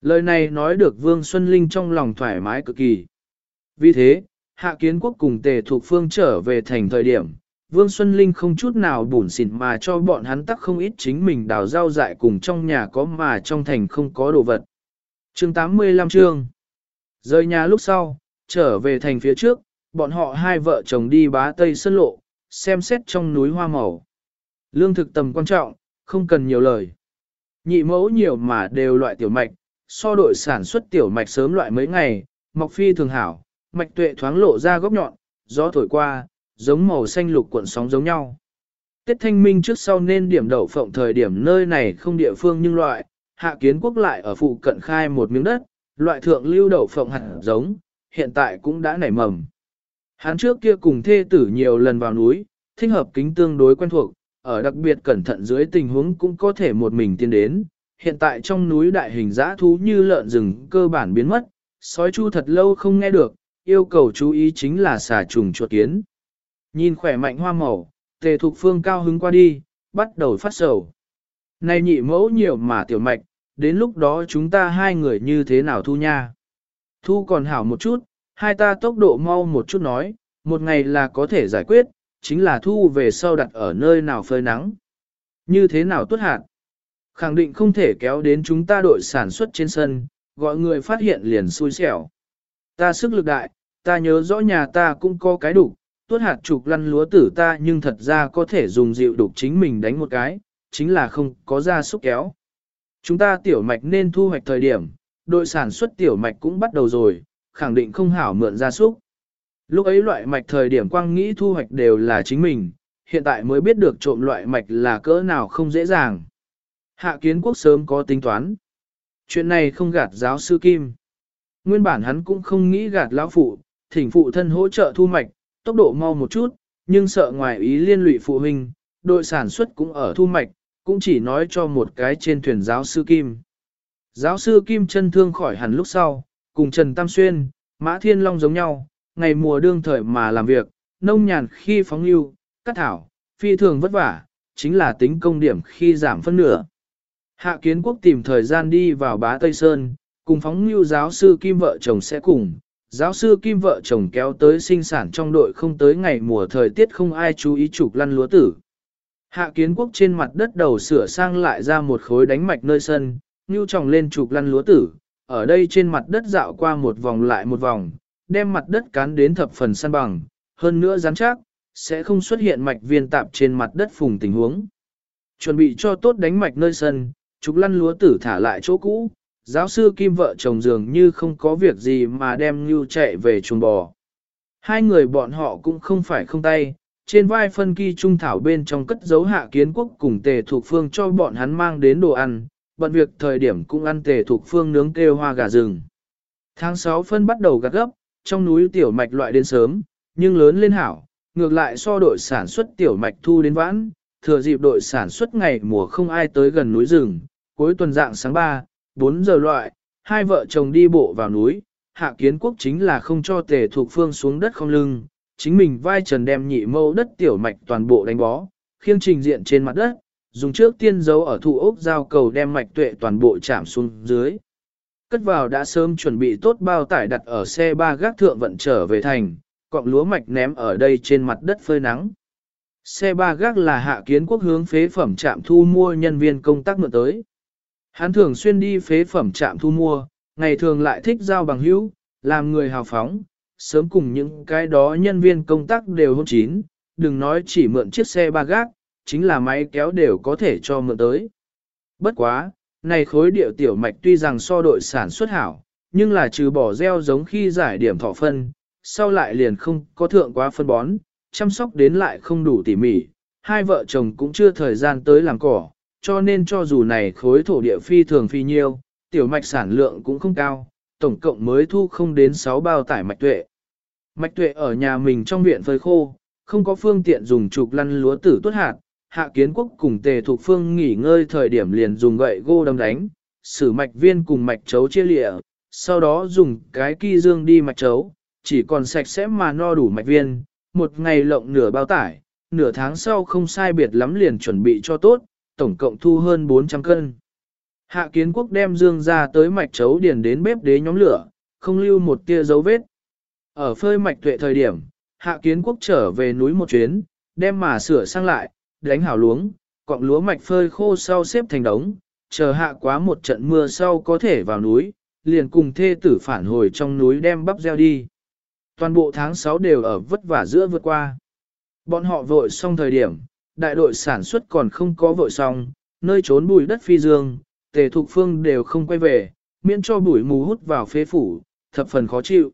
Speaker 1: Lời này nói được Vương Xuân Linh trong lòng thoải mái cực kỳ. Vì thế, Hạ Kiến Quốc cùng Tề Thục Phương trở về thành thời điểm, Vương Xuân Linh không chút nào bủn xỉn mà cho bọn hắn tắc không ít chính mình đào rau dại cùng trong nhà có mà trong thành không có đồ vật. chương 85 chương Rời nhà lúc sau, trở về thành phía trước, bọn họ hai vợ chồng đi bá Tây sân Lộ, xem xét trong núi hoa màu. Lương thực tầm quan trọng, không cần nhiều lời. Nhị mẫu nhiều mà đều loại tiểu mạch, so đội sản xuất tiểu mạch sớm loại mấy ngày, mọc phi thường hảo, mạch tuệ thoáng lộ ra góc nhọn, gió thổi qua, giống màu xanh lục cuộn sóng giống nhau. Tết thanh minh trước sau nên điểm đậu phộng thời điểm nơi này không địa phương nhưng loại, hạ kiến quốc lại ở phụ cận khai một miếng đất, loại thượng lưu đậu phộng hạt giống, hiện tại cũng đã nảy mầm. Hắn trước kia cùng thê tử nhiều lần vào núi, thích hợp kính tương đối quen thuộc, ở đặc biệt cẩn thận dưới tình huống cũng có thể một mình tiến đến. Hiện tại trong núi đại hình dã thú như lợn rừng cơ bản biến mất, sói chu thật lâu không nghe được, yêu cầu chú ý chính là xà trùng chuột kiến. Nhìn khỏe mạnh hoa màu, tề thục phương cao hứng qua đi, bắt đầu phát sầu. Này nhị mẫu nhiều mà tiểu mạch, đến lúc đó chúng ta hai người như thế nào thu nha? Thu còn hảo một chút, hai ta tốc độ mau một chút nói, một ngày là có thể giải quyết, chính là thu về sau đặt ở nơi nào phơi nắng. Như thế nào tốt hạt? Khẳng định không thể kéo đến chúng ta đội sản xuất trên sân, gọi người phát hiện liền xui xẻo. Ta sức lực đại, ta nhớ rõ nhà ta cũng có cái đủ, tuốt hạt trục lăn lúa tử ta nhưng thật ra có thể dùng dịu đục chính mình đánh một cái, chính là không có ra xúc kéo. Chúng ta tiểu mạch nên thu hoạch thời điểm, đội sản xuất tiểu mạch cũng bắt đầu rồi, khẳng định không hảo mượn ra súc. Lúc ấy loại mạch thời điểm quang nghĩ thu hoạch đều là chính mình, hiện tại mới biết được trộm loại mạch là cỡ nào không dễ dàng. Hạ kiến quốc sớm có tính toán. Chuyện này không gạt giáo sư Kim. Nguyên bản hắn cũng không nghĩ gạt lão phụ, thỉnh phụ thân hỗ trợ thu mạch, tốc độ mau một chút, nhưng sợ ngoài ý liên lụy phụ huynh, đội sản xuất cũng ở thu mạch, cũng chỉ nói cho một cái trên thuyền giáo sư Kim. Giáo sư Kim chân thương khỏi hẳn lúc sau, cùng Trần Tam Xuyên, Mã Thiên Long giống nhau, ngày mùa đương thời mà làm việc, nông nhàn khi phóng lưu, cắt thảo, phi thường vất vả, chính là tính công điểm khi giảm phân nửa. Hạ kiến quốc tìm thời gian đi vào bá Tây Sơn, cùng phóng lưu giáo sư Kim vợ chồng sẽ cùng, giáo sư Kim vợ chồng kéo tới sinh sản trong đội không tới ngày mùa thời tiết không ai chú ý trục lăn lúa tử. Hạ kiến quốc trên mặt đất đầu sửa sang lại ra một khối đánh mạch nơi sân, Ngưu tròng lên chụp lăn lúa tử, ở đây trên mặt đất dạo qua một vòng lại một vòng, đem mặt đất cán đến thập phần săn bằng, hơn nữa rắn chắc, sẽ không xuất hiện mạch viên tạp trên mặt đất phùng tình huống. Chuẩn bị cho tốt đánh mạch nơi sân, trục lăn lúa tử thả lại chỗ cũ, giáo sư Kim vợ chồng dường như không có việc gì mà đem Ngưu chạy về chuồng bò. Hai người bọn họ cũng không phải không tay, trên vai phân kỳ trung thảo bên trong cất dấu hạ kiến quốc cùng tề thuộc phương cho bọn hắn mang đến đồ ăn, bận việc thời điểm cũng ăn tề thuộc phương nướng kêu hoa gà rừng. Tháng 6 phân bắt đầu gặt gấp, trong núi tiểu mạch loại đến sớm, nhưng lớn lên hảo, ngược lại so đội sản xuất tiểu mạch thu đến vãn, thừa dịp đội sản xuất ngày mùa không ai tới gần núi rừng, cuối tuần dạng sáng 3, 4 giờ loại, hai vợ chồng đi bộ vào núi, hạ kiến quốc chính là không cho tề thuộc phương xuống đất không lưng, chính mình vai trần đem nhị mâu đất tiểu mạch toàn bộ đánh bó, khiêng trình diện trên mặt đất, dùng trước tiên dấu ở thụ ốc giao cầu đem mạch tuệ toàn bộ chạm xuống dưới. Cất vào đã sớm chuẩn bị tốt bao tải đặt ở xe ba gác thượng vận trở về thành, cọng lúa mạch ném ở đây trên mặt đất phơi nắng. Xe ba gác là hạ kiến quốc hướng phế phẩm trạm thu mua nhân viên công tác mượn tới. Hắn thường xuyên đi phế phẩm trạm thu mua, ngày thường lại thích giao bằng hữu, làm người hào phóng, sớm cùng những cái đó nhân viên công tác đều hôn chín, đừng nói chỉ mượn chiếc xe ba gác, chính là máy kéo đều có thể cho mượn tới. Bất quá, này khối điệu tiểu mạch tuy rằng so đội sản xuất hảo, nhưng là trừ bỏ gieo giống khi giải điểm thọ phân, sau lại liền không có thượng quá phân bón, chăm sóc đến lại không đủ tỉ mỉ, hai vợ chồng cũng chưa thời gian tới làm cỏ, cho nên cho dù này khối thổ địa phi thường phi nhiêu, tiểu mạch sản lượng cũng không cao, tổng cộng mới thu không đến 6 bao tải mạch tuệ. Mạch tuệ ở nhà mình trong viện phơi khô, không có phương tiện dùng trục lăn lúa tử tuốt hạt, hạ kiến quốc cùng tề thuộc phương nghỉ ngơi thời điểm liền dùng gậy gô đâm đánh, sử mạch viên cùng mạch chấu chia lịa, sau đó dùng cái kỳ dương đi mạch chấu, chỉ còn sạch sẽ mà no đủ mạch viên, một ngày lộng nửa bao tải, nửa tháng sau không sai biệt lắm liền chuẩn bị cho tốt, tổng cộng thu hơn 400 cân. Hạ kiến quốc đem dương ra tới mạch chấu điền đến bếp đế nhóm lửa, không lưu một tia dấu vết. Ở phơi mạch tuệ thời điểm, hạ kiến quốc trở về núi một chuyến, đem mà sửa sang lại, đánh hảo luống, cọng lúa mạch phơi khô sau xếp thành đống, chờ hạ quá một trận mưa sau có thể vào núi, liền cùng thê tử phản hồi trong núi đem bắp gieo đi. Toàn bộ tháng 6 đều ở vất vả giữa vượt qua. Bọn họ vội xong thời điểm, đại đội sản xuất còn không có vội xong, nơi trốn bùi đất phi dương, tề thục phương đều không quay về, miễn cho bụi mù hút vào phế phủ, thập phần khó chịu.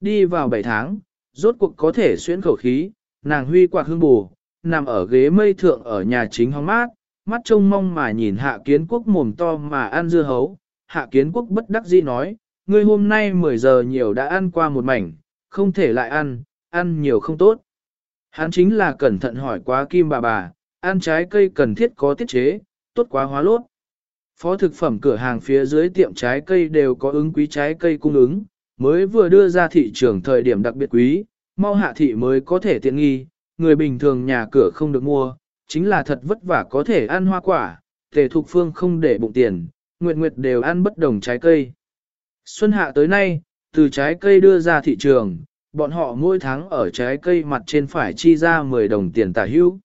Speaker 1: Đi vào 7 tháng, rốt cuộc có thể xuyên khẩu khí, nàng huy quạt hương bù, nằm ở ghế mây thượng ở nhà chính hóng mát, mắt trông mong mà nhìn hạ kiến quốc mồm to mà ăn dưa hấu. Hạ kiến quốc bất đắc dĩ nói, ngươi hôm nay 10 giờ nhiều đã ăn qua một mảnh, không thể lại ăn, ăn nhiều không tốt. Hắn chính là cẩn thận hỏi quá kim bà bà, ăn trái cây cần thiết có tiết chế, tốt quá hóa lốt. Phó thực phẩm cửa hàng phía dưới tiệm trái cây đều có ứng quý trái cây cung ứng, mới vừa đưa ra thị trường thời điểm đặc biệt quý, mau hạ thị mới có thể tiện nghi, người bình thường nhà cửa không được mua, chính là thật vất vả có thể ăn hoa quả, tề thục phương không để bụng tiền, nguyệt nguyệt đều ăn bất đồng trái cây. Xuân hạ tới nay, từ trái cây đưa ra thị trường, bọn họ mỗi tháng ở trái cây mặt trên phải chi ra 10 đồng tiền tả hữu.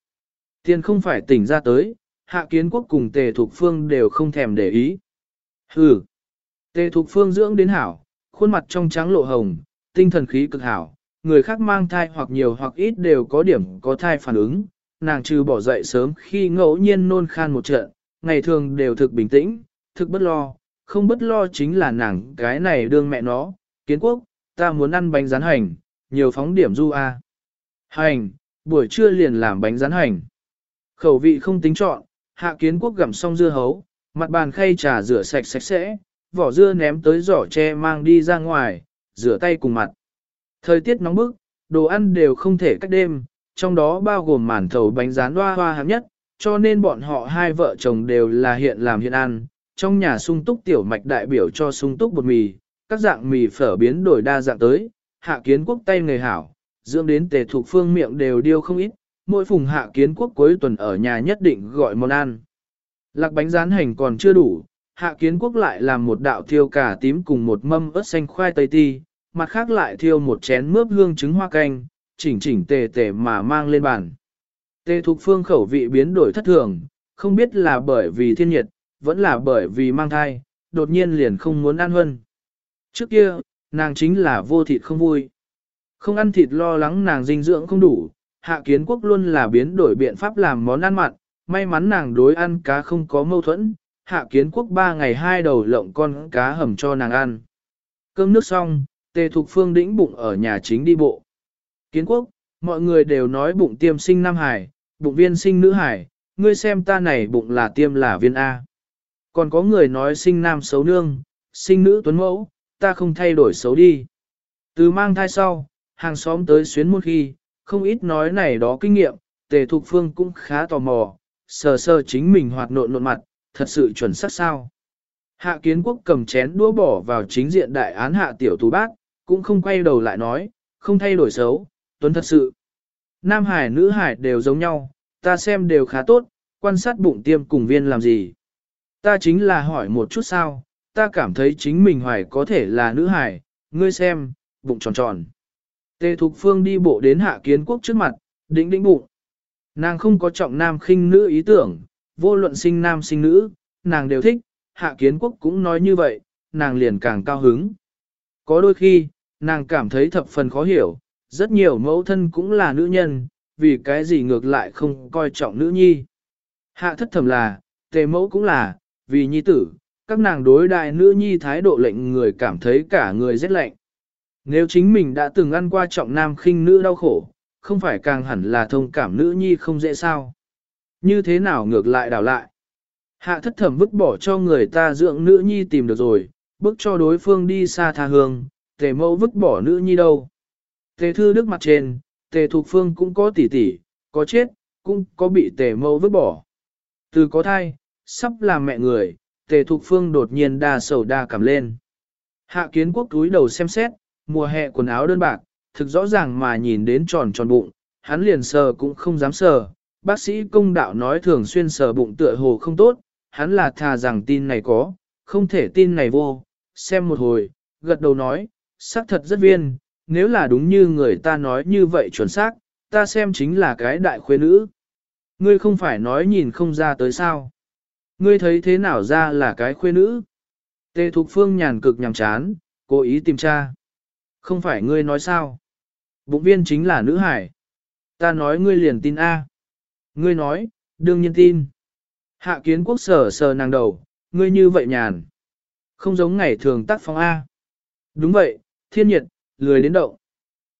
Speaker 1: Tiền không phải tỉnh ra tới, hạ kiến quốc cùng tề thục phương đều không thèm để ý. Hừ, tề thục phương dưỡng đến hảo, khuôn mặt trong trắng lộ hồng, tinh thần khí cực hảo, người khác mang thai hoặc nhiều hoặc ít đều có điểm có thai phản ứng, nàng trừ bỏ dậy sớm khi ngẫu nhiên nôn khan một trận, ngày thường đều thực bình tĩnh, thực bất lo, không bất lo chính là nàng cái này đương mẹ nó, kiến quốc, ta muốn ăn bánh rán hành, nhiều phóng điểm du a. Hành, buổi trưa liền làm bánh rán hành. Khẩu vị không tính chọn, hạ kiến quốc gặm xong dưa hấu, mặt bàn khay trà rửa sạch sạch sẽ, vỏ dưa ném tới giỏ tre mang đi ra ngoài, rửa tay cùng mặt. Thời tiết nóng bức, đồ ăn đều không thể cách đêm, trong đó bao gồm màn thầu bánh rán hoa hoa hạng nhất, cho nên bọn họ hai vợ chồng đều là hiện làm hiện ăn. Trong nhà sung túc tiểu mạch đại biểu cho sung túc bột mì, các dạng mì phở biến đổi đa dạng tới, hạ kiến quốc tay người hảo, dưỡng đến tề thuộc phương miệng đều điêu không ít, mỗi phùng hạ kiến quốc cuối tuần ở nhà nhất định gọi món ăn. Lạc bánh rán hành còn chưa đủ, hạ kiến quốc lại làm một đạo thiêu cà tím cùng một mâm ớt xanh khoai tây ti, mặt khác lại thiêu một chén mướp hương trứng hoa canh, chỉnh chỉnh tề tề mà mang lên bàn. Tề thục phương khẩu vị biến đổi thất thường, không biết là bởi vì thiên nhiệt, vẫn là bởi vì mang thai, đột nhiên liền không muốn ăn hơn. Trước kia, nàng chính là vô thịt không vui. Không ăn thịt lo lắng nàng dinh dưỡng không đủ, hạ kiến quốc luôn là biến đổi biện pháp làm món ăn mặn, may mắn nàng đối ăn cá không có mâu thuẫn, hạ kiến quốc ba ngày hai đầu lộng con cá hầm cho nàng ăn. Cơm nước xong, tề thục phương đĩnh bụng ở nhà chính đi bộ. Kiến quốc, mọi người đều nói bụng tiêm sinh nam hải, bụng viên sinh nữ hải, ngươi xem ta này bụng là tiêm là viên A. Còn có người nói sinh nam xấu nương, sinh nữ tuấn mẫu, ta không thay đổi xấu đi. Từ mang thai sau, hàng xóm tới xuyến một khi, không ít nói này đó kinh nghiệm, tề thục phương cũng khá tò mò, sờ sờ chính mình hoạt nộn nộn mặt, thật sự chuẩn xác sao. Hạ kiến quốc cầm chén đũa bỏ vào chính diện đại án hạ tiểu tú bác, cũng không quay đầu lại nói, không thay đổi xấu, tuấn thật sự. Nam hải nữ hải đều giống nhau, ta xem đều khá tốt, quan sát bụng tiêm cùng viên làm gì. Ta chính là hỏi một chút sao, ta cảm thấy chính mình hoài có thể là nữ hải, ngươi xem, bụng tròn tròn. Tề Thục Phương đi bộ đến hạ kiến quốc trước mặt, đĩnh đĩnh bụng. Nàng không có trọng nam khinh nữ ý tưởng, vô luận sinh nam sinh nữ, nàng đều thích, hạ kiến quốc cũng nói như vậy, nàng liền càng cao hứng. Có đôi khi, nàng cảm thấy thập phần khó hiểu, rất nhiều mẫu thân cũng là nữ nhân, vì cái gì ngược lại không coi trọng nữ nhi. Hạ thất thầm là, tề mẫu cũng là, vì nhi tử, các nàng đối đại nữ nhi thái độ lệnh người cảm thấy cả người rất lạnh. Nếu chính mình đã từng ăn qua trọng nam khinh nữ đau khổ, không phải càng hẳn là thông cảm nữ nhi không dễ sao. Như thế nào ngược lại đảo lại. Hạ thất thẩm vứt bỏ cho người ta dưỡng nữ nhi tìm được rồi, bước cho đối phương đi xa tha hương, tề mẫu vứt bỏ nữ nhi đâu. Tề thư đức mặt trên, tề thục phương cũng có tỉ tỉ, có chết, cũng có bị tề mẫu vứt bỏ. Từ có thai, sắp làm mẹ người, tề thục phương đột nhiên đa sầu đa cảm lên. Hạ kiến quốc túi đầu xem xét, mùa hè quần áo đơn bạc, thực rõ ràng mà nhìn đến tròn tròn bụng, hắn liền sờ cũng không dám sờ. Bác sĩ công đạo nói thường xuyên sờ bụng tựa hồ không tốt, hắn là thà rằng tin này có, không thể tin này vô. Xem một hồi, gật đầu nói, xác thật rất viên, nếu là đúng như người ta nói như vậy chuẩn xác, ta xem chính là cái đại khuê nữ. Ngươi không phải nói nhìn không ra tới sao. Ngươi thấy thế nào ra là cái khuê nữ. Tê Thục Phương nhàn cực nhằm chán, cố ý tìm tra. Không phải ngươi nói sao? Bụng viên chính là nữ hải. Ta nói ngươi liền tin A. Ngươi nói, đương nhiên tin. Hạ kiến quốc sở sờ nàng đầu, ngươi như vậy nhàn. Không giống ngày thường tác phong A. Đúng vậy, thiên nhiệt, lười đến động.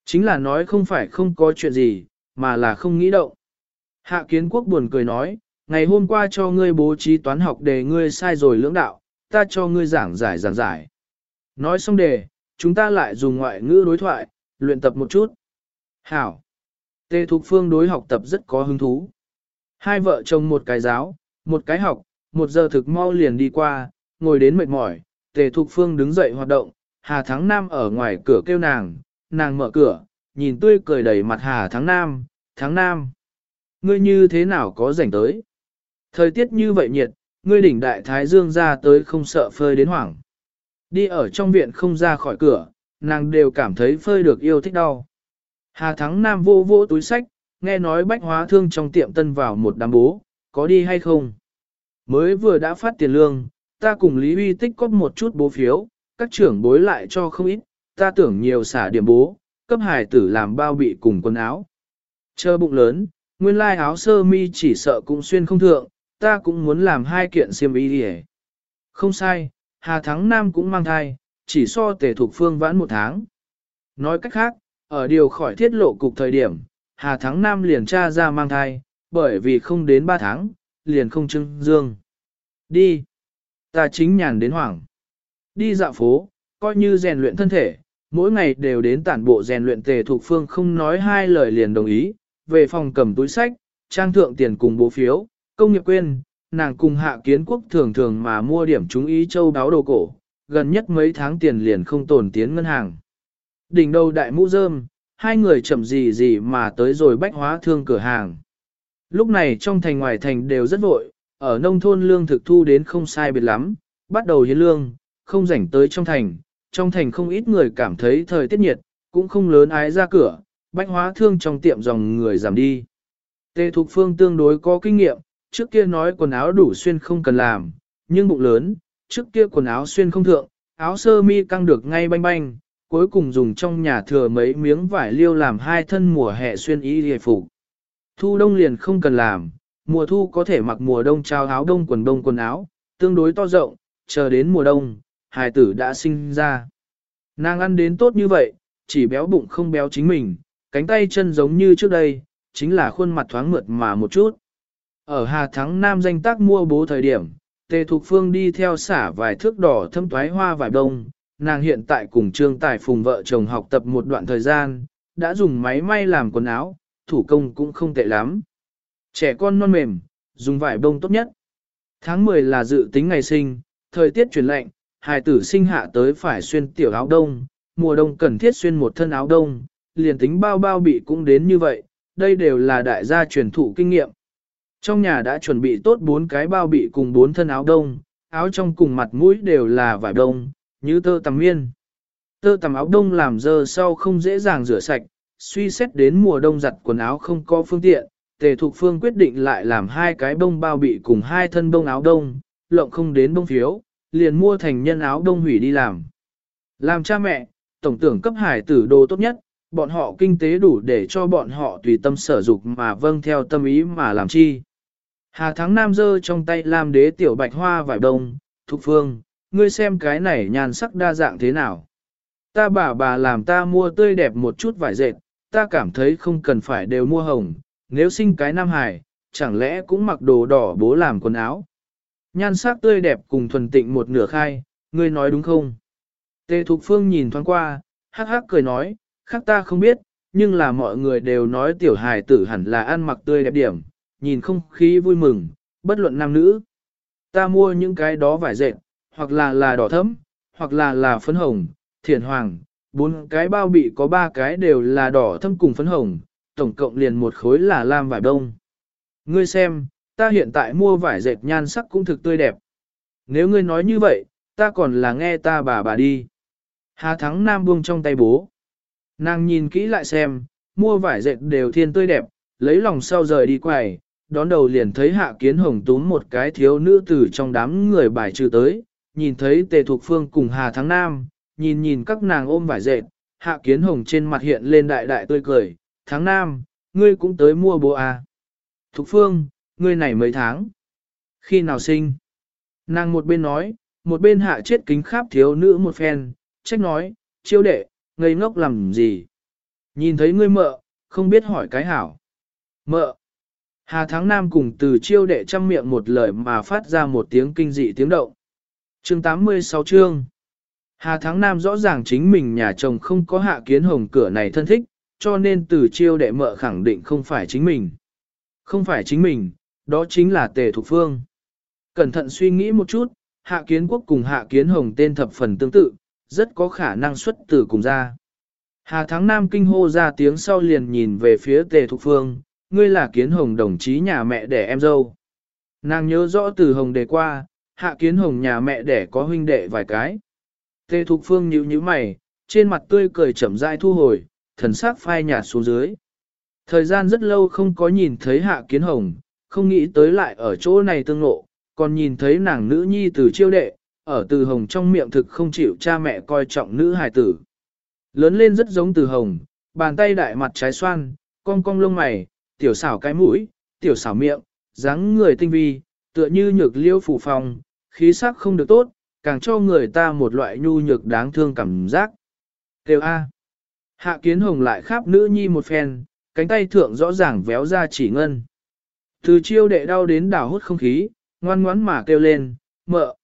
Speaker 1: Chính là nói không phải không có chuyện gì, mà là không nghĩ động. Hạ kiến quốc buồn cười nói, ngày hôm qua cho ngươi bố trí toán học để ngươi sai rồi lưỡng đạo, ta cho ngươi giảng giải giảng giải. Nói xong đề, chúng ta lại dùng ngoại ngữ đối thoại, luyện tập một chút. Hảo. Tê Thục Phương đối học tập rất có hứng thú. Hai vợ chồng một cái giáo, một cái học, một giờ thực mau liền đi qua, ngồi đến mệt mỏi, Tề Thục Phương đứng dậy hoạt động, Hà Thắng Nam ở ngoài cửa kêu nàng, nàng mở cửa, nhìn tươi cười đầy mặt Hà Thắng Nam, Thắng Nam. Ngươi như thế nào có rảnh tới? Thời tiết như vậy nhiệt, ngươi đỉnh đại thái dương ra tới không sợ phơi đến hoảng. Đi ở trong viện không ra khỏi cửa, nàng đều cảm thấy phơi được yêu thích đau. Hà Thắng Nam vô vô túi sách, nghe nói bách hóa thương trong tiệm tân vào một đám bố, có đi hay không? Mới vừa đã phát tiền lương, ta cùng Lý Huy tích có một chút bố phiếu, các trưởng bối lại cho không ít, ta tưởng nhiều xả điểm bố, cấp hải tử làm bao bị cùng quần áo. Chờ bụng lớn, nguyên lai áo sơ mi chỉ sợ cũng xuyên không thượng, ta cũng muốn làm hai kiện xiêm y đi Không sai, Hà Thắng Nam cũng mang thai, chỉ so tề thuộc phương vãn một tháng. Nói cách khác, ở điều khỏi thiết lộ cục thời điểm, Hà Thắng Nam liền tra ra mang thai, bởi vì không đến 3 tháng, liền không trưng dương. Đi. Ta chính nhàn đến hoảng. Đi dạo phố, coi như rèn luyện thân thể, mỗi ngày đều đến tản bộ rèn luyện tề thuộc phương không nói hai lời liền đồng ý, về phòng cầm túi sách, trang thượng tiền cùng bố phiếu, công nghiệp quên, nàng cùng hạ kiến quốc thường thường mà mua điểm chúng ý châu đáo đồ cổ, gần nhất mấy tháng tiền liền không tồn tiến ngân hàng. Đỉnh đầu đại mũ rơm, hai người chậm gì gì mà tới rồi bách hóa thương cửa hàng. Lúc này trong thành ngoài thành đều rất vội, ở nông thôn lương thực thu đến không sai biệt lắm, bắt đầu hiến lương, không rảnh tới trong thành, trong thành không ít người cảm thấy thời tiết nhiệt, cũng không lớn ái ra cửa, bách hóa thương trong tiệm dòng người giảm đi. Tê Thục Phương tương đối có kinh nghiệm, trước kia nói quần áo đủ xuyên không cần làm, nhưng bụng lớn, trước kia quần áo xuyên không thượng, áo sơ mi căng được ngay banh banh, cuối cùng dùng trong nhà thừa mấy miếng vải liêu làm hai thân mùa hè xuyên y hề phục. Thu đông liền không cần làm, mùa thu có thể mặc mùa đông trao áo đông quần đông quần áo, tương đối to rộng, chờ đến mùa đông, hài tử đã sinh ra. Nàng ăn đến tốt như vậy, chỉ béo bụng không béo chính mình, cánh tay chân giống như trước đây, chính là khuôn mặt thoáng mượt mà một chút. Ở Hà Thắng Nam danh tác mua bố thời điểm, Tề Thục Phương đi theo xả vài thước đỏ thâm toái hoa vải đông, nàng hiện tại cùng Trương Tài Phùng vợ chồng học tập một đoạn thời gian, đã dùng máy may làm quần áo, thủ công cũng không tệ lắm. Trẻ con non mềm, dùng vải bông tốt nhất. Tháng 10 là dự tính ngày sinh, thời tiết chuyển lạnh, hài tử sinh hạ tới phải xuyên tiểu áo đông, mùa đông cần thiết xuyên một thân áo đông, liền tính bao bao bị cũng đến như vậy, đây đều là đại gia truyền thụ kinh nghiệm. Trong nhà đã chuẩn bị tốt bốn cái bao bị cùng bốn thân áo đông, áo trong cùng mặt mũi đều là vải đông, như tơ tầm miên. Tơ tầm áo đông làm dơ sau không dễ dàng rửa sạch, suy xét đến mùa đông giặt quần áo không có phương tiện, tề thục phương quyết định lại làm hai cái bông bao bị cùng hai thân bông áo đông, lộng không đến bông phiếu, liền mua thành nhân áo đông hủy đi làm. Làm cha mẹ, tổng tưởng cấp hải tử đồ tốt nhất, bọn họ kinh tế đủ để cho bọn họ tùy tâm sở dục mà vâng theo tâm ý mà làm chi. Hà Thắng Nam giơ trong tay làm đế tiểu bạch hoa vải đông, thục phương, ngươi xem cái này nhàn sắc đa dạng thế nào. Ta bà bà làm ta mua tươi đẹp một chút vải dệt, ta cảm thấy không cần phải đều mua hồng, nếu sinh cái nam hải, chẳng lẽ cũng mặc đồ đỏ bố làm quần áo. Nhan sắc tươi đẹp cùng thuần tịnh một nửa khai, ngươi nói đúng không? Tề Thục Phương nhìn thoáng qua, hắc hắc cười nói, khác ta không biết, nhưng là mọi người đều nói tiểu hài tử hẳn là ăn mặc tươi đẹp điểm, nhìn không khí vui mừng, bất luận nam nữ. Ta mua những cái đó vải dệt, hoặc là là đỏ thẫm, hoặc là là phấn hồng, thiền hoàng, bốn cái bao bị có ba cái đều là đỏ thâm cùng phấn hồng, tổng cộng liền một khối là lam vải đông. Ngươi xem, ta hiện tại mua vải dệt nhan sắc cũng thực tươi đẹp. Nếu ngươi nói như vậy, ta còn là nghe ta bà bà đi. Hà Thắng Nam buông trong tay bố. Nàng nhìn kỹ lại xem, mua vải dệt đều thiên tươi đẹp, lấy lòng sau rời đi quầy, đón đầu liền thấy hạ kiến hồng túm một cái thiếu nữ tử trong đám người bài trừ tới, nhìn thấy tề thục phương cùng Hà Thắng Nam, nhìn nhìn các nàng ôm vải dệt, hạ kiến hồng trên mặt hiện lên đại đại tươi cười, Thắng Nam, ngươi cũng tới mua bố à. Thục phương, ngươi này mấy tháng? Khi nào sinh? Nàng một bên nói, một bên hạ chết kính kháp thiếu nữ một phen, trách nói, chiêu đệ, ngây ngốc làm gì? Nhìn thấy ngươi mợ, không biết hỏi cái hảo. Mợ. Hà Thắng Nam cùng từ chiêu đệ trăm miệng một lời mà phát ra một tiếng kinh dị tiếng động. Chương 86 chương. Hà Thắng Nam rõ ràng chính mình nhà chồng không có hạ kiến hồng cửa này thân thích, cho nên từ chiêu đệ mợ khẳng định không phải chính mình. Không phải chính mình, đó chính là tề thục phương. Cẩn thận suy nghĩ một chút, hạ kiến quốc cùng hạ kiến hồng tên thập phần tương tự, rất có khả năng xuất từ cùng ra. Hà Thắng Nam kinh hô ra tiếng sau liền nhìn về phía tề thục phương, ngươi là kiến hồng đồng chí nhà mẹ đẻ em dâu. Nàng nhớ rõ từ hồng đề qua, hạ kiến hồng nhà mẹ đẻ có huynh đệ vài cái. Tề thục phương nhíu nhíu mày, trên mặt tươi cười chậm rãi thu hồi, thần sắc phai nhạt xuống dưới. Thời gian rất lâu không có nhìn thấy hạ kiến hồng, không nghĩ tới lại ở chỗ này tương ngộ, còn nhìn thấy nàng nữ nhi từ chiêu đệ, ở từ hồng trong miệng thực không chịu cha mẹ coi trọng nữ hài tử. Lớn lên rất giống từ hồng, bàn tay đại mặt trái xoan, cong cong lông mày, tiểu xảo cái mũi, tiểu xảo miệng, dáng người tinh vi, tựa như nhược liêu phủ phòng, khí sắc không được tốt, càng cho người ta một loại nhu nhược đáng thương cảm giác. Tiêu A. Hạ kiến hồng lại khắp nữ nhi một phen, cánh tay thượng rõ ràng véo ra chỉ ngân. Từ chiêu đệ đau đến đảo hút không khí, ngoan ngoãn mà kêu lên, mợ.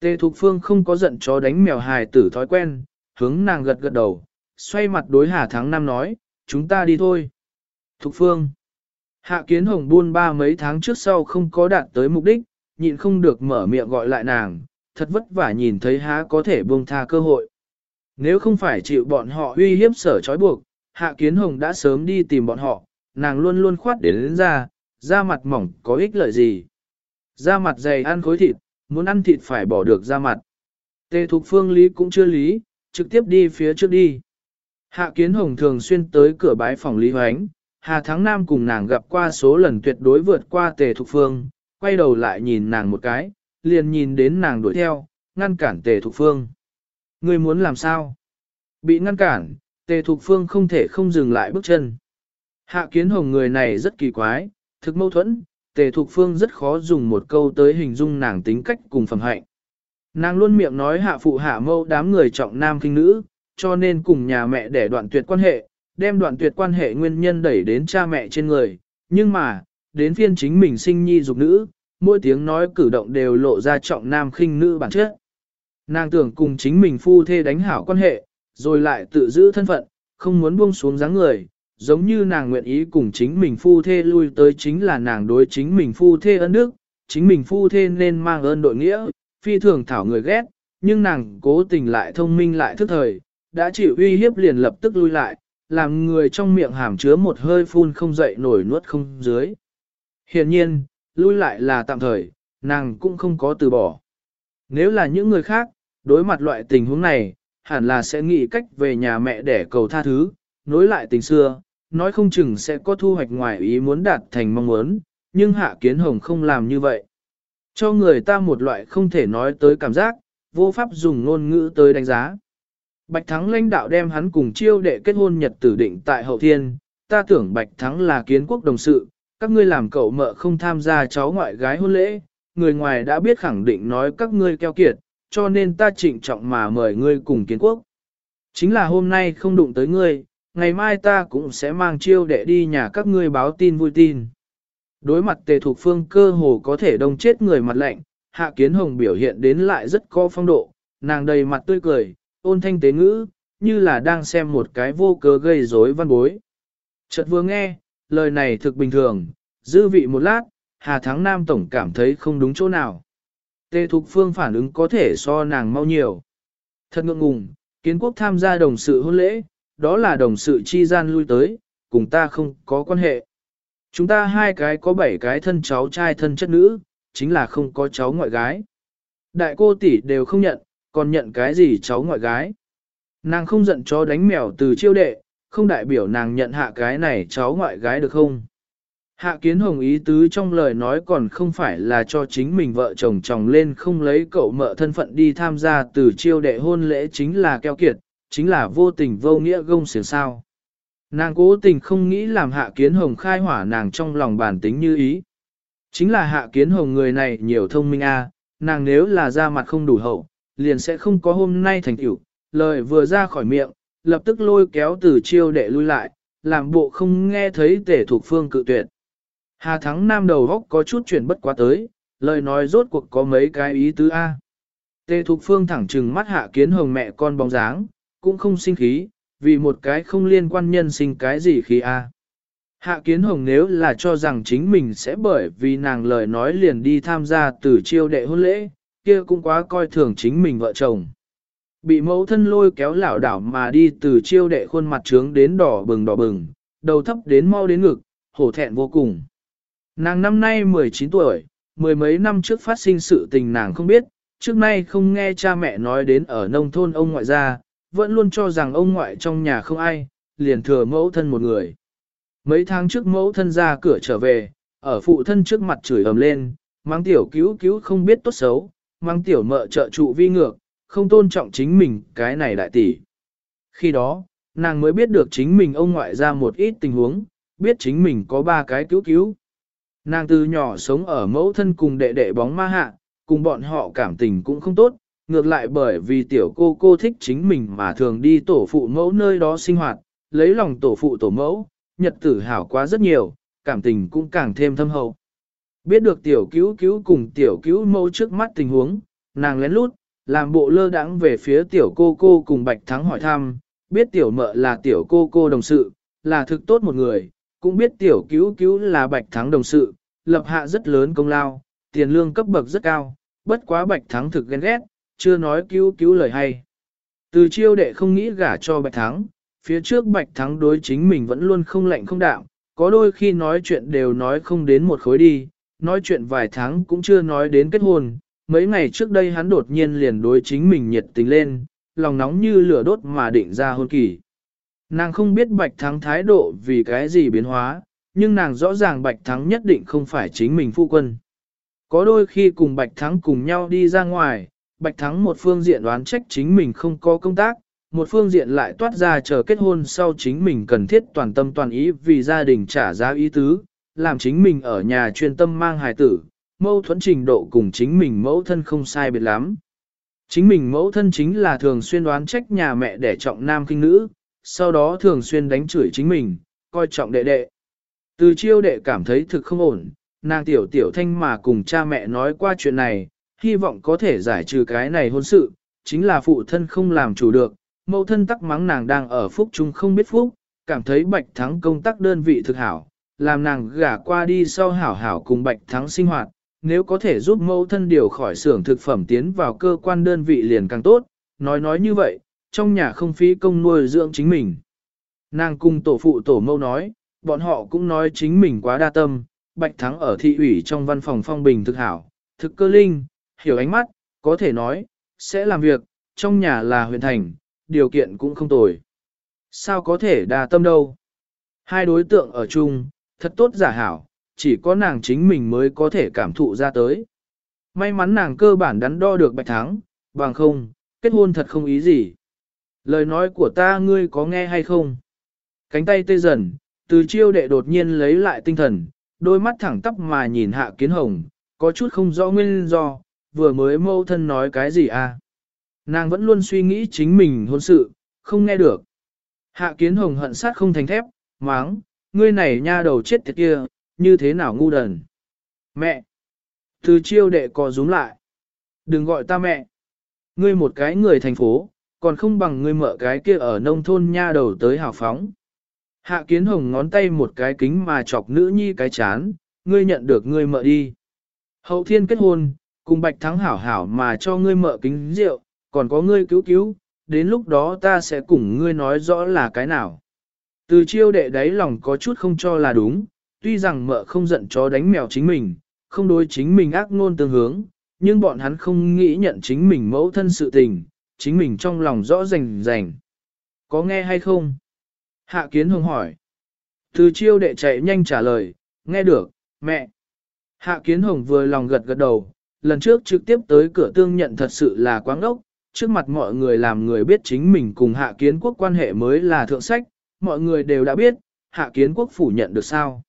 Speaker 1: Tề Thục Phương không có giận chó đánh mèo hài tử thói quen, hướng nàng gật gật đầu, xoay mặt đối Hà Thắng Năm nói, chúng ta đi thôi. Thục Phương. Hạ Kiến Hồng buôn ba mấy tháng trước sau không có đạt tới mục đích, nhịn không được mở miệng gọi lại nàng, thật vất vả nhìn thấy há có thể buông tha cơ hội. Nếu không phải chịu bọn họ uy hiếp sở trói buộc, Hạ Kiến Hồng đã sớm đi tìm bọn họ, nàng luôn luôn khoát đến, đến ra, da mặt mỏng có ích lợi gì. Da mặt dày ăn khối thịt, muốn ăn thịt phải bỏ được da mặt. Tề Thục Phương Lý cũng chưa lý, trực tiếp đi phía trước đi. Hạ Kiến Hồng thường xuyên tới cửa bái phòng Lý Hoánh, Hà Thắng Nam cùng nàng gặp qua số lần tuyệt đối vượt qua Tề Thục Phương, quay đầu lại nhìn nàng một cái, liền nhìn đến nàng đuổi theo, ngăn cản Tề Thục Phương. Ngươi muốn làm sao? Bị ngăn cản, Tề Thục Phương không thể không dừng lại bước chân. Hạ Kiến Hồng người này rất kỳ quái, thực mâu thuẫn, Tề Thục Phương rất khó dùng một câu tới hình dung nàng tính cách cùng phẩm hạnh. Nàng luôn miệng nói hạ phụ hạ mâu đám người trọng nam kinh nữ, cho nên cùng nhà mẹ để đoạn tuyệt quan hệ, đem đoạn tuyệt quan hệ nguyên nhân đẩy đến cha mẹ trên người. Nhưng mà, đến phiên chính mình sinh nhi dục nữ, mỗi tiếng nói cử động đều lộ ra trọng nam khinh nữ bản chất. Nàng tưởng cùng chính mình phu thê đánh hảo quan hệ, rồi lại tự giữ thân phận, không muốn buông xuống dáng người, giống như nàng nguyện ý cùng chính mình phu thê lui tới chính là nàng đối chính mình phu thê ân đức, chính mình phu thê nên mang ơn đội nghĩa, phi thường thảo người ghét, nhưng nàng cố tình lại thông minh lại thức thời, đã chịu uy hiếp liền lập tức lui lại, làm người trong miệng hàm chứa một hơi phun không dậy nổi nuốt không dưới. Hiện nhiên, lui lại là tạm thời, nàng cũng không có từ bỏ. Nếu là những người khác, đối mặt loại tình huống này, hẳn là sẽ nghĩ cách về nhà mẹ để cầu tha thứ, nối lại tình xưa, nói không chừng sẽ có thu hoạch ngoài ý muốn đạt thành mong muốn, nhưng Hạ Kiến Hồng không làm như vậy. Cho người ta một loại không thể nói tới cảm giác, vô pháp dùng ngôn ngữ tới đánh giá. Bạch Thắng lãnh đạo đem hắn cùng chiêu đệ kết hôn nhật tử định tại hậu thiên, ta tưởng Bạch Thắng là kiến quốc đồng sự, các ngươi làm cậu mợ không tham gia cháu ngoại gái hôn lễ, người ngoài đã biết khẳng định nói các ngươi keo kiệt, cho nên ta trịnh trọng mà mời ngươi cùng kiến quốc. Chính là hôm nay không đụng tới ngươi, ngày mai ta cũng sẽ mang chiêu đệ đi nhà các ngươi báo tin vui tin. Đối mặt tề thuộc phương cơ hồ có thể đông chết người mặt lạnh, hạ kiến hồng biểu hiện đến lại rất có phong độ, nàng đầy mặt tươi cười, ôn thanh tế ngữ, như là đang xem một cái vô cớ gây rối văn bối. Chợt vừa nghe, lời này thực bình thường, dư vị một lát, Hà Thắng Nam Tổng cảm thấy không đúng chỗ nào. Tề Thục Phương phản ứng có thể so nàng mau nhiều. Thật ngượng ngùng, kiến quốc tham gia đồng sự hôn lễ, đó là đồng sự chi gian lui tới, cùng ta không có quan hệ. Chúng ta hai cái có bảy cái thân cháu trai thân chất nữ, chính là không có cháu ngoại gái. Đại cô tỷ đều không nhận, còn nhận cái gì cháu ngoại gái. Nàng không giận cho đánh mèo từ chiêu đệ, không đại biểu nàng nhận hạ cái này cháu ngoại gái được không? Hạ kiến hồng ý tứ trong lời nói còn không phải là cho chính mình vợ chồng chồng lên không lấy cậu mợ thân phận đi tham gia từ chiêu đệ hôn lễ chính là keo kiệt, chính là vô tình vô nghĩa gông xiềng sao. Nàng cố tình không nghĩ làm hạ kiến hồng khai hỏa nàng trong lòng bản tính như ý. Chính là hạ kiến hồng người này nhiều thông minh a, nàng nếu là ra mặt không đủ hậu, liền sẽ không có hôm nay thành tựu. lời vừa ra khỏi miệng, lập tức lôi kéo từ chiêu đệ lui lại, làm bộ không nghe thấy tể thuộc phương cự tuyệt. Hà Thắng Nam đầu góc có chút chuyển bất quá tới, lời nói rốt cuộc có mấy cái ý tứ A. Tề Thục Phương thẳng trừng mắt hạ kiến hồng mẹ con bóng dáng, cũng không sinh khí, vì một cái không liên quan nhân sinh cái gì khí A. Hạ kiến hồng nếu là cho rằng chính mình sẽ bởi vì nàng lời nói liền đi tham gia từ chiêu đệ hôn lễ, kia cũng quá coi thường chính mình vợ chồng. Bị mẫu thân lôi kéo lảo đảo mà đi từ chiêu đệ khuôn mặt trướng đến đỏ bừng đỏ bừng, đầu thấp đến mau đến ngực, hổ thẹn vô cùng. Nàng năm nay 19 tuổi, mười mấy năm trước phát sinh sự tình nàng không biết, trước nay không nghe cha mẹ nói đến ở nông thôn ông ngoại gia, vẫn luôn cho rằng ông ngoại trong nhà không ai, liền thừa mẫu thân một người. Mấy tháng trước mẫu thân ra cửa trở về, ở phụ thân trước mặt chửi ầm lên, mang tiểu cứu cứu không biết tốt xấu, mang tiểu mợ trợ trụ vi ngược, không tôn trọng chính mình cái này đại tỷ. Khi đó, nàng mới biết được chính mình ông ngoại ra một ít tình huống, biết chính mình có ba cái cứu cứu. Nàng từ nhỏ sống ở mẫu thân cùng đệ đệ bóng ma hạ, cùng bọn họ cảm tình cũng không tốt, ngược lại bởi vì tiểu cô cô thích chính mình mà thường đi tổ phụ mẫu nơi đó sinh hoạt, lấy lòng tổ phụ tổ mẫu, nhật tử hảo quá rất nhiều, cảm tình cũng càng thêm thâm hậu. Biết được tiểu cứu cứu cùng tiểu cứu mẫu trước mắt tình huống, nàng lén lút, làm bộ lơ đãng về phía tiểu cô cô cùng Bạch Thắng hỏi thăm, biết tiểu mợ là tiểu cô cô đồng sự, là thực tốt một người, cũng biết tiểu cứu cứu là Bạch Thắng đồng sự, lập hạ rất lớn công lao, tiền lương cấp bậc rất cao, bất quá Bạch Thắng thực ghen ghét, chưa nói cứu cứu lời hay. Từ chiêu đệ không nghĩ gả cho Bạch Thắng, phía trước Bạch Thắng đối chính mình vẫn luôn không lạnh không đạm, có đôi khi nói chuyện đều nói không đến một khối đi, nói chuyện vài tháng cũng chưa nói đến kết hôn. Mấy ngày trước đây hắn đột nhiên liền đối chính mình nhiệt tình lên, lòng nóng như lửa đốt mà định ra hôn kỳ. Nàng không biết Bạch Thắng thái độ vì cái gì biến hóa, nhưng nàng rõ ràng Bạch Thắng nhất định không phải chính mình phu quân. Có đôi khi cùng Bạch Thắng cùng nhau đi ra ngoài, Bạch Thắng một phương diện đoán trách chính mình không có công tác, một phương diện lại toát ra chờ kết hôn sau chính mình cần thiết toàn tâm toàn ý vì gia đình trả giá ý tứ, làm chính mình ở nhà chuyên tâm mang hài tử, mâu thuẫn trình độ cùng chính mình mẫu thân không sai biệt lắm. Chính mình mẫu thân chính là thường xuyên đoán trách nhà mẹ để trọng nam kinh nữ, sau đó thường xuyên đánh chửi chính mình, coi trọng đệ đệ. Từ chiêu đệ cảm thấy thực không ổn, nàng tiểu tiểu thanh mà cùng cha mẹ nói qua chuyện này, hy vọng có thể giải trừ cái này hôn sự, chính là phụ thân không làm chủ được, mẫu thân tắc mắng nàng đang ở phúc chung không biết phúc, cảm thấy bạch thắng công tác đơn vị thực hảo, làm nàng gả qua đi sau hảo hảo cùng bạch thắng sinh hoạt, nếu có thể giúp mẫu thân điều khỏi xưởng thực phẩm tiến vào cơ quan đơn vị liền càng tốt, nói nói như vậy, trong nhà không phí công nuôi dưỡng chính mình. Nàng cùng tổ phụ tổ mẫu nói, bọn họ cũng nói chính mình quá đa tâm, Bạch Thắng ở thị ủy trong văn phòng phong bình thực hảo, thực cơ linh, hiểu ánh mắt, có thể nói, sẽ làm việc, trong nhà là huyện thành, điều kiện cũng không tồi. Sao có thể đa tâm đâu? Hai đối tượng ở chung, thật tốt giả hảo, chỉ có nàng chính mình mới có thể cảm thụ ra tới. May mắn nàng cơ bản đắn đo được bạch thắng, bằng không, kết hôn thật không ý gì. Lời nói của ta ngươi có nghe hay không? Cánh tay tê dần, từ chiêu đệ đột nhiên lấy lại tinh thần, đôi mắt thẳng tắp mà nhìn hạ kiến hồng, có chút không rõ nguyên do, vừa mới mâu thân nói cái gì à? Nàng vẫn luôn suy nghĩ chính mình hôn sự, không nghe được. Hạ kiến hồng hận sát không thành thép, máng, ngươi này nha đầu chết tiệt kia, như thế nào ngu đần. Mẹ! Từ chiêu đệ có rúm lại. Đừng gọi ta mẹ. Ngươi một cái người thành phố, còn không bằng ngươi mợ cái kia ở nông thôn nha đầu tới hào phóng. Hạ kiến hồng ngón tay một cái kính mà chọc nữ nhi cái chán, ngươi nhận được ngươi mợ đi. Hậu thiên kết hôn, cùng bạch thắng hảo hảo mà cho ngươi mợ kính rượu, còn có ngươi cứu cứu, đến lúc đó ta sẽ cùng ngươi nói rõ là cái nào. Từ chiêu đệ đáy lòng có chút không cho là đúng, tuy rằng mợ không giận chó đánh mèo chính mình, không đối chính mình ác ngôn tương hướng, nhưng bọn hắn không nghĩ nhận chính mình mẫu thân sự tình, chính mình trong lòng rõ rành rành. Có nghe hay không? Hạ kiến hồng hỏi. Từ chiêu đệ chạy nhanh trả lời, nghe được, mẹ. Hạ kiến hồng vừa lòng gật gật đầu, lần trước trực tiếp tới cửa tương nhận thật sự là quáng ốc, trước mặt mọi người làm người biết chính mình cùng hạ kiến quốc quan hệ mới là thượng sách, mọi người đều đã biết, hạ kiến quốc phủ nhận được sao.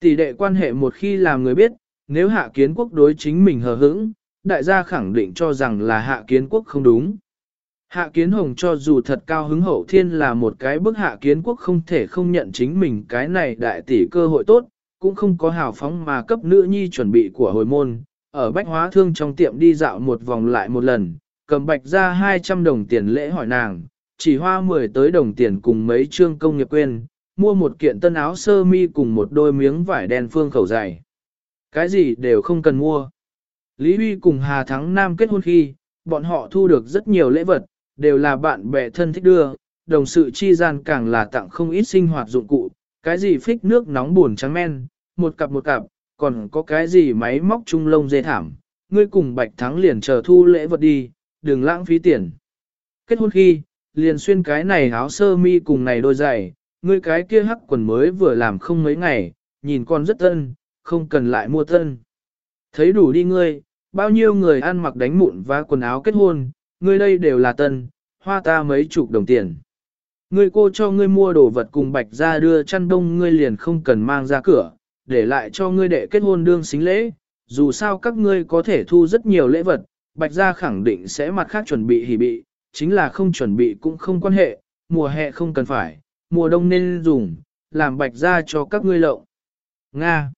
Speaker 1: Tỷ đệ quan hệ một khi làm người biết, nếu hạ kiến quốc đối chính mình hờ hững, đại gia khẳng định cho rằng là hạ kiến quốc không đúng. Hạ kiến hồng cho dù thật cao hứng hậu thiên là một cái bức hạ kiến quốc không thể không nhận chính mình cái này đại tỷ cơ hội tốt, cũng không có hào phóng mà cấp nữ nhi chuẩn bị của hồi môn, ở bách hóa thương trong tiệm đi dạo một vòng lại một lần, cầm bạch ra 200 đồng tiền lễ hỏi nàng, chỉ hoa 10 tới đồng tiền cùng mấy trương công nghiệp quên, mua một kiện tân áo sơ mi cùng một đôi miếng vải đen phương khẩu dày. Cái gì đều không cần mua. Lý Huy cùng Hà Thắng Nam kết hôn khi, bọn họ thu được rất nhiều lễ vật, đều là bạn bè thân thích đưa, đồng sự chi gian càng là tặng không ít sinh hoạt dụng cụ, cái gì phích nước nóng buồn trắng men, một cặp một cặp, còn có cái gì máy móc trung lông dê thảm, ngươi cùng Bạch Thắng liền chờ thu lễ vật đi, đừng lãng phí tiền. Kết hôn khi, liền xuyên cái này áo sơ mi cùng này đôi giày, ngươi cái kia hắc quần mới vừa làm không mấy ngày, nhìn con rất tân, không cần lại mua tân. Thấy đủ đi ngươi, bao nhiêu người ăn mặc đánh mụn và quần áo kết hôn, ngươi đây đều là tân, hoa ta mấy chục đồng tiền. Ngươi cô cho ngươi mua đồ vật cùng bạch ra đưa chăn đông ngươi liền không cần mang ra cửa, để lại cho ngươi đệ kết hôn đương xính lễ, dù sao các ngươi có thể thu rất nhiều lễ vật, bạch gia khẳng định sẽ mặt khác chuẩn bị hỉ bị, chính là không chuẩn bị cũng không quan hệ, mùa hè không cần phải, mùa đông nên dùng, làm bạch gia cho các ngươi lộng. Nga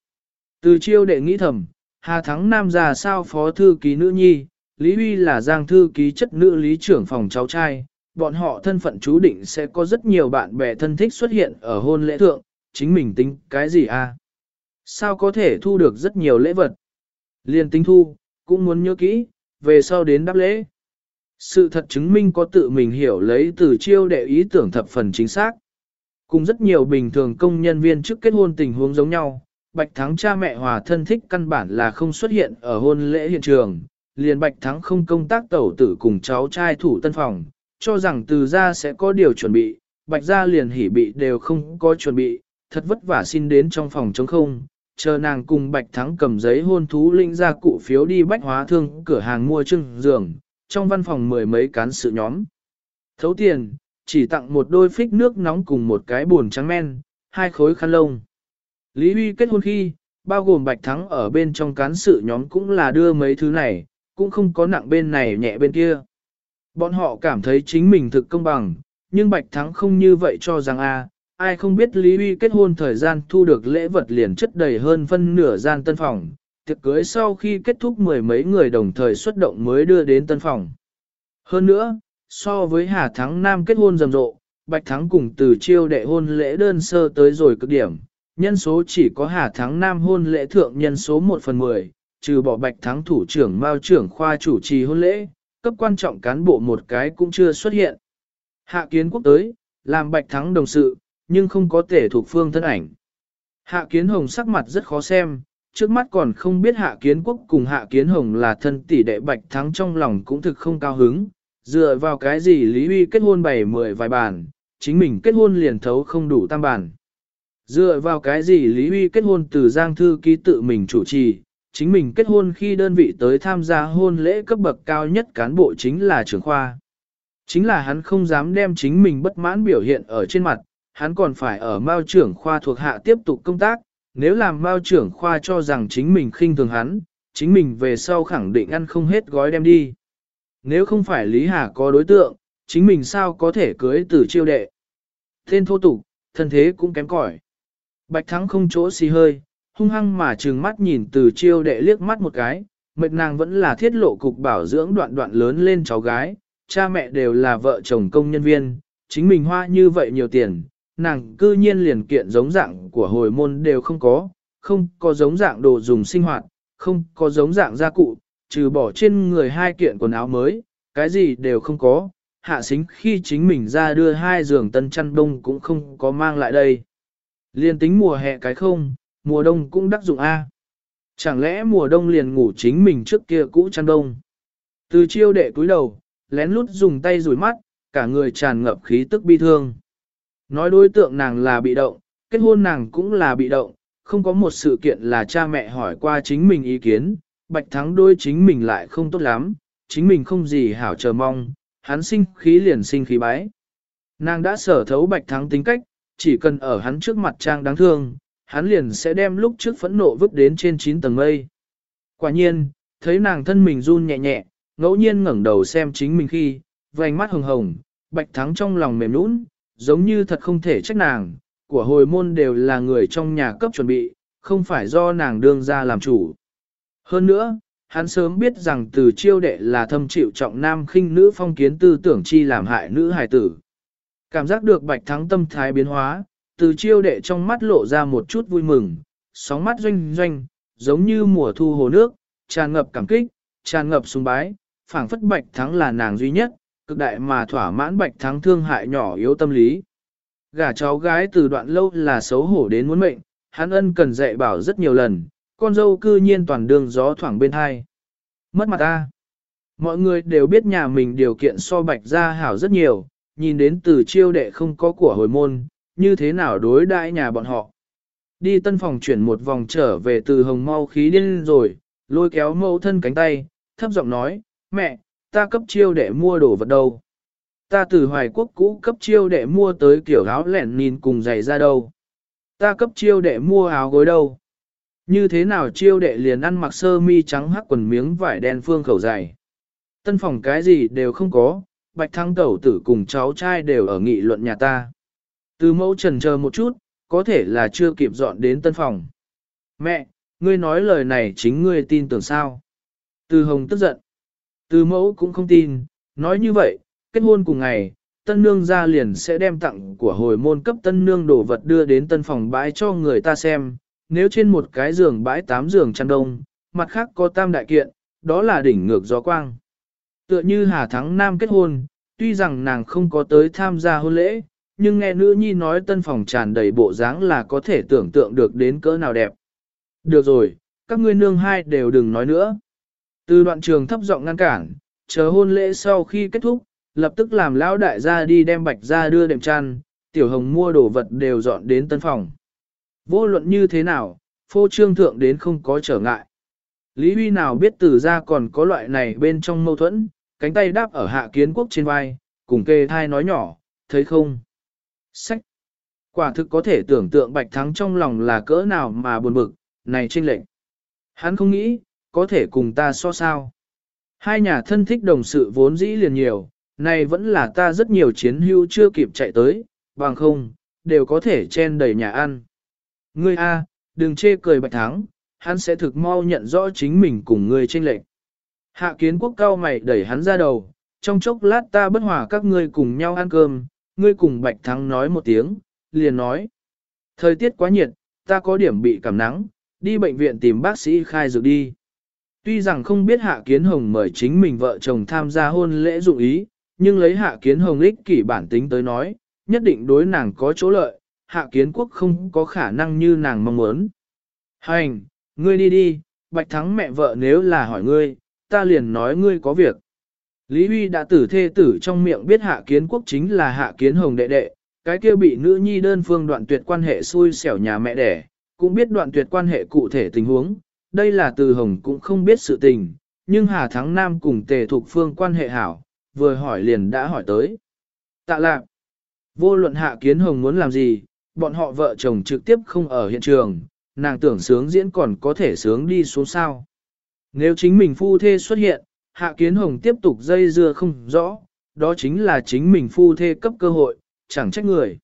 Speaker 1: Từ chiêu đệ nghĩ thầm, Hà Thắng Nam già sao phó thư ký nữ nhi, Lý Huy là giang thư ký chất nữ lý trưởng phòng cháu trai, bọn họ thân phận chú định sẽ có rất nhiều bạn bè thân thích xuất hiện ở hôn lễ thượng, chính mình tính cái gì à? Sao có thể thu được rất nhiều lễ vật? Liên tính thu, cũng muốn nhớ kỹ, về sau đến đáp lễ. Sự thật chứng minh có tự mình hiểu lấy từ chiêu đệ ý tưởng thập phần chính xác. Cùng rất nhiều bình thường công nhân viên trước kết hôn tình huống giống nhau, Bạch Thắng cha mẹ hòa thân thích căn bản là không xuất hiện ở hôn lễ hiện trường, liền Bạch Thắng không công tác tẩu tử cùng cháu trai thủ tân phòng, cho rằng từ gia sẽ có điều chuẩn bị, Bạch gia liền hỉ bị đều không có chuẩn bị, thật vất vả xin đến trong phòng trống không, chờ nàng cùng Bạch Thắng cầm giấy hôn thú linh ra cụ phiếu đi bách hóa thương cửa hàng mua trưng giường, trong văn phòng mười mấy cán sự nhóm. Thấu tiền, chỉ tặng một đôi phích nước nóng cùng một cái buồn trắng men, hai khối khăn lông. Lý Huy kết hôn khi, bao gồm Bạch Thắng ở bên trong cán sự nhóm cũng là đưa mấy thứ này, cũng không có nặng bên này nhẹ bên kia. Bọn họ cảm thấy chính mình thực công bằng, nhưng Bạch Thắng không như vậy cho rằng a ai không biết Lý Huy kết hôn thời gian thu được lễ vật liền chất đầy hơn phân nửa gian tân phòng, tiệc cưới sau khi kết thúc mười mấy người đồng thời xuất động mới đưa đến tân phòng. Hơn nữa, so với Hà Thắng Nam kết hôn rầm rộ, Bạch Thắng cùng từ chiêu đệ hôn lễ đơn sơ tới rồi cực điểm, nhân số chỉ có Hà Thắng Nam hôn lễ thượng nhân số 1 phần 10, trừ bỏ Bạch Thắng thủ trưởng Mao trưởng khoa chủ trì hôn lễ, cấp quan trọng cán bộ một cái cũng chưa xuất hiện. Hạ kiến quốc tới, làm Bạch Thắng đồng sự, nhưng không có thể thuộc phương thân ảnh. Hạ kiến hồng sắc mặt rất khó xem, trước mắt còn không biết hạ kiến quốc cùng hạ kiến hồng là thân tỷ đệ bạch thắng trong lòng cũng thực không cao hứng, Dựa vào cái gì Lý Huy kết hôn bảy mười vài bản, chính mình kết hôn liền thấu không đủ tam bản. Dựa vào cái gì Lý Huy kết hôn từ Giang Thư ký tự mình chủ trì, chính mình kết hôn khi đơn vị tới tham gia hôn lễ cấp bậc cao nhất cán bộ chính là trưởng khoa. Chính là hắn không dám đem chính mình bất mãn biểu hiện ở trên mặt, hắn còn phải ở mao trưởng khoa thuộc hạ tiếp tục công tác, nếu làm mao trưởng khoa cho rằng chính mình khinh thường hắn, chính mình về sau khẳng định ăn không hết gói đem đi. Nếu không phải Lý Hà có đối tượng, chính mình sao có thể cưới tử chiêu đệ. Tên thô tục, thân thế cũng kém cỏi. Bạch Thắng không chỗ xì hơi, hung hăng mà trừng mắt nhìn từ chiêu đệ liếc mắt một cái, mệt nàng vẫn là thiết lộ cục bảo dưỡng đoạn đoạn lớn lên cháu gái, cha mẹ đều là vợ chồng công nhân viên, chính mình hoa như vậy nhiều tiền, nàng cư nhiên liền kiện giống dạng của hồi môn đều không có, không có giống dạng đồ dùng sinh hoạt, không có giống dạng gia cụ, trừ bỏ trên người hai kiện quần áo mới, cái gì đều không có, hạ xính khi chính mình ra đưa hai giường tân chăn đông cũng không có mang lại đây. Liên tính mùa hè cái không, mùa đông cũng đắc dụng A. Chẳng lẽ mùa đông liền ngủ chính mình trước kia cũ chăn đông. Từ chiêu đệ cúi đầu, lén lút dùng tay rủi mắt, cả người tràn ngập khí tức bi thương. Nói đối tượng nàng là bị động, kết hôn nàng cũng là bị động, không có một sự kiện là cha mẹ hỏi qua chính mình ý kiến, bạch thắng đôi chính mình lại không tốt lắm, chính mình không gì hảo chờ mong, hắn sinh khí liền sinh khí bái. Nàng đã sở thấu bạch thắng tính cách, chỉ cần ở hắn trước mặt trang đáng thương, hắn liền sẽ đem lúc trước phẫn nộ vứt đến trên 9 tầng mây. Quả nhiên, thấy nàng thân mình run nhẹ nhẹ, ngẫu nhiên ngẩng đầu xem chính mình khi, vành mắt hồng hồng, bạch thắng trong lòng mềm nũng, giống như thật không thể trách nàng, của hồi môn đều là người trong nhà cấp chuẩn bị, không phải do nàng đương ra làm chủ. Hơn nữa, hắn sớm biết rằng từ chiêu đệ là thâm chịu trọng nam khinh nữ phong kiến tư tưởng chi làm hại nữ hài tử. Cảm giác được bạch thắng tâm thái biến hóa, từ chiêu đệ trong mắt lộ ra một chút vui mừng, sóng mắt doanh doanh, giống như mùa thu hồ nước, tràn ngập cảm kích, tràn ngập sùng bái, phảng phất bạch thắng là nàng duy nhất, cực đại mà thỏa mãn bạch thắng thương hại nhỏ yếu tâm lý. Gả cháu gái từ đoạn lâu là xấu hổ đến muốn mệnh, hắn ân cần dạy bảo rất nhiều lần, con dâu cư nhiên toàn đường gió thoảng bên hai. Mất mặt ta. Mọi người đều biết nhà mình điều kiện so bạch gia hảo rất nhiều, nhìn đến từ chiêu đệ không có của hồi môn, như thế nào đối đãi nhà bọn họ. Đi tân phòng chuyển một vòng trở về từ hồng mau khí điên rồi, lôi kéo mẫu thân cánh tay, thấp giọng nói, mẹ, ta cấp chiêu để mua đồ vật đâu. Ta từ hoài quốc cũ cấp chiêu để mua tới kiểu áo lẻn nhìn cùng giày ra đâu. Ta cấp chiêu để mua áo gối đâu. Như thế nào chiêu đệ liền ăn mặc sơ mi trắng hắc quần miếng vải đen phương khẩu dày. Tân phòng cái gì đều không có, bạch thăng tẩu tử cùng cháu trai đều ở nghị luận nhà ta. Từ mẫu trần chờ một chút, có thể là chưa kịp dọn đến tân phòng. Mẹ, ngươi nói lời này chính ngươi tin tưởng sao? Từ hồng tức giận. Từ mẫu cũng không tin, nói như vậy, kết hôn cùng ngày, tân nương ra liền sẽ đem tặng của hồi môn cấp tân nương đồ vật đưa đến tân phòng bãi cho người ta xem. Nếu trên một cái giường bãi tám giường chăn đông, mặt khác có tam đại kiện, đó là đỉnh ngược gió quang. Tựa như Hà Thắng Nam kết hôn, tuy rằng nàng không có tới tham gia hôn lễ, nhưng nghe nữ nhi nói tân phòng tràn đầy bộ dáng là có thể tưởng tượng được đến cỡ nào đẹp. Được rồi, các ngươi nương hai đều đừng nói nữa. Từ đoạn trường thấp giọng ngăn cản, chờ hôn lễ sau khi kết thúc, lập tức làm lão đại gia đi đem bạch ra đưa đệm chăn, tiểu hồng mua đồ vật đều dọn đến tân phòng. Vô luận như thế nào, phô trương thượng đến không có trở ngại. Lý Huy nào biết từ ra còn có loại này bên trong mâu thuẫn, cánh tay đáp ở hạ kiến quốc trên vai, cùng kê thai nói nhỏ, thấy không? Sách! Quả thực có thể tưởng tượng bạch thắng trong lòng là cỡ nào mà buồn bực, này trinh lệnh. Hắn không nghĩ, có thể cùng ta so sao. Hai nhà thân thích đồng sự vốn dĩ liền nhiều, này vẫn là ta rất nhiều chiến hưu chưa kịp chạy tới, bằng không, đều có thể chen đầy nhà ăn. Ngươi A, đừng chê cười bạch thắng, hắn sẽ thực mau nhận rõ chính mình cùng ngươi tranh lệch. Hạ kiến quốc cao mày đẩy hắn ra đầu, trong chốc lát ta bất hòa các ngươi cùng nhau ăn cơm, ngươi cùng bạch thắng nói một tiếng, liền nói. Thời tiết quá nhiệt, ta có điểm bị cảm nắng, đi bệnh viện tìm bác sĩ khai dược đi. Tuy rằng không biết Hạ Kiến Hồng mời chính mình vợ chồng tham gia hôn lễ dụng ý, nhưng lấy Hạ Kiến Hồng ích kỷ bản tính tới nói, nhất định đối nàng có chỗ lợi, Hạ Kiến Quốc không có khả năng như nàng mong muốn. Hành, ngươi đi đi, Bạch Thắng mẹ vợ nếu là hỏi ngươi, ta liền nói ngươi có việc. Lý Huy đã tử thê tử trong miệng biết hạ kiến quốc chính là hạ kiến hồng đệ đệ, cái kia bị nữ nhi đơn phương đoạn tuyệt quan hệ xui xẻo nhà mẹ đẻ, cũng biết đoạn tuyệt quan hệ cụ thể tình huống, đây là từ hồng cũng không biết sự tình, nhưng Hà Thắng Nam cùng tề thục phương quan hệ hảo, vừa hỏi liền đã hỏi tới. Tạ lạc, vô luận hạ kiến hồng muốn làm gì, bọn họ vợ chồng trực tiếp không ở hiện trường, nàng tưởng sướng diễn còn có thể sướng đi xuống sao. Nếu chính mình phu thê xuất hiện, hạ kiến hồng tiếp tục dây dưa không rõ, đó chính là chính mình phu thê cấp cơ hội, chẳng trách người.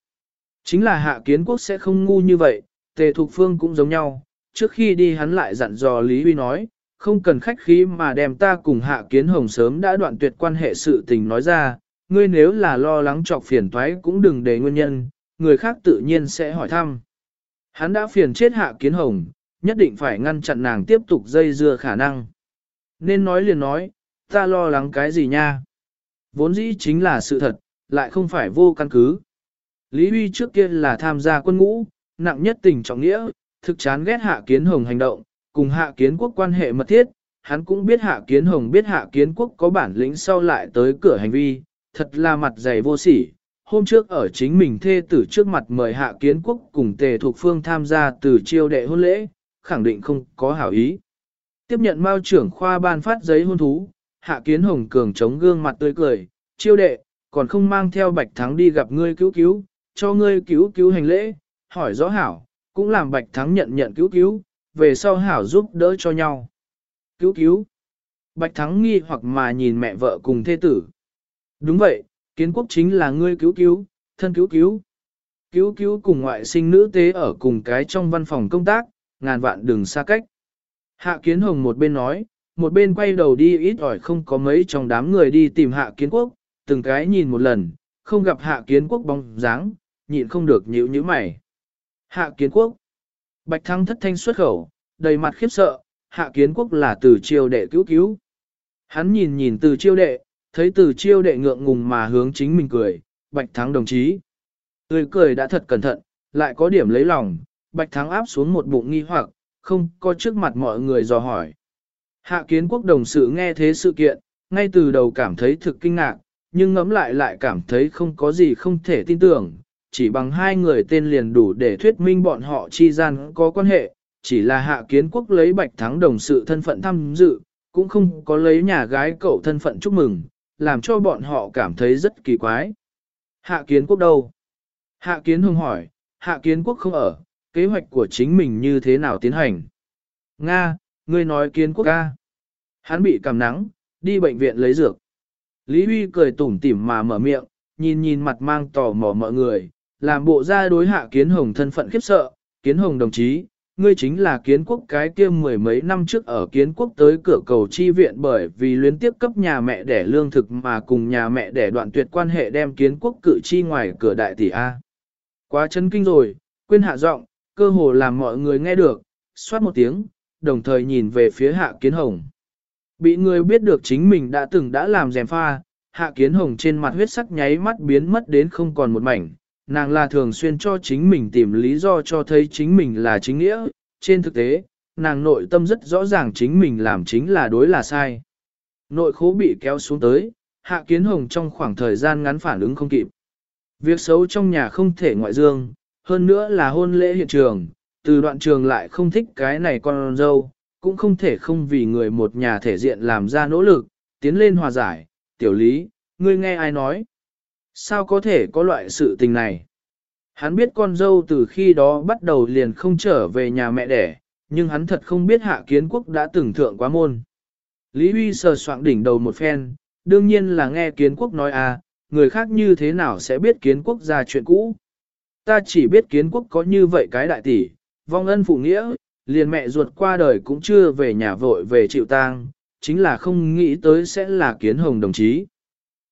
Speaker 1: Chính là hạ kiến quốc sẽ không ngu như vậy, tề thục phương cũng giống nhau, trước khi đi hắn lại dặn dò Lý Huy nói, không cần khách khí mà đem ta cùng hạ kiến hồng sớm đã đoạn tuyệt quan hệ sự tình nói ra, ngươi nếu là lo lắng trọc phiền toái cũng đừng để nguyên nhân, người khác tự nhiên sẽ hỏi thăm. Hắn đã phiền chết hạ kiến hồng, nhất định phải ngăn chặn nàng tiếp tục dây dưa khả năng. Nên nói liền nói, ta lo lắng cái gì nha? Vốn dĩ chính là sự thật, lại không phải vô căn cứ. Lý Huy trước kia là tham gia quân ngũ, nặng nhất tình trọng nghĩa, thực chán ghét hạ kiến hồng hành động, cùng hạ kiến quốc quan hệ mật thiết, hắn cũng biết hạ kiến hồng biết hạ kiến quốc có bản lĩnh sau lại tới cửa hành vi, thật là mặt dày vô sỉ. Hôm trước ở chính mình thê tử trước mặt mời hạ kiến quốc cùng tề thuộc phương tham gia từ chiêu đệ hôn lễ, khẳng định không có hảo ý. Tiếp nhận mao trưởng khoa ban phát giấy hôn thú, hạ kiến hồng cường chống gương mặt tươi cười, chiêu đệ, còn không mang theo bạch thắng đi gặp ngươi cứu cứu, cho ngươi cứu cứu hành lễ, hỏi rõ hảo, cũng làm bạch thắng nhận nhận cứu cứu, về sau hảo giúp đỡ cho nhau. Cứu cứu. Bạch thắng nghi hoặc mà nhìn mẹ vợ cùng thê tử. Đúng vậy, kiến quốc chính là ngươi cứu cứu, thân cứu cứu. Cứu cứu cùng ngoại sinh nữ tế ở cùng cái trong văn phòng công tác, ngàn vạn đừng xa cách. Hạ kiến hồng một bên nói, một bên quay đầu đi ít ỏi không có mấy trong đám người đi tìm hạ kiến quốc, từng cái nhìn một lần, không gặp hạ kiến quốc bóng dáng, nhịn không được nhíu nhíu mày. Hạ kiến quốc. Bạch thăng thất thanh xuất khẩu, đầy mặt khiếp sợ, hạ kiến quốc là từ chiêu đệ cứu cứu. Hắn nhìn nhìn từ chiêu đệ, thấy từ chiêu đệ ngượng ngùng mà hướng chính mình cười, bạch thắng đồng chí. Tươi cười đã thật cẩn thận, lại có điểm lấy lòng, bạch thắng áp xuống một bụng nghi hoặc, không có trước mặt mọi người dò hỏi. Hạ kiến quốc đồng sự nghe thế sự kiện, ngay từ đầu cảm thấy thực kinh ngạc, nhưng ngẫm lại lại cảm thấy không có gì không thể tin tưởng, chỉ bằng hai người tên liền đủ để thuyết minh bọn họ chi gian có quan hệ, chỉ là hạ kiến quốc lấy bạch thắng đồng sự thân phận tham dự, cũng không có lấy nhà gái cậu thân phận chúc mừng, làm cho bọn họ cảm thấy rất kỳ quái. Hạ kiến quốc đâu? Hạ kiến hùng hỏi, hạ kiến quốc không ở, kế hoạch của chính mình như thế nào tiến hành? Nga, ngươi nói kiến quốc ca. Hắn bị cảm nắng, đi bệnh viện lấy dược. Lý Huy cười tủm tỉm mà mở miệng, nhìn nhìn mặt mang tò mò mọi người, làm bộ ra đối hạ kiến hồng thân phận khiếp sợ, kiến hồng đồng chí, ngươi chính là kiến quốc cái kia mười mấy năm trước ở kiến quốc tới cửa cầu chi viện bởi vì luyến tiếp cấp nhà mẹ đẻ lương thực mà cùng nhà mẹ đẻ đoạn tuyệt quan hệ đem kiến quốc cử chi ngoài cửa đại tỷ A. Quá chân kinh rồi, quên hạ giọng, cơ hồ làm mọi người nghe được, xoát một tiếng, đồng thời nhìn về phía hạ kiến hồng. Bị người biết được chính mình đã từng đã làm dèm pha, hạ kiến hồng trên mặt huyết sắc nháy mắt biến mất đến không còn một mảnh, nàng là thường xuyên cho chính mình tìm lý do cho thấy chính mình là chính nghĩa, trên thực tế, nàng nội tâm rất rõ ràng chính mình làm chính là đối là sai. Nội khố bị kéo xuống tới, hạ kiến hồng trong khoảng thời gian ngắn phản ứng không kịp. Việc xấu trong nhà không thể ngoại dương, hơn nữa là hôn lễ hiện trường, từ đoạn trường lại không thích cái này con dâu, cũng không thể không vì người một nhà thể diện làm ra nỗ lực, tiến lên hòa giải, tiểu lý, ngươi nghe ai nói. Sao có thể có loại sự tình này? Hắn biết con dâu từ khi đó bắt đầu liền không trở về nhà mẹ đẻ, nhưng hắn thật không biết hạ kiến quốc đã từng thượng quá môn. Lý Huy sờ soạng đỉnh đầu một phen, đương nhiên là nghe kiến quốc nói à, người khác như thế nào sẽ biết kiến quốc ra chuyện cũ. Ta chỉ biết kiến quốc có như vậy cái đại tỷ, vong ân phụ nghĩa, liền mẹ ruột qua đời cũng chưa về nhà vội về chịu tang, chính là không nghĩ tới sẽ là kiến hồng đồng chí.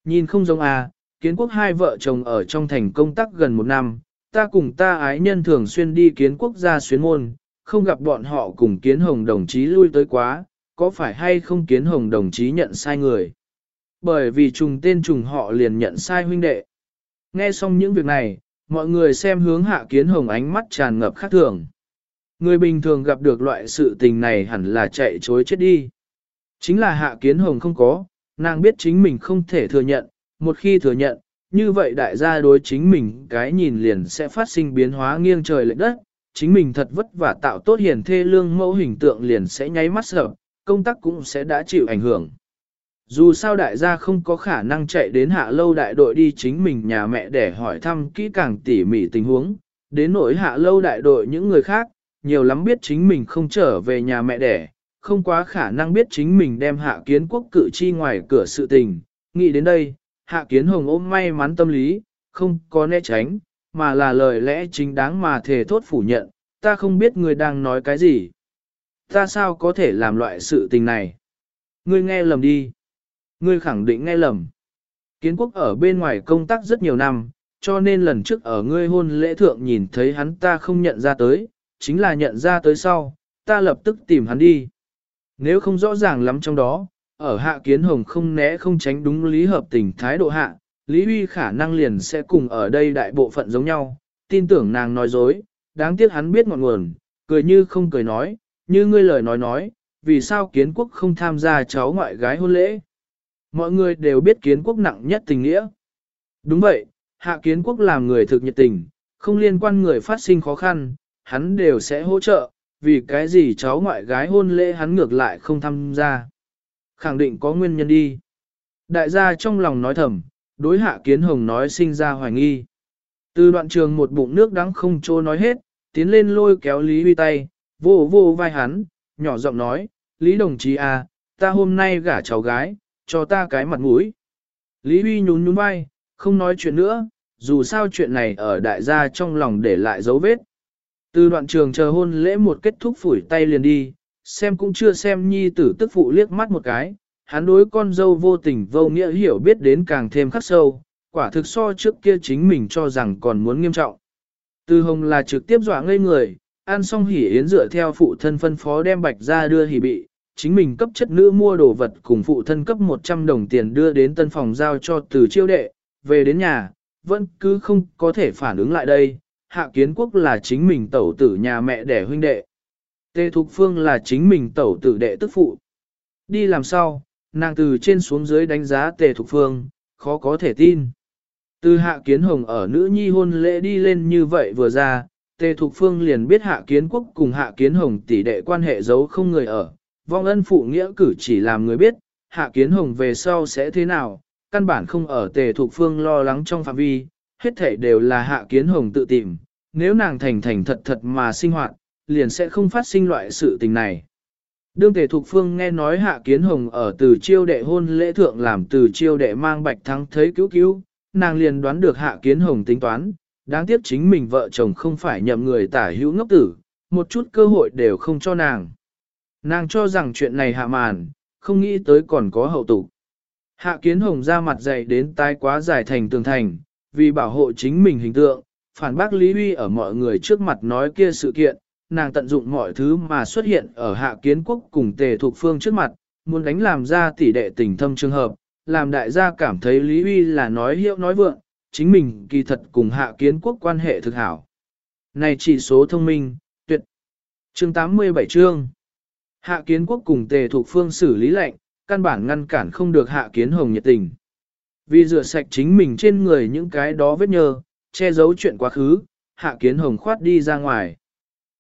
Speaker 1: Nhìn không giống à, kiến quốc hai vợ chồng ở trong thành công tác gần một năm, ta cùng ta ái nhân thường xuyên đi kiến quốc gia xuyến môn, không gặp bọn họ cùng kiến hồng đồng chí lui tới quá, có phải hay không kiến hồng đồng chí nhận sai người. Bởi vì trùng tên trùng họ liền nhận sai huynh đệ. Nghe xong những việc này, mọi người xem hướng hạ kiến hồng ánh mắt tràn ngập khác thường. Người bình thường gặp được loại sự tình này hẳn là chạy chối chết đi. Chính là hạ kiến hồng không có, nàng biết chính mình không thể thừa nhận, một khi thừa nhận, như vậy đại gia đối chính mình cái nhìn liền sẽ phát sinh biến hóa nghiêng trời lệch đất, chính mình thật vất vả tạo tốt hiền thê lương mẫu hình tượng liền sẽ nháy mắt sợ, công tác cũng sẽ đã chịu ảnh hưởng. Dù sao đại gia không có khả năng chạy đến hạ lâu đại đội đi chính mình nhà mẹ để hỏi thăm kỹ càng tỉ mỉ tình huống, đến nỗi hạ lâu đại đội những người khác, nhiều lắm biết chính mình không trở về nhà mẹ đẻ, không quá khả năng biết chính mình đem hạ kiến quốc cử chi ngoài cửa sự tình. Nghĩ đến đây, hạ kiến hồng ôm may mắn tâm lý, không có né tránh, mà là lời lẽ chính đáng mà thề thốt phủ nhận, ta không biết người đang nói cái gì. Ta sao có thể làm loại sự tình này? Ngươi nghe lầm đi. Ngươi khẳng định nghe lầm. Kiến quốc ở bên ngoài công tác rất nhiều năm, cho nên lần trước ở ngươi hôn lễ thượng nhìn thấy hắn ta không nhận ra tới, chính là nhận ra tới sau, ta lập tức tìm hắn đi. Nếu không rõ ràng lắm trong đó, ở hạ kiến hồng không né không tránh đúng lý hợp tình thái độ hạ, Lý Huy khả năng liền sẽ cùng ở đây đại bộ phận giống nhau, tin tưởng nàng nói dối, đáng tiếc hắn biết ngọn nguồn, cười như không cười nói, như ngươi lời nói nói, vì sao kiến quốc không tham gia cháu ngoại gái hôn lễ. Mọi người đều biết kiến quốc nặng nhất tình nghĩa. Đúng vậy, hạ kiến quốc làm người thực nhiệt tình, không liên quan người phát sinh khó khăn, hắn đều sẽ hỗ trợ, vì cái gì cháu ngoại gái hôn lễ hắn ngược lại không tham gia. Khẳng định có nguyên nhân đi. Đại gia trong lòng nói thầm, đối hạ kiến hồng nói sinh ra hoài nghi. Từ đoạn trường một bụng nước đắng không trô nói hết, tiến lên lôi kéo Lý Huy tay, vô vô vai hắn, nhỏ giọng nói, Lý đồng chí à, ta hôm nay gả cháu gái, cho ta cái mặt mũi. Lý Huy nhún nhún vai, không nói chuyện nữa, dù sao chuyện này ở đại gia trong lòng để lại dấu vết. Từ đoạn trường chờ hôn lễ một kết thúc phủi tay liền đi, xem cũng chưa xem nhi tử tức phụ liếc mắt một cái, hắn đối con dâu vô tình vô nghĩa hiểu biết đến càng thêm khắc sâu, quả thực so trước kia chính mình cho rằng còn muốn nghiêm trọng. Từ hồng là trực tiếp dọa ngây người, ăn xong hỉ yến dựa theo phụ thân phân phó đem bạch ra đưa hỉ bị, chính mình cấp chất nữ mua đồ vật cùng phụ thân cấp 100 đồng tiền đưa đến tân phòng giao cho từ chiêu đệ, về đến nhà, vẫn cứ không có thể phản ứng lại đây, hạ kiến quốc là chính mình tẩu tử nhà mẹ đẻ huynh đệ. Tê Thục Phương là chính mình tẩu tử đệ tức phụ. Đi làm sao, nàng từ trên xuống dưới đánh giá Tề Thục Phương, khó có thể tin. Từ hạ kiến hồng ở nữ nhi hôn lễ đi lên như vậy vừa ra, Tề Thục Phương liền biết hạ kiến quốc cùng hạ kiến hồng tỷ đệ quan hệ giấu không người ở. Vong ân phụ nghĩa cử chỉ làm người biết, hạ kiến hồng về sau sẽ thế nào, căn bản không ở Tề Thục Phương lo lắng trong phạm vi, hết thể đều là hạ kiến hồng tự tìm, nếu nàng thành thành thật thật mà sinh hoạt, liền sẽ không phát sinh loại sự tình này. Đương Tề Thục Phương nghe nói Hạ Kiến Hồng ở từ chiêu đệ hôn lễ thượng làm từ chiêu đệ mang bạch thắng thấy cứu cứu, nàng liền đoán được Hạ Kiến Hồng tính toán, đáng tiếc chính mình vợ chồng không phải nhậm người tả hữu ngốc tử, một chút cơ hội đều không cho nàng. Nàng cho rằng chuyện này hạ màn, không nghĩ tới còn có hậu tục. Hạ Kiến Hồng ra mặt dày đến tai quá dài thành tường thành, vì bảo hộ chính mình hình tượng, phản bác Lý Huy ở mọi người trước mặt nói kia sự kiện, nàng tận dụng mọi thứ mà xuất hiện ở hạ kiến quốc cùng tề thuộc phương trước mặt, muốn đánh làm ra tỷ đệ tình thâm trường hợp, làm đại gia cảm thấy Lý Huy là nói hiệu nói vượng, chính mình kỳ thật cùng hạ kiến quốc quan hệ thực hảo. Này chỉ số thông minh, tuyệt. Chương 87 chương. Hạ kiến quốc cùng tề thuộc phương xử lý lệnh, căn bản ngăn cản không được hạ kiến hồng nhiệt tình. Vì rửa sạch chính mình trên người những cái đó vết nhơ, che giấu chuyện quá khứ, hạ kiến hồng khoát đi ra ngoài.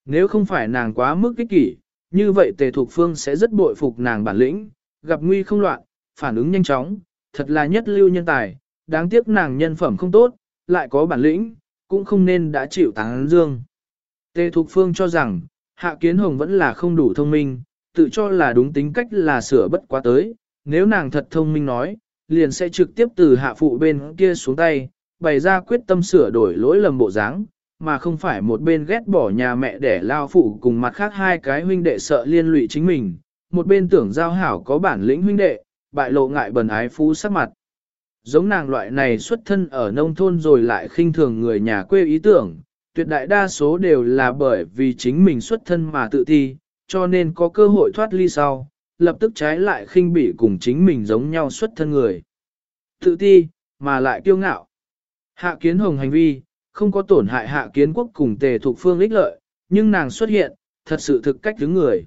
Speaker 1: Nếu không phải nàng quá mức kích kỷ, như vậy tề thục phương sẽ rất bội phục nàng bản lĩnh, gặp nguy không loạn, phản ứng nhanh chóng, thật là nhất lưu nhân tài, đáng tiếc nàng nhân phẩm không tốt, lại có bản lĩnh, cũng không nên đã chịu táng dương. Tề thục phương cho rằng, hạ kiến hồng vẫn là không đủ thông minh, tự cho là đúng tính cách là sửa bất quá tới, nếu nàng thật thông minh nói, liền sẽ trực tiếp từ hạ phụ bên kia xuống tay, bày ra quyết tâm sửa đổi lỗi lầm bộ dáng, mà không phải một bên ghét bỏ nhà mẹ để lao phụ cùng mặt khác hai cái huynh đệ sợ liên lụy chính mình, một bên tưởng giao hảo có bản lĩnh huynh đệ, bại lộ ngại bần ái phú sắc mặt. Giống nàng loại này xuất thân ở nông thôn rồi lại khinh thường người nhà quê ý tưởng, tuyệt đại đa số đều là bởi vì chính mình xuất thân mà tự thi, cho nên có cơ hội thoát ly sau, lập tức trái lại khinh bỉ cùng chính mình giống nhau xuất thân người. Tự ti, mà lại kiêu ngạo. Hạ kiến hồng hành vi, không có tổn hại hạ kiến quốc cùng tề thục phương ích lợi, nhưng nàng xuất hiện, thật sự thực cách đứng người.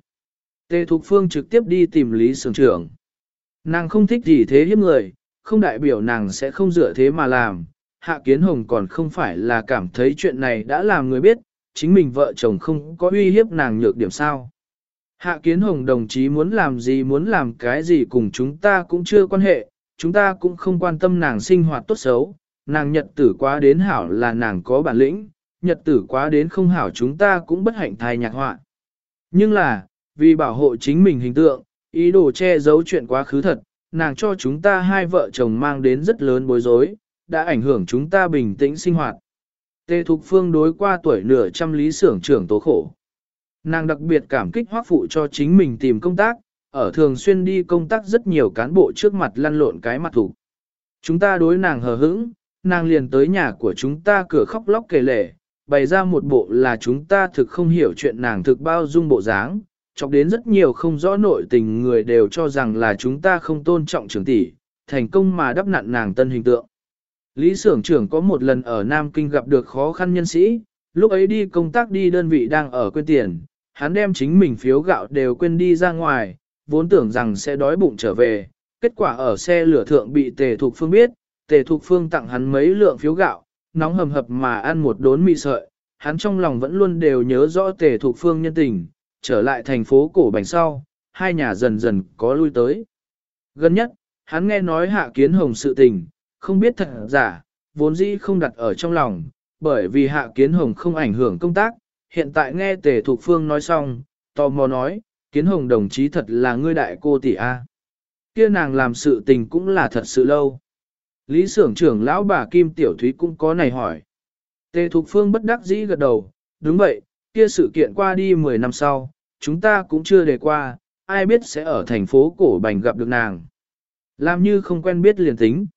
Speaker 1: Tề thục phương trực tiếp đi tìm Lý Sưởng trưởng. Nàng không thích gì thế hiếp người, không đại biểu nàng sẽ không dựa thế mà làm. Hạ Kiến Hồng còn không phải là cảm thấy chuyện này đã làm người biết, chính mình vợ chồng không có uy hiếp nàng nhược điểm sao. Hạ Kiến Hồng đồng chí muốn làm gì muốn làm cái gì cùng chúng ta cũng chưa quan hệ, chúng ta cũng không quan tâm nàng sinh hoạt tốt xấu, nàng nhật tử quá đến hảo là nàng có bản lĩnh, nhật tử quá đến không hảo chúng ta cũng bất hạnh thai nhạc họa. Nhưng là, vì bảo hộ chính mình hình tượng, ý đồ che giấu chuyện quá khứ thật, nàng cho chúng ta hai vợ chồng mang đến rất lớn bối rối, đã ảnh hưởng chúng ta bình tĩnh sinh hoạt. Tề Thục Phương đối qua tuổi nửa trăm lý xưởng trưởng tố khổ. Nàng đặc biệt cảm kích hoác phụ cho chính mình tìm công tác, ở thường xuyên đi công tác rất nhiều cán bộ trước mặt lăn lộn cái mặt thủ. Chúng ta đối nàng hờ hững, nàng liền tới nhà của chúng ta cửa khóc lóc kể lể, bày ra một bộ là chúng ta thực không hiểu chuyện nàng thực bao dung bộ dáng, chọc đến rất nhiều không rõ nội tình người đều cho rằng là chúng ta không tôn trọng trưởng tỷ, thành công mà đắp nặn nàng tân hình tượng. Lý Sưởng trưởng có một lần ở Nam Kinh gặp được khó khăn nhân sĩ, lúc ấy đi công tác đi đơn vị đang ở quên tiền, hắn đem chính mình phiếu gạo đều quên đi ra ngoài, vốn tưởng rằng sẽ đói bụng trở về, kết quả ở xe lửa thượng bị Tề thuộc Phương biết, Tề Thục Phương tặng hắn mấy lượng phiếu gạo, nóng hầm hập mà ăn một đốn mì sợi, hắn trong lòng vẫn luôn đều nhớ rõ Tề Thục Phương nhân tình, trở lại thành phố cổ bành sau, hai nhà dần dần có lui tới. Gần nhất, hắn nghe nói hạ kiến hồng sự tình, không biết thật giả, vốn dĩ không đặt ở trong lòng, bởi vì hạ kiến hồng không ảnh hưởng công tác, hiện tại nghe tề thục phương nói xong, tò mò nói, kiến hồng đồng chí thật là ngươi đại cô tỷ A. Kia nàng làm sự tình cũng là thật sự lâu. Lý sưởng trưởng lão bà Kim Tiểu Thúy cũng có này hỏi. Tề thục phương bất đắc dĩ gật đầu, đúng vậy, kia sự kiện qua đi 10 năm sau, chúng ta cũng chưa đề qua, ai biết sẽ ở thành phố cổ bành gặp được nàng. Làm như không quen biết liền tính.